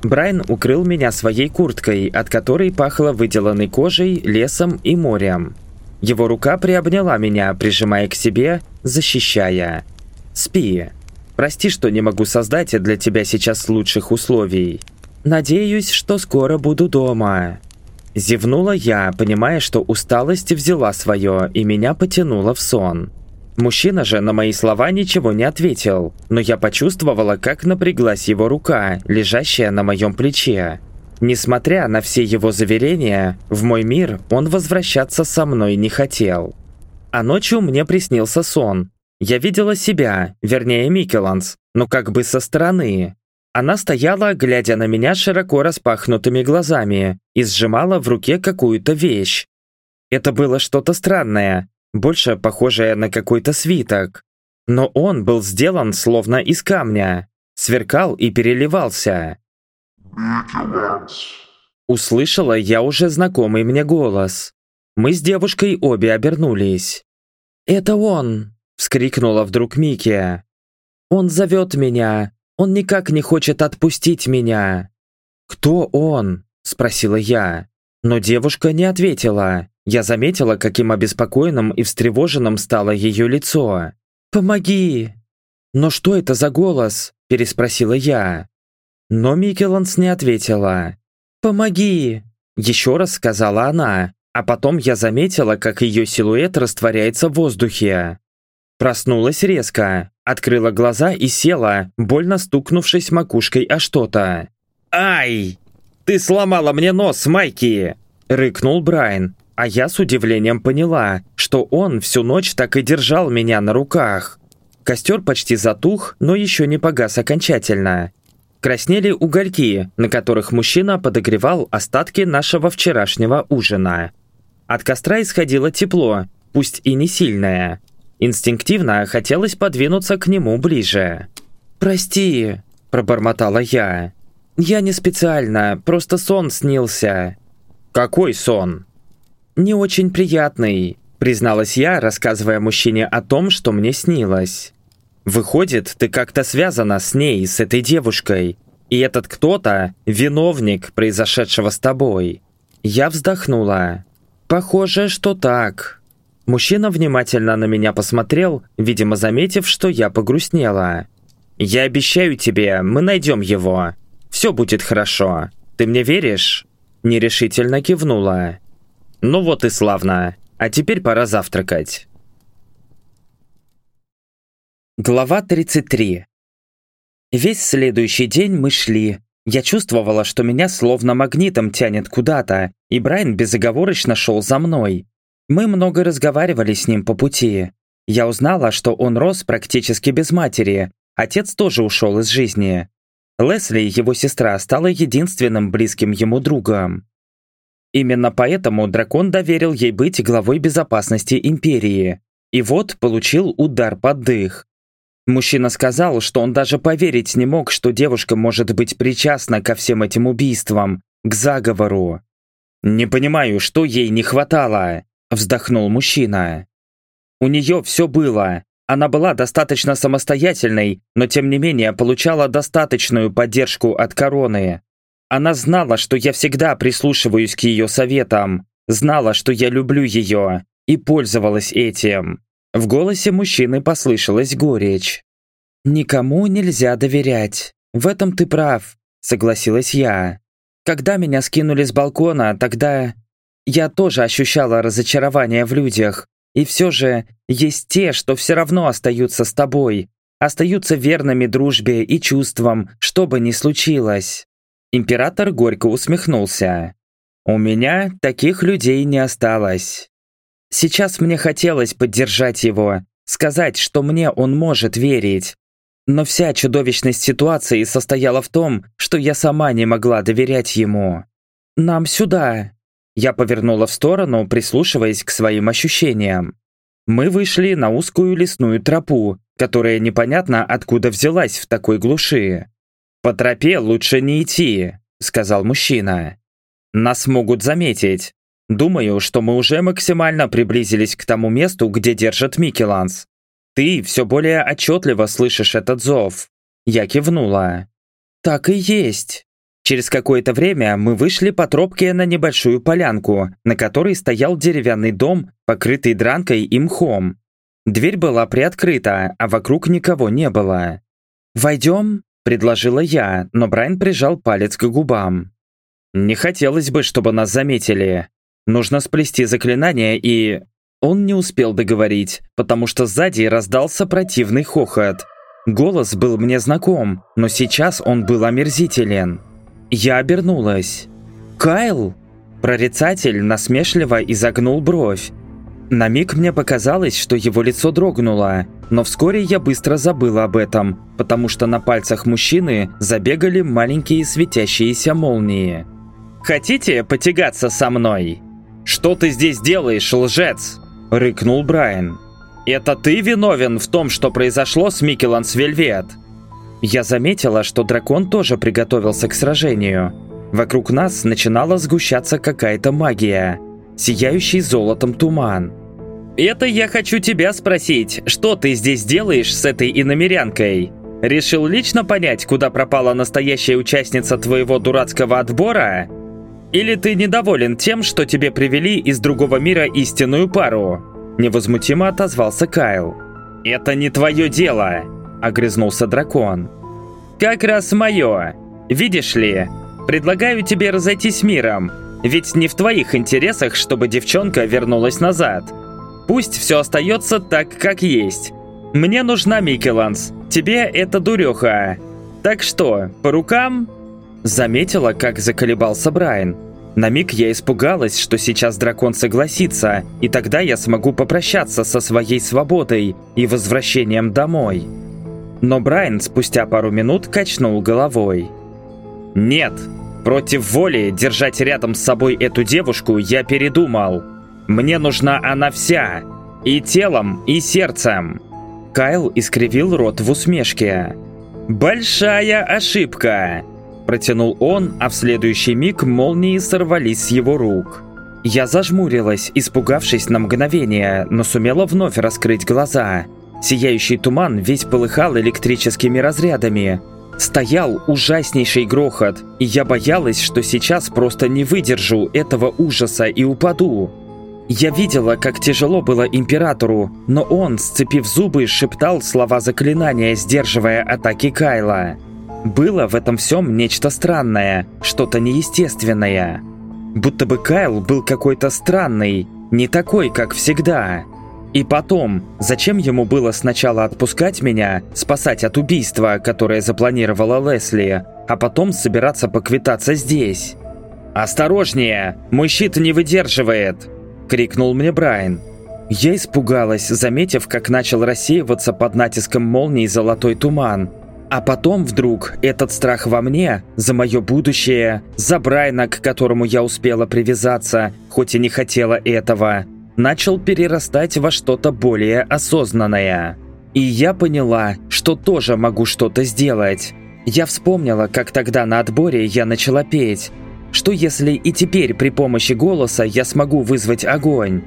Брайан укрыл меня своей курткой, от которой пахло выделанной кожей, лесом и морем. Его рука приобняла меня, прижимая к себе, защищая. «Спи. Прости, что не могу создать для тебя сейчас лучших условий. Надеюсь, что скоро буду дома». Зевнула я, понимая, что усталость взяла свое и меня потянуло в сон. Мужчина же на мои слова ничего не ответил, но я почувствовала, как напряглась его рука, лежащая на моем плече. Несмотря на все его заверения, в мой мир он возвращаться со мной не хотел. А ночью мне приснился сон. Я видела себя, вернее Микеланс, но как бы со стороны. Она стояла, глядя на меня широко распахнутыми глазами и сжимала в руке какую-то вещь. Это было что-то странное, больше похожее на какой-то свиток. Но он был сделан словно из камня, сверкал и переливался. Услышала я уже знакомый мне голос. Мы с девушкой обе обернулись. «Это он!» – вскрикнула вдруг Микки. Он зовет меня. Он никак не хочет отпустить меня». «Кто он?» – спросила я. Но девушка не ответила. Я заметила, каким обеспокоенным и встревоженным стало ее лицо. «Помоги!» «Но что это за голос?» – переспросила я. Но Микеланс не ответила. «Помоги!» – еще раз сказала она, а потом я заметила, как ее силуэт растворяется в воздухе. Проснулась резко, открыла глаза и села, больно стукнувшись макушкой о что-то. «Ай! Ты сломала мне нос, Майки!» – рыкнул Брайан, а я с удивлением поняла, что он всю ночь так и держал меня на руках. Костер почти затух, но еще не погас окончательно. Краснели угольки, на которых мужчина подогревал остатки нашего вчерашнего ужина. От костра исходило тепло, пусть и не сильное. Инстинктивно хотелось подвинуться к нему ближе. «Прости», – пробормотала я. «Я не специально, просто сон снился». «Какой сон?» Не очень приятный», призналась я, рассказывая мужчине о том, что мне снилось. «Выходит, ты как-то связана с ней, с этой девушкой, и этот кто-то – виновник произошедшего с тобой». Я вздохнула. «Похоже, что так». Мужчина внимательно на меня посмотрел, видимо, заметив, что я погрустнела. «Я обещаю тебе, мы найдем его. Все будет хорошо. Ты мне веришь?» Нерешительно кивнула. Ну вот и славно. А теперь пора завтракать. Глава 33 Весь следующий день мы шли. Я чувствовала, что меня словно магнитом тянет куда-то, и Брайан безоговорочно шел за мной. Мы много разговаривали с ним по пути. Я узнала, что он рос практически без матери, отец тоже ушел из жизни. Лесли, его сестра, стала единственным близким ему другом. Именно поэтому дракон доверил ей быть главой безопасности Империи. И вот получил удар под дых. Мужчина сказал, что он даже поверить не мог, что девушка может быть причастна ко всем этим убийствам, к заговору. «Не понимаю, что ей не хватало», – вздохнул мужчина. «У нее все было. Она была достаточно самостоятельной, но тем не менее получала достаточную поддержку от короны. Она знала, что я всегда прислушиваюсь к ее советам, знала, что я люблю ее, и пользовалась этим. В голосе мужчины послышалась горечь. «Никому нельзя доверять. В этом ты прав», — согласилась я. «Когда меня скинули с балкона, тогда я тоже ощущала разочарование в людях. И все же есть те, что все равно остаются с тобой, остаются верными дружбе и чувствам, что бы ни случилось. Император горько усмехнулся. «У меня таких людей не осталось. Сейчас мне хотелось поддержать его, сказать, что мне он может верить. Но вся чудовищность ситуации состояла в том, что я сама не могла доверять ему. «Нам сюда!» Я повернула в сторону, прислушиваясь к своим ощущениям. Мы вышли на узкую лесную тропу, которая непонятно откуда взялась в такой глуши. «По тропе лучше не идти», — сказал мужчина. «Нас могут заметить. Думаю, что мы уже максимально приблизились к тому месту, где держит Микеланс. Ты все более отчетливо слышишь этот зов». Я кивнула. «Так и есть». Через какое-то время мы вышли по тропке на небольшую полянку, на которой стоял деревянный дом, покрытый дранкой и мхом. Дверь была приоткрыта, а вокруг никого не было. «Войдем?» Предложила я, но Брайан прижал палец к губам. «Не хотелось бы, чтобы нас заметили. Нужно сплести заклинание и...» Он не успел договорить, потому что сзади раздался противный хохот. Голос был мне знаком, но сейчас он был омерзителен. Я обернулась. «Кайл?» Прорицатель насмешливо изогнул бровь. На миг мне показалось, что его лицо дрогнуло, но вскоре я быстро забыла об этом, потому что на пальцах мужчины забегали маленькие светящиеся молнии. «Хотите потягаться со мной?» «Что ты здесь делаешь, лжец?» – рыкнул Брайан. «Это ты виновен в том, что произошло с Микеланс Вельвет?» Я заметила, что дракон тоже приготовился к сражению. Вокруг нас начинала сгущаться какая-то магия – сияющий золотом туман. «Это я хочу тебя спросить, что ты здесь делаешь с этой иномерянкой?» Решил лично понять, куда пропала настоящая участница твоего дурацкого отбора? Или ты недоволен тем, что тебе привели из другого мира истинную пару?» Невозмутимо отозвался Кайл. «Это не твое дело!» – огрызнулся дракон. «Как раз мое. Видишь ли, предлагаю тебе разойтись миром, ведь не в твоих интересах, чтобы девчонка вернулась назад. Пусть все остается так, как есть. Мне нужна Микеланс, тебе это дуреха. Так что, по рукам?» Заметила, как заколебался Брайан. На миг я испугалась, что сейчас дракон согласится, и тогда я смогу попрощаться со своей свободой и возвращением домой. Но Брайан спустя пару минут качнул головой. «Нет, против воли держать рядом с собой эту девушку я передумал. Мне нужна она вся, и телом, и сердцем». Кайл искривил рот в усмешке. «Большая ошибка!» Протянул он, а в следующий миг молнии сорвались с его рук. Я зажмурилась, испугавшись на мгновение, но сумела вновь раскрыть глаза. Сияющий туман весь полыхал электрическими разрядами. Стоял ужаснейший грохот, и я боялась, что сейчас просто не выдержу этого ужаса и упаду. Я видела, как тяжело было императору, но он, сцепив зубы, шептал слова заклинания, сдерживая атаки Кайла. Было в этом всем нечто странное, что-то неестественное. Будто бы Кайл был какой-то странный, не такой, как всегда. И потом, зачем ему было сначала отпускать меня, спасать от убийства, которое запланировала Лесли, а потом собираться поквитаться здесь? «Осторожнее! Мой щит не выдерживает!» – крикнул мне Брайан. Я испугалась, заметив, как начал рассеиваться под натиском молнии золотой туман, а потом вдруг этот страх во мне, за мое будущее, за Брайна, к которому я успела привязаться, хоть и не хотела этого, начал перерастать во что-то более осознанное. И я поняла, что тоже могу что-то сделать. Я вспомнила, как тогда на отборе я начала петь. Что если и теперь при помощи голоса я смогу вызвать огонь?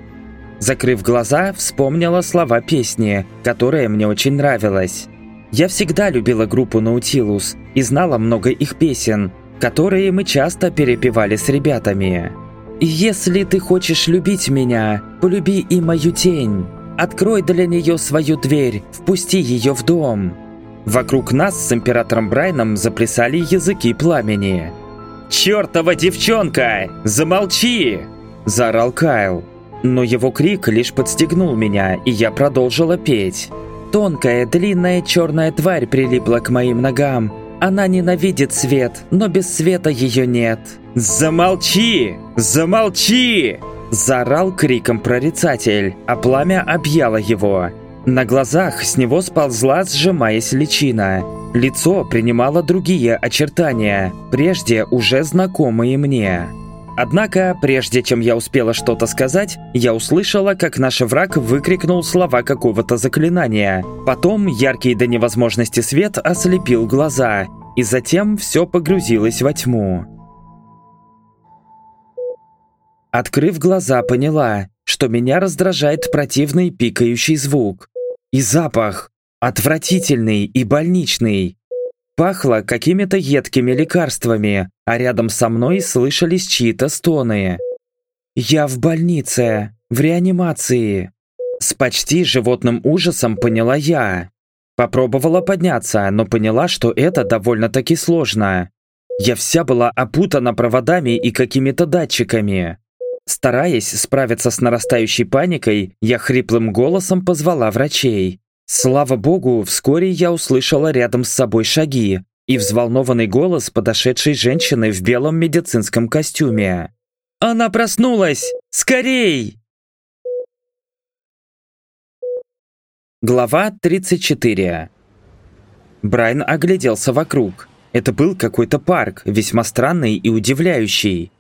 Закрыв глаза, вспомнила слова песни, которая мне очень нравилась. Я всегда любила группу Наутилус и знала много их песен, которые мы часто перепевали с ребятами. «Если ты хочешь любить меня, полюби и мою тень. Открой для нее свою дверь, впусти ее в дом». Вокруг нас с императором Брайном заплясали языки пламени. «Чёртова девчонка! Замолчи!» – заорал Кайл. Но его крик лишь подстегнул меня, и я продолжила петь. Тонкая, длинная черная тварь прилипла к моим ногам. Она ненавидит свет, но без света ее нет. «Замолчи! Замолчи!» Заорал криком прорицатель, а пламя объяло его. На глазах с него сползла, сжимаясь личина. Лицо принимало другие очертания, прежде уже знакомые мне. Однако, прежде чем я успела что-то сказать, я услышала, как наш враг выкрикнул слова какого-то заклинания. Потом яркий до невозможности свет ослепил глаза, и затем все погрузилось во тьму. Открыв глаза, поняла, что меня раздражает противный пикающий звук. И запах. Отвратительный и больничный. Пахло какими-то едкими лекарствами, а рядом со мной слышались чьи-то стоны. «Я в больнице, в реанимации». С почти животным ужасом поняла я. Попробовала подняться, но поняла, что это довольно-таки сложно. Я вся была опутана проводами и какими-то датчиками. Стараясь справиться с нарастающей паникой, я хриплым голосом позвала врачей. Слава богу, вскоре я услышала рядом с собой шаги и взволнованный голос подошедшей женщины в белом медицинском костюме. «Она проснулась! Скорей!» Глава 34 Брайан огляделся вокруг. Это был какой-то парк, весьма странный и удивляющий.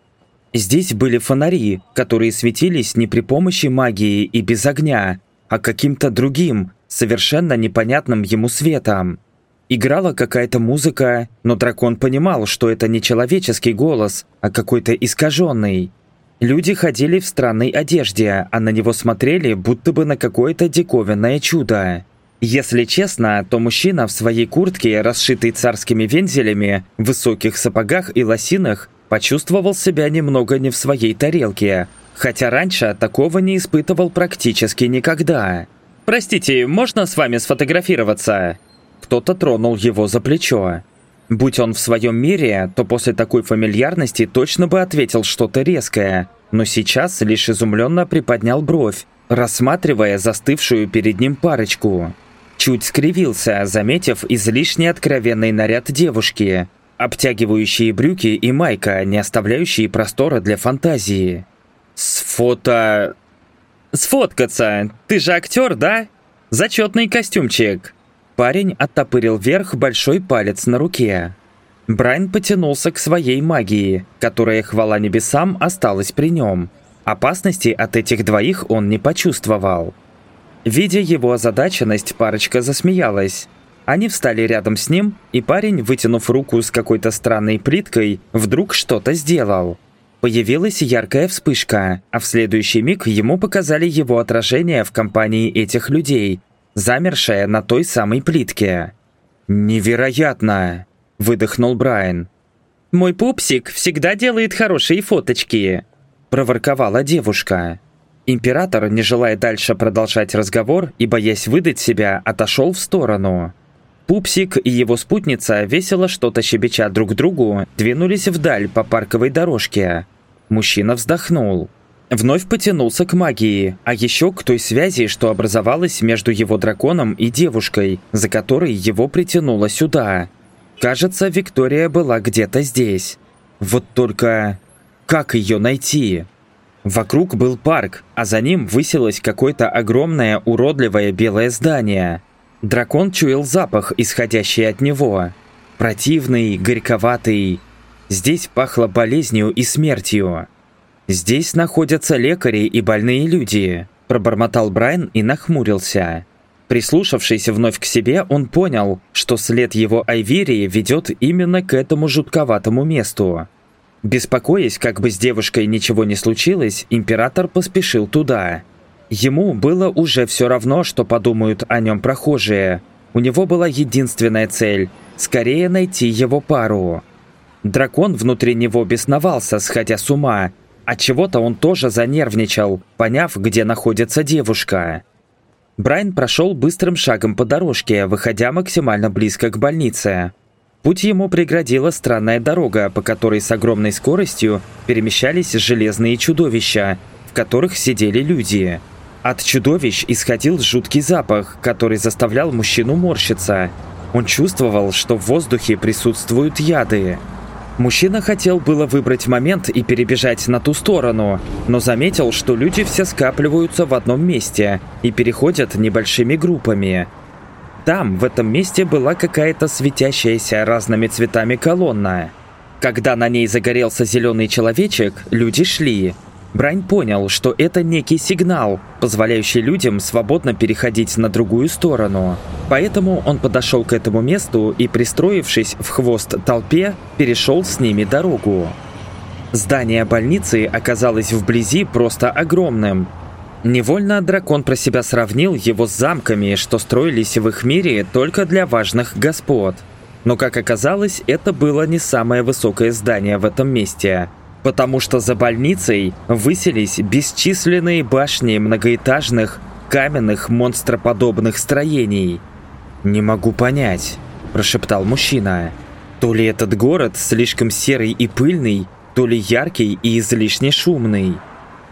Здесь были фонари, которые светились не при помощи магии и без огня, а каким-то другим, совершенно непонятным ему светом. Играла какая-то музыка, но дракон понимал, что это не человеческий голос, а какой-то искаженный. Люди ходили в странной одежде, а на него смотрели, будто бы на какое-то диковинное чудо. Если честно, то мужчина в своей куртке, расшитой царскими вензелями, высоких сапогах и лосинах, почувствовал себя немного не в своей тарелке, хотя раньше такого не испытывал практически никогда. «Простите, можно с вами сфотографироваться?» Кто-то тронул его за плечо. Будь он в своем мире, то после такой фамильярности точно бы ответил что-то резкое, но сейчас лишь изумленно приподнял бровь, рассматривая застывшую перед ним парочку. Чуть скривился, заметив излишне откровенный наряд девушки, обтягивающие брюки и майка, не оставляющие простора для фантазии. С фото... Сфоткаться! Ты же актер, да? Зачетный костюмчик. Парень оттопырил вверх большой палец на руке. Брайан потянулся к своей магии, которая, хвала небесам, осталась при нем. Опасности от этих двоих он не почувствовал. Видя его озадаченность, парочка засмеялась. Они встали рядом с ним, и парень, вытянув руку с какой-то странной плиткой, вдруг что-то сделал. Появилась яркая вспышка, а в следующий миг ему показали его отражение в компании этих людей, замершее на той самой плитке. «Невероятно!» – выдохнул Брайан. «Мой пупсик всегда делает хорошие фоточки», – проворковала девушка. Император, не желая дальше продолжать разговор и боясь выдать себя, отошел в сторону. Пупсик и его спутница, весело что-то щебеча друг другу, двинулись вдаль по парковой дорожке. Мужчина вздохнул. Вновь потянулся к магии, а еще к той связи, что образовалась между его драконом и девушкой, за которой его притянуло сюда. Кажется, Виктория была где-то здесь. Вот только... Как ее найти? Вокруг был парк, а за ним высилось какое-то огромное уродливое белое здание. Дракон чуял запах, исходящий от него. Противный, горьковатый. Здесь пахло болезнью и смертью. «Здесь находятся лекари и больные люди», – пробормотал Брайан и нахмурился. Прислушавшись вновь к себе, он понял, что след его Айверии ведет именно к этому жутковатому месту. Беспокоясь, как бы с девушкой ничего не случилось, император поспешил туда. Ему было уже все равно, что подумают о нем прохожие. У него была единственная цель – скорее найти его пару. Дракон внутри него бесновался, сходя с ума. От чего-то он тоже занервничал, поняв, где находится девушка. Брайан прошел быстрым шагом по дорожке, выходя максимально близко к больнице. Путь ему преградила странная дорога, по которой с огромной скоростью перемещались железные чудовища, в которых сидели люди. От чудовищ исходил жуткий запах, который заставлял мужчину морщиться. Он чувствовал, что в воздухе присутствуют яды. Мужчина хотел было выбрать момент и перебежать на ту сторону, но заметил, что люди все скапливаются в одном месте и переходят небольшими группами – там, в этом месте, была какая-то светящаяся разными цветами колонна. Когда на ней загорелся зеленый человечек, люди шли. Брань понял, что это некий сигнал, позволяющий людям свободно переходить на другую сторону. Поэтому он подошел к этому месту и, пристроившись в хвост толпе, перешел с ними дорогу. Здание больницы оказалось вблизи просто огромным, Невольно дракон про себя сравнил его с замками, что строились в их мире только для важных господ. Но, как оказалось, это было не самое высокое здание в этом месте, потому что за больницей высились бесчисленные башни многоэтажных, каменных монстроподобных строений. «Не могу понять», – прошептал мужчина. «То ли этот город слишком серый и пыльный, то ли яркий и излишне шумный».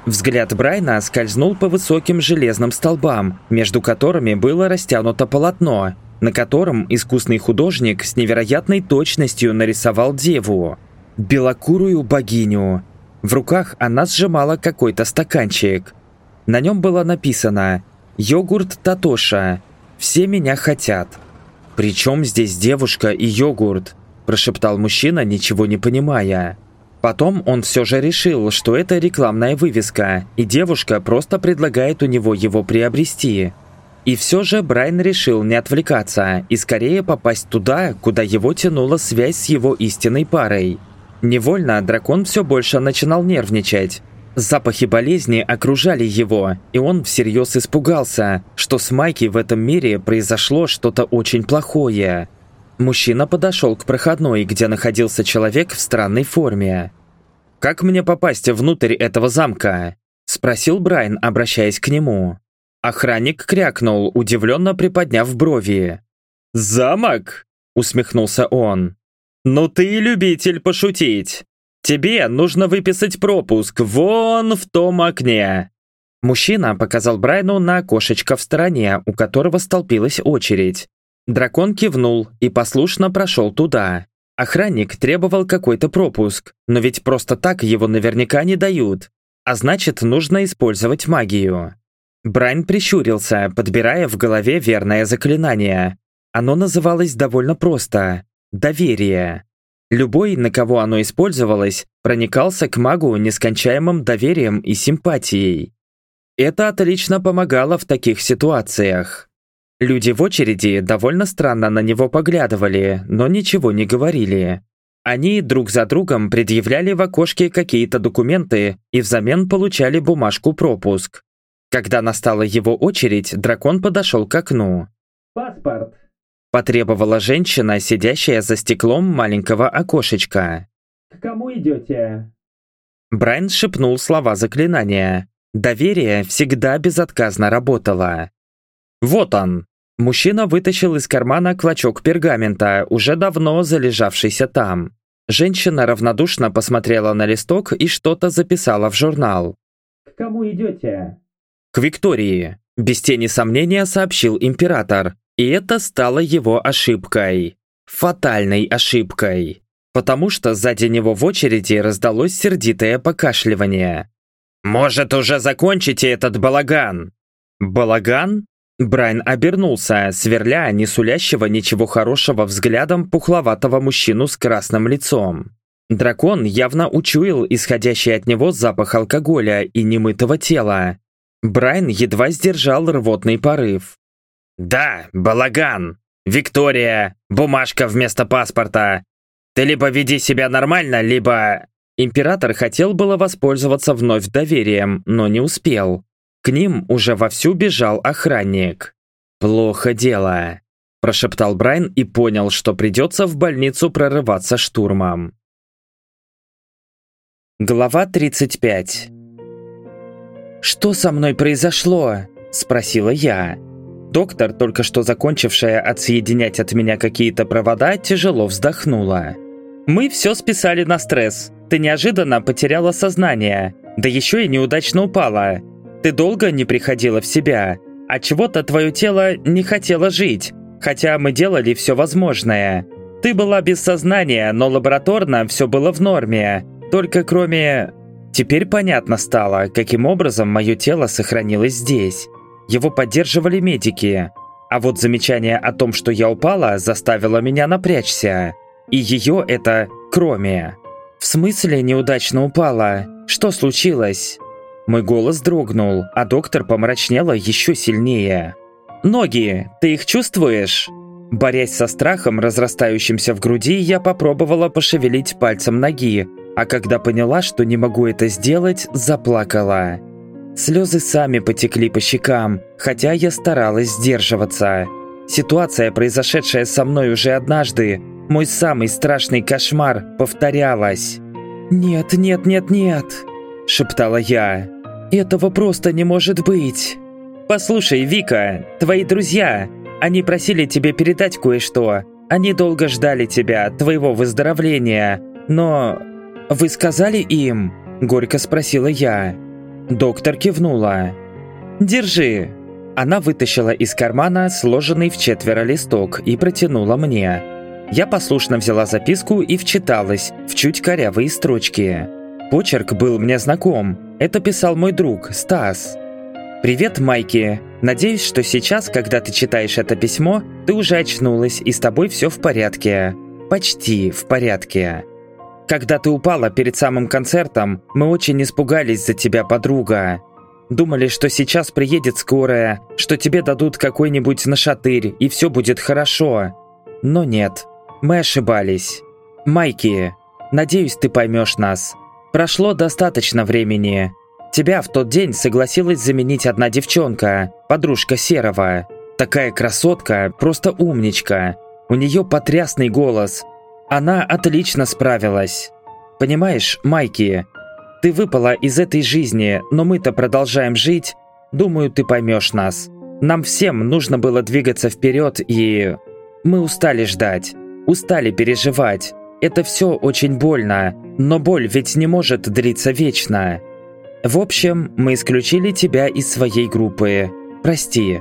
Взгляд Брайна скользнул по высоким железным столбам, между которыми было растянуто полотно, на котором искусный художник с невероятной точностью нарисовал деву. Белокурую богиню. В руках она сжимала какой-то стаканчик. На нем было написано «Йогурт Татоша. Все меня хотят». «Причем здесь девушка и йогурт?» – прошептал мужчина, ничего не понимая. Потом он все же решил, что это рекламная вывеска, и девушка просто предлагает у него его приобрести. И все же Брайан решил не отвлекаться и скорее попасть туда, куда его тянула связь с его истинной парой. Невольно дракон все больше начинал нервничать. Запахи болезни окружали его, и он всерьез испугался, что с Майки в этом мире произошло что-то очень плохое. Мужчина подошел к проходной, где находился человек в странной форме. «Как мне попасть внутрь этого замка?» – спросил Брайан, обращаясь к нему. Охранник крякнул, удивленно приподняв брови. «Замок?» – усмехнулся он. «Ну ты любитель пошутить. Тебе нужно выписать пропуск вон в том окне». Мужчина показал Брайну на окошечко в стороне, у которого столпилась очередь. Дракон кивнул и послушно прошел туда. Охранник требовал какой-то пропуск, но ведь просто так его наверняка не дают. А значит, нужно использовать магию. Брайн прищурился, подбирая в голове верное заклинание. Оно называлось довольно просто – доверие. Любой, на кого оно использовалось, проникался к магу нескончаемым доверием и симпатией. Это отлично помогало в таких ситуациях. Люди в очереди довольно странно на него поглядывали, но ничего не говорили. Они друг за другом предъявляли в окошке какие-то документы и взамен получали бумажку пропуск. Когда настала его очередь, дракон подошел к окну. «Паспорт!» – потребовала женщина, сидящая за стеклом маленького окошечка. «К кому идете?» Брайан шепнул слова заклинания. Доверие всегда безотказно работало. «Вот он!» Мужчина вытащил из кармана клочок пергамента, уже давно залежавшийся там. Женщина равнодушно посмотрела на листок и что-то записала в журнал. «К кому идете?» «К Виктории», – без тени сомнения сообщил император. И это стало его ошибкой. Фатальной ошибкой. Потому что сзади него в очереди раздалось сердитое покашливание. «Может, уже закончите этот балаган?» «Балаган?» Брайан обернулся, сверля не сулящего ничего хорошего взглядом пухловатого мужчину с красным лицом. Дракон явно учуял исходящий от него запах алкоголя и немытого тела. Брайан едва сдержал рвотный порыв. «Да, балаган! Виктория! Бумажка вместо паспорта! Ты либо веди себя нормально, либо...» Император хотел было воспользоваться вновь доверием, но не успел. К ним уже вовсю бежал охранник. «Плохо дело», – прошептал Брайан и понял, что придется в больницу прорываться штурмом. Глава 35 «Что со мной произошло?» – спросила я. Доктор, только что закончившая отсоединять от меня какие-то провода, тяжело вздохнула. «Мы все списали на стресс. Ты неожиданно потеряла сознание, да еще и неудачно упала. Ты долго не приходила в себя, а чего-то твое тело не хотело жить, хотя мы делали все возможное. Ты была без сознания, но лабораторно все было в норме, только кроме... Теперь понятно стало, каким образом мое тело сохранилось здесь. Его поддерживали медики. А вот замечание о том, что я упала, заставило меня напрячься. И ее это «кроме». В смысле неудачно упала? Что случилось? Мой голос дрогнул, а доктор помрачнела еще сильнее. «Ноги, ты их чувствуешь?» Борясь со страхом, разрастающимся в груди, я попробовала пошевелить пальцем ноги, а когда поняла, что не могу это сделать, заплакала. Слезы сами потекли по щекам, хотя я старалась сдерживаться. Ситуация, произошедшая со мной уже однажды, мой самый страшный кошмар, повторялась. «Нет, нет, нет, нет!» – шептала я. Этого просто не может быть. Послушай, Вика, твои друзья, они просили тебе передать кое-что. Они долго ждали тебя, твоего выздоровления. Но вы сказали им? Горько спросила я. Доктор кивнула. Держи. Она вытащила из кармана сложенный в четверо листок и протянула мне. Я послушно взяла записку и вчиталась в чуть корявые строчки. Почерк был мне знаком. Это писал мой друг, Стас. «Привет, Майки. Надеюсь, что сейчас, когда ты читаешь это письмо, ты уже очнулась и с тобой все в порядке. Почти в порядке. Когда ты упала перед самым концертом, мы очень испугались за тебя, подруга. Думали, что сейчас приедет скорая, что тебе дадут какой-нибудь нашатырь и все будет хорошо. Но нет, мы ошибались. Майки, надеюсь, ты поймешь нас. Прошло достаточно времени. Тебя в тот день согласилась заменить одна девчонка, подружка Серого. Такая красотка, просто умничка. У нее потрясный голос. Она отлично справилась. Понимаешь, Майки, ты выпала из этой жизни, но мы-то продолжаем жить. Думаю, ты поймешь нас. Нам всем нужно было двигаться вперед и... Мы устали ждать, устали переживать. Это все очень больно, но боль ведь не может длиться вечно. В общем, мы исключили тебя из своей группы. Прости.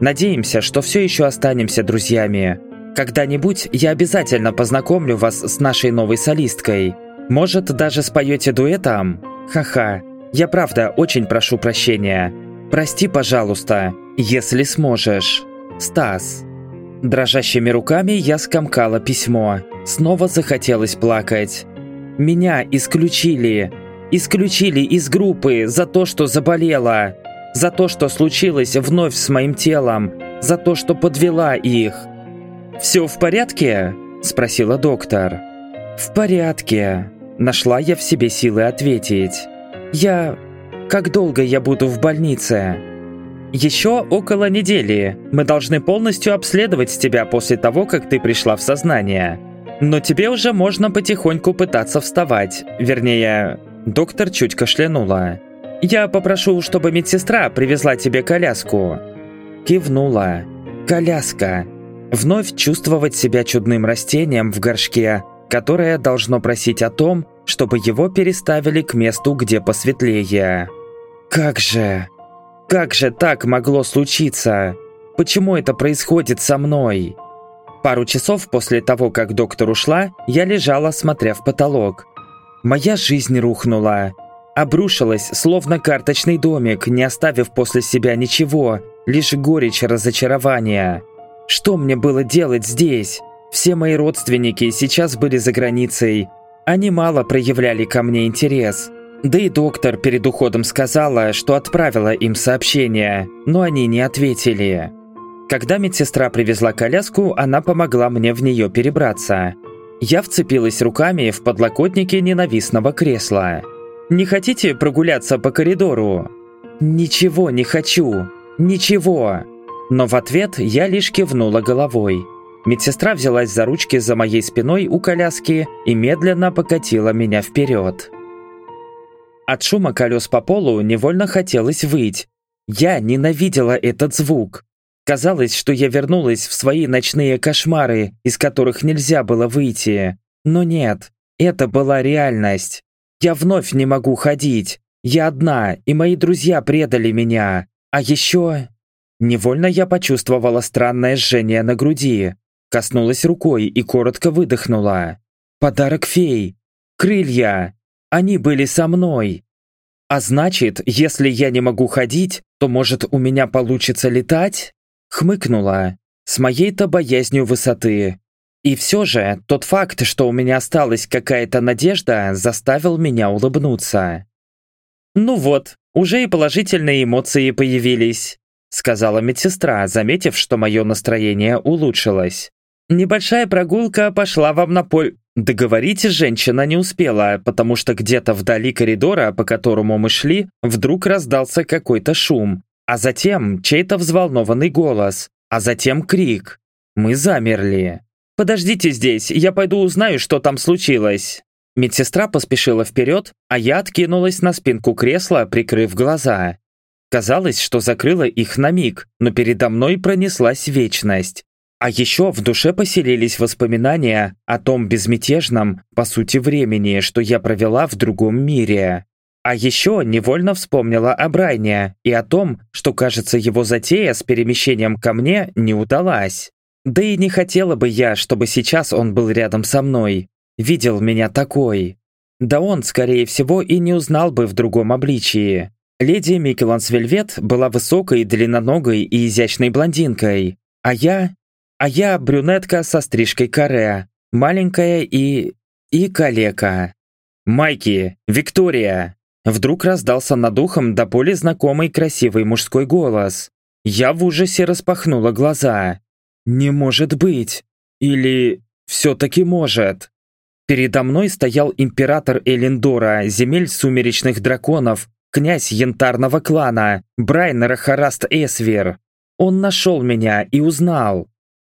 Надеемся, что все еще останемся друзьями. Когда-нибудь я обязательно познакомлю вас с нашей новой солисткой. Может, даже споете дуэтом? Ха-ха. Я правда очень прошу прощения. Прости, пожалуйста, если сможешь. Стас. Дрожащими руками я скомкала письмо. Снова захотелось плакать. Меня исключили. Исключили из группы за то, что заболела. За то, что случилось вновь с моим телом. За то, что подвела их. «Все в порядке?» – спросила доктор. «В порядке», – нашла я в себе силы ответить. «Я... Как долго я буду в больнице?» «Еще около недели. Мы должны полностью обследовать тебя после того, как ты пришла в сознание. Но тебе уже можно потихоньку пытаться вставать. Вернее, доктор чуть кашлянула. Я попрошу, чтобы медсестра привезла тебе коляску». Кивнула. «Коляска. Вновь чувствовать себя чудным растением в горшке, которое должно просить о том, чтобы его переставили к месту, где посветлее. Как же... Как же так могло случиться? Почему это происходит со мной? Пару часов после того, как доктор ушла, я лежала, смотря в потолок. Моя жизнь рухнула. Обрушилась, словно карточный домик, не оставив после себя ничего, лишь горечь разочарования. Что мне было делать здесь? Все мои родственники сейчас были за границей. Они мало проявляли ко мне интерес. Да и доктор перед уходом сказала, что отправила им сообщение, но они не ответили. Когда медсестра привезла коляску, она помогла мне в нее перебраться. Я вцепилась руками в подлокотники ненавистного кресла. «Не хотите прогуляться по коридору?» «Ничего не хочу! Ничего!» Но в ответ я лишь кивнула головой. Медсестра взялась за ручки за моей спиной у коляски и медленно покатила меня вперед. От шума колес по полу невольно хотелось выть. Я ненавидела этот звук. Казалось, что я вернулась в свои ночные кошмары, из которых нельзя было выйти. Но нет, это была реальность. Я вновь не могу ходить. Я одна, и мои друзья предали меня. А еще... Невольно я почувствовала странное жжение на груди. Коснулась рукой и коротко выдохнула. Подарок фей. Крылья. Они были со мной. А значит, если я не могу ходить, то может у меня получится летать? Хмыкнула. С моей-то боязнью высоты. И все же, тот факт, что у меня осталась какая-то надежда, заставил меня улыбнуться. Ну вот, уже и положительные эмоции появились сказала медсестра, заметив, что мое настроение улучшилось. «Небольшая прогулка пошла вам на поль...» Договорить женщина не успела, потому что где-то вдали коридора, по которому мы шли, вдруг раздался какой-то шум, а затем чей-то взволнованный голос, а затем крик. Мы замерли. «Подождите здесь, я пойду узнаю, что там случилось». Медсестра поспешила вперед, а я откинулась на спинку кресла, прикрыв глаза. Казалось, что закрыла их на миг, но передо мной пронеслась вечность. А еще в душе поселились воспоминания о том безмятежном, по сути, времени, что я провела в другом мире. А еще невольно вспомнила о Брайне и о том, что, кажется, его затея с перемещением ко мне не удалась. Да и не хотела бы я, чтобы сейчас он был рядом со мной, видел меня такой. Да он, скорее всего, и не узнал бы в другом обличии. Леди Микеланс Вельвет была высокой, длинноногой и изящной блондинкой, а я... А я брюнетка со стрижкой каре, маленькая и... и калека. «Майки! Виктория!» Вдруг раздался над ухом до боли знакомый красивый мужской голос. Я в ужасе распахнула глаза. «Не может быть! Или... все-таки может!» Передо мной стоял император Элендора, земель сумеречных драконов, Князь янтарного клана, Брайан Рахараст Эсвер. Он нашел меня и узнал.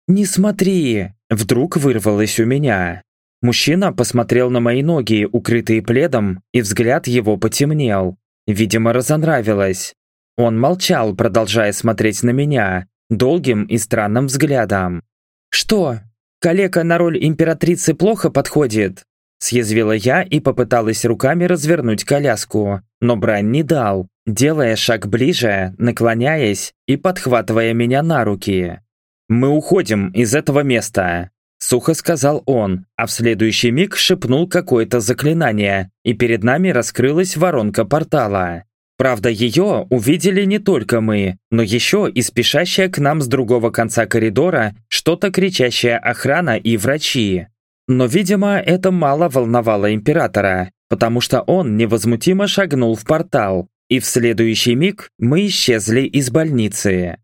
«Не смотри!» – вдруг вырвалось у меня. Мужчина посмотрел на мои ноги, укрытые пледом, и взгляд его потемнел. Видимо, разонравилось. Он молчал, продолжая смотреть на меня, долгим и странным взглядом. «Что, калека на роль императрицы плохо подходит?» Съязвила я и попыталась руками развернуть коляску, но Брайн не дал, делая шаг ближе, наклоняясь и подхватывая меня на руки. «Мы уходим из этого места», — сухо сказал он, а в следующий миг шепнул какое-то заклинание, и перед нами раскрылась воронка портала. Правда, ее увидели не только мы, но еще и спешащая к нам с другого конца коридора что-то кричащая охрана и врачи. Но, видимо, это мало волновало императора, потому что он невозмутимо шагнул в портал, и в следующий миг мы исчезли из больницы.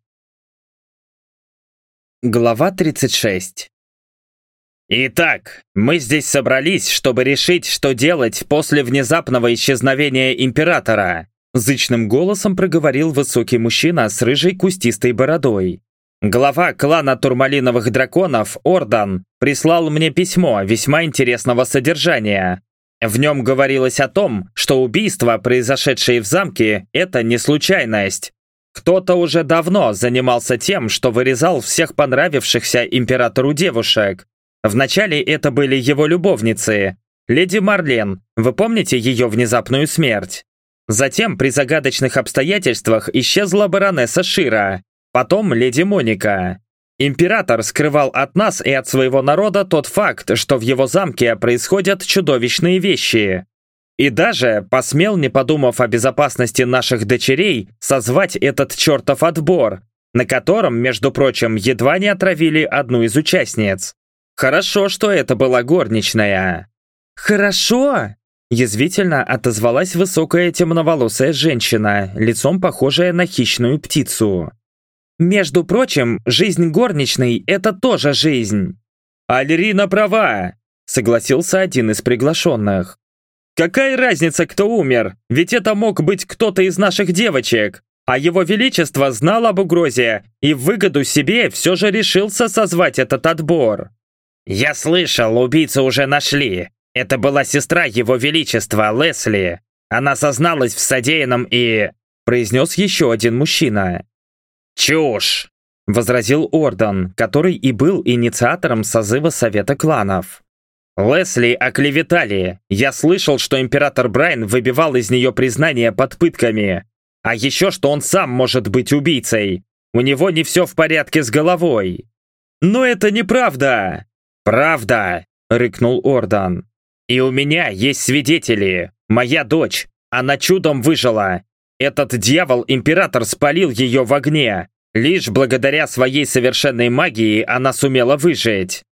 Глава 36 Итак, мы здесь собрались, чтобы решить, что делать после внезапного исчезновения Императора. Зычным голосом проговорил высокий мужчина с рыжей кустистой бородой. Глава клана турмалиновых драконов, Ордан, прислал мне письмо весьма интересного содержания. В нем говорилось о том, что убийства, произошедшие в замке, это не случайность. Кто-то уже давно занимался тем, что вырезал всех понравившихся императору девушек. Вначале это были его любовницы. Леди Марлен, вы помните ее внезапную смерть? Затем при загадочных обстоятельствах исчезла баронесса Шира, Потом леди Моника. Император скрывал от нас и от своего народа тот факт, что в его замке происходят чудовищные вещи. И даже посмел, не подумав о безопасности наших дочерей, созвать этот чертов отбор, на котором, между прочим, едва не отравили одну из участниц. Хорошо, что это была горничная. «Хорошо!» Язвительно отозвалась высокая темноволосая женщина, лицом похожая на хищную птицу. Между прочим, жизнь горничной – это тоже жизнь. Альрина права, согласился один из приглашенных. Какая разница, кто умер? Ведь это мог быть кто-то из наших девочек. А его величество знал об угрозе и в выгоду себе все же решился созвать этот отбор. «Я слышал, убийцу уже нашли. Это была сестра его величества, Лесли. Она созналась в содеянном и...» произнес еще один мужчина. «Чушь!» – возразил Ордон, который и был инициатором созыва Совета кланов. «Лесли оклеветали. Я слышал, что император Брайан выбивал из нее признание под пытками. А еще, что он сам может быть убийцей. У него не все в порядке с головой». «Но это неправда!» «Правда!» – рыкнул Ордан. «И у меня есть свидетели. Моя дочь. Она чудом выжила. Этот дьявол-император спалил ее в огне. Лишь благодаря своей совершенной магии она сумела выжить.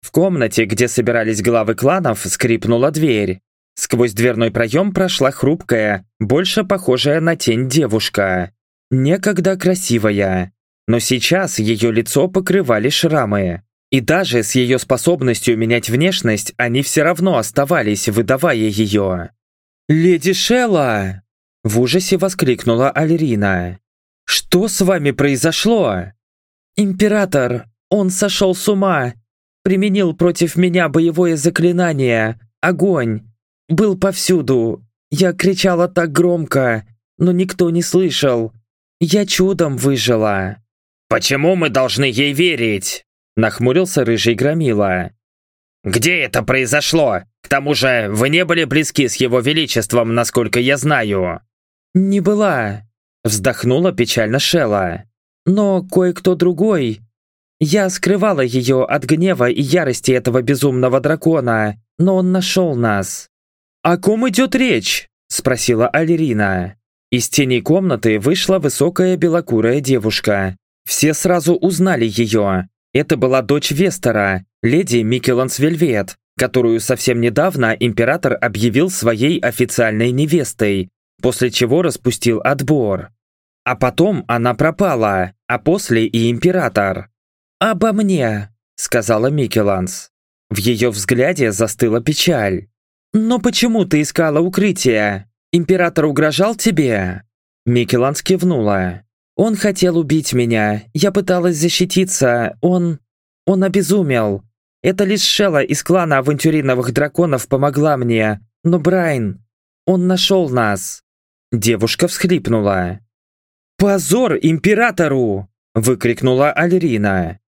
В комнате, где собирались главы кланов, скрипнула дверь. Сквозь дверной проем прошла хрупкая, больше похожая на тень девушка. Некогда красивая. Но сейчас ее лицо покрывали шрамы. И даже с ее способностью менять внешность они все равно оставались, выдавая ее. «Леди Шелла!» В ужасе воскликнула Альрина. «Что с вами произошло?» «Император, он сошел с ума, применил против меня боевое заклинание, огонь, был повсюду. Я кричала так громко, но никто не слышал. Я чудом выжила». «Почему мы должны ей верить?» Нахмурился рыжий громила. «Где это произошло? К тому же, вы не были близки с его величеством, насколько я знаю». «Не была», — вздохнула печально Шелла. «Но кое-кто другой. Я скрывала ее от гнева и ярости этого безумного дракона, но он нашел нас». «О ком идет речь?» — спросила Алирина. Из тени комнаты вышла высокая белокурая девушка. Все сразу узнали ее. Это была дочь Вестера, леди Микеланс Вельвет, которую совсем недавно император объявил своей официальной невестой, после чего распустил отбор. А потом она пропала, а после и император. «Обо мне», — сказала Микеланс. В ее взгляде застыла печаль. «Но почему ты искала укрытие? «Император угрожал тебе?» Микеланс кивнула. «Он хотел убить меня. Я пыталась защититься. Он... он обезумел. Это лишь Шелла из клана авантюриновых драконов помогла мне. Но Брайан... он нашел нас». Девушка всхлипнула. «Позор императору!» – выкрикнула Альрина.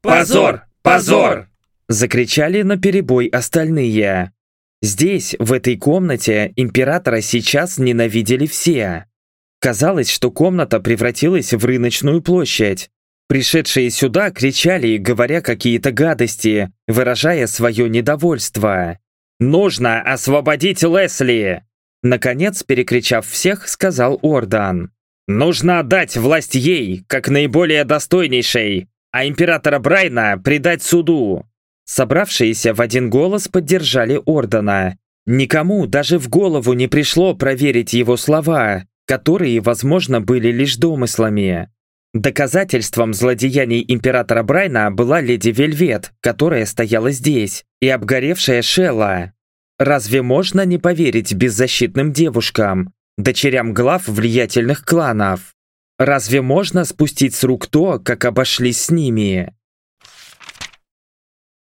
«Позор! Позор!» – закричали наперебой остальные. Здесь, в этой комнате, императора сейчас ненавидели все. Казалось, что комната превратилась в рыночную площадь. Пришедшие сюда кричали, говоря какие-то гадости, выражая свое недовольство. «Нужно освободить Лесли!» Наконец, перекричав всех, сказал Ордан. «Нужно отдать власть ей, как наиболее достойнейшей, а императора Брайна предать суду!» Собравшиеся в один голос поддержали Ордена. Никому даже в голову не пришло проверить его слова, которые, возможно, были лишь домыслами. Доказательством злодеяний императора Брайна была леди Вельвет, которая стояла здесь, и обгоревшая Шелла. Разве можно не поверить беззащитным девушкам, дочерям глав влиятельных кланов? Разве можно спустить с рук то, как обошлись с ними?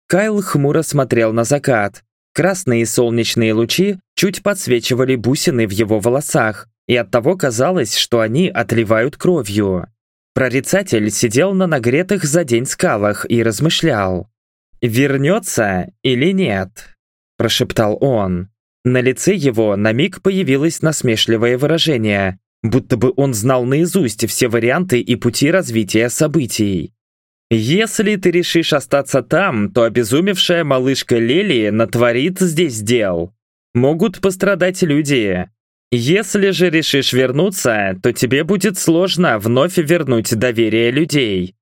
Кайл хмуро смотрел на закат. Красные солнечные лучи чуть подсвечивали бусины в его волосах, и оттого казалось, что они отливают кровью. Прорицатель сидел на нагретых за день скалах и размышлял. «Вернется или нет?» – прошептал он. На лице его на миг появилось насмешливое выражение, будто бы он знал наизусть все варианты и пути развития событий. «Если ты решишь остаться там, то обезумевшая малышка Лели натворит здесь дел. Могут пострадать люди. Если же решишь вернуться, то тебе будет сложно вновь вернуть доверие людей.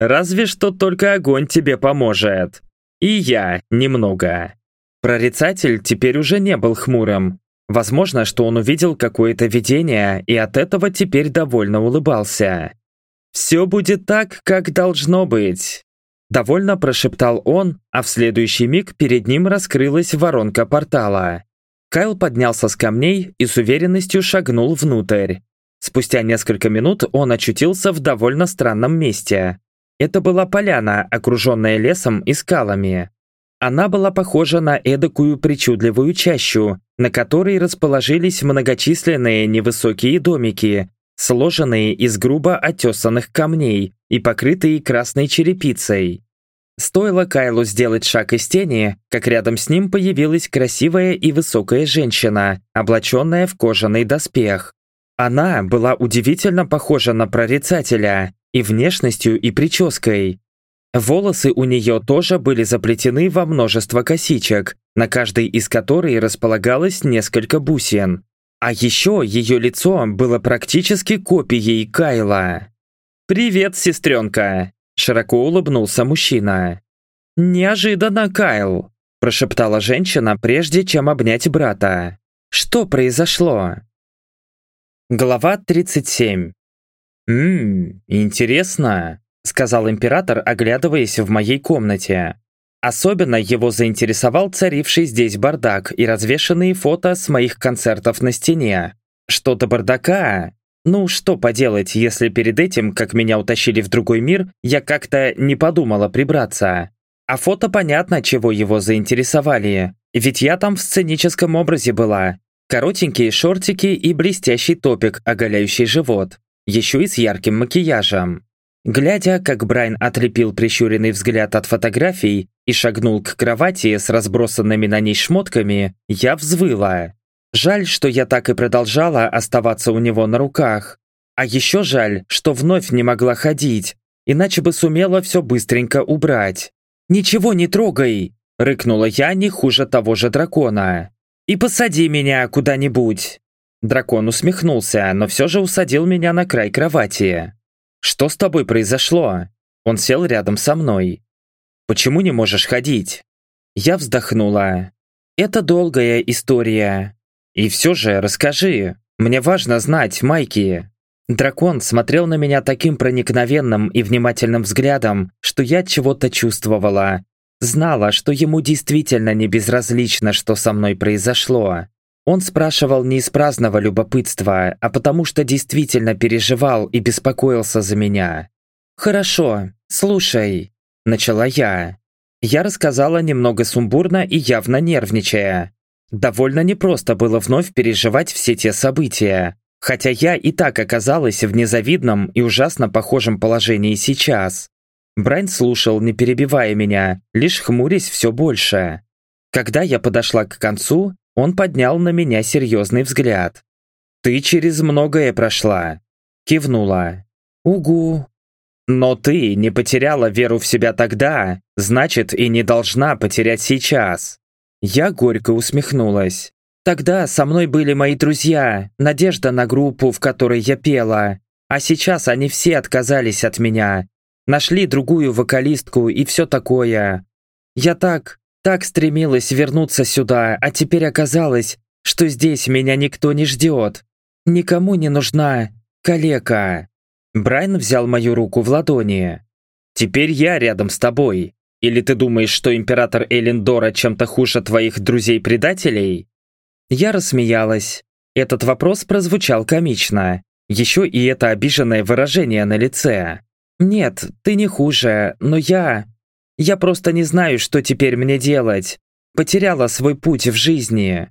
Разве что только огонь тебе поможет. И я немного». Прорицатель теперь уже не был хмурым. Возможно, что он увидел какое-то видение и от этого теперь довольно улыбался. «Все будет так, как должно быть», — довольно прошептал он, а в следующий миг перед ним раскрылась воронка портала. Кайл поднялся с камней и с уверенностью шагнул внутрь. Спустя несколько минут он очутился в довольно странном месте. Это была поляна, окруженная лесом и скалами. Она была похожа на эдакую причудливую чащу, на которой расположились многочисленные невысокие домики, сложенные из грубо отесанных камней и покрытые красной черепицей. Стоило Кайлу сделать шаг из тени, как рядом с ним появилась красивая и высокая женщина, облаченная в кожаный доспех. Она была удивительно похожа на прорицателя и внешностью, и прической. Волосы у нее тоже были заплетены во множество косичек, на каждой из которой располагалось несколько бусин. А еще ее лицо было практически копией Кайла. «Привет, сестренка!» – широко улыбнулся мужчина. «Неожиданно, Кайл!» – прошептала женщина, прежде чем обнять брата. «Что произошло?» Глава 37 «Ммм, интересно», – сказал император, оглядываясь в моей комнате. Особенно его заинтересовал царивший здесь бардак и развешанные фото с моих концертов на стене. Что до бардака? Ну, что поделать, если перед этим, как меня утащили в другой мир, я как-то не подумала прибраться. А фото понятно, чего его заинтересовали. Ведь я там в сценическом образе была. Коротенькие шортики и блестящий топик, оголяющий живот. Еще и с ярким макияжем. Глядя, как Брайан отлепил прищуренный взгляд от фотографий и шагнул к кровати с разбросанными на ней шмотками, я взвыла. Жаль, что я так и продолжала оставаться у него на руках. А еще жаль, что вновь не могла ходить, иначе бы сумела все быстренько убрать. «Ничего не трогай!» – рыкнула я не хуже того же дракона. «И посади меня куда-нибудь!» Дракон усмехнулся, но все же усадил меня на край кровати. «Что с тобой произошло?» Он сел рядом со мной. «Почему не можешь ходить?» Я вздохнула. «Это долгая история. И все же расскажи. Мне важно знать, Майки». Дракон смотрел на меня таким проникновенным и внимательным взглядом, что я чего-то чувствовала. Знала, что ему действительно не безразлично, что со мной произошло. Он спрашивал не из праздного любопытства, а потому что действительно переживал и беспокоился за меня. «Хорошо, слушай», – начала я. Я рассказала немного сумбурно и явно нервничая. Довольно непросто было вновь переживать все те события, хотя я и так оказалась в незавидном и ужасно похожем положении сейчас. Брайан слушал, не перебивая меня, лишь хмурясь все больше. Когда я подошла к концу, он поднял на меня серьезный взгляд. «Ты через многое прошла», — кивнула. «Угу». «Но ты не потеряла веру в себя тогда, значит, и не должна потерять сейчас». Я горько усмехнулась. Тогда со мной были мои друзья, надежда на группу, в которой я пела. А сейчас они все отказались от меня. Нашли другую вокалистку и все такое. Я так, так стремилась вернуться сюда, а теперь оказалось, что здесь меня никто не ждет. Никому не нужна калека. Брайан взял мою руку в ладони. «Теперь я рядом с тобой. Или ты думаешь, что император Элендора чем-то хуже твоих друзей-предателей?» Я рассмеялась. Этот вопрос прозвучал комично. Еще и это обиженное выражение на лице. «Нет, ты не хуже, но я... Я просто не знаю, что теперь мне делать. Потеряла свой путь в жизни.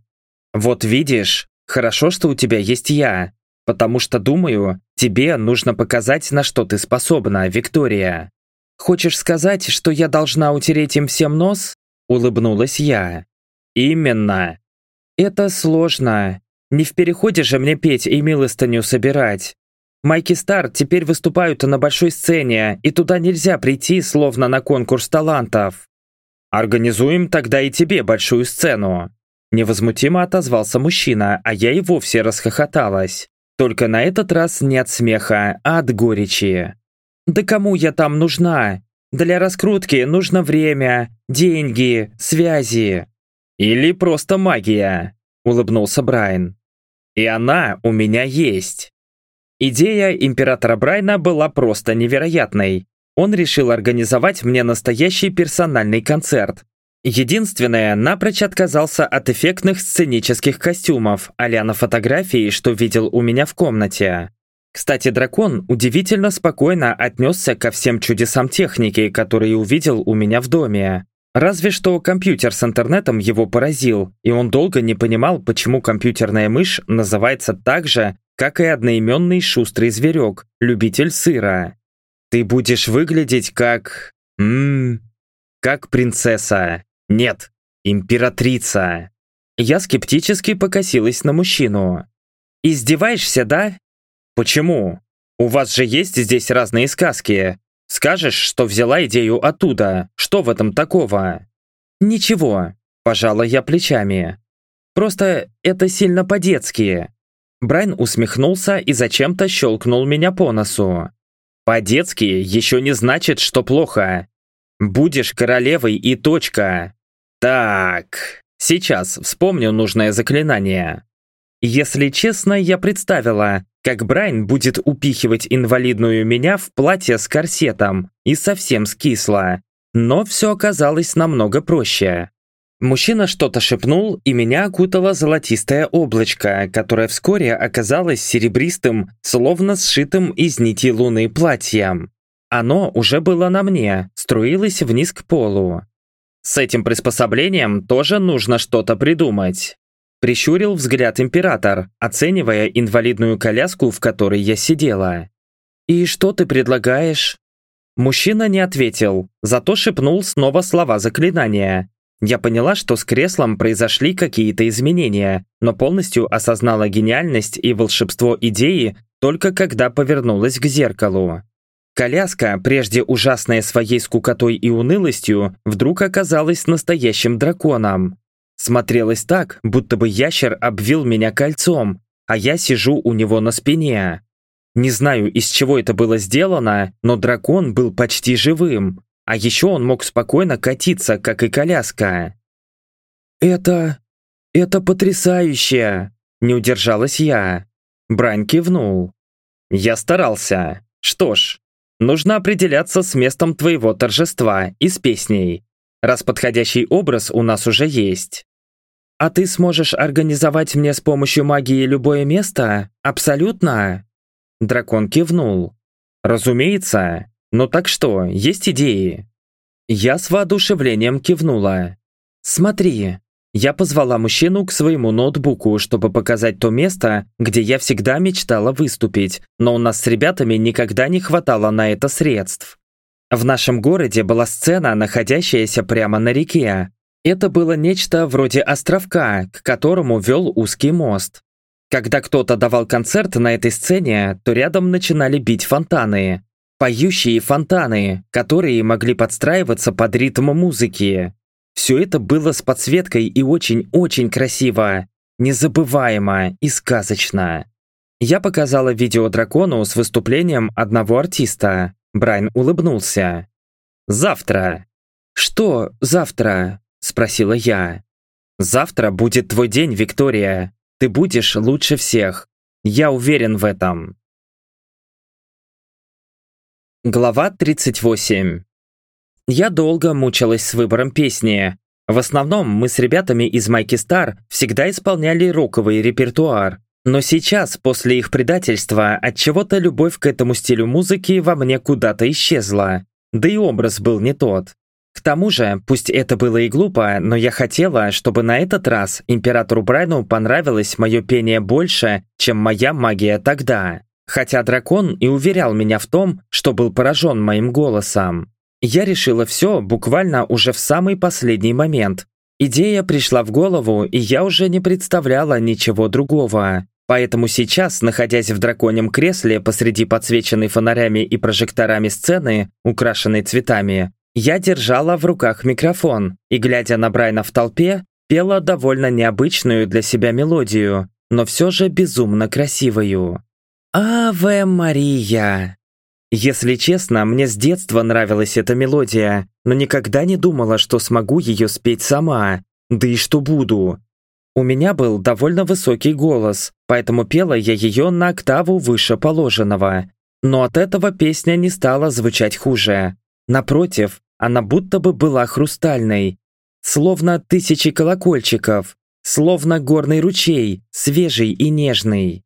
Вот видишь, хорошо, что у тебя есть я. Потому что, думаю, тебе нужно показать, на что ты способна, Виктория. Хочешь сказать, что я должна утереть им всем нос? Улыбнулась я. Именно. Это сложно. Не в переходе же мне петь и милостыню собирать. Майки Стар теперь выступают на большой сцене, и туда нельзя прийти, словно на конкурс талантов. Организуем тогда и тебе большую сцену. Невозмутимо отозвался мужчина, а я и вовсе расхохоталась. Только на этот раз не от смеха, а от горечи. Да кому я там нужна? Для раскрутки нужно время, деньги, связи. Или просто магия, улыбнулся Брайан. И она у меня есть. Идея императора Брайна была просто невероятной. Он решил организовать мне настоящий персональный концерт. Единственное, напрочь отказался от эффектных сценических костюмов, а на фотографии, что видел у меня в комнате. Кстати, дракон удивительно спокойно отнесся ко всем чудесам техники, которые увидел у меня в доме. Разве что компьютер с интернетом его поразил, и он долго не понимал, почему компьютерная мышь называется так же, как и одноименный шустрый зверек, любитель сыра. Ты будешь выглядеть как... Ммм... Как принцесса. Нет, императрица. Я скептически покосилась на мужчину. Издеваешься, да? Почему? У вас же есть здесь разные сказки. Скажешь, что взяла идею оттуда. Что в этом такого? Ничего, пожала я плечами. Просто это сильно по-детски. Брайан усмехнулся и зачем-то щелкнул меня по носу. «По-детски еще не значит, что плохо. Будешь королевой и точка. Так, сейчас вспомню нужное заклинание». Если честно, я представила, как Брайан будет упихивать инвалидную меня в платье с корсетом и совсем скисла. Но все оказалось намного проще. Мужчина что-то шепнул, и меня окутало золотистое облачко, которое вскоре оказалось серебристым, словно сшитым из нити луны платьем. Оно уже было на мне, струилось вниз к полу. С этим приспособлением тоже нужно что-то придумать. Прищурил взгляд император, оценивая инвалидную коляску, в которой я сидела. «И что ты предлагаешь?» Мужчина не ответил, зато шепнул снова слова заклинания, я поняла, что с креслом произошли какие-то изменения, но полностью осознала гениальность и волшебство идеи только когда повернулась к зеркалу. Коляска, прежде ужасная своей скукотой и унылостью, вдруг оказалась настоящим драконом. Смотрелась так, будто бы ящер обвил меня кольцом, а я сижу у него на спине. Не знаю, из чего это было сделано, но дракон был почти живым, а еще он мог спокойно катиться, как и коляска. «Это... это потрясающе!» Не удержалась я. Брань кивнул. «Я старался. Что ж, нужно определяться с местом твоего торжества и с песней, раз подходящий образ у нас уже есть. «А ты сможешь организовать мне с помощью магии любое место? Абсолютно?» Дракон кивнул. «Разумеется. Ну так что, есть идеи?» Я с воодушевлением кивнула. «Смотри». Я позвала мужчину к своему ноутбуку, чтобы показать то место, где я всегда мечтала выступить, но у нас с ребятами никогда не хватало на это средств. В нашем городе была сцена, находящаяся прямо на реке, это было нечто вроде островка, к которому вел узкий мост. Когда кто-то давал концерт на этой сцене, то рядом начинали бить фонтаны. Поющие фонтаны, которые могли подстраиваться под ритм музыки. Все это было с подсветкой и очень-очень красиво, незабываемо и сказочно. Я показала видео дракону с выступлением одного артиста. Брайан улыбнулся. «Завтра». «Что завтра?» – спросила я. «Завтра будет твой день, Виктория. Ты будешь лучше всех. Я уверен в этом». Глава 38 Я долго мучилась с выбором песни. В основном мы с ребятами из Майки Стар всегда исполняли роковый репертуар. Но сейчас, после их предательства, от чего то любовь к этому стилю музыки во мне куда-то исчезла. Да и образ был не тот. К тому же, пусть это было и глупо, но я хотела, чтобы на этот раз императору Брайну понравилось мое пение больше, чем моя магия тогда. Хотя дракон и уверял меня в том, что был поражен моим голосом. Я решила все буквально уже в самый последний момент. Идея пришла в голову, и я уже не представляла ничего другого. Поэтому сейчас, находясь в драконьем кресле посреди подсвеченной фонарями и прожекторами сцены, украшенной цветами, я держала в руках микрофон и, глядя на Брайна в толпе, пела довольно необычную для себя мелодию, но все же безумно красивую. «Аве Мария!» Если честно, мне с детства нравилась эта мелодия, но никогда не думала, что смогу ее спеть сама, да и что буду. У меня был довольно высокий голос, поэтому пела я ее на октаву выше положенного. Но от этого песня не стала звучать хуже. Напротив, она будто бы была хрустальной, словно тысячи колокольчиков, словно горный ручей, свежий и нежный.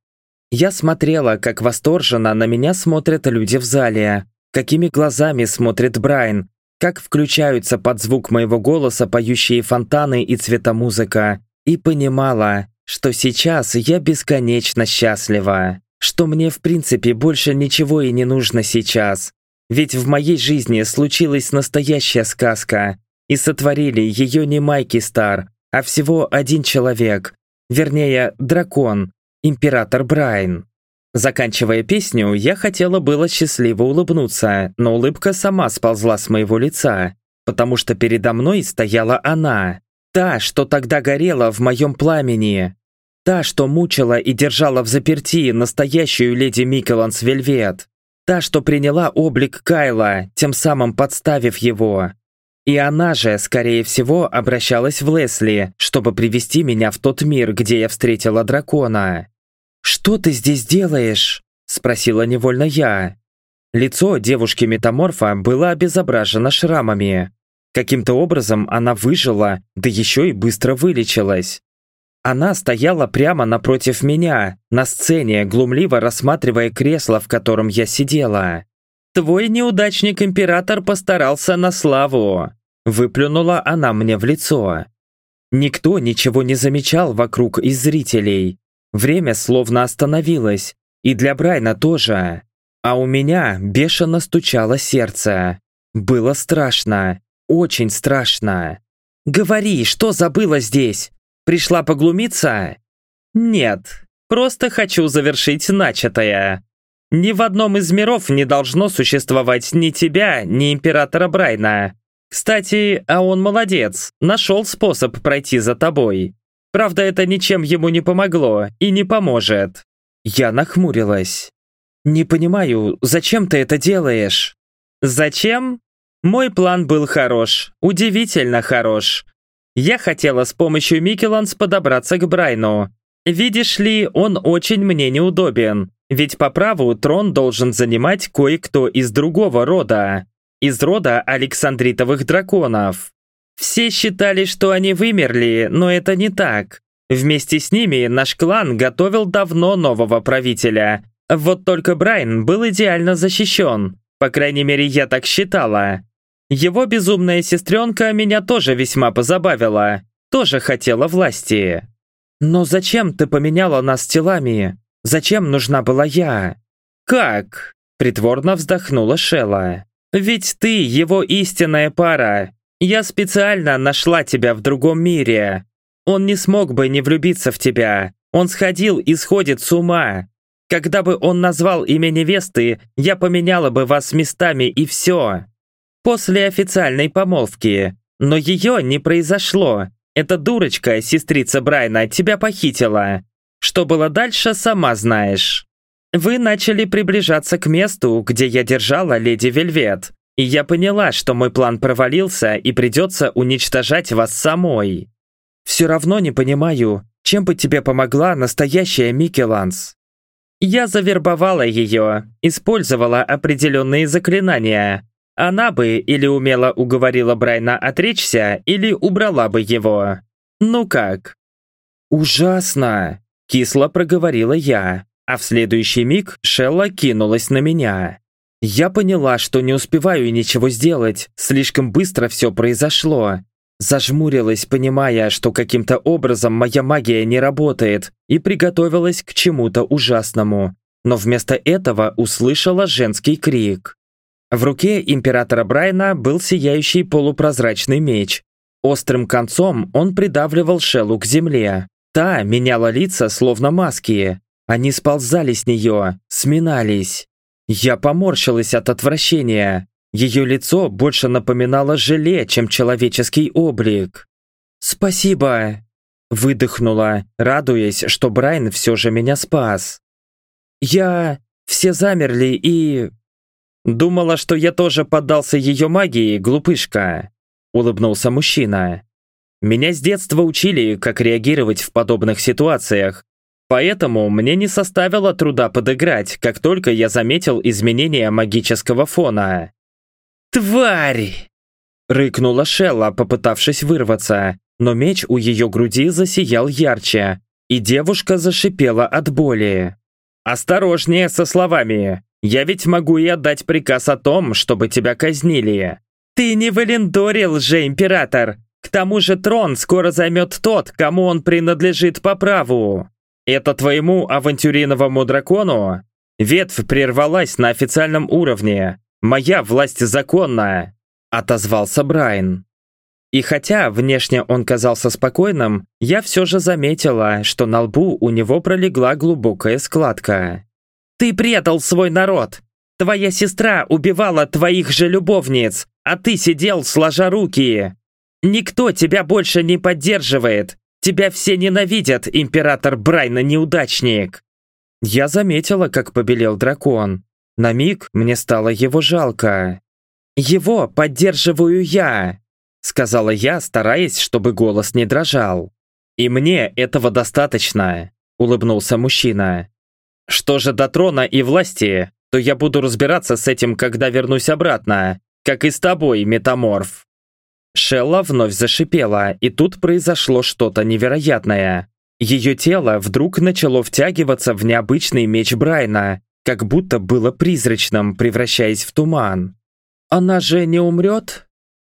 Я смотрела, как восторженно на меня смотрят люди в зале, какими глазами смотрит Брайан, как включаются под звук моего голоса поющие фонтаны и цветомузыка, и понимала, что сейчас я бесконечно счастлива, что мне в принципе больше ничего и не нужно сейчас, ведь в моей жизни случилась настоящая сказка, и сотворили ее не Майки Стар, а всего один человек, вернее, дракон, император Брайан. Заканчивая песню, я хотела было счастливо улыбнуться, но улыбка сама сползла с моего лица, потому что передо мной стояла она, та, что тогда горела в моем пламени, та, что мучила и держала в заперти настоящую леди Микеланс Вельвет. Та, что приняла облик Кайла, тем самым подставив его. И она же, скорее всего, обращалась в Лесли, чтобы привести меня в тот мир, где я встретила дракона. «Что ты здесь делаешь?» – спросила невольно я. Лицо девушки-метаморфа было обезображено шрамами. Каким-то образом она выжила, да еще и быстро вылечилась. Она стояла прямо напротив меня, на сцене, глумливо рассматривая кресло, в котором я сидела. «Твой неудачник-император постарался на славу!» Выплюнула она мне в лицо. Никто ничего не замечал вокруг из зрителей. Время словно остановилось, и для Брайна тоже. А у меня бешено стучало сердце. Было страшно, очень страшно. «Говори, что забыла здесь?» Пришла поглумиться? Нет, просто хочу завершить начатое. Ни в одном из миров не должно существовать ни тебя, ни императора Брайна. Кстати, а он молодец, нашел способ пройти за тобой. Правда, это ничем ему не помогло и не поможет. Я нахмурилась. Не понимаю, зачем ты это делаешь? Зачем? Мой план был хорош, удивительно хорош. Я хотела с помощью Микеланс подобраться к Брайну. Видишь ли, он очень мне неудобен, ведь по праву трон должен занимать кое-кто из другого рода, из рода Александритовых драконов. Все считали, что они вымерли, но это не так. Вместе с ними наш клан готовил давно нового правителя. Вот только Брайан был идеально защищен. По крайней мере, я так считала. Его безумная сестренка меня тоже весьма позабавила. Тоже хотела власти. Но зачем ты поменяла нас телами? Зачем нужна была я? Как? Притворно вздохнула Шелла. Ведь ты его истинная пара. Я специально нашла тебя в другом мире. Он не смог бы не влюбиться в тебя. Он сходил и сходит с ума. Когда бы он назвал имя невесты, я поменяла бы вас местами и все. После официальной помолвки. Но ее не произошло. Эта дурочка, сестрица Брайна, тебя похитила. Что было дальше, сама знаешь. Вы начали приближаться к месту, где я держала леди Вельвет. И я поняла, что мой план провалился и придется уничтожать вас самой. Все равно не понимаю, чем бы тебе помогла настоящая Микеланс. Я завербовала ее, использовала определенные заклинания. Она бы или умело уговорила Брайна отречься, или убрала бы его. Ну как? Ужасно! Кисло проговорила я, а в следующий миг Шелла кинулась на меня. Я поняла, что не успеваю ничего сделать, слишком быстро все произошло. Зажмурилась, понимая, что каким-то образом моя магия не работает, и приготовилась к чему-то ужасному. Но вместо этого услышала женский крик. В руке императора Брайна был сияющий полупрозрачный меч. Острым концом он придавливал Шеллу к земле. Та меняла лица, словно маски. Они сползали с нее, сминались. Я поморщилась от отвращения. Ее лицо больше напоминало желе, чем человеческий облик. «Спасибо!» Выдохнула, радуясь, что Брайан все же меня спас. «Я... все замерли и...» «Думала, что я тоже поддался ее магии, глупышка», улыбнулся мужчина. «Меня с детства учили, как реагировать в подобных ситуациях, Поэтому мне не составило труда подыграть, как только я заметил изменения магического фона. «Тварь!» Рыкнула Шелла, попытавшись вырваться, но меч у ее груди засиял ярче, и девушка зашипела от боли. «Осторожнее со словами! Я ведь могу и отдать приказ о том, чтобы тебя казнили!» «Ты не Валендорил же, император! К тому же трон скоро займет тот, кому он принадлежит по праву!» «Это твоему авантюриновому дракону?» Ветвь прервалась на официальном уровне. «Моя власть законная!» Отозвался Брайан. И хотя внешне он казался спокойным, я все же заметила, что на лбу у него пролегла глубокая складка. «Ты предал свой народ! Твоя сестра убивала твоих же любовниц, а ты сидел сложа руки! Никто тебя больше не поддерживает! Тебя все ненавидят, император Брайна-неудачник!» Я заметила, как побелел дракон. На миг мне стало его жалко. «Его поддерживаю я!» Сказала я, стараясь, чтобы голос не дрожал. «И мне этого достаточно», — улыбнулся мужчина. «Что же до трона и власти, то я буду разбираться с этим, когда вернусь обратно, как и с тобой, метаморф». Шелла вновь зашипела, и тут произошло что-то невероятное. Ее тело вдруг начало втягиваться в необычный меч Брайна, как будто было призрачным, превращаясь в туман. «Она же не умрет?»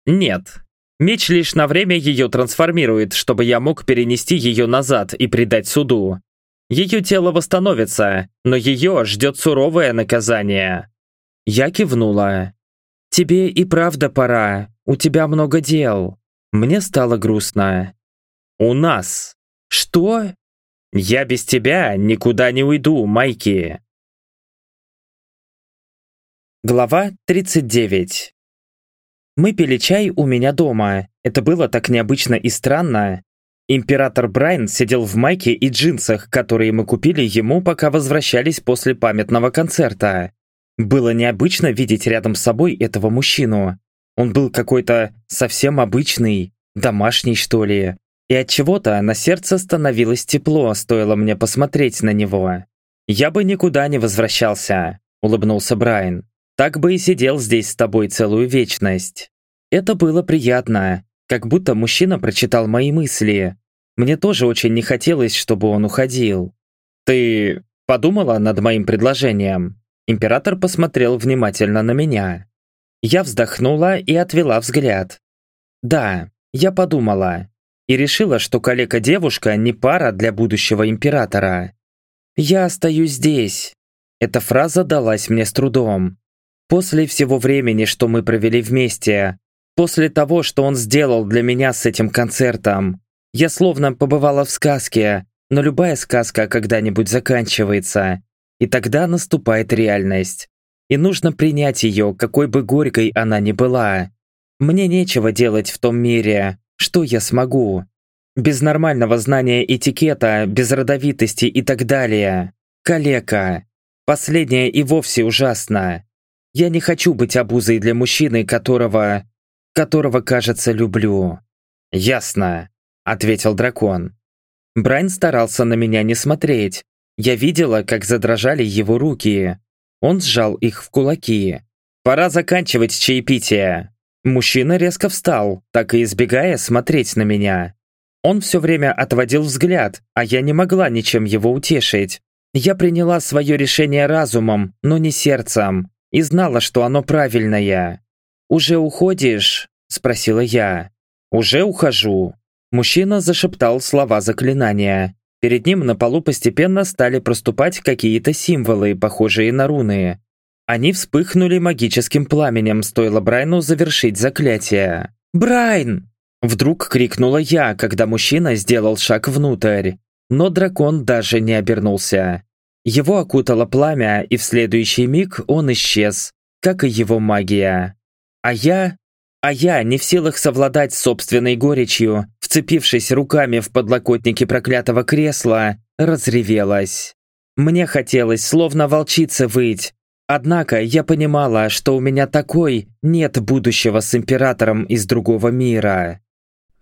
«Нет. Меч лишь на время ее трансформирует, чтобы я мог перенести ее назад и предать суду. Ее тело восстановится, но ее ждет суровое наказание». Я кивнула. «Тебе и правда пора. У тебя много дел. Мне стало грустно. У нас. Что? Я без тебя никуда не уйду, Майки. Глава 39 Мы пили чай у меня дома. Это было так необычно и странно. Император Брайан сидел в майке и джинсах, которые мы купили ему, пока возвращались после памятного концерта. Было необычно видеть рядом с собой этого мужчину. Он был какой-то совсем обычный, домашний что ли. И от чего-то на сердце становилось тепло, стоило мне посмотреть на него. «Я бы никуда не возвращался», — улыбнулся Брайан. «Так бы и сидел здесь с тобой целую вечность». Это было приятно. Как будто мужчина прочитал мои мысли. Мне тоже очень не хотелось, чтобы он уходил. «Ты подумала над моим предложением?» Император посмотрел внимательно на меня. Я вздохнула и отвела взгляд. «Да, я подумала. И решила, что коллега-девушка не пара для будущего императора. Я остаюсь здесь». Эта фраза далась мне с трудом. После всего времени, что мы провели вместе, после того, что он сделал для меня с этим концертом, я словно побывала в сказке, но любая сказка когда-нибудь заканчивается, и тогда наступает реальность. И нужно принять ее, какой бы горькой она ни была. Мне нечего делать в том мире, что я смогу. Без нормального знания этикета, без родовитости и так далее. Калека. Последнее и вовсе ужасно. Я не хочу быть обузой для мужчины, которого... которого, кажется, люблю. Ясно, ответил дракон. Брайн старался на меня не смотреть. Я видела, как задрожали его руки. Он сжал их в кулаки. «Пора заканчивать чаепитие!» Мужчина резко встал, так и избегая смотреть на меня. Он все время отводил взгляд, а я не могла ничем его утешить. Я приняла свое решение разумом, но не сердцем, и знала, что оно правильное. «Уже уходишь?» – спросила я. «Уже ухожу». Мужчина зашептал слова заклинания. Перед ним на полу постепенно стали проступать какие-то символы, похожие на руны. Они вспыхнули магическим пламенем, стоило Брайну завершить заклятие. «Брайн!» Вдруг крикнула я, когда мужчина сделал шаг внутрь. Но дракон даже не обернулся. Его окутало пламя, и в следующий миг он исчез, как и его магия. А я... А я, не в силах совладать с собственной горечью, вцепившись руками в подлокотники проклятого кресла, разревелась. Мне хотелось словно волчица выть, однако я понимала, что у меня такой нет будущего с императором из другого мира.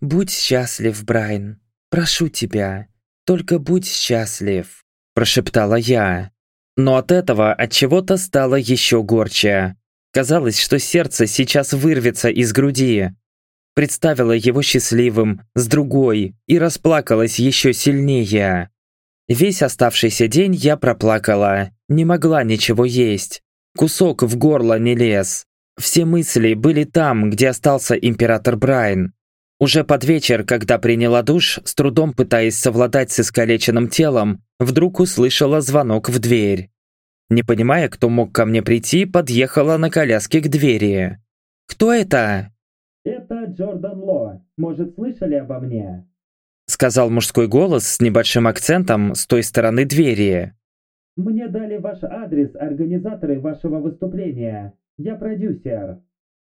«Будь счастлив, Брайан, прошу тебя, только будь счастлив», прошептала я. Но от этого от чего-то стало еще горче. Казалось, что сердце сейчас вырвется из груди. Представила его счастливым, с другой, и расплакалась еще сильнее. Весь оставшийся день я проплакала, не могла ничего есть. Кусок в горло не лез. Все мысли были там, где остался император Брайан. Уже под вечер, когда приняла душ, с трудом пытаясь совладать с искалеченным телом, вдруг услышала звонок в дверь. Не понимая, кто мог ко мне прийти, подъехала на коляске к двери. «Кто это?» «Это Джордан Ло. Может, слышали обо мне?» Сказал мужской голос с небольшим акцентом с той стороны двери. «Мне дали ваш адрес организаторы вашего выступления. Я продюсер».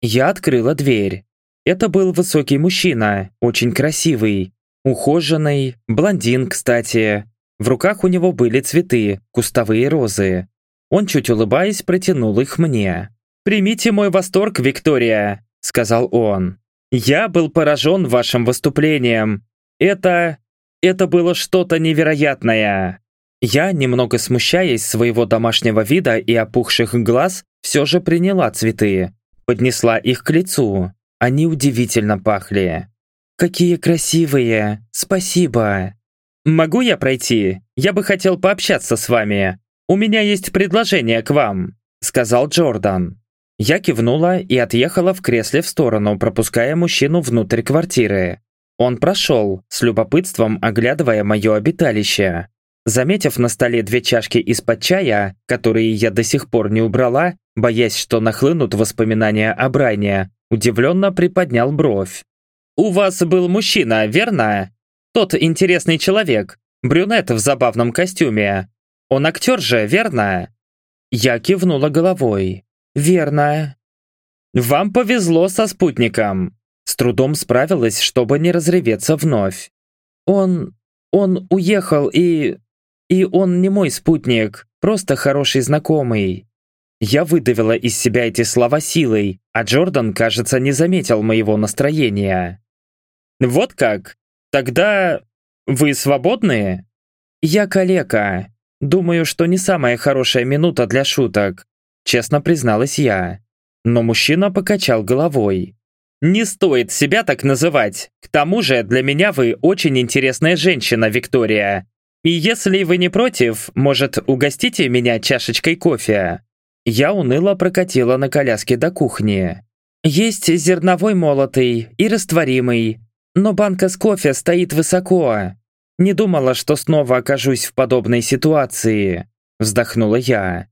Я открыла дверь. Это был высокий мужчина, очень красивый, ухоженный, блондин, кстати. В руках у него были цветы, кустовые розы. Он, чуть улыбаясь, протянул их мне. «Примите мой восторг, Виктория», — сказал он. «Я был поражен вашим выступлением. Это... это было что-то невероятное». Я, немного смущаясь своего домашнего вида и опухших глаз, все же приняла цветы. Поднесла их к лицу. Они удивительно пахли. «Какие красивые! Спасибо!» «Могу я пройти? Я бы хотел пообщаться с вами. «У меня есть предложение к вам», — сказал Джордан. Я кивнула и отъехала в кресле в сторону, пропуская мужчину внутрь квартиры. Он прошел, с любопытством оглядывая мое обиталище. Заметив на столе две чашки из-под чая, которые я до сих пор не убрала, боясь, что нахлынут воспоминания о Брайне, удивленно приподнял бровь. «У вас был мужчина, верно? Тот интересный человек, брюнет в забавном костюме, он актер же, верно?» Я кивнула головой. «Верно». «Вам повезло со спутником». С трудом справилась, чтобы не разреветься вновь. «Он... он уехал и... и он не мой спутник, просто хороший знакомый». Я выдавила из себя эти слова силой, а Джордан, кажется, не заметил моего настроения. «Вот как? Тогда... вы свободны?» «Я калека. Думаю, что не самая хорошая минута для шуток, честно призналась я. Но мужчина покачал головой. Не стоит себя так называть. К тому же, для меня вы очень интересная женщина, Виктория. И если вы не против, может, угостите меня чашечкой кофе?» Я уныло прокатила на коляске до кухни. «Есть зерновой молотый и растворимый, но банка с кофе стоит высоко. Не думала, что снова окажусь в подобной ситуации», вздохнула я.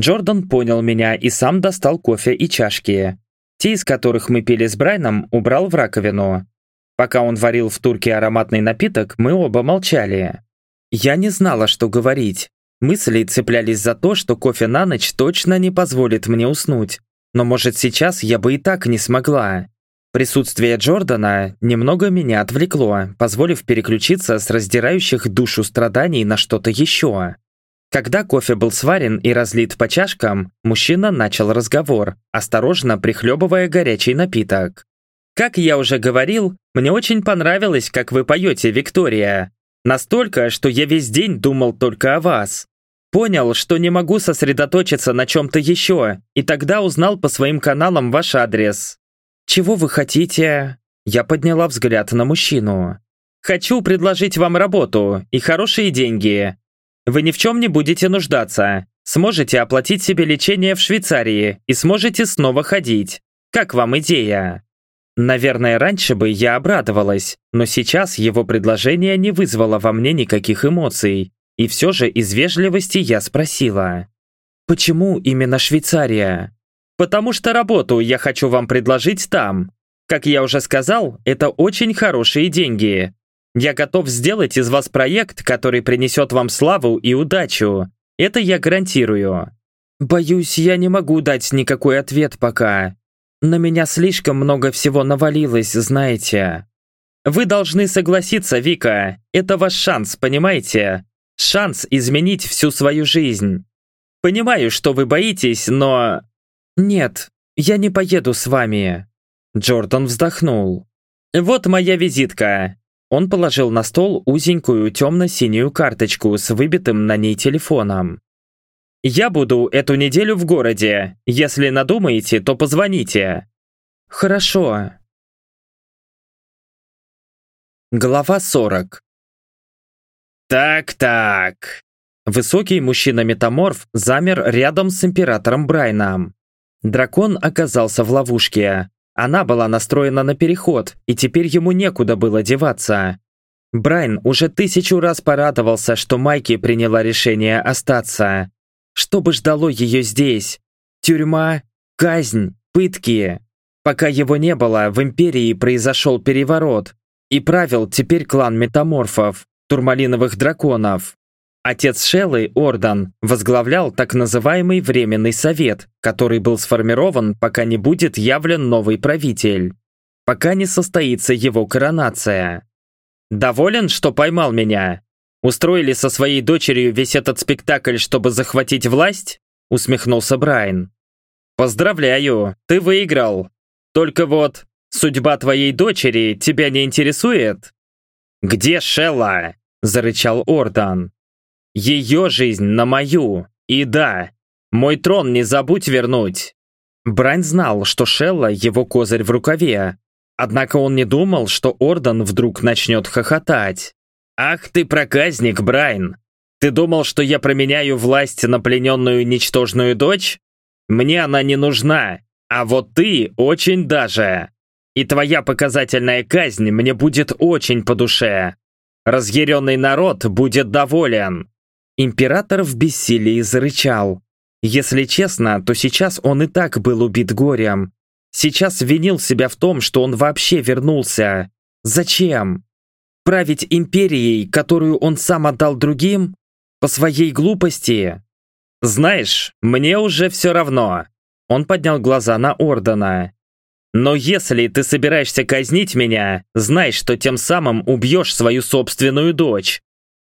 Джордан понял меня и сам достал кофе и чашки. Те, из которых мы пили с Брайном, убрал в раковину. Пока он варил в турке ароматный напиток, мы оба молчали. Я не знала, что говорить. Мысли цеплялись за то, что кофе на ночь точно не позволит мне уснуть. Но может сейчас я бы и так не смогла. Присутствие Джордана немного меня отвлекло, позволив переключиться с раздирающих душу страданий на что-то еще. Когда кофе был сварен и разлит по чашкам, мужчина начал разговор, осторожно прихлебывая горячий напиток. «Как я уже говорил, мне очень понравилось, как вы поете, Виктория. Настолько, что я весь день думал только о вас. Понял, что не могу сосредоточиться на чем-то еще, и тогда узнал по своим каналам ваш адрес. Чего вы хотите?» Я подняла взгляд на мужчину. «Хочу предложить вам работу и хорошие деньги. Вы ни в чем не будете нуждаться. Сможете оплатить себе лечение в Швейцарии и сможете снова ходить. Как вам идея? Наверное, раньше бы я обрадовалась, но сейчас его предложение не вызвало во мне никаких эмоций. И все же из вежливости я спросила. Почему именно Швейцария? Потому что работу я хочу вам предложить там. Как я уже сказал, это очень хорошие деньги. Я готов сделать из вас проект, который принесет вам славу и удачу. Это я гарантирую. Боюсь, я не могу дать никакой ответ пока. На меня слишком много всего навалилось, знаете. Вы должны согласиться, Вика. Это ваш шанс, понимаете? Шанс изменить всю свою жизнь. Понимаю, что вы боитесь, но... Нет, я не поеду с вами. Джордан вздохнул. Вот моя визитка. Он положил на стол узенькую темно-синюю карточку с выбитым на ней телефоном. «Я буду эту неделю в городе. Если надумаете, то позвоните». «Хорошо». Глава 40 «Так-так». Высокий мужчина-метаморф замер рядом с императором Брайном. Дракон оказался в ловушке. Она была настроена на переход, и теперь ему некуда было деваться. Брайан уже тысячу раз порадовался, что Майки приняла решение остаться. Что бы ждало ее здесь? Тюрьма, казнь, пытки. Пока его не было, в Империи произошел переворот. И правил теперь клан метаморфов, турмалиновых драконов. Отец Шеллы, Ордан, возглавлял так называемый Временный Совет, который был сформирован, пока не будет явлен новый правитель. Пока не состоится его коронация. «Доволен, что поймал меня? Устроили со своей дочерью весь этот спектакль, чтобы захватить власть?» усмехнулся Брайан. «Поздравляю, ты выиграл. Только вот, судьба твоей дочери тебя не интересует?» «Где Шелла?» – зарычал Ордан. Ее жизнь на мою. И да, мой трон не забудь вернуть. Брайн знал, что Шелла его козырь в рукаве. Однако он не думал, что Ордан вдруг начнет хохотать. «Ах ты проказник, Брайн! Ты думал, что я променяю власть на плененную ничтожную дочь? Мне она не нужна, а вот ты очень даже. И твоя показательная казнь мне будет очень по душе. Разъяренный народ будет доволен. Император в бессилии зарычал. Если честно, то сейчас он и так был убит горем. Сейчас винил себя в том, что он вообще вернулся. Зачем? Править империей, которую он сам отдал другим? По своей глупости? Знаешь, мне уже все равно. Он поднял глаза на Ордена. Но если ты собираешься казнить меня, знай, что тем самым убьешь свою собственную дочь.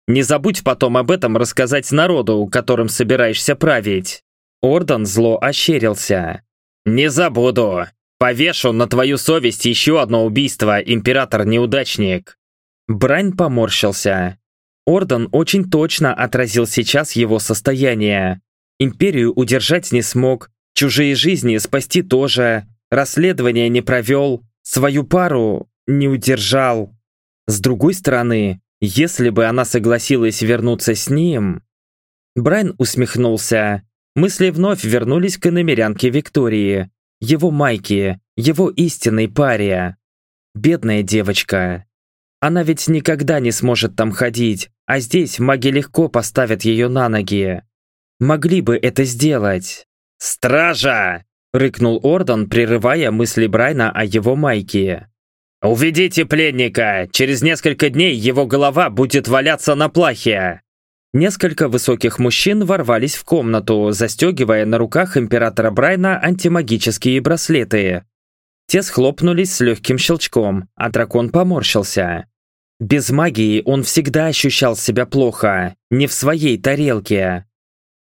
Не забудь потом об этом рассказать народу, которым собираешься править». Орден зло ощерился. «Не забуду. Повешу на твою совесть еще одно убийство, император-неудачник». Брань поморщился. Орден очень точно отразил сейчас его состояние. Империю удержать не смог, чужие жизни спасти тоже, расследование не провел, свою пару не удержал. С другой стороны, если бы она согласилась вернуться с ним... Брайан усмехнулся. Мысли вновь вернулись к иномерянке Виктории, его майке, его истинной паре. Бедная девочка. Она ведь никогда не сможет там ходить, а здесь маги легко поставят ее на ноги. Могли бы это сделать. «Стража!» — рыкнул Ордон, прерывая мысли Брайна о его майке. «Уведите пленника! Через несколько дней его голова будет валяться на плахе!» Несколько высоких мужчин ворвались в комнату, застегивая на руках императора Брайна антимагические браслеты. Те схлопнулись с легким щелчком, а дракон поморщился. Без магии он всегда ощущал себя плохо, не в своей тарелке.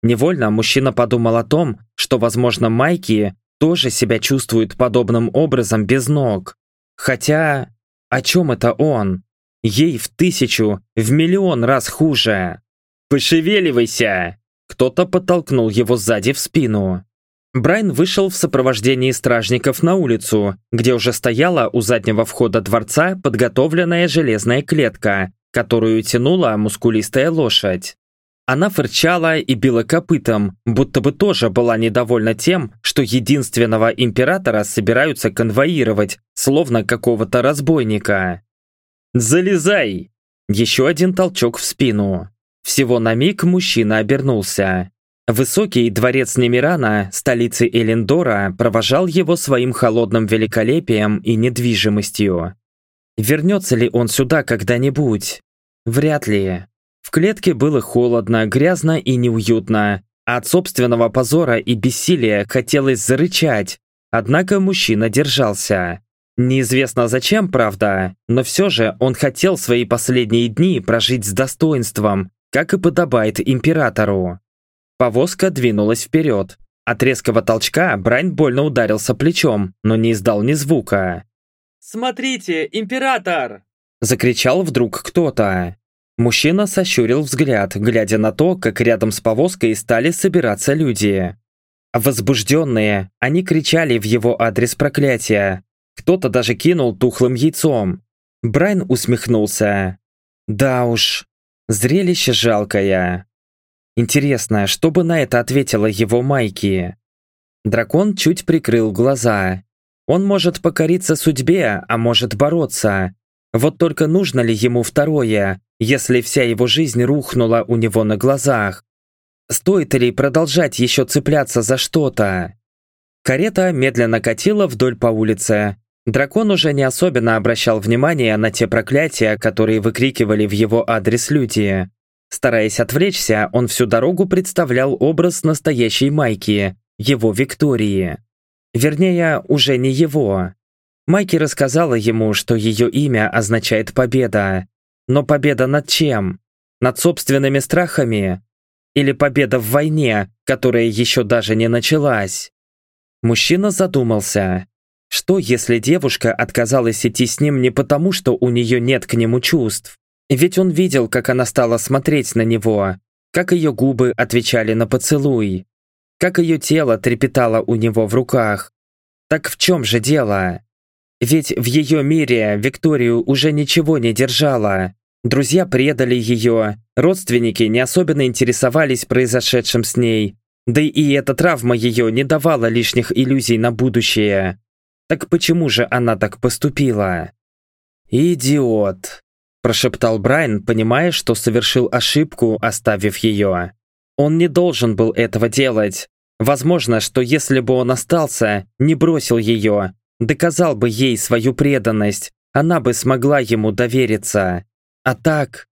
Невольно мужчина подумал о том, что, возможно, Майки тоже себя чувствует подобным образом без ног. Хотя, о чем это он? Ей в тысячу, в миллион раз хуже. «Пошевеливайся!» Кто-то подтолкнул его сзади в спину. Брайан вышел в сопровождении стражников на улицу, где уже стояла у заднего входа дворца подготовленная железная клетка, которую тянула мускулистая лошадь. Она фырчала и била копытом, будто бы тоже была недовольна тем, что единственного императора собираются конвоировать, словно какого-то разбойника. «Залезай!» Еще один толчок в спину. Всего на миг мужчина обернулся. Высокий дворец Немирана, столицы Элендора, провожал его своим холодным великолепием и недвижимостью. Вернется ли он сюда когда-нибудь? Вряд ли. В клетке было холодно, грязно и неуютно, от собственного позора и бессилия хотелось зарычать, однако мужчина держался. Неизвестно зачем, правда, но все же он хотел свои последние дни прожить с достоинством, как и подобает императору. Повозка двинулась вперед. От резкого толчка Брайн больно ударился плечом, но не издал ни звука. «Смотрите, император!» Закричал вдруг кто-то. Мужчина сощурил взгляд, глядя на то, как рядом с повозкой стали собираться люди. Возбужденные, они кричали в его адрес проклятия. Кто-то даже кинул тухлым яйцом. Брайан усмехнулся. Да уж, Зрелище жалкое. Интересно, что бы на это ответила его Майки? Дракон чуть прикрыл глаза. Он может покориться судьбе, а может бороться. Вот только нужно ли ему второе, если вся его жизнь рухнула у него на глазах? Стоит ли продолжать еще цепляться за что-то? Карета медленно катила вдоль по улице, Дракон уже не особенно обращал внимание на те проклятия, которые выкрикивали в его адрес люди. Стараясь отвлечься, он всю дорогу представлял образ настоящей Майки, его Виктории. Вернее, уже не его. Майки рассказала ему, что ее имя означает «победа». Но победа над чем? Над собственными страхами? Или победа в войне, которая еще даже не началась? Мужчина задумался. Что, если девушка отказалась идти с ним не потому, что у нее нет к нему чувств? Ведь он видел, как она стала смотреть на него, как ее губы отвечали на поцелуй, как ее тело трепетало у него в руках. Так в чем же дело? Ведь в ее мире Викторию уже ничего не держало. Друзья предали ее, родственники не особенно интересовались произошедшим с ней, да и эта травма ее не давала лишних иллюзий на будущее. Так почему же она так поступила? «Идиот!» – прошептал Брайан, понимая, что совершил ошибку, оставив ее. Он не должен был этого делать. Возможно, что если бы он остался, не бросил ее, доказал бы ей свою преданность, она бы смогла ему довериться. А так...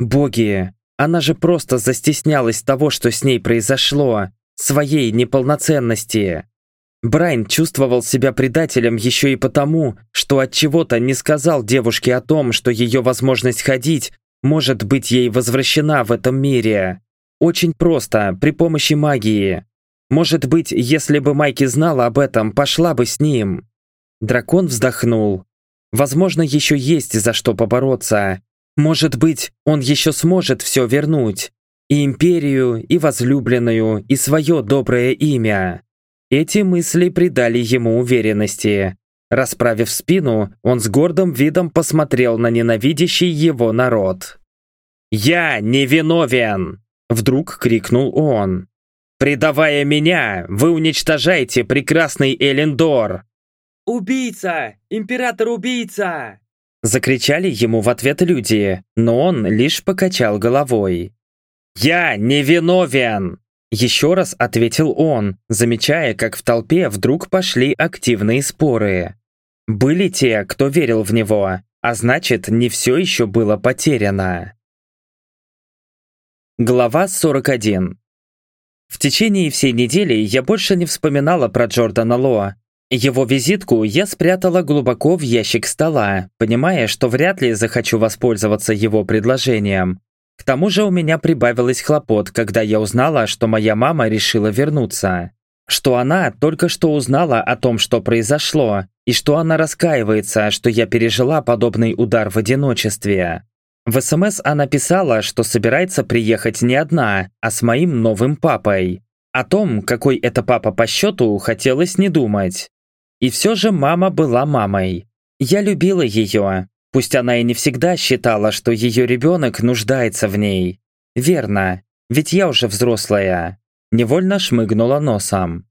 Боги, она же просто застеснялась того, что с ней произошло, своей неполноценности. Брайан чувствовал себя предателем еще и потому, что от чего-то не сказал девушке о том, что ее возможность ходить может быть ей возвращена в этом мире. Очень просто, при помощи магии. Может быть, если бы Майки знала об этом, пошла бы с ним. Дракон вздохнул. Возможно, еще есть за что побороться. Может быть, он еще сможет все вернуть. И империю, и возлюбленную, и свое доброе имя. Эти мысли придали ему уверенности. Расправив спину, он с гордым видом посмотрел на ненавидящий его народ. «Я не виновен!» – вдруг крикнул он. «Предавая меня, вы уничтожаете прекрасный Элендор!» «Убийца! Император-убийца!» Закричали ему в ответ люди, но он лишь покачал головой. «Я не виновен!» Еще раз ответил он, замечая, как в толпе вдруг пошли активные споры. Были те, кто верил в него, а значит, не все еще было потеряно. Глава 41 В течение всей недели я больше не вспоминала про Джордана Ло. Его визитку я спрятала глубоко в ящик стола, понимая, что вряд ли захочу воспользоваться его предложением. К тому же у меня прибавилось хлопот, когда я узнала, что моя мама решила вернуться. Что она только что узнала о том, что произошло, и что она раскаивается, что я пережила подобный удар в одиночестве. В СМС она писала, что собирается приехать не одна, а с моим новым папой. О том, какой это папа по счету, хотелось не думать. И все же мама была мамой. Я любила ее, Пусть она и не всегда считала, что ее ребенок нуждается в ней. Верно, ведь я уже взрослая. Невольно шмыгнула носом.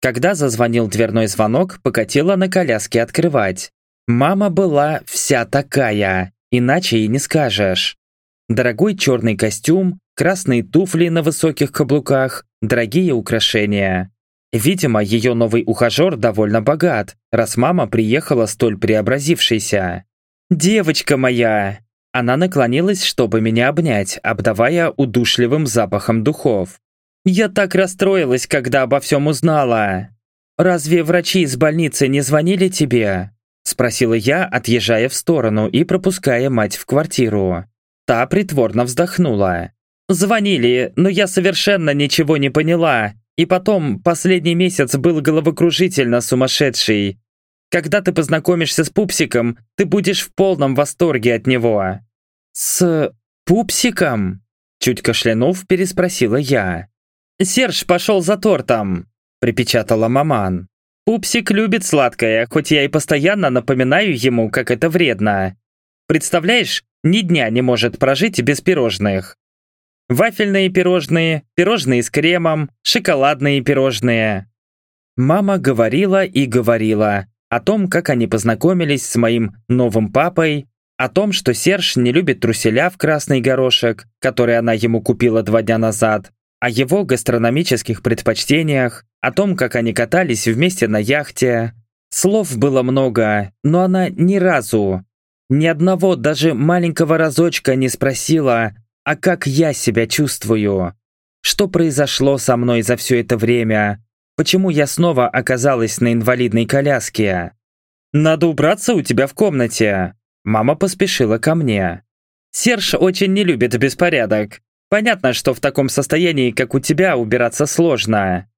Когда зазвонил дверной звонок, покатила на коляске открывать. Мама была вся такая, иначе и не скажешь. Дорогой черный костюм, красные туфли на высоких каблуках, дорогие украшения. Видимо, ее новый ухажер довольно богат, раз мама приехала столь преобразившейся. «Девочка моя!» Она наклонилась, чтобы меня обнять, обдавая удушливым запахом духов. «Я так расстроилась, когда обо всем узнала!» «Разве врачи из больницы не звонили тебе?» Спросила я, отъезжая в сторону и пропуская мать в квартиру. Та притворно вздохнула. «Звонили, но я совершенно ничего не поняла. И потом, последний месяц был головокружительно сумасшедший. Когда ты познакомишься с Пупсиком, ты будешь в полном восторге от него». «С Пупсиком?» Чуть кашлянув, переспросила я. «Серж пошел за тортом», припечатала маман. «Пупсик любит сладкое, хоть я и постоянно напоминаю ему, как это вредно. Представляешь, ни дня не может прожить без пирожных. Вафельные пирожные, пирожные с кремом, шоколадные пирожные». Мама говорила и говорила, о том, как они познакомились с моим новым папой, о том, что Серж не любит труселя в красный горошек, который она ему купила два дня назад, о его гастрономических предпочтениях, о том, как они катались вместе на яхте. Слов было много, но она ни разу, ни одного даже маленького разочка не спросила, а как я себя чувствую, что произошло со мной за все это время, Почему я снова оказалась на инвалидной коляске? Надо убраться у тебя в комнате. Мама поспешила ко мне. Серж очень не любит беспорядок. Понятно, что в таком состоянии, как у тебя, убираться сложно.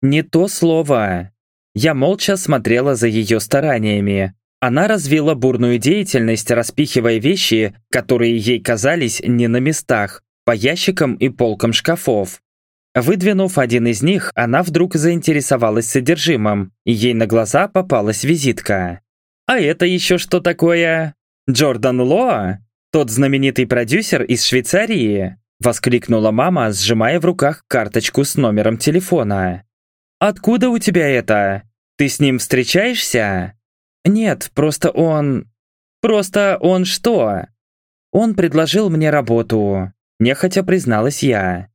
Не то слово. Я молча смотрела за ее стараниями. Она развила бурную деятельность, распихивая вещи, которые ей казались не на местах, по ящикам и полкам шкафов. Выдвинув один из них, она вдруг заинтересовалась содержимым, и ей на глаза попалась визитка. «А это еще что такое? Джордан Лоа? Тот знаменитый продюсер из Швейцарии?» Воскликнула мама, сжимая в руках карточку с номером телефона. «Откуда у тебя это? Ты с ним встречаешься?» «Нет, просто он...» «Просто он что?» «Он предложил мне работу», – нехотя призналась я.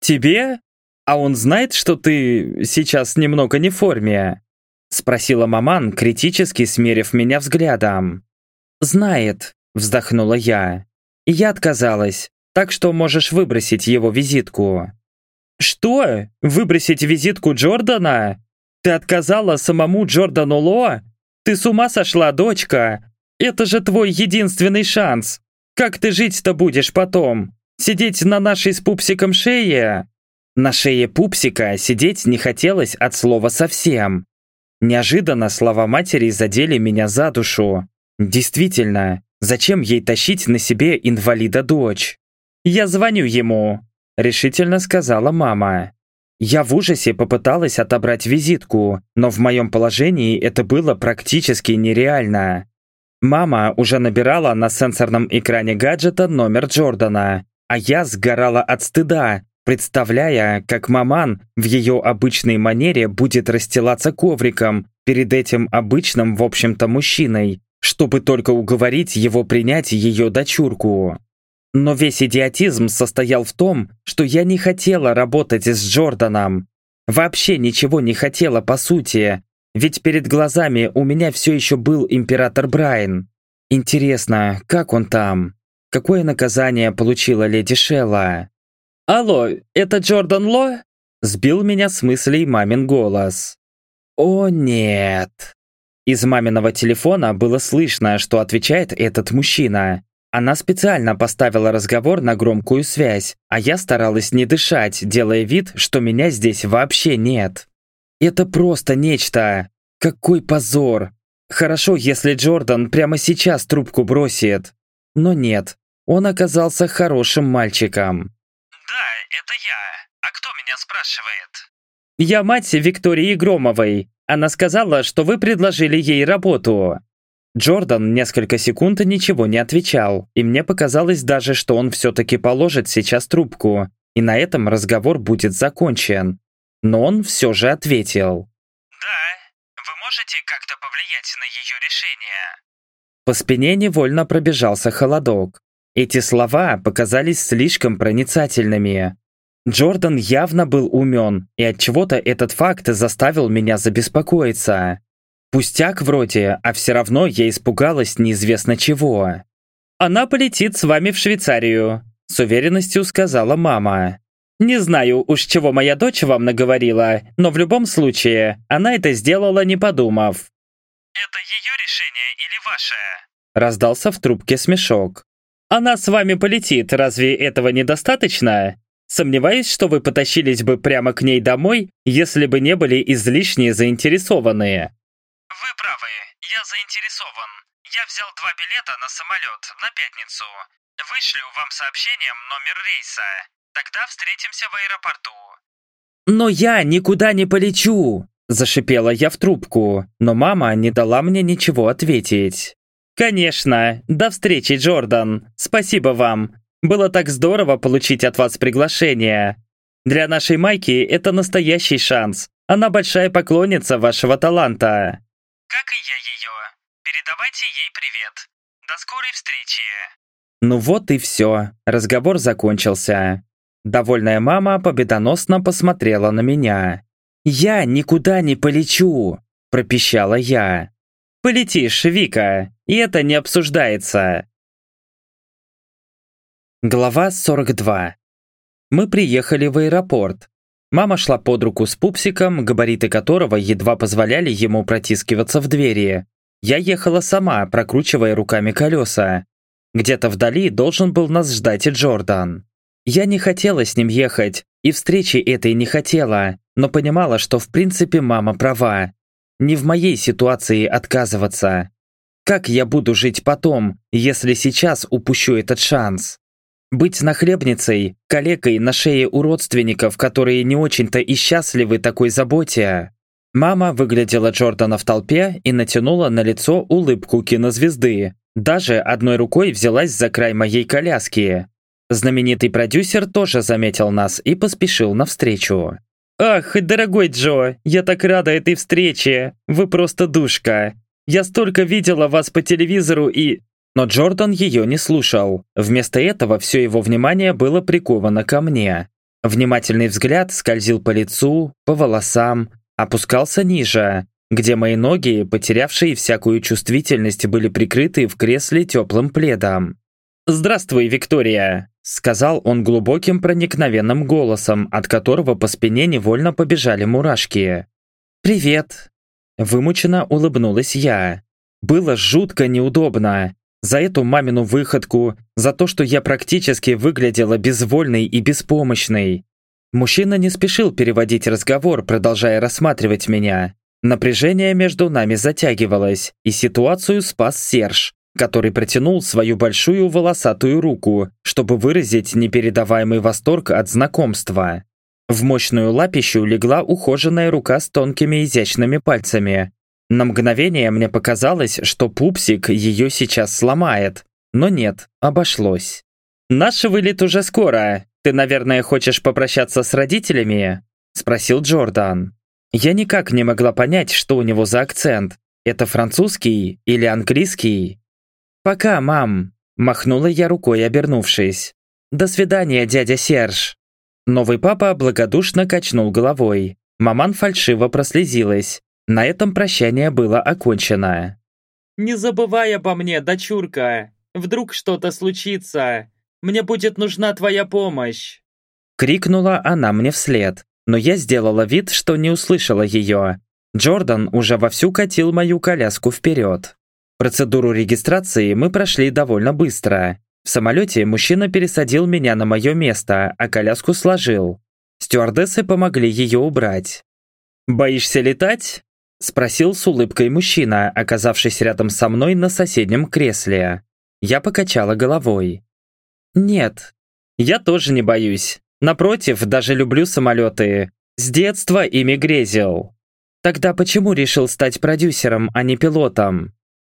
«Тебе? А он знает, что ты сейчас немного не в форме?» Спросила маман, критически смерив меня взглядом. «Знает», — вздохнула я. «Я отказалась, так что можешь выбросить его визитку». «Что? Выбросить визитку Джордана? Ты отказала самому Джордану Ло? Ты с ума сошла, дочка? Это же твой единственный шанс. Как ты жить-то будешь потом? Сидеть на нашей с пупсиком шее? На шее пупсика сидеть не хотелось от слова совсем. Неожиданно слова матери задели меня за душу. Действительно, зачем ей тащить на себе инвалида дочь? «Я звоню ему», — решительно сказала мама. Я в ужасе попыталась отобрать визитку, но в моем положении это было практически нереально. Мама уже набирала на сенсорном экране гаджета номер Джордана, а я сгорала от стыда, представляя, как маман в ее обычной манере будет расстилаться ковриком перед этим обычным, в общем-то, мужчиной, чтобы только уговорить его принять ее дочурку. Но весь идиотизм состоял в том, что я не хотела работать с Джорданом. Вообще ничего не хотела по сути, ведь перед глазами у меня все еще был император Брайан. Интересно, как он там? Какое наказание получила леди Шелла? «Алло, это Джордан Ло?» Сбил меня с мыслей мамин голос. «О нет!» Из маминого телефона было слышно, что отвечает этот мужчина. Она специально поставила разговор на громкую связь, а я старалась не дышать, делая вид, что меня здесь вообще нет. Это просто нечто. Какой позор. Хорошо, если Джордан прямо сейчас трубку бросит. Но нет, он оказался хорошим мальчиком. «Да, это я. А кто меня спрашивает?» «Я мать Виктории Громовой. Она сказала, что вы предложили ей работу». Джордан несколько секунд ничего не отвечал, и мне показалось даже, что он все-таки положит сейчас трубку, и на этом разговор будет закончен но он все же ответил. «Да, вы можете как-то повлиять на ее решение?» По спине невольно пробежался холодок. Эти слова показались слишком проницательными. Джордан явно был умен, и от чего то этот факт заставил меня забеспокоиться. Пустяк вроде, а все равно я испугалась неизвестно чего. «Она полетит с вами в Швейцарию», — с уверенностью сказала мама. Не знаю уж чего моя дочь вам наговорила, но в любом случае, она это сделала не подумав. «Это ее решение или ваше?» Раздался в трубке смешок. «Она с вами полетит, разве этого недостаточно? Сомневаюсь, что вы потащились бы прямо к ней домой, если бы не были излишне заинтересованы». «Вы правы, я заинтересован. Я взял два билета на самолет на пятницу. Вышлю вам сообщением номер рейса. Тогда встретимся в аэропорту. Но я никуда не полечу, зашипела я в трубку, но мама не дала мне ничего ответить. Конечно, до встречи, Джордан. Спасибо вам. Было так здорово получить от вас приглашение. Для нашей Майки это настоящий шанс. Она большая поклонница вашего таланта. Как и я ее. Передавайте ей привет. До скорой встречи. Ну вот и все. Разговор закончился. Довольная мама победоносно посмотрела на меня. «Я никуда не полечу!» – пропищала я. «Полетишь, Вика, и это не обсуждается!» Глава 42 Мы приехали в аэропорт. Мама шла под руку с пупсиком, габариты которого едва позволяли ему протискиваться в двери. Я ехала сама, прокручивая руками колеса. Где-то вдали должен был нас ждать и Джордан. Я не хотела с ним ехать, и встречи этой не хотела, но понимала, что в принципе мама права. Не в моей ситуации отказываться. Как я буду жить потом, если сейчас упущу этот шанс? Быть нахлебницей, калекой на шее у родственников, которые не очень-то и счастливы такой заботе. Мама выглядела Джордана в толпе и натянула на лицо улыбку кинозвезды. Даже одной рукой взялась за край моей коляски. Знаменитый продюсер тоже заметил нас и поспешил навстречу. «Ах, дорогой Джо, я так рада этой встрече! Вы просто душка! Я столько видела вас по телевизору и...» Но Джордан ее не слушал. Вместо этого все его внимание было приковано ко мне. Внимательный взгляд скользил по лицу, по волосам, опускался ниже, где мои ноги, потерявшие всякую чувствительность, были прикрыты в кресле теплым пледом. «Здравствуй, Виктория!» Сказал он глубоким проникновенным голосом, от которого по спине невольно побежали мурашки. «Привет!» Вымученно улыбнулась я. Было жутко неудобно. За эту мамину выходку, за то, что я практически выглядела безвольной и беспомощной. Мужчина не спешил переводить разговор, продолжая рассматривать меня. Напряжение между нами затягивалось, и ситуацию спас Серж, который протянул свою большую волосатую руку, чтобы выразить непередаваемый восторг от знакомства. В мощную лапищу легла ухоженная рука с тонкими изящными пальцами. На мгновение мне показалось, что пупсик ее сейчас сломает. Но нет, обошлось. «Наш вылет уже скоро. Ты, наверное, хочешь попрощаться с родителями?» Спросил Джордан. Я никак не могла понять, что у него за акцент. Это французский или английский? «Пока, мам!» Махнула я рукой, обернувшись. «До свидания, дядя Серж!» Новый папа благодушно качнул головой. Маман фальшиво прослезилась. На этом прощание было окончено. «Не забывай обо мне, дочурка! Вдруг что-то случится! Мне будет нужна твоя помощь!» Крикнула она мне вслед, но я сделала вид, что не услышала ее. Джордан уже вовсю катил мою коляску вперед. Процедуру регистрации мы прошли довольно быстро. В самолете мужчина пересадил меня на мое место, а коляску сложил. Стюардессы помогли ее убрать. «Боишься летать?» – спросил с улыбкой мужчина, оказавшись рядом со мной на соседнем кресле. Я покачала головой. «Нет, я тоже не боюсь. Напротив, даже люблю самолеты. С детства ими грезил. Тогда почему решил стать продюсером, а не пилотом?»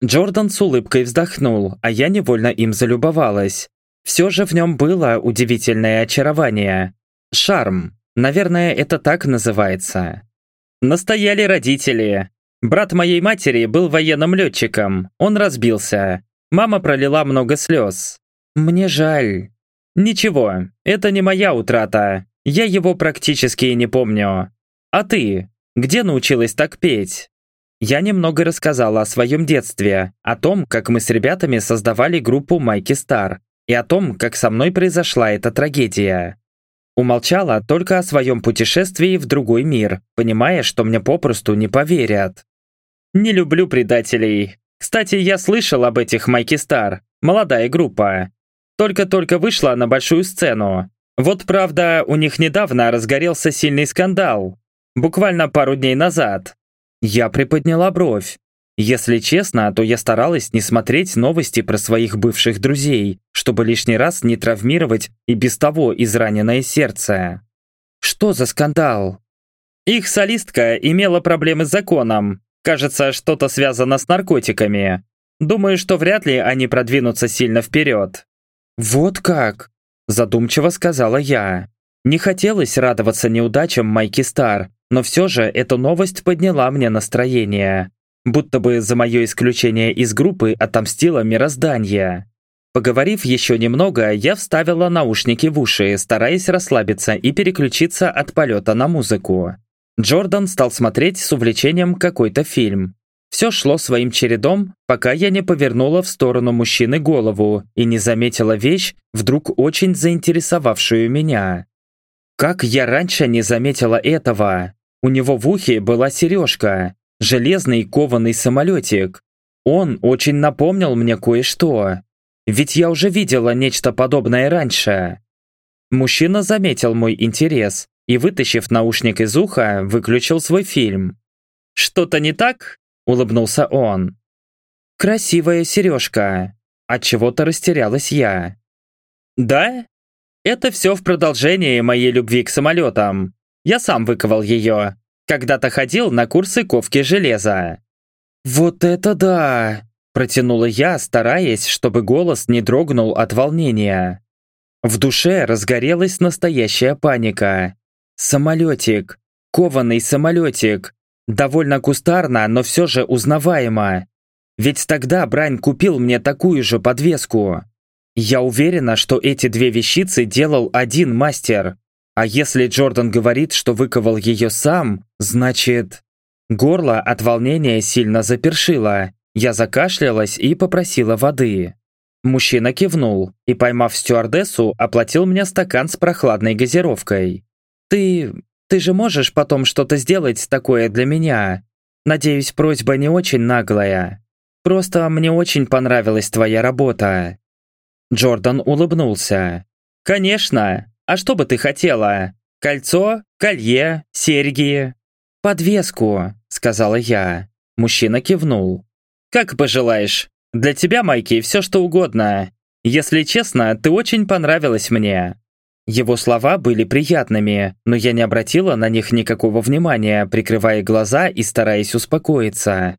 Джордан с улыбкой вздохнул, а я невольно им залюбовалась. Все же в нем было удивительное очарование. Шарм. Наверное, это так называется. Настояли родители. Брат моей матери был военным летчиком. Он разбился. Мама пролила много слез. Мне жаль. Ничего, это не моя утрата. Я его практически и не помню. А ты? Где научилась так петь? Я немного рассказала о своем детстве, о том, как мы с ребятами создавали группу Майки Стар, и о том, как со мной произошла эта трагедия. Умолчала только о своем путешествии в другой мир, понимая, что мне попросту не поверят. Не люблю предателей. Кстати, я слышал об этих Майки Стар, молодая группа. Только-только вышла на большую сцену. Вот правда, у них недавно разгорелся сильный скандал. Буквально пару дней назад. Я приподняла бровь. Если честно, то я старалась не смотреть новости про своих бывших друзей, чтобы лишний раз не травмировать и без того израненное сердце. Что за скандал? Их солистка имела проблемы с законом. Кажется, что-то связано с наркотиками. Думаю, что вряд ли они продвинутся сильно вперед. Вот как? Задумчиво сказала я. Не хотелось радоваться неудачам Майки Стар, но все же эта новость подняла мне настроение. Будто бы за мое исключение из группы отомстило мироздание. Поговорив еще немного, я вставила наушники в уши, стараясь расслабиться и переключиться от полета на музыку. Джордан стал смотреть с увлечением какой-то фильм. Все шло своим чередом, пока я не повернула в сторону мужчины голову и не заметила вещь, вдруг очень заинтересовавшую меня. Как я раньше не заметила этого? У него в ухе была сережка, железный кованый самолетик. Он очень напомнил мне кое-что. Ведь я уже видела нечто подобное раньше. Мужчина заметил мой интерес и, вытащив наушник из уха, выключил свой фильм. «Что-то не так?» – улыбнулся он. «Красивая сережка». От чего-то растерялась я. «Да? Это все в продолжении моей любви к самолетам. Я сам выковал ее. Когда-то ходил на курсы ковки железа. «Вот это да!» – протянула я, стараясь, чтобы голос не дрогнул от волнения. В душе разгорелась настоящая паника. Самолетик. Кованый самолетик. Довольно кустарно, но все же узнаваемо. Ведь тогда Брайн купил мне такую же подвеску. Я уверена, что эти две вещицы делал один мастер. А если Джордан говорит, что выковал ее сам, значит... Горло от волнения сильно запершило. Я закашлялась и попросила воды. Мужчина кивнул и, поймав стюардессу, оплатил мне стакан с прохладной газировкой. «Ты... ты же можешь потом что-то сделать такое для меня? Надеюсь, просьба не очень наглая. Просто мне очень понравилась твоя работа». Джордан улыбнулся. «Конечно, а что бы ты хотела? Кольцо? Колье? Серьги?» «Подвеску», — сказала я. Мужчина кивнул. «Как пожелаешь. Для тебя, Майки, все что угодно. Если честно, ты очень понравилась мне». Его слова были приятными, но я не обратила на них никакого внимания, прикрывая глаза и стараясь успокоиться.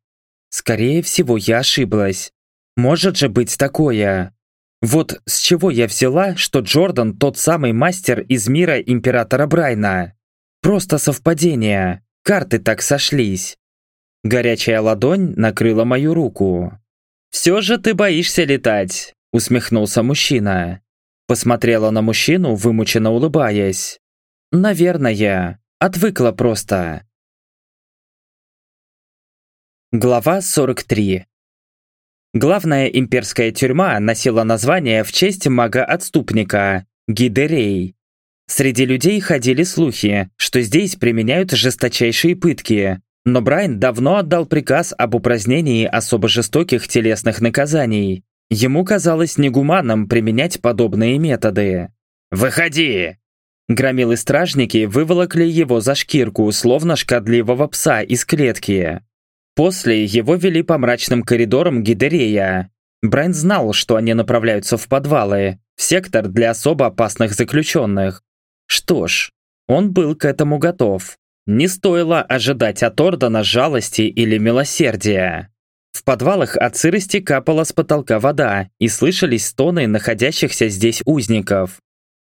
Скорее всего, я ошиблась. Может же быть такое. Вот с чего я взяла, что Джордан тот самый мастер из мира Императора Брайна. Просто совпадение. Карты так сошлись. Горячая ладонь накрыла мою руку. «Все же ты боишься летать», — усмехнулся мужчина. Посмотрела на мужчину, вымученно улыбаясь. «Наверное. Отвыкла просто». Глава 43 Главная имперская тюрьма носила название в честь мага-отступника – Гидерей. Среди людей ходили слухи, что здесь применяют жесточайшие пытки, но Брайан давно отдал приказ об упразднении особо жестоких телесных наказаний. Ему казалось негуманным применять подобные методы. «Выходи!» Громилы-стражники выволокли его за шкирку, словно шкодливого пса из клетки. После его вели по мрачным коридорам Гидерея. Брайан знал, что они направляются в подвалы, в сектор для особо опасных заключенных. Что ж, он был к этому готов. Не стоило ожидать от Ордена жалости или милосердия. В подвалах от сырости капала с потолка вода, и слышались стоны находящихся здесь узников.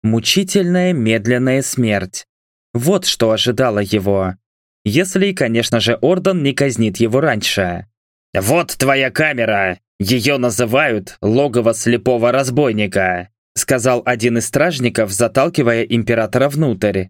Мучительная медленная смерть. Вот что ожидало его. Если, конечно же, Орден не казнит его раньше. «Вот твоя камера! Ее называют «логово слепого разбойника», сказал один из стражников, заталкивая императора внутрь.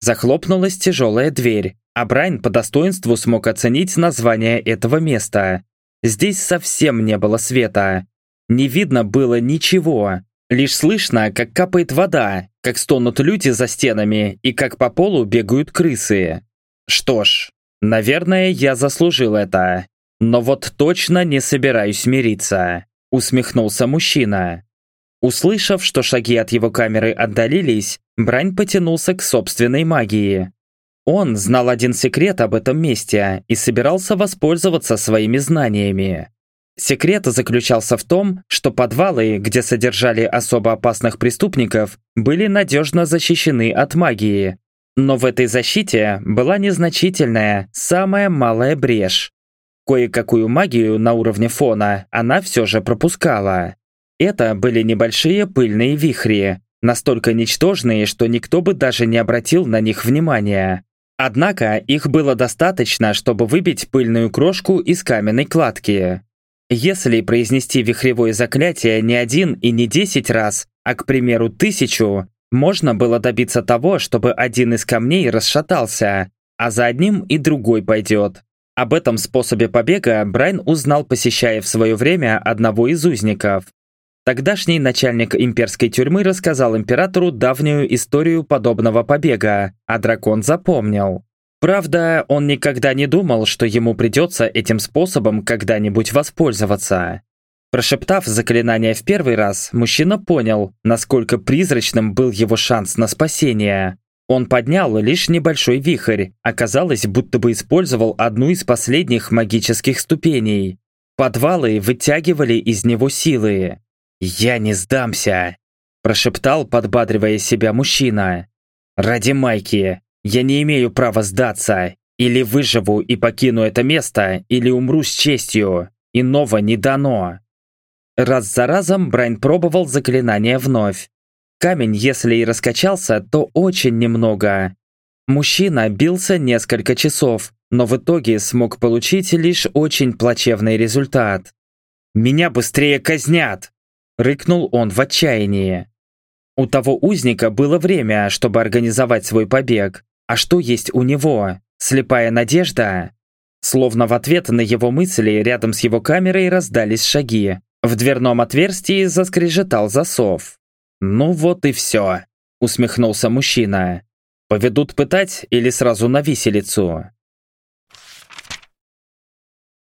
Захлопнулась тяжелая дверь, а Брайан по достоинству смог оценить название этого места. Здесь совсем не было света. Не видно было ничего. Лишь слышно, как капает вода, как стонут люди за стенами и как по полу бегают крысы. Что ж, наверное, я заслужил это. Но вот точно не собираюсь мириться. Усмехнулся мужчина. Услышав, что шаги от его камеры отдалились, Брань потянулся к собственной магии. Он знал один секрет об этом месте и собирался воспользоваться своими знаниями. Секрет заключался в том, что подвалы, где содержали особо опасных преступников, были надежно защищены от магии. Но в этой защите была незначительная, самая малая брешь. Кое-какую магию на уровне фона она все же пропускала. Это были небольшие пыльные вихри, настолько ничтожные, что никто бы даже не обратил на них внимания. Однако их было достаточно, чтобы выбить пыльную крошку из каменной кладки. Если произнести вихревое заклятие не один и не десять раз, а, к примеру, тысячу, можно было добиться того, чтобы один из камней расшатался, а за одним и другой пойдет. Об этом способе побега Брайан узнал, посещая в свое время одного из узников. Тогдашний начальник имперской тюрьмы рассказал императору давнюю историю подобного побега, а дракон запомнил. Правда, он никогда не думал, что ему придется этим способом когда-нибудь воспользоваться. Прошептав заклинание в первый раз, мужчина понял, насколько призрачным был его шанс на спасение. Он поднял лишь небольшой вихрь, оказалось, будто бы использовал одну из последних магических ступеней. Подвалы вытягивали из него силы. «Я не сдамся!» – прошептал, подбадривая себя мужчина. «Ради Майки, я не имею права сдаться. Или выживу и покину это место, или умру с честью. Иного не дано». Раз за разом Брайан пробовал заклинание вновь. Камень, если и раскачался, то очень немного. Мужчина бился несколько часов, но в итоге смог получить лишь очень плачевный результат. «Меня быстрее казнят!» Рыкнул он в отчаянии. У того узника было время, чтобы организовать свой побег. А что есть у него? Слепая надежда? Словно в ответ на его мысли рядом с его камерой раздались шаги. В дверном отверстии заскрежетал засов. «Ну вот и все», — усмехнулся мужчина. «Поведут пытать или сразу на виселицу?»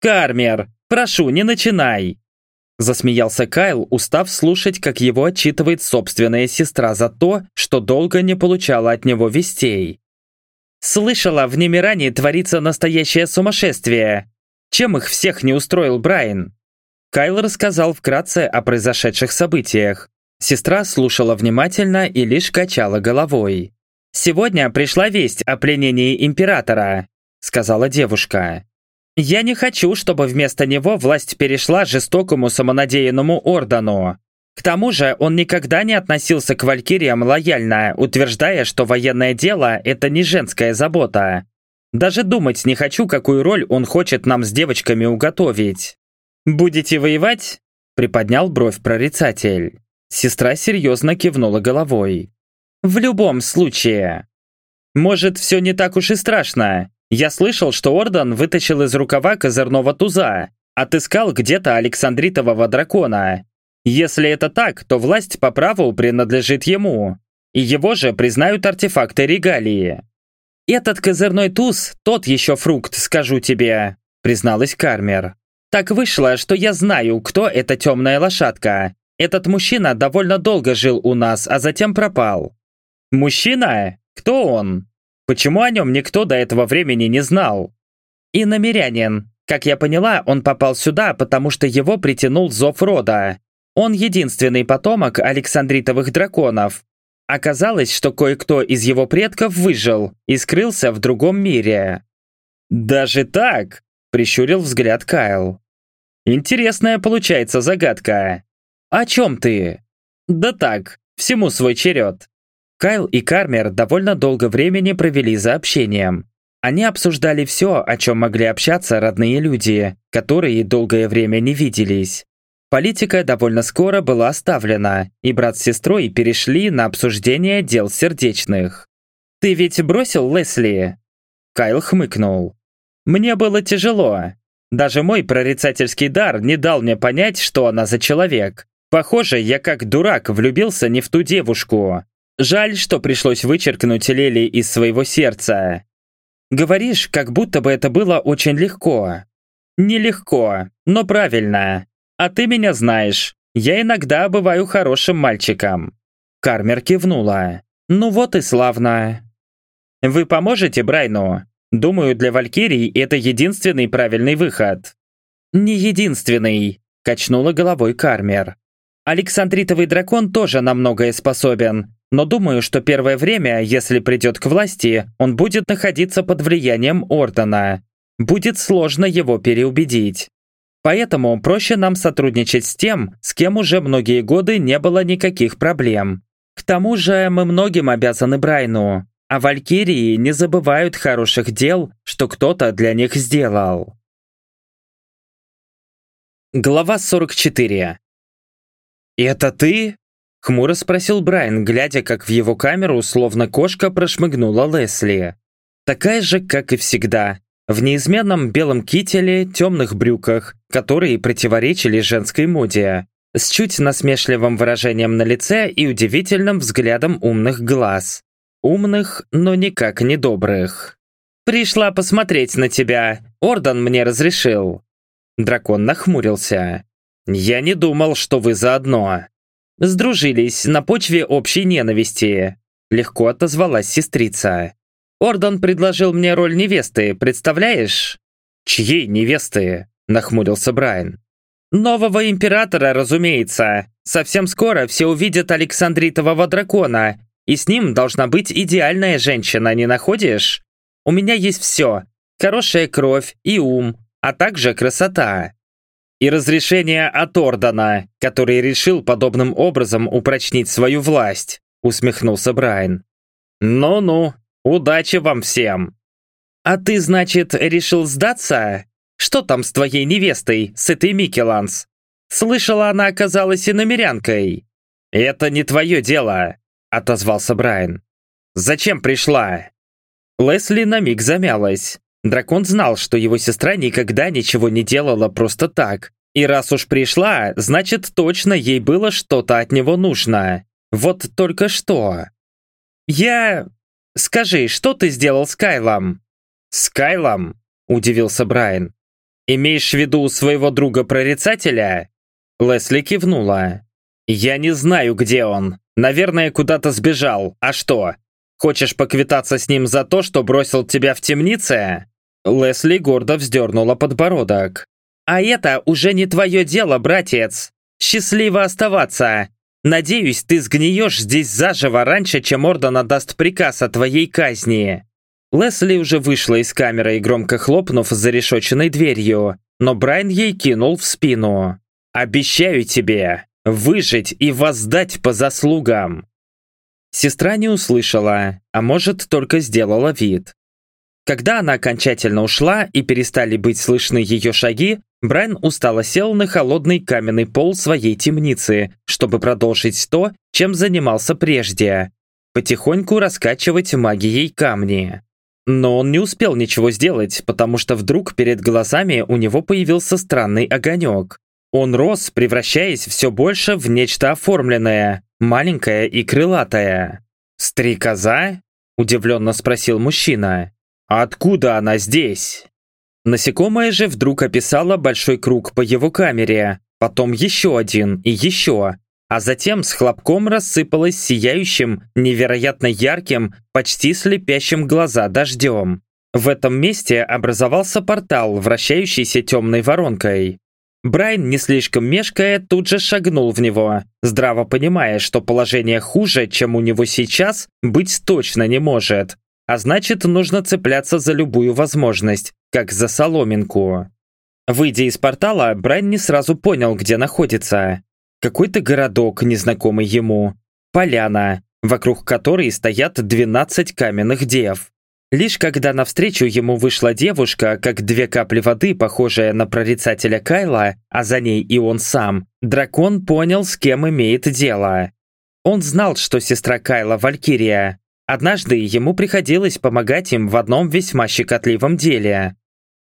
«Кармер, прошу, не начинай!» Засмеялся Кайл, устав слушать, как его отчитывает собственная сестра за то, что долго не получала от него вестей. «Слышала, в Немиране творится настоящее сумасшествие. Чем их всех не устроил Брайан?» Кайл рассказал вкратце о произошедших событиях. Сестра слушала внимательно и лишь качала головой. «Сегодня пришла весть о пленении императора», — сказала девушка. «Я не хочу, чтобы вместо него власть перешла жестокому самонадеянному Ордану. К тому же он никогда не относился к валькириям лояльно, утверждая, что военное дело – это не женская забота. Даже думать не хочу, какую роль он хочет нам с девочками уготовить. «Будете воевать?» – приподнял бровь прорицатель. Сестра серьезно кивнула головой. «В любом случае. Может, все не так уж и страшно. Я слышал, что Ордан вытащил из рукава козырного туза, отыскал где-то Александритового дракона если это так, то власть по праву принадлежит ему, и его же признают артефакты регалии. «Этот козырной туз – тот еще фрукт, скажу тебе», – призналась Кармер. «Так вышло, что я знаю, кто эта темная лошадка. Этот мужчина довольно долго жил у нас, а затем пропал». «Мужчина? Кто он? Почему о нем никто до этого времени не знал?» «И намерянин. Как я поняла, он попал сюда, потому что его притянул зов рода. Он единственный потомок Александритовых драконов. Оказалось, что кое-кто из его предков выжил и скрылся в другом мире. «Даже так?» – прищурил взгляд Кайл. «Интересная получается загадка. О чем ты?» «Да так, всему свой черед». Кайл и Кармер довольно долго времени провели за общением. Они обсуждали все, о чем могли общаться родные люди, которые долгое время не виделись. Политика довольно скоро была оставлена, и брат с сестрой перешли на обсуждение дел сердечных. «Ты ведь бросил Лесли?» Кайл хмыкнул. «Мне было тяжело. Даже мой прорицательский дар не дал мне понять, что она за человек. Похоже, я как дурак влюбился не в ту девушку. Жаль, что пришлось вычеркнуть Лели из своего сердца. Говоришь, как будто бы это было очень легко. Нелегко, но правильно. А ты меня знаешь. Я иногда бываю хорошим мальчиком». Кармер кивнула. «Ну вот и славно». «Вы поможете Брайну? Думаю, для Валькирий это единственный правильный выход». «Не единственный», – качнула головой Кармер. «Александритовый дракон тоже на многое способен, но думаю, что первое время, если придет к власти, он будет находиться под влиянием Ордена. Будет сложно его переубедить. Поэтому проще нам сотрудничать с тем, с кем уже многие годы не было никаких проблем. К тому же мы многим обязаны Брайну, а Валькирии не забывают хороших дел, что кто-то для них сделал. Глава 44 «Это ты?» — хмуро спросил Брайан, глядя, как в его камеру, словно кошка, прошмыгнула Лесли. Такая же, как и всегда, в неизменном белом кителе, темных брюках, которые противоречили женской моде, с чуть насмешливым выражением на лице и удивительным взглядом умных глаз. Умных, но никак не добрых. «Пришла посмотреть на тебя. Ордан мне разрешил». Дракон нахмурился. «Я не думал, что вы заодно». «Сдружились на почве общей ненависти», — легко отозвалась сестрица. Ордон предложил мне роль невесты, представляешь?» «Чьей невесты?» – нахмурился Брайан. «Нового императора, разумеется. Совсем скоро все увидят Александритового дракона, и с ним должна быть идеальная женщина, не находишь? У меня есть все. Хорошая кровь и ум, а также красота. И разрешение от Ордона, который решил подобным образом упрочнить свою власть», усмехнулся Брайан. «Ну-ну, Удачи вам всем!» «А ты, значит, решил сдаться? Что там с твоей невестой, с этой Микеланс? Слышала, она оказалась иномерянкой». «Это не твое дело», — отозвался Брайан. «Зачем пришла?» Лесли на миг замялась. Дракон знал, что его сестра никогда ничего не делала просто так. И раз уж пришла, значит точно ей было что-то от него нужно. Вот только что. «Я... «Скажи, что ты сделал с Кайлом?» «С Кайлом?» – удивился Брайан. «Имеешь в виду своего друга-прорицателя?» Лесли кивнула. «Я не знаю, где он. Наверное, куда-то сбежал. А что? Хочешь поквитаться с ним за то, что бросил тебя в темнице?» Лесли гордо вздернула подбородок. «А это уже не твое дело, братец. Счастливо оставаться. Надеюсь, ты сгниешь здесь заживо раньше, чем Орден отдаст приказ о твоей казни». Лесли уже вышла из камеры и громко хлопнув за решетченной дверью, но Брайан ей кинул в спину. «Обещаю тебе выжить и воздать по заслугам!» Сестра не услышала, а может, только сделала вид. Когда она окончательно ушла и перестали быть слышны ее шаги, Брайан устало сел на холодный каменный пол своей темницы, чтобы продолжить то, чем занимался прежде – потихоньку раскачивать магией камни. Но он не успел ничего сделать, потому что вдруг перед глазами у него появился странный огонек. Он рос, превращаясь все больше в нечто оформленное, маленькое и крылатое. «Стрекоза?» – удивленно спросил мужчина. «Откуда она здесь?» Насекомое же вдруг описало большой круг по его камере, потом еще один и еще, а затем с хлопком рассыпалось сияющим, невероятно ярким, почти слепящим глаза дождем. В этом месте образовался портал, вращающийся темной воронкой. Брайан, не слишком мешкая, тут же шагнул в него, здраво понимая, что положение хуже, чем у него сейчас, быть точно не может. А значит, нужно цепляться за любую возможность, как за соломинку. Выйдя из портала, Брайан не сразу понял, где находится. Какой-то городок, незнакомый ему. Поляна, вокруг которой стоят 12 каменных дев. Лишь когда навстречу ему вышла девушка, как две капли воды, похожая на прорицателя Кайла, а за ней и он сам, дракон понял, с кем имеет дело. Он знал, что сестра Кайла – Валькирия. Однажды ему приходилось помогать им в одном весьма щекотливом деле.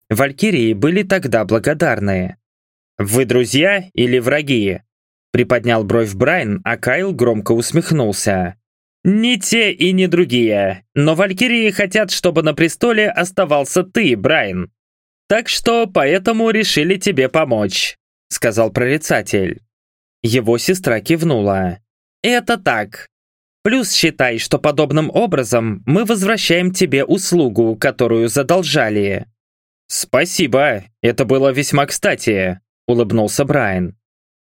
Валькирии были тогда благодарны. «Вы друзья или враги?» Приподнял бровь Брайан, а Кайл громко усмехнулся. «Не те и не другие, но Валькирии хотят, чтобы на престоле оставался ты, Брайан. Так что поэтому решили тебе помочь», — сказал прорицатель. Его сестра кивнула. «Это так. Плюс считай, что подобным образом мы возвращаем тебе услугу, которую задолжали». «Спасибо, это было весьма кстати», — улыбнулся Брайан.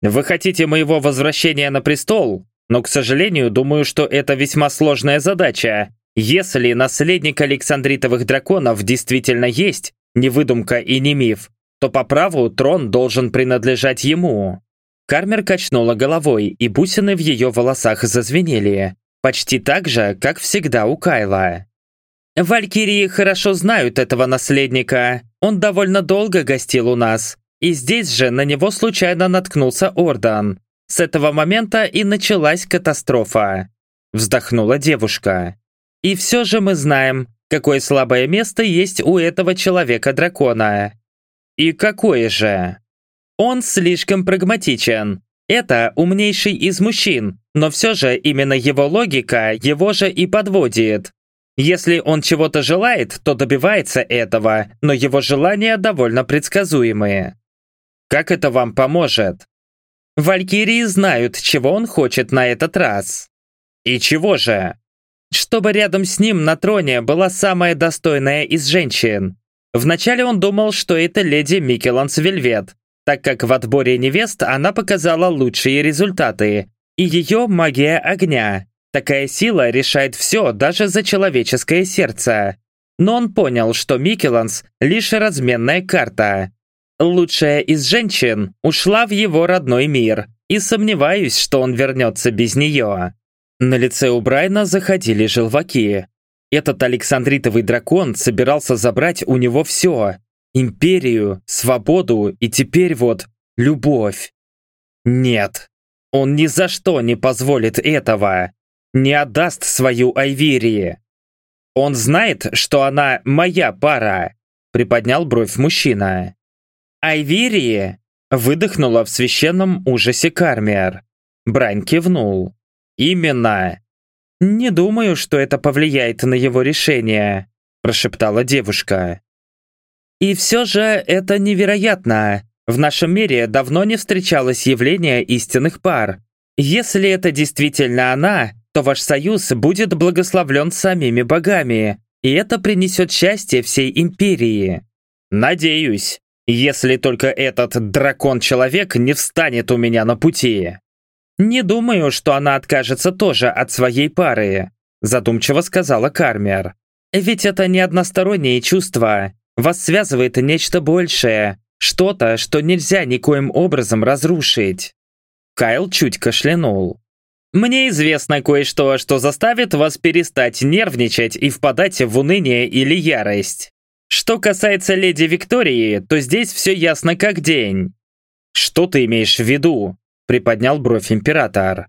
«Вы хотите моего возвращения на престол? Но, к сожалению, думаю, что это весьма сложная задача. Если наследник Александритовых драконов действительно есть, не выдумка и не миф, то по праву трон должен принадлежать ему». Кармер качнула головой, и бусины в ее волосах зазвенели. Почти так же, как всегда у Кайла. «Валькирии хорошо знают этого наследника. Он довольно долго гостил у нас. И здесь же на него случайно наткнулся Ордан. С этого момента и началась катастрофа. Вздохнула девушка. И все же мы знаем, какое слабое место есть у этого человека-дракона. И какое же? Он слишком прагматичен. Это умнейший из мужчин, но все же именно его логика его же и подводит. Если он чего-то желает, то добивается этого, но его желания довольно предсказуемые. Как это вам поможет? Валькирии знают, чего он хочет на этот раз. И чего же? Чтобы рядом с ним на троне была самая достойная из женщин. Вначале он думал, что это леди Микеланс Вельвет, так как в отборе невест она показала лучшие результаты. И ее магия огня. Такая сила решает все, даже за человеческое сердце. Но он понял, что Микеланс – лишь разменная карта. Лучшая из женщин ушла в его родной мир, и сомневаюсь, что он вернется без нее. На лице у Брайна заходили желваки. Этот Александритовый дракон собирался забрать у него все. Империю, свободу и теперь вот любовь. Нет, он ни за что не позволит этого. Не отдаст свою Айверии. Он знает, что она моя пара, приподнял бровь мужчина. «Айвирии!» – выдохнула в священном ужасе Кармиер. Брань кивнул. «Именно!» «Не думаю, что это повлияет на его решение», – прошептала девушка. «И все же это невероятно. В нашем мире давно не встречалось явление истинных пар. Если это действительно она, то ваш союз будет благословлен самими богами, и это принесет счастье всей империи». «Надеюсь», если только этот дракон-человек не встанет у меня на пути. «Не думаю, что она откажется тоже от своей пары», задумчиво сказала Кармер. «Ведь это не односторонние чувства. Вас связывает нечто большее, что-то, что нельзя никоим образом разрушить». Кайл чуть кашлянул. «Мне известно кое-что, что заставит вас перестать нервничать и впадать в уныние или ярость. Что касается леди Виктории, то здесь все ясно как день». «Что ты имеешь в виду?» – приподнял бровь император.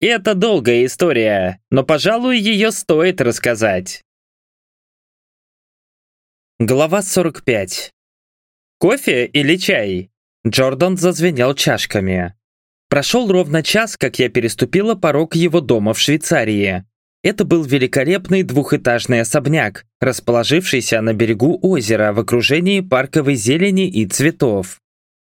«Это долгая история, но, пожалуй, ее стоит рассказать». Глава 45. «Кофе или чай?» Джордан зазвенел чашками. Прошел ровно час, как я переступила порог его дома в Швейцарии. Это был великолепный двухэтажный особняк, расположившийся на берегу озера в окружении парковой зелени и цветов.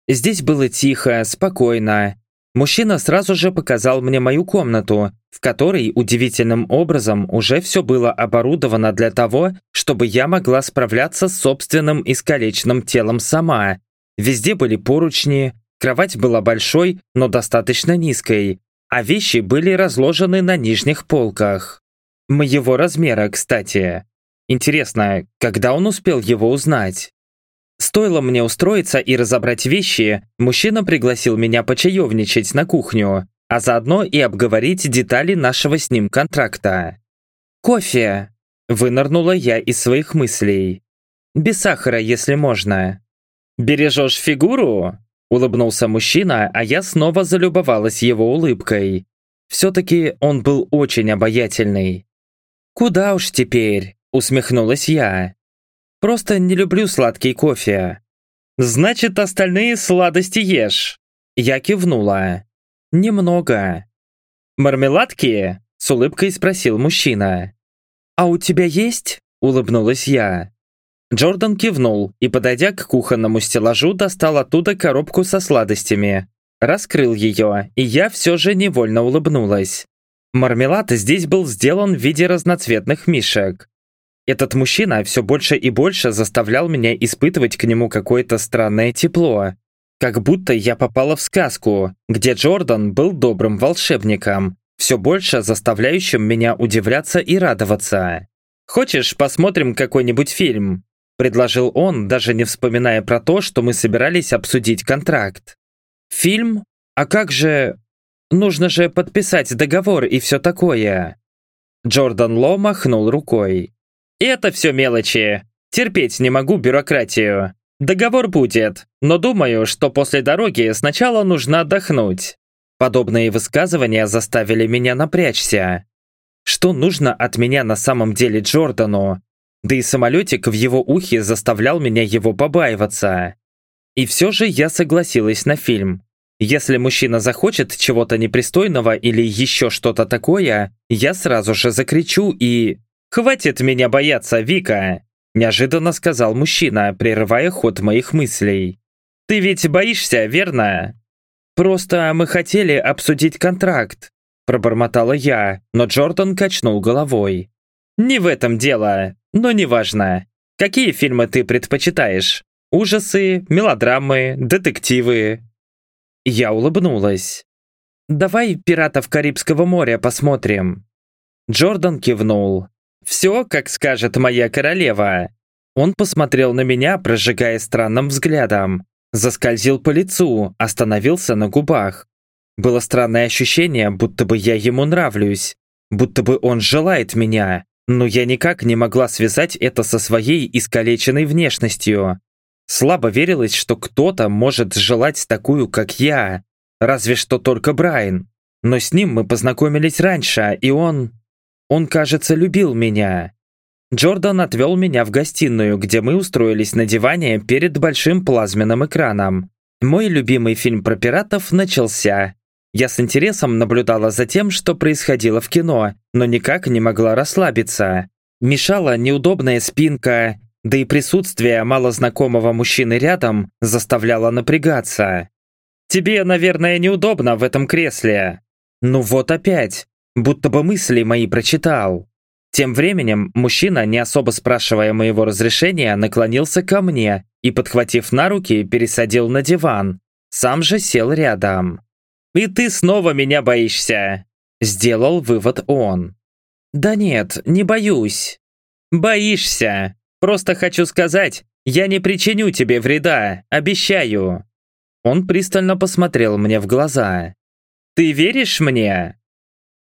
Здесь было тихо, спокойно. Мужчина сразу же показал мне мою комнату, в которой удивительным образом уже все было оборудовано для того, чтобы я могла справляться с собственным искалеченным телом сама. Везде были поручни, Кровать была большой, но достаточно низкой, а вещи были разложены на нижних полках. Моего размера, кстати. Интересно, когда он успел его узнать? Стоило мне устроиться и разобрать вещи, мужчина пригласил меня почаевничать на кухню, а заодно и обговорить детали нашего с ним контракта. «Кофе!» – вынырнула я из своих мыслей. «Без сахара, если можно». «Бережешь фигуру?» Улыбнулся мужчина, а я снова залюбовалась его улыбкой. Все-таки он был очень обаятельный. «Куда уж теперь?» – усмехнулась я. «Просто не люблю сладкий кофе». «Значит, остальные сладости ешь?» Я кивнула. «Немного». «Мармеладки?» – с улыбкой спросил мужчина. «А у тебя есть?» – улыбнулась я. Джордан кивнул и, подойдя к кухонному стеллажу, достал оттуда коробку со сладостями. Раскрыл ее, и я все же невольно улыбнулась. Мармелад здесь был сделан в виде разноцветных мишек. Этот мужчина все больше и больше заставлял меня испытывать к нему какое-то странное тепло. Как будто я попала в сказку, где Джордан был добрым волшебником, все больше заставляющим меня удивляться и радоваться. «Хочешь, посмотрим какой-нибудь фильм?» Предложил он, даже не вспоминая про то, что мы собирались обсудить контракт. «Фильм? А как же... Нужно же подписать договор и все такое». Джордан Ло махнул рукой. «Это все мелочи. Терпеть не могу бюрократию. Договор будет, но думаю, что после дороги сначала нужно отдохнуть». Подобные высказывания заставили меня напрячься. Что нужно от меня на самом деле Джордану? Да и самолетик в его ухе заставлял меня его побаиваться. И все же я согласилась на фильм. Если мужчина захочет чего-то непристойного или еще что-то такое, я сразу же закричу и... «Хватит меня бояться, Вика!» Неожиданно сказал мужчина, прерывая ход моих мыслей. «Ты ведь боишься, верно?» «Просто мы хотели обсудить контракт», пробормотала я, но Джордан качнул головой. «Не в этом дело. Но неважно. Какие фильмы ты предпочитаешь? Ужасы, мелодрамы, детективы?» Я улыбнулась. «Давай «Пиратов Карибского моря» посмотрим». Джордан кивнул. «Все, как скажет моя королева». Он посмотрел на меня, прожигая странным взглядом. Заскользил по лицу, остановился на губах. Было странное ощущение, будто бы я ему нравлюсь. Будто бы он желает меня. Но я никак не могла связать это со своей искалеченной внешностью. Слабо верилось, что кто-то может желать такую, как я. Разве что только Брайан. Но с ним мы познакомились раньше, и он... Он, кажется, любил меня. Джордан отвел меня в гостиную, где мы устроились на диване перед большим плазменным экраном. Мой любимый фильм про пиратов начался. Я с интересом наблюдала за тем, что происходило в кино, но никак не могла расслабиться. Мешала неудобная спинка, да и присутствие малознакомого мужчины рядом заставляло напрягаться. «Тебе, наверное, неудобно в этом кресле». Ну вот опять, будто бы мысли мои прочитал. Тем временем мужчина, не особо спрашивая моего разрешения, наклонился ко мне и, подхватив на руки, пересадил на диван. Сам же сел рядом. И ты снова меня боишься. Сделал вывод он. Да нет, не боюсь. Боишься. Просто хочу сказать, я не причиню тебе вреда, обещаю. Он пристально посмотрел мне в глаза. Ты веришь мне?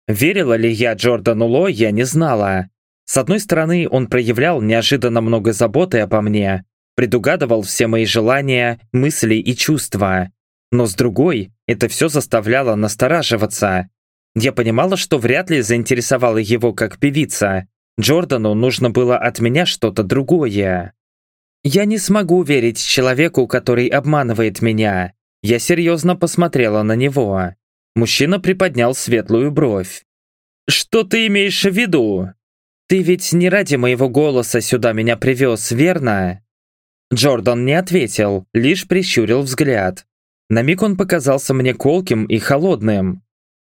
Верила ли я Джордану Ло, я не знала. С одной стороны, он проявлял неожиданно много заботы обо мне, предугадывал все мои желания, мысли и чувства. Но с другой, это все заставляло настораживаться. Я понимала, что вряд ли заинтересовала его как певица. Джордану нужно было от меня что-то другое. Я не смогу верить человеку, который обманывает меня. Я серьезно посмотрела на него. Мужчина приподнял светлую бровь. «Что ты имеешь в виду? Ты ведь не ради моего голоса сюда меня привез, верно?» Джордан не ответил, лишь прищурил взгляд. На миг он показался мне колким и холодным.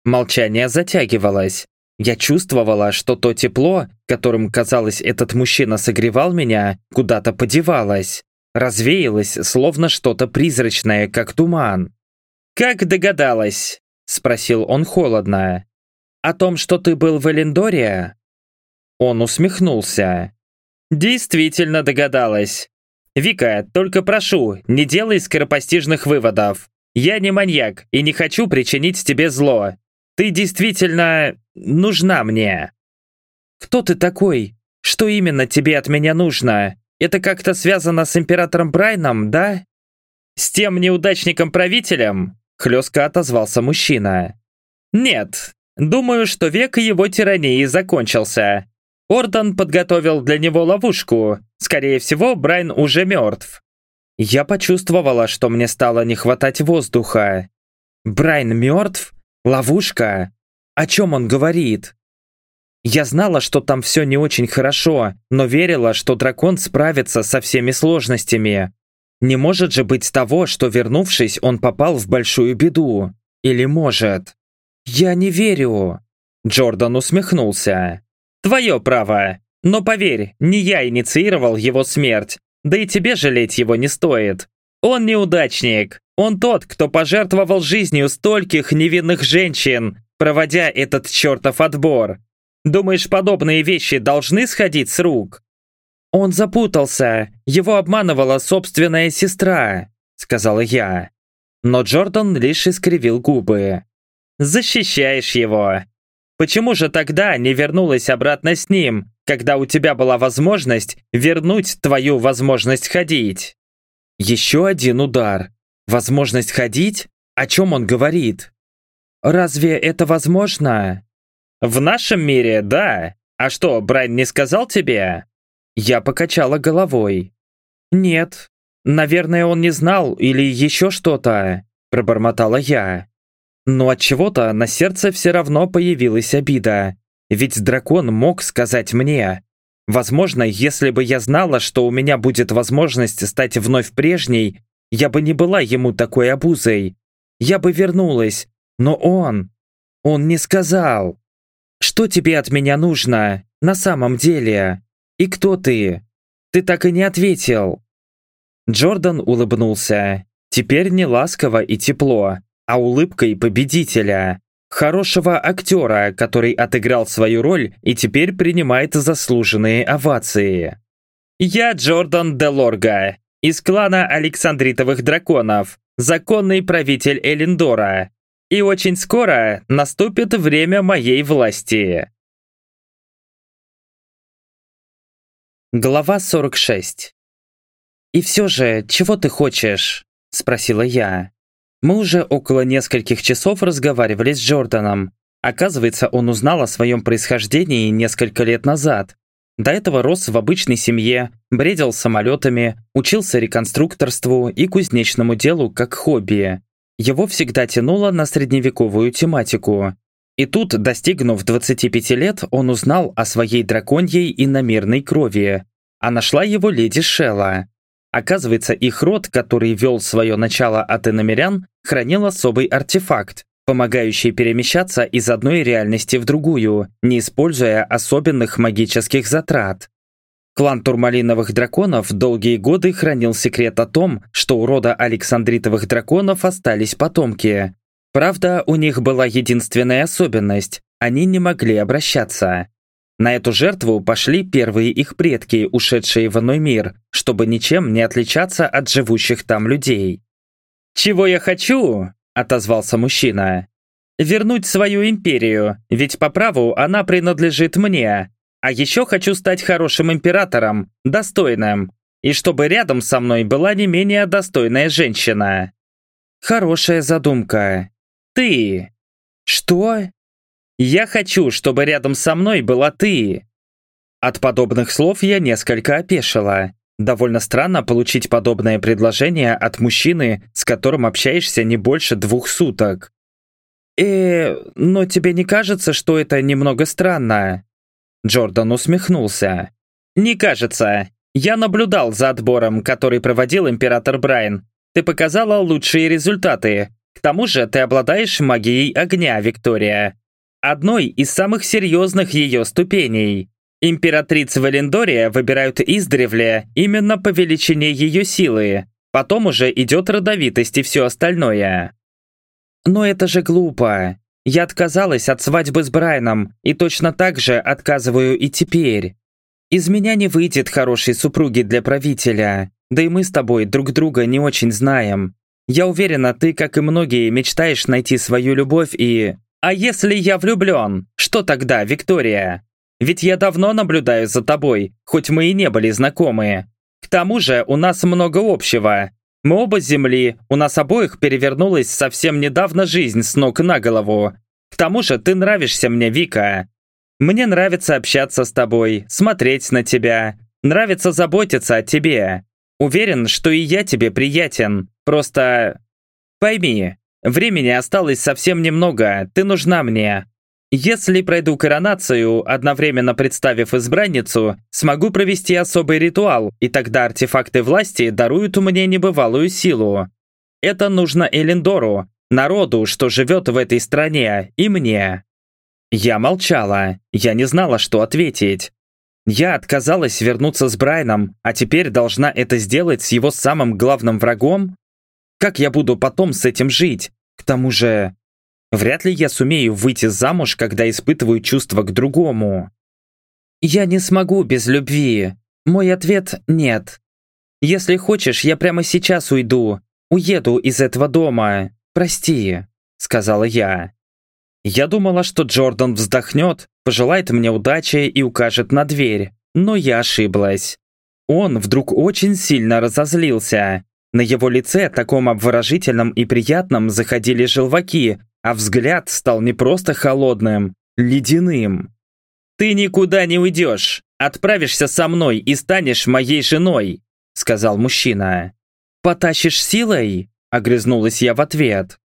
Молчание затягивалось. Я чувствовала, что то тепло, которым, казалось, этот мужчина согревал меня, куда-то подевалось. Развеялось, словно что-то призрачное, как туман. «Как догадалась?» – спросил он холодно. «О том, что ты был в Элендоре?» Он усмехнулся. «Действительно догадалась. Вика, только прошу, не делай скоропостижных выводов. Я не маньяк и не хочу причинить тебе зло. Ты действительно нужна мне. Кто ты такой? Что именно тебе от меня нужно? Это как-то связано с императором Брайном, да? С тем неудачником-правителем? Хлестко отозвался мужчина. Нет, думаю, что век его тирании закончился. Орден подготовил для него ловушку. Скорее всего, Брайан уже мертв. Я почувствовала, что мне стало не хватать воздуха. Брайан мертв? Ловушка? О чем он говорит? Я знала, что там все не очень хорошо, но верила, что дракон справится со всеми сложностями. Не может же быть того, что, вернувшись, он попал в большую беду. Или может? Я не верю. Джордан усмехнулся. Твое право. Но поверь, не я инициировал его смерть. Да и тебе жалеть его не стоит. Он неудачник. Он тот, кто пожертвовал жизнью стольких невинных женщин, проводя этот чертов отбор. Думаешь, подобные вещи должны сходить с рук? Он запутался. Его обманывала собственная сестра, сказала я. Но Джордан лишь искривил губы. Защищаешь его. Почему же тогда не вернулась обратно с ним, когда у тебя была возможность вернуть твою возможность ходить? Еще один удар. Возможность ходить? О чем он говорит? Разве это возможно? В нашем мире, да. А что, Брайан не сказал тебе? Я покачала головой. Нет. Наверное, он не знал или еще что-то, пробормотала я. Но от чего-то на сердце все равно появилась обида. Ведь дракон мог сказать мне. Возможно, если бы я знала, что у меня будет возможность стать вновь прежней, я бы не была ему такой обузой. Я бы вернулась. Но он... Он не сказал. Что тебе от меня нужно? На самом деле? И кто ты? Ты так и не ответил. Джордан улыбнулся. Теперь не ласково и тепло, а улыбкой победителя. Хорошего актера, который отыграл свою роль и теперь принимает заслуженные овации. «Я Джордан Делорга, из клана Александритовых драконов, законный правитель Элендора. И очень скоро наступит время моей власти». Глава 46 «И все же, чего ты хочешь?» – спросила я. Мы уже около нескольких часов разговаривали с Джорданом. Оказывается, он узнал о своем происхождении несколько лет назад. До этого рос в обычной семье, бредил самолетами, учился реконструкторству и кузнечному делу как хобби. Его всегда тянуло на средневековую тематику. И тут, достигнув 25 лет, он узнал о своей драконьей и намерной крови. А нашла его леди Шелла. Оказывается, их род, который вел свое начало от иномерян, хранил особый артефакт, помогающий перемещаться из одной реальности в другую, не используя особенных магических затрат. Клан турмалиновых драконов долгие годы хранил секрет о том, что у рода Александритовых драконов остались потомки. Правда, у них была единственная особенность – они не могли обращаться. На эту жертву пошли первые их предки, ушедшие в иной мир, чтобы ничем не отличаться от живущих там людей. «Чего я хочу?» – отозвался мужчина. «Вернуть свою империю, ведь по праву она принадлежит мне. А еще хочу стать хорошим императором, достойным, и чтобы рядом со мной была не менее достойная женщина». «Хорошая задумка. Ты!» «Что?» «Я хочу, чтобы рядом со мной была ты!» От подобных слов я несколько опешила. Довольно странно получить подобное предложение от мужчины, с которым общаешься не больше двух суток. «Э, но тебе не кажется, что это немного странно?» Джордан усмехнулся. «Не кажется. Я наблюдал за отбором, который проводил император Брайан. Ты показала лучшие результаты. К тому же ты обладаешь магией огня, Виктория. Одной из самых серьезных ее ступеней. Императриц Валендория выбирают издревле именно по величине ее силы. Потом уже идет родовитость и все остальное. Но это же глупо. Я отказалась от свадьбы с Брайаном и точно так же отказываю и теперь. Из меня не выйдет хорошей супруги для правителя. Да и мы с тобой друг друга не очень знаем. Я уверена, ты, как и многие, мечтаешь найти свою любовь и... А если я влюблен? Что тогда, Виктория? Ведь я давно наблюдаю за тобой, хоть мы и не были знакомы. К тому же у нас много общего. Мы оба земли, у нас обоих перевернулась совсем недавно жизнь с ног на голову. К тому же ты нравишься мне, Вика. Мне нравится общаться с тобой, смотреть на тебя. Нравится заботиться о тебе. Уверен, что и я тебе приятен. Просто... Пойми, времени осталось совсем немного, ты нужна мне. Если пройду коронацию, одновременно представив избранницу, смогу провести особый ритуал, и тогда артефакты власти даруют мне небывалую силу. Это нужно Элендору, народу, что живет в этой стране, и мне. Я молчала, я не знала, что ответить. Я отказалась вернуться с Брайном, а теперь должна это сделать с его самым главным врагом? Как я буду потом с этим жить? К тому же, Вряд ли я сумею выйти замуж, когда испытываю чувства к другому. Я не смогу без любви. Мой ответ – нет. Если хочешь, я прямо сейчас уйду. Уеду из этого дома. Прости, сказала я. Я думала, что Джордан вздохнет, пожелает мне удачи и укажет на дверь. Но я ошиблась. Он вдруг очень сильно разозлился. На его лице, таком обворожительном и приятном, заходили желваки, а взгляд стал не просто холодным, ледяным. «Ты никуда не уйдешь! Отправишься со мной и станешь моей женой!» сказал мужчина. «Потащишь силой?» огрызнулась я в ответ.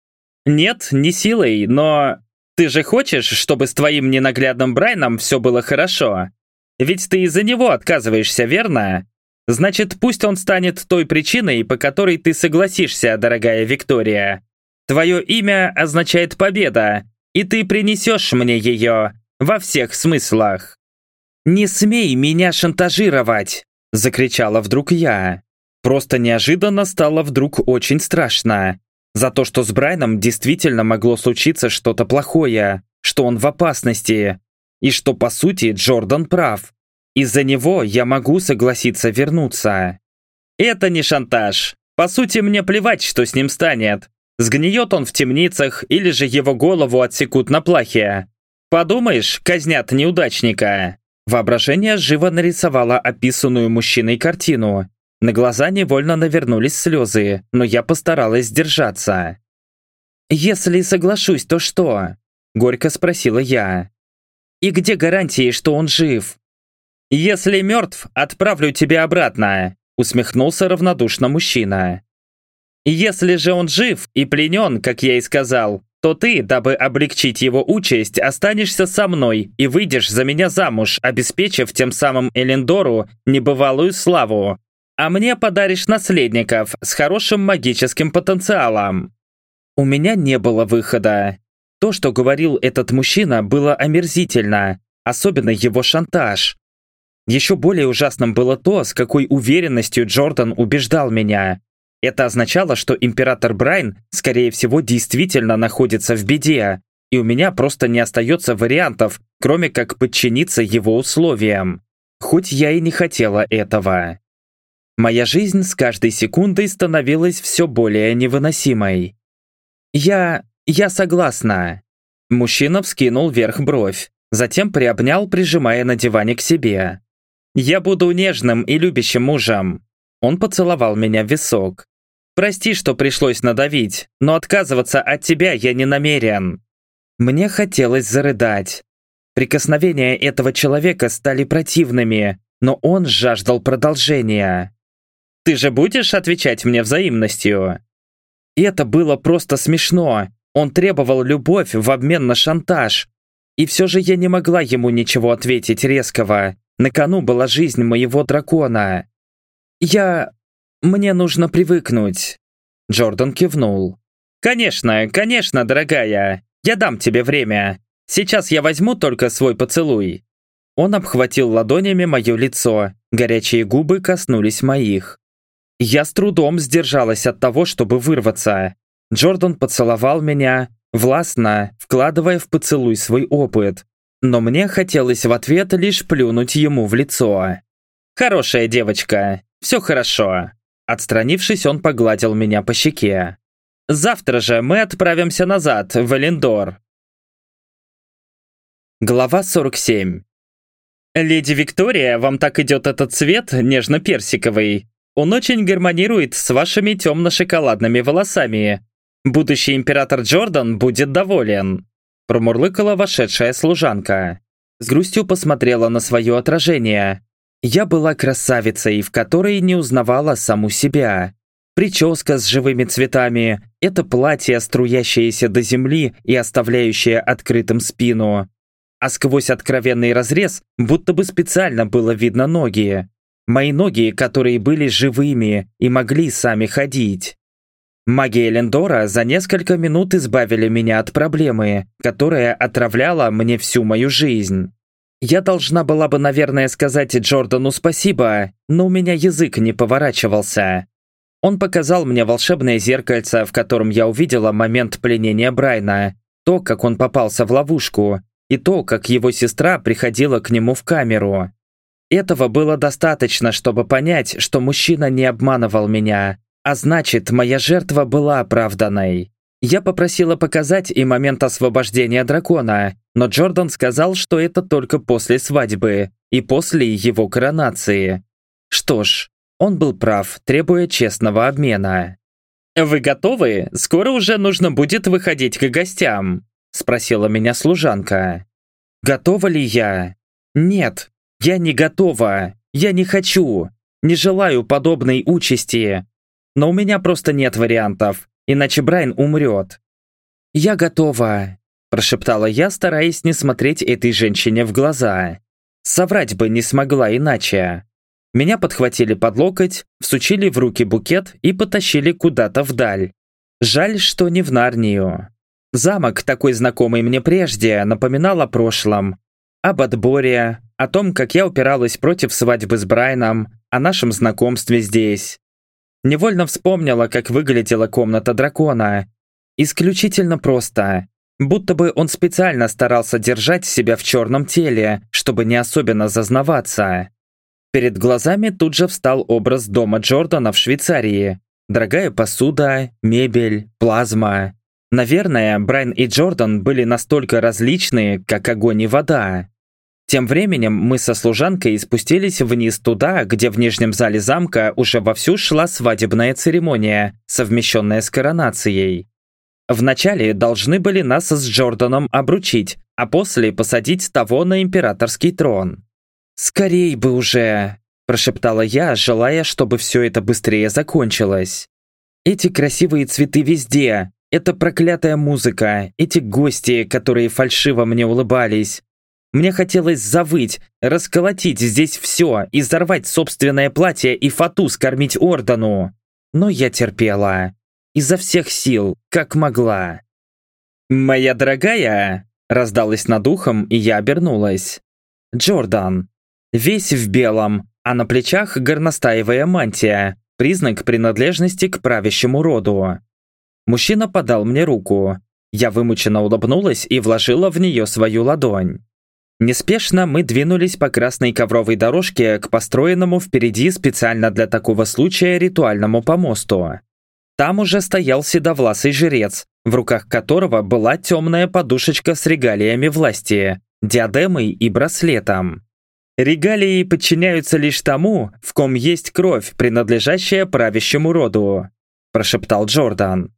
«Нет, не силой, но... Ты же хочешь, чтобы с твоим ненаглядным Брайном все было хорошо? Ведь ты из-за него отказываешься, верно? Значит, пусть он станет той причиной, по которой ты согласишься, дорогая Виктория. Твое имя означает победа, и ты принесешь мне ее во всех смыслах. «Не смей меня шантажировать!» – закричала вдруг я. Просто неожиданно стало вдруг очень страшно. За то, что с Брайном действительно могло случиться что-то плохое, что он в опасности, и что, по сути, Джордан прав. Из-за него я могу согласиться вернуться. Это не шантаж. По сути, мне плевать, что с ним станет. Сгниет он в темницах или же его голову отсекут на плахе. Подумаешь, казнят неудачника. Воображение живо нарисовало описанную мужчиной картину. На глаза невольно навернулись слезы, но я постаралась сдержаться. «Если соглашусь, то что?» – горько спросила я. «И где гарантии, что он жив?» «Если мертв, отправлю тебя обратно», – усмехнулся равнодушно мужчина. Если же он жив и пленен, как я и сказал, то ты, дабы облегчить его участь, останешься со мной и выйдешь за меня замуж, обеспечив тем самым Элендору небывалую славу. А мне подаришь наследников с хорошим магическим потенциалом. У меня не было выхода. То, что говорил этот мужчина, было омерзительно, особенно его шантаж. Еще более ужасным было то, с какой уверенностью Джордан убеждал меня. Это означало, что император Брайн, скорее всего, действительно находится в беде, и у меня просто не остается вариантов, кроме как подчиниться его условиям. Хоть я и не хотела этого. Моя жизнь с каждой секундой становилась все более невыносимой. Я... я согласна. Мужчина вскинул вверх бровь, затем приобнял, прижимая на диване к себе. «Я буду нежным и любящим мужем». Он поцеловал меня в висок. «Прости, что пришлось надавить, но отказываться от тебя я не намерен». Мне хотелось зарыдать. Прикосновения этого человека стали противными, но он жаждал продолжения. «Ты же будешь отвечать мне взаимностью?» Это было просто смешно. Он требовал любовь в обмен на шантаж. И все же я не могла ему ничего ответить резкого. На кону была жизнь моего дракона. «Я... мне нужно привыкнуть». Джордан кивнул. «Конечно, конечно, дорогая. Я дам тебе время. Сейчас я возьму только свой поцелуй». Он обхватил ладонями мое лицо, горячие губы коснулись моих. Я с трудом сдержалась от того, чтобы вырваться. Джордан поцеловал меня, властно, вкладывая в поцелуй свой опыт. Но мне хотелось в ответ лишь плюнуть ему в лицо. «Хорошая девочка, все хорошо». Отстранившись, он погладил меня по щеке. «Завтра же мы отправимся назад, в Элендор. Глава 47. «Леди Виктория, вам так идет этот цвет, нежно-персиковый. Он очень гармонирует с вашими темно-шоколадными волосами. Будущий император Джордан будет доволен», промурлыкала вошедшая служанка. С грустью посмотрела на свое отражение. Я была красавицей, в которой не узнавала саму себя. Прическа с живыми цветами, это платье, струящееся до земли и оставляющее открытым спину а сквозь откровенный разрез будто бы специально было видно ноги. Мои ноги, которые были живыми и могли сами ходить. Магия Лендора за несколько минут избавили меня от проблемы, которая отравляла мне всю мою жизнь. Я должна была бы, наверное, сказать Джордану спасибо, но у меня язык не поворачивался. Он показал мне волшебное зеркальце, в котором я увидела момент пленения Брайна, то, как он попался в ловушку, и то, как его сестра приходила к нему в камеру. Этого было достаточно, чтобы понять, что мужчина не обманывал меня, а значит, моя жертва была оправданной. Я попросила показать и момент освобождения дракона, но Джордан сказал, что это только после свадьбы и после его коронации. Что ж, он был прав, требуя честного обмена. «Вы готовы? Скоро уже нужно будет выходить к гостям», Спросила меня служанка. Готова ли я? Нет, я не готова. Я не хочу. Не желаю подобной участи. Но у меня просто нет вариантов, иначе Брайан умрет. «Я готова», – прошептала я, стараясь не смотреть этой женщине в глаза. Соврать бы не смогла иначе. Меня подхватили под локоть, всучили в руки букет и потащили куда-то вдаль. Жаль, что не в Нарнию. Замок, такой знакомый мне прежде, напоминал о прошлом. Об отборе, о том, как я упиралась против свадьбы с Брайаном, о нашем знакомстве здесь. Невольно вспомнила, как выглядела комната дракона. Исключительно просто. Будто бы он специально старался держать себя в черном теле, чтобы не особенно зазнаваться. Перед глазами тут же встал образ дома Джордана в Швейцарии. Дорогая посуда, мебель, плазма. Наверное, Брайан и Джордан были настолько различны, как огонь и вода. Тем временем мы со служанкой спустились вниз туда, где в нижнем зале замка уже вовсю шла свадебная церемония, совмещенная с коронацией. Вначале должны были нас с Джорданом обручить, а после посадить того на императорский трон. «Скорей бы уже!» – прошептала я, желая, чтобы все это быстрее закончилось. «Эти красивые цветы везде, эта проклятая музыка, эти гости, которые фальшиво мне улыбались. Мне хотелось завыть, расколотить здесь все и взорвать собственное платье и фату скормить Ордану. Но я терпела. Изо всех сил, как могла. «Моя дорогая!» раздалась над ухом, и я обернулась. Джордан. Весь в белом, а на плечах горностаевая мантия, признак принадлежности к правящему роду. Мужчина подал мне руку. Я вымученно улыбнулась и вложила в нее свою ладонь. Неспешно мы двинулись по красной ковровой дорожке к построенному впереди специально для такого случая ритуальному помосту. Там уже стоял седовласый жрец, в руках которого была темная подушечка с регалиями власти, диадемой и браслетом. Регалии подчиняются лишь тому, в ком есть кровь, принадлежащая правящему роду, прошептал Джордан.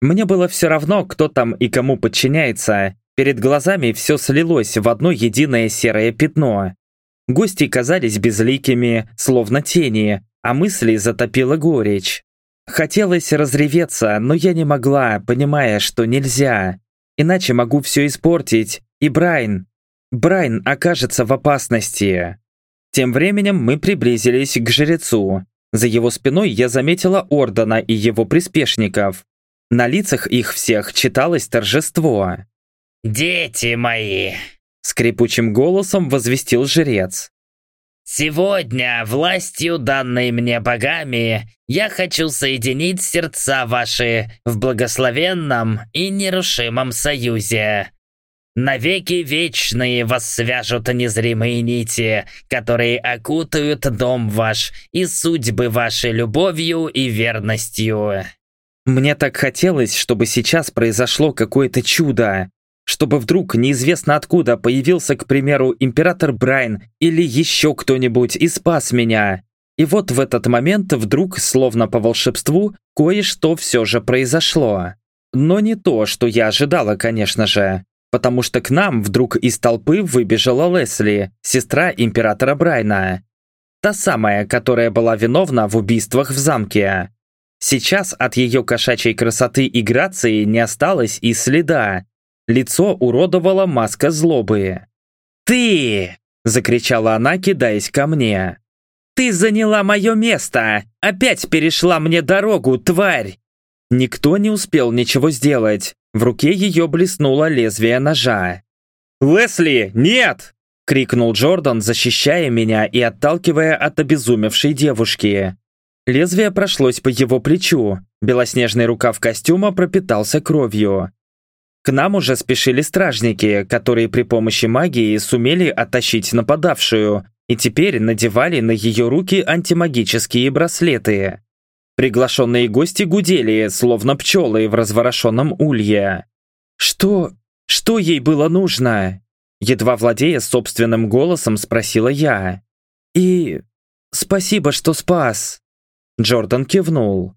Мне было все равно, кто там и кому подчиняется. Перед глазами все слилось в одно единое серое пятно. Гости казались безликими, словно тени, а мысли затопила горечь. Хотелось разреветься, но я не могла, понимая, что нельзя. Иначе могу все испортить, и Брайан... Брайан окажется в опасности. Тем временем мы приблизились к жрецу. За его спиной я заметила Ордена и его приспешников. На лицах их всех читалось торжество. «Дети мои!» Скрипучим голосом возвестил жрец. «Сегодня, властью, данной мне богами, я хочу соединить сердца ваши в благословенном и нерушимом союзе. Навеки вечные вас свяжут незримые нити, которые окутают дом ваш и судьбы ваши любовью и верностью». Мне так хотелось, чтобы сейчас произошло какое-то чудо, чтобы вдруг неизвестно откуда появился, к примеру, император Брайан или еще кто-нибудь и спас меня. И вот в этот момент вдруг, словно по волшебству, кое-что все же произошло. Но не то, что я ожидала, конечно же, потому что к нам вдруг из толпы выбежала Лесли, сестра императора Брайна. Та самая, которая была виновна в убийствах в замке. Сейчас от ее кошачьей красоты и грации не осталось и следа. Лицо уродовала маска злобы. «Ты!» – закричала она, кидаясь ко мне. «Ты заняла мое место! Опять перешла мне дорогу, тварь!» Никто не успел ничего сделать. В руке ее блеснуло лезвие ножа. «Лесли, нет!» – крикнул Джордан, защищая меня и отталкивая от обезумевшей девушки. Лезвие прошлось по его плечу, белоснежный рукав костюма пропитался кровью. К нам уже спешили стражники, которые при помощи магии сумели оттащить нападавшую и теперь надевали на ее руки антимагические браслеты. Приглашенные гости гудели, словно пчелы в разворошенном улье. «Что? Что ей было нужно?» Едва владея собственным голосом, спросила я. «И... спасибо, что спас!» Джордан кивнул.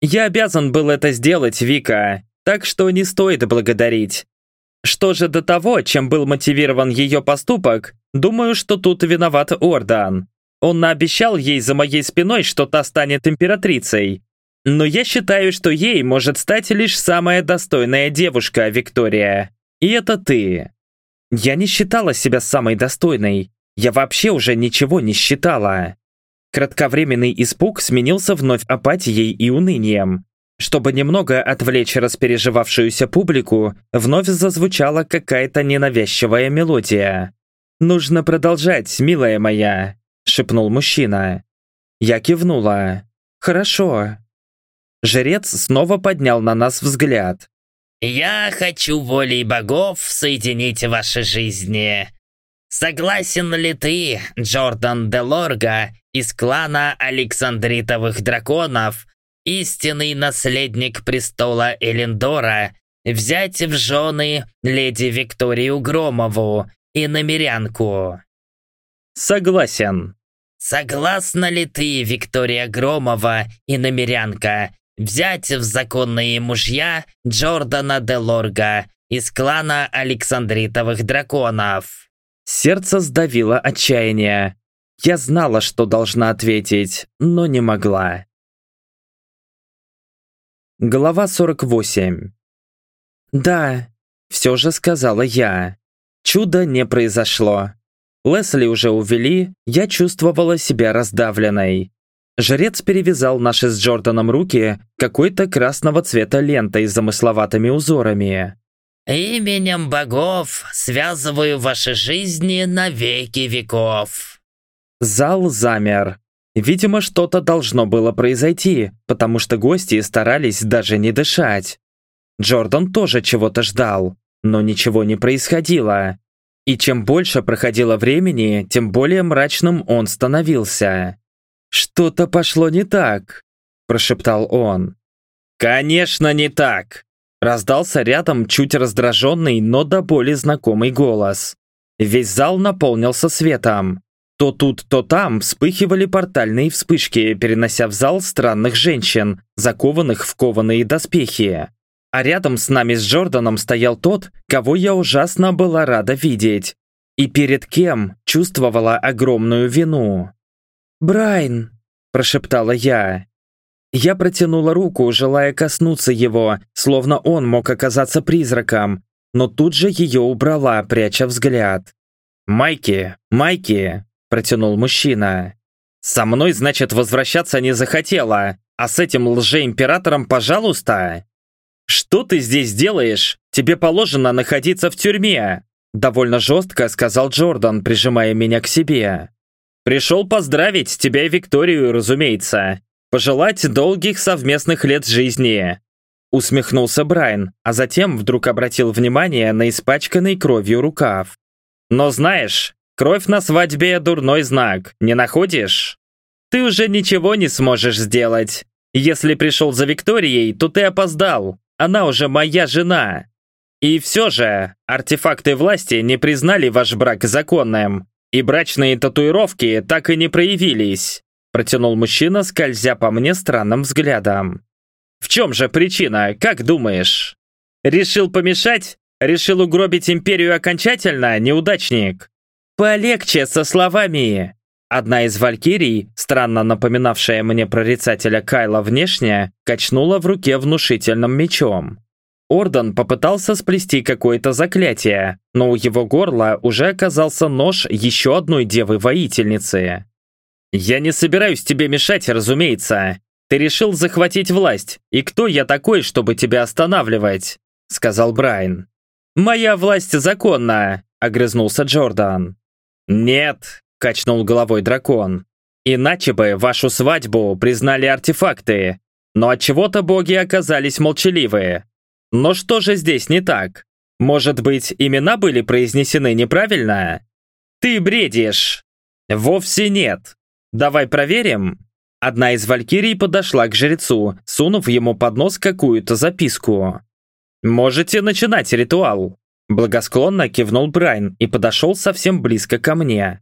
«Я обязан был это сделать, Вика, так что не стоит благодарить. Что же до того, чем был мотивирован ее поступок, думаю, что тут виноват Ордан. Он наобещал ей за моей спиной, что та станет императрицей. Но я считаю, что ей может стать лишь самая достойная девушка, Виктория. И это ты. Я не считала себя самой достойной. Я вообще уже ничего не считала. Кратковременный испуг сменился вновь апатией и унынием. Чтобы немного отвлечь распереживавшуюся публику, вновь зазвучала какая-то ненавязчивая мелодия. «Нужно продолжать, милая моя», — шепнул мужчина. Я кивнула. «Хорошо». Жрец снова поднял на нас взгляд. «Я хочу волей богов соединить ваши жизни. Согласен ли ты, Джордан де Лорга, из клана Александритовых драконов, истинный наследник престола Элендора, взять в жены леди Викторию Громову и намерянку. Согласен. Согласна ли ты, Виктория Громова и намерянка, взять в законные мужья Джордана де Лорга из клана Александритовых драконов? Сердце сдавило отчаяние. Я знала, что должна ответить, но не могла. Глава 48 «Да», — все же сказала я. Чудо не произошло. Лесли уже увели, я чувствовала себя раздавленной. Жрец перевязал наши с Джорданом руки какой-то красного цвета лентой с замысловатыми узорами. «Именем богов связываю ваши жизни на веки веков», Зал замер. Видимо, что-то должно было произойти, потому что гости старались даже не дышать. Джордан тоже чего-то ждал, но ничего не происходило. И чем больше проходило времени, тем более мрачным он становился. «Что-то пошло не так», – прошептал он. «Конечно не так!» – раздался рядом чуть раздраженный, но до боли знакомый голос. Весь зал наполнился светом. То тут, то там вспыхивали портальные вспышки, перенося в зал странных женщин, закованных в кованые доспехи. А рядом с нами с Джорданом стоял тот, кого я ужасно была рада видеть. И перед кем чувствовала огромную вину. «Брайан!» – прошептала я. Я протянула руку, желая коснуться его, словно он мог оказаться призраком, но тут же ее убрала, пряча взгляд. «Майки! Майки!» – протянул мужчина. «Со мной, значит, возвращаться не захотела, а с этим лжеимператором, пожалуйста!» «Что ты здесь делаешь? Тебе положено находиться в тюрьме!» Довольно жестко сказал Джордан, прижимая меня к себе. «Пришел поздравить тебя и Викторию, разумеется. Пожелать долгих совместных лет жизни!» Усмехнулся Брайан, а затем вдруг обратил внимание на испачканный кровью рукав. «Но знаешь, кровь на свадьбе – дурной знак, не находишь? Ты уже ничего не сможешь сделать. Если пришел за Викторией, то ты опоздал. Она уже моя жена. И все же, артефакты власти не признали ваш брак законным, и брачные татуировки так и не проявились», протянул мужчина, скользя по мне странным взглядом. «В чем же причина, как думаешь? Решил помешать? Решил угробить империю окончательно, неудачник? Полегче со словами!» Одна из валькирий, странно напоминавшая мне прорицателя Кайла внешне, качнула в руке внушительным мечом. Орден попытался сплести какое-то заклятие, но у его горла уже оказался нож еще одной девы-воительницы. «Я не собираюсь тебе мешать, разумеется. Ты решил захватить власть, и кто я такой, чтобы тебя останавливать?» сказал Брайан. «Моя власть законна», — огрызнулся Джордан. «Нет, качнул головой дракон. Иначе бы вашу свадьбу признали артефакты, но от чего-то боги оказались молчаливые. Но что же здесь не так? Может быть, имена были произнесены неправильно? Ты бредишь. Вовсе нет. Давай проверим. Одна из валькирий подошла к жрецу, сунув ему под нос какую-то записку. «Можете начинать ритуал». Благосклонно кивнул Брайан и подошел совсем близко ко мне.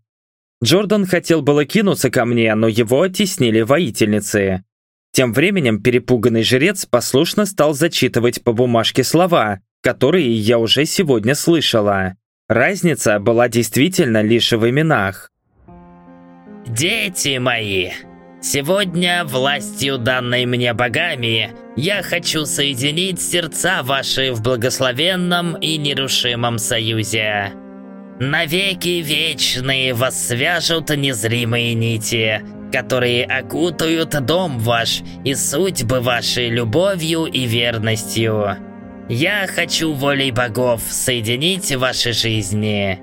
Джордан хотел было кинуться ко мне, но его оттеснили воительницы. Тем временем перепуганный жрец послушно стал зачитывать по бумажке слова, которые я уже сегодня слышала. Разница была действительно лишь в именах. «Дети мои, сегодня властью, данной мне богами, я хочу соединить сердца ваши в благословенном и нерушимом союзе. Навеки вечные вас свяжут незримые нити, которые окутают дом ваш и судьбы вашей любовью и верностью. Я хочу волей богов соединить ваши жизни.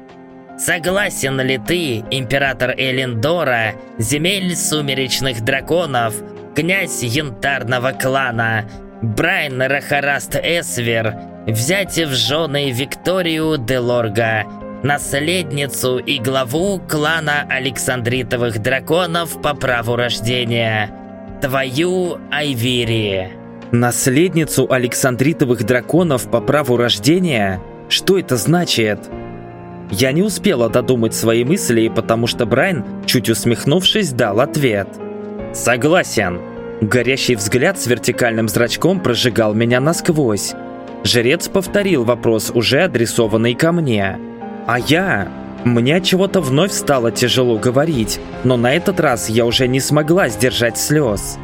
Согласен ли ты, император Элиндора, земель сумеречных драконов, князь янтарного клана, Брайан Рахараст Эсвер, взять в жены Викторию Делорга, наследницу и главу клана Александритовых драконов по праву рождения, твою Айвири. Наследницу Александритовых драконов по праву рождения? Что это значит? Я не успела додумать свои мысли, потому что Брайан, чуть усмехнувшись, дал ответ. «Согласен». Горящий взгляд с вертикальным зрачком прожигал меня насквозь. Жрец повторил вопрос, уже адресованный ко мне. А я... Мне чего-то вновь стало тяжело говорить, но на этот раз я уже не смогла сдержать слез.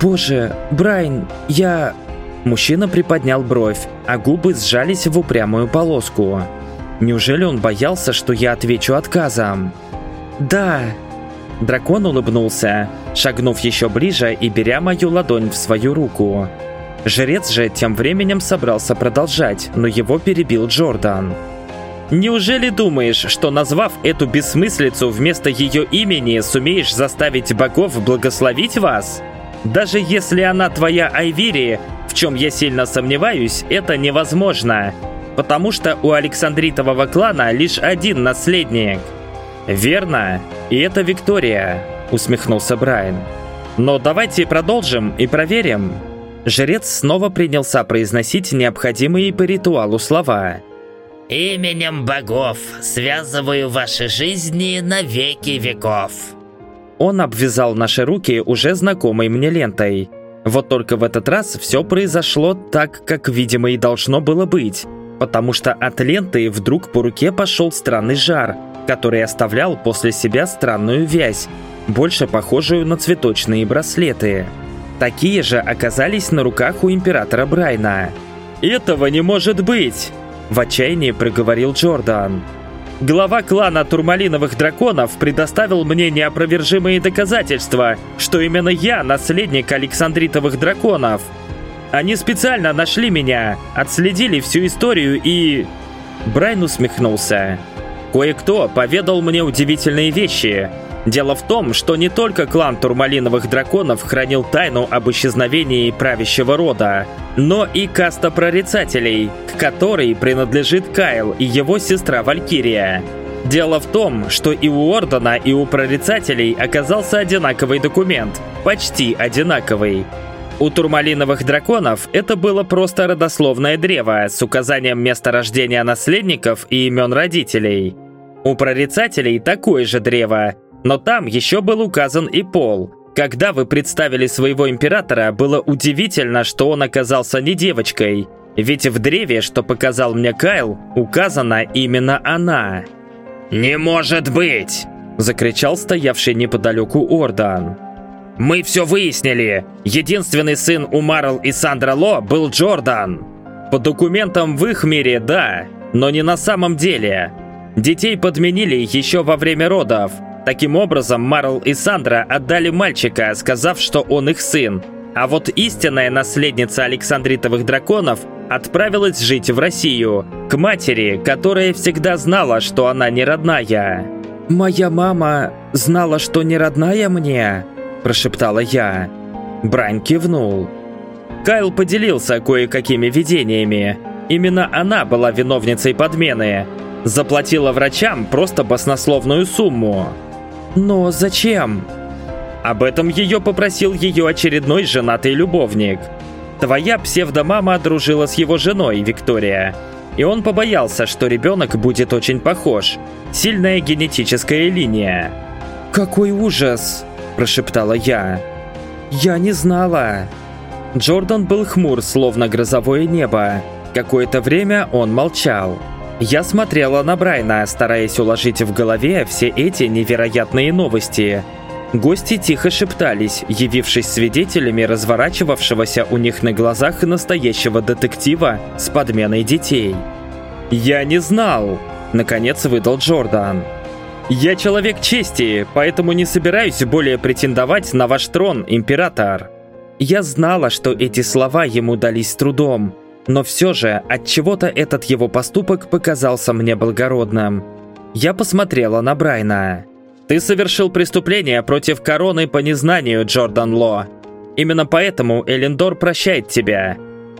«Боже, Брайан, я...» Мужчина приподнял бровь, а губы сжались в упрямую полоску. Неужели он боялся, что я отвечу отказом? «Да!» Дракон улыбнулся, шагнув еще ближе и беря мою ладонь в свою руку. Жрец же тем временем собрался продолжать, но его перебил Джордан. Неужели думаешь, что назвав эту бессмыслицу вместо ее имени, сумеешь заставить богов благословить вас? Даже если она твоя Айвири, в чем я сильно сомневаюсь, это невозможно. Потому что у Александритового клана лишь один наследник. Верно, и это Виктория, усмехнулся Брайан. Но давайте продолжим и проверим. Жрец снова принялся произносить необходимые по ритуалу слова. «Именем богов связываю ваши жизни на веки веков». Он обвязал наши руки уже знакомой мне лентой. Вот только в этот раз все произошло так, как, видимо, и должно было быть. Потому что от ленты вдруг по руке пошел странный жар, который оставлял после себя странную вязь, больше похожую на цветочные браслеты. Такие же оказались на руках у императора Брайна. «Этого не может быть!» – в отчаянии проговорил Джордан. Глава клана Турмалиновых драконов предоставил мне неопровержимые доказательства, что именно я наследник Александритовых драконов. Они специально нашли меня, отследили всю историю и... Брайан усмехнулся. Кое-кто поведал мне удивительные вещи. Дело в том, что не только клан Турмалиновых драконов хранил тайну об исчезновении правящего рода, но и каста прорицателей, к которой принадлежит Кайл и его сестра Валькирия. Дело в том, что и у Ордена, и у прорицателей оказался одинаковый документ. Почти одинаковый. У турмалиновых драконов это было просто родословное древо с указанием места рождения наследников и имен родителей. У прорицателей такое же древо, но там еще был указан и пол – когда вы представили своего императора, было удивительно, что он оказался не девочкой. Ведь в древе, что показал мне Кайл, указана именно она. «Не может быть!» – закричал стоявший неподалеку Ордан. «Мы все выяснили! Единственный сын у Марл и Сандра Ло был Джордан!» «По документам в их мире, да, но не на самом деле. Детей подменили еще во время родов, Таким образом, Марл и Сандра отдали мальчика, сказав, что он их сын. А вот истинная наследница Александритовых драконов отправилась жить в Россию, к матери, которая всегда знала, что она не родная. «Моя мама знала, что не родная мне?» – прошептала я. Брань кивнул. Кайл поделился кое-какими видениями. Именно она была виновницей подмены. Заплатила врачам просто баснословную сумму. Но зачем? Об этом ее попросил ее очередной женатый любовник. Твоя псевдомама дружила с его женой, Виктория. И он побоялся, что ребенок будет очень похож. Сильная генетическая линия. «Какой ужас!» – прошептала я. «Я не знала!» Джордан был хмур, словно грозовое небо. Какое-то время он молчал. Я смотрела на Брайна, стараясь уложить в голове все эти невероятные новости. Гости тихо шептались, явившись свидетелями разворачивавшегося у них на глазах настоящего детектива с подменой детей. «Я не знал!» – наконец выдал Джордан. «Я человек чести, поэтому не собираюсь более претендовать на ваш трон, император». Я знала, что эти слова ему дались трудом, но все же, от чего то этот его поступок показался мне благородным. Я посмотрела на Брайна. «Ты совершил преступление против короны по незнанию, Джордан Ло. Именно поэтому Элендор прощает тебя.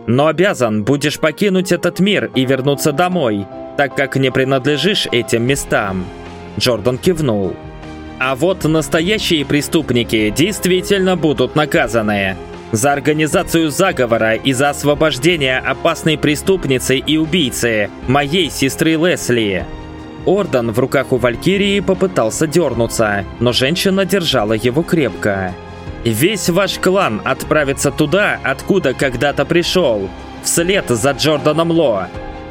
Но обязан будешь покинуть этот мир и вернуться домой, так как не принадлежишь этим местам». Джордан кивнул. «А вот настоящие преступники действительно будут наказаны за организацию заговора и за освобождение опасной преступницы и убийцы, моей сестры Лесли. Ордан в руках у Валькирии попытался дернуться, но женщина держала его крепко. «Весь ваш клан отправится туда, откуда когда-то пришел, вслед за Джорданом Ло.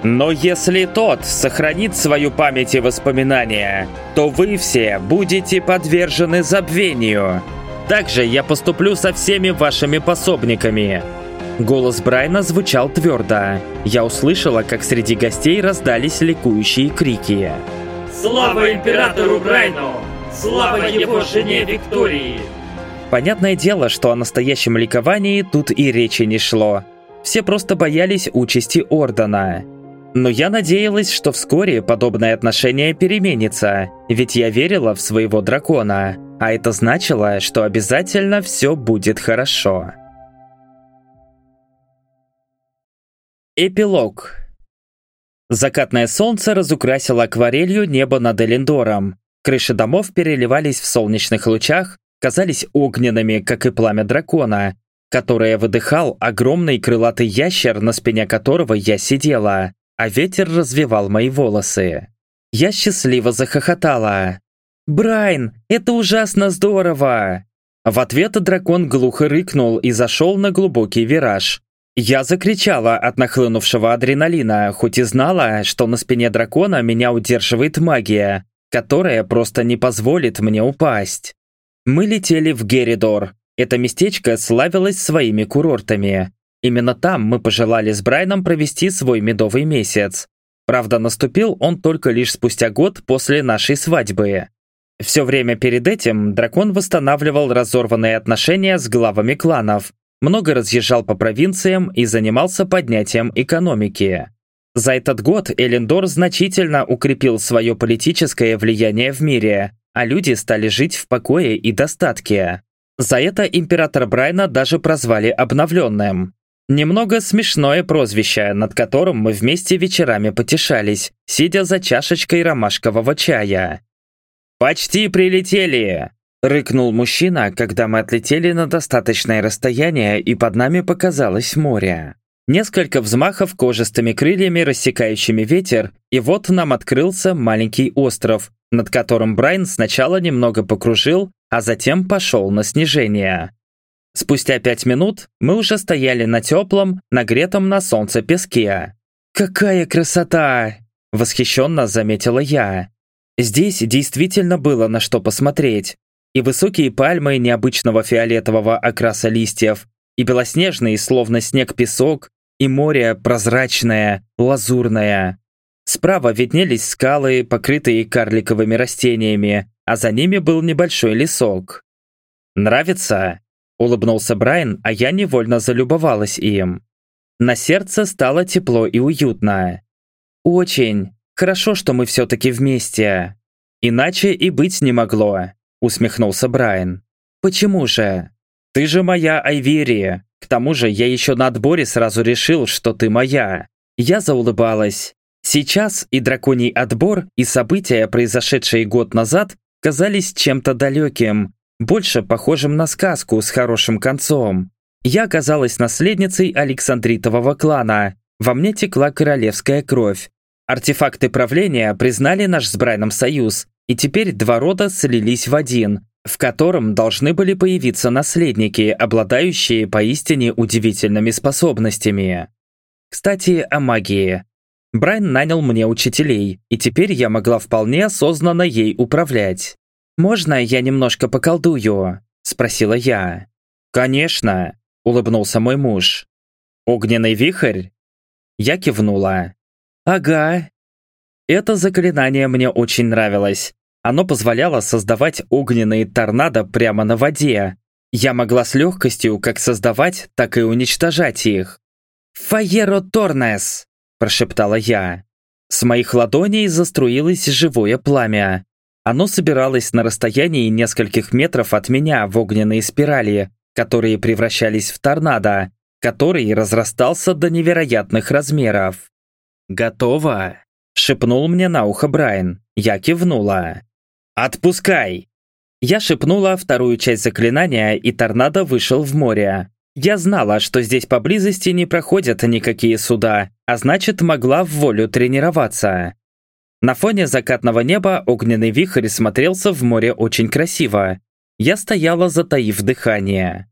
Но если тот сохранит свою память и воспоминания, то вы все будете подвержены забвению». Также я поступлю со всеми вашими пособниками». Голос Брайна звучал твердо. Я услышала, как среди гостей раздались ликующие крики. «Слава императору Брайну! Слава его жене Виктории!» Понятное дело, что о настоящем ликовании тут и речи не шло. Все просто боялись участи Ордена. Но я надеялась, что вскоре подобное отношение переменится, ведь я верила в своего дракона, а это значило, что обязательно все будет хорошо. Эпилог Закатное солнце разукрасило акварелью небо над Элендором. Крыши домов переливались в солнечных лучах, казались огненными, как и пламя дракона, которое выдыхал огромный крылатый ящер, на спине которого я сидела а ветер развивал мои волосы. Я счастливо захохотала. «Брайн, это ужасно здорово!» В ответ дракон глухо рыкнул и зашел на глубокий вираж. Я закричала от нахлынувшего адреналина, хоть и знала, что на спине дракона меня удерживает магия, которая просто не позволит мне упасть. Мы летели в Геридор. Это местечко славилось своими курортами. Именно там мы пожелали с Брайном провести свой медовый месяц. Правда, наступил он только лишь спустя год после нашей свадьбы. Все время перед этим дракон восстанавливал разорванные отношения с главами кланов, много разъезжал по провинциям и занимался поднятием экономики. За этот год Элендор значительно укрепил свое политическое влияние в мире, а люди стали жить в покое и достатке. За это император Брайна даже прозвали обновленным. Немного смешное прозвище, над которым мы вместе вечерами потешались, сидя за чашечкой ромашкового чая. «Почти прилетели!» — рыкнул мужчина, когда мы отлетели на достаточное расстояние и под нами показалось море. Несколько взмахов кожистыми крыльями, рассекающими ветер, и вот нам открылся маленький остров, над которым Брайан сначала немного покружил, а затем пошел на снижение. Спустя пять минут мы уже стояли на теплом, нагретом на солнце песке. «Какая красота!» – восхищенно заметила я. Здесь действительно было на что посмотреть. И высокие пальмы необычного фиолетового окраса листьев, и белоснежный, словно снег песок, и море прозрачное, лазурное. Справа виднелись скалы, покрытые карликовыми растениями, а за ними был небольшой лесок. «Нравится?» Улыбнулся Брайан, а я невольно залюбовалась им. На сердце стало тепло и уютно. «Очень. Хорошо, что мы все-таки вместе. Иначе и быть не могло», усмехнулся Брайан. «Почему же? Ты же моя Айвери. К тому же я еще на отборе сразу решил, что ты моя». Я заулыбалась. Сейчас и драконий отбор, и события, произошедшие год назад, казались чем-то далеким, больше похожим на сказку с хорошим концом. Я оказалась наследницей Александритового клана. Во мне текла королевская кровь. Артефакты правления признали наш с Брайном союз, и теперь два рода слились в один, в котором должны были появиться наследники, обладающие поистине удивительными способностями. Кстати, о магии. Брайан нанял мне учителей, и теперь я могла вполне осознанно ей управлять. «Можно я немножко поколдую?» – спросила я. «Конечно», – улыбнулся мой муж. «Огненный вихрь?» Я кивнула. «Ага». Это заклинание мне очень нравилось. Оно позволяло создавать огненные торнадо прямо на воде. Я могла с легкостью как создавать, так и уничтожать их. «Фаеро Торнес!» – прошептала я. С моих ладоней заструилось живое пламя. Оно собиралось на расстоянии нескольких метров от меня в огненные спирали, которые превращались в торнадо, который разрастался до невероятных размеров. «Готово?» – шепнул мне на ухо Брайан. Я кивнула. «Отпускай!» Я шепнула вторую часть заклинания, и торнадо вышел в море. Я знала, что здесь поблизости не проходят никакие суда, а значит могла в волю тренироваться. На фоне закатного неба огненный вихрь смотрелся в море очень красиво. Я стояла, затаив дыхание.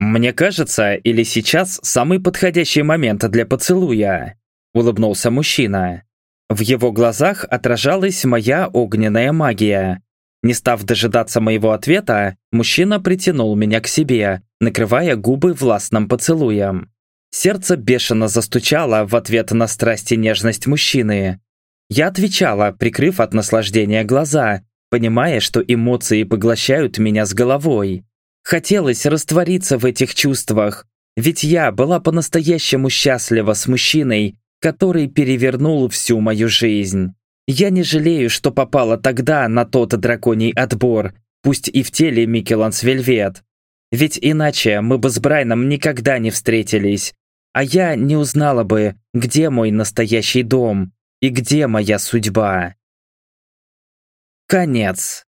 «Мне кажется, или сейчас самый подходящий момент для поцелуя?» Улыбнулся мужчина. В его глазах отражалась моя огненная магия. Не став дожидаться моего ответа, мужчина притянул меня к себе, накрывая губы властным поцелуем. Сердце бешено застучало в ответ на страсть и нежность мужчины. Я отвечала, прикрыв от наслаждения глаза, понимая, что эмоции поглощают меня с головой. Хотелось раствориться в этих чувствах, ведь я была по-настоящему счастлива с мужчиной, который перевернул всю мою жизнь. Я не жалею, что попала тогда на тот драконий отбор, пусть и в теле Микеланс Вельвет. Ведь иначе мы бы с Брайном никогда не встретились, а я не узнала бы, где мой настоящий дом и где моя судьба. Конец.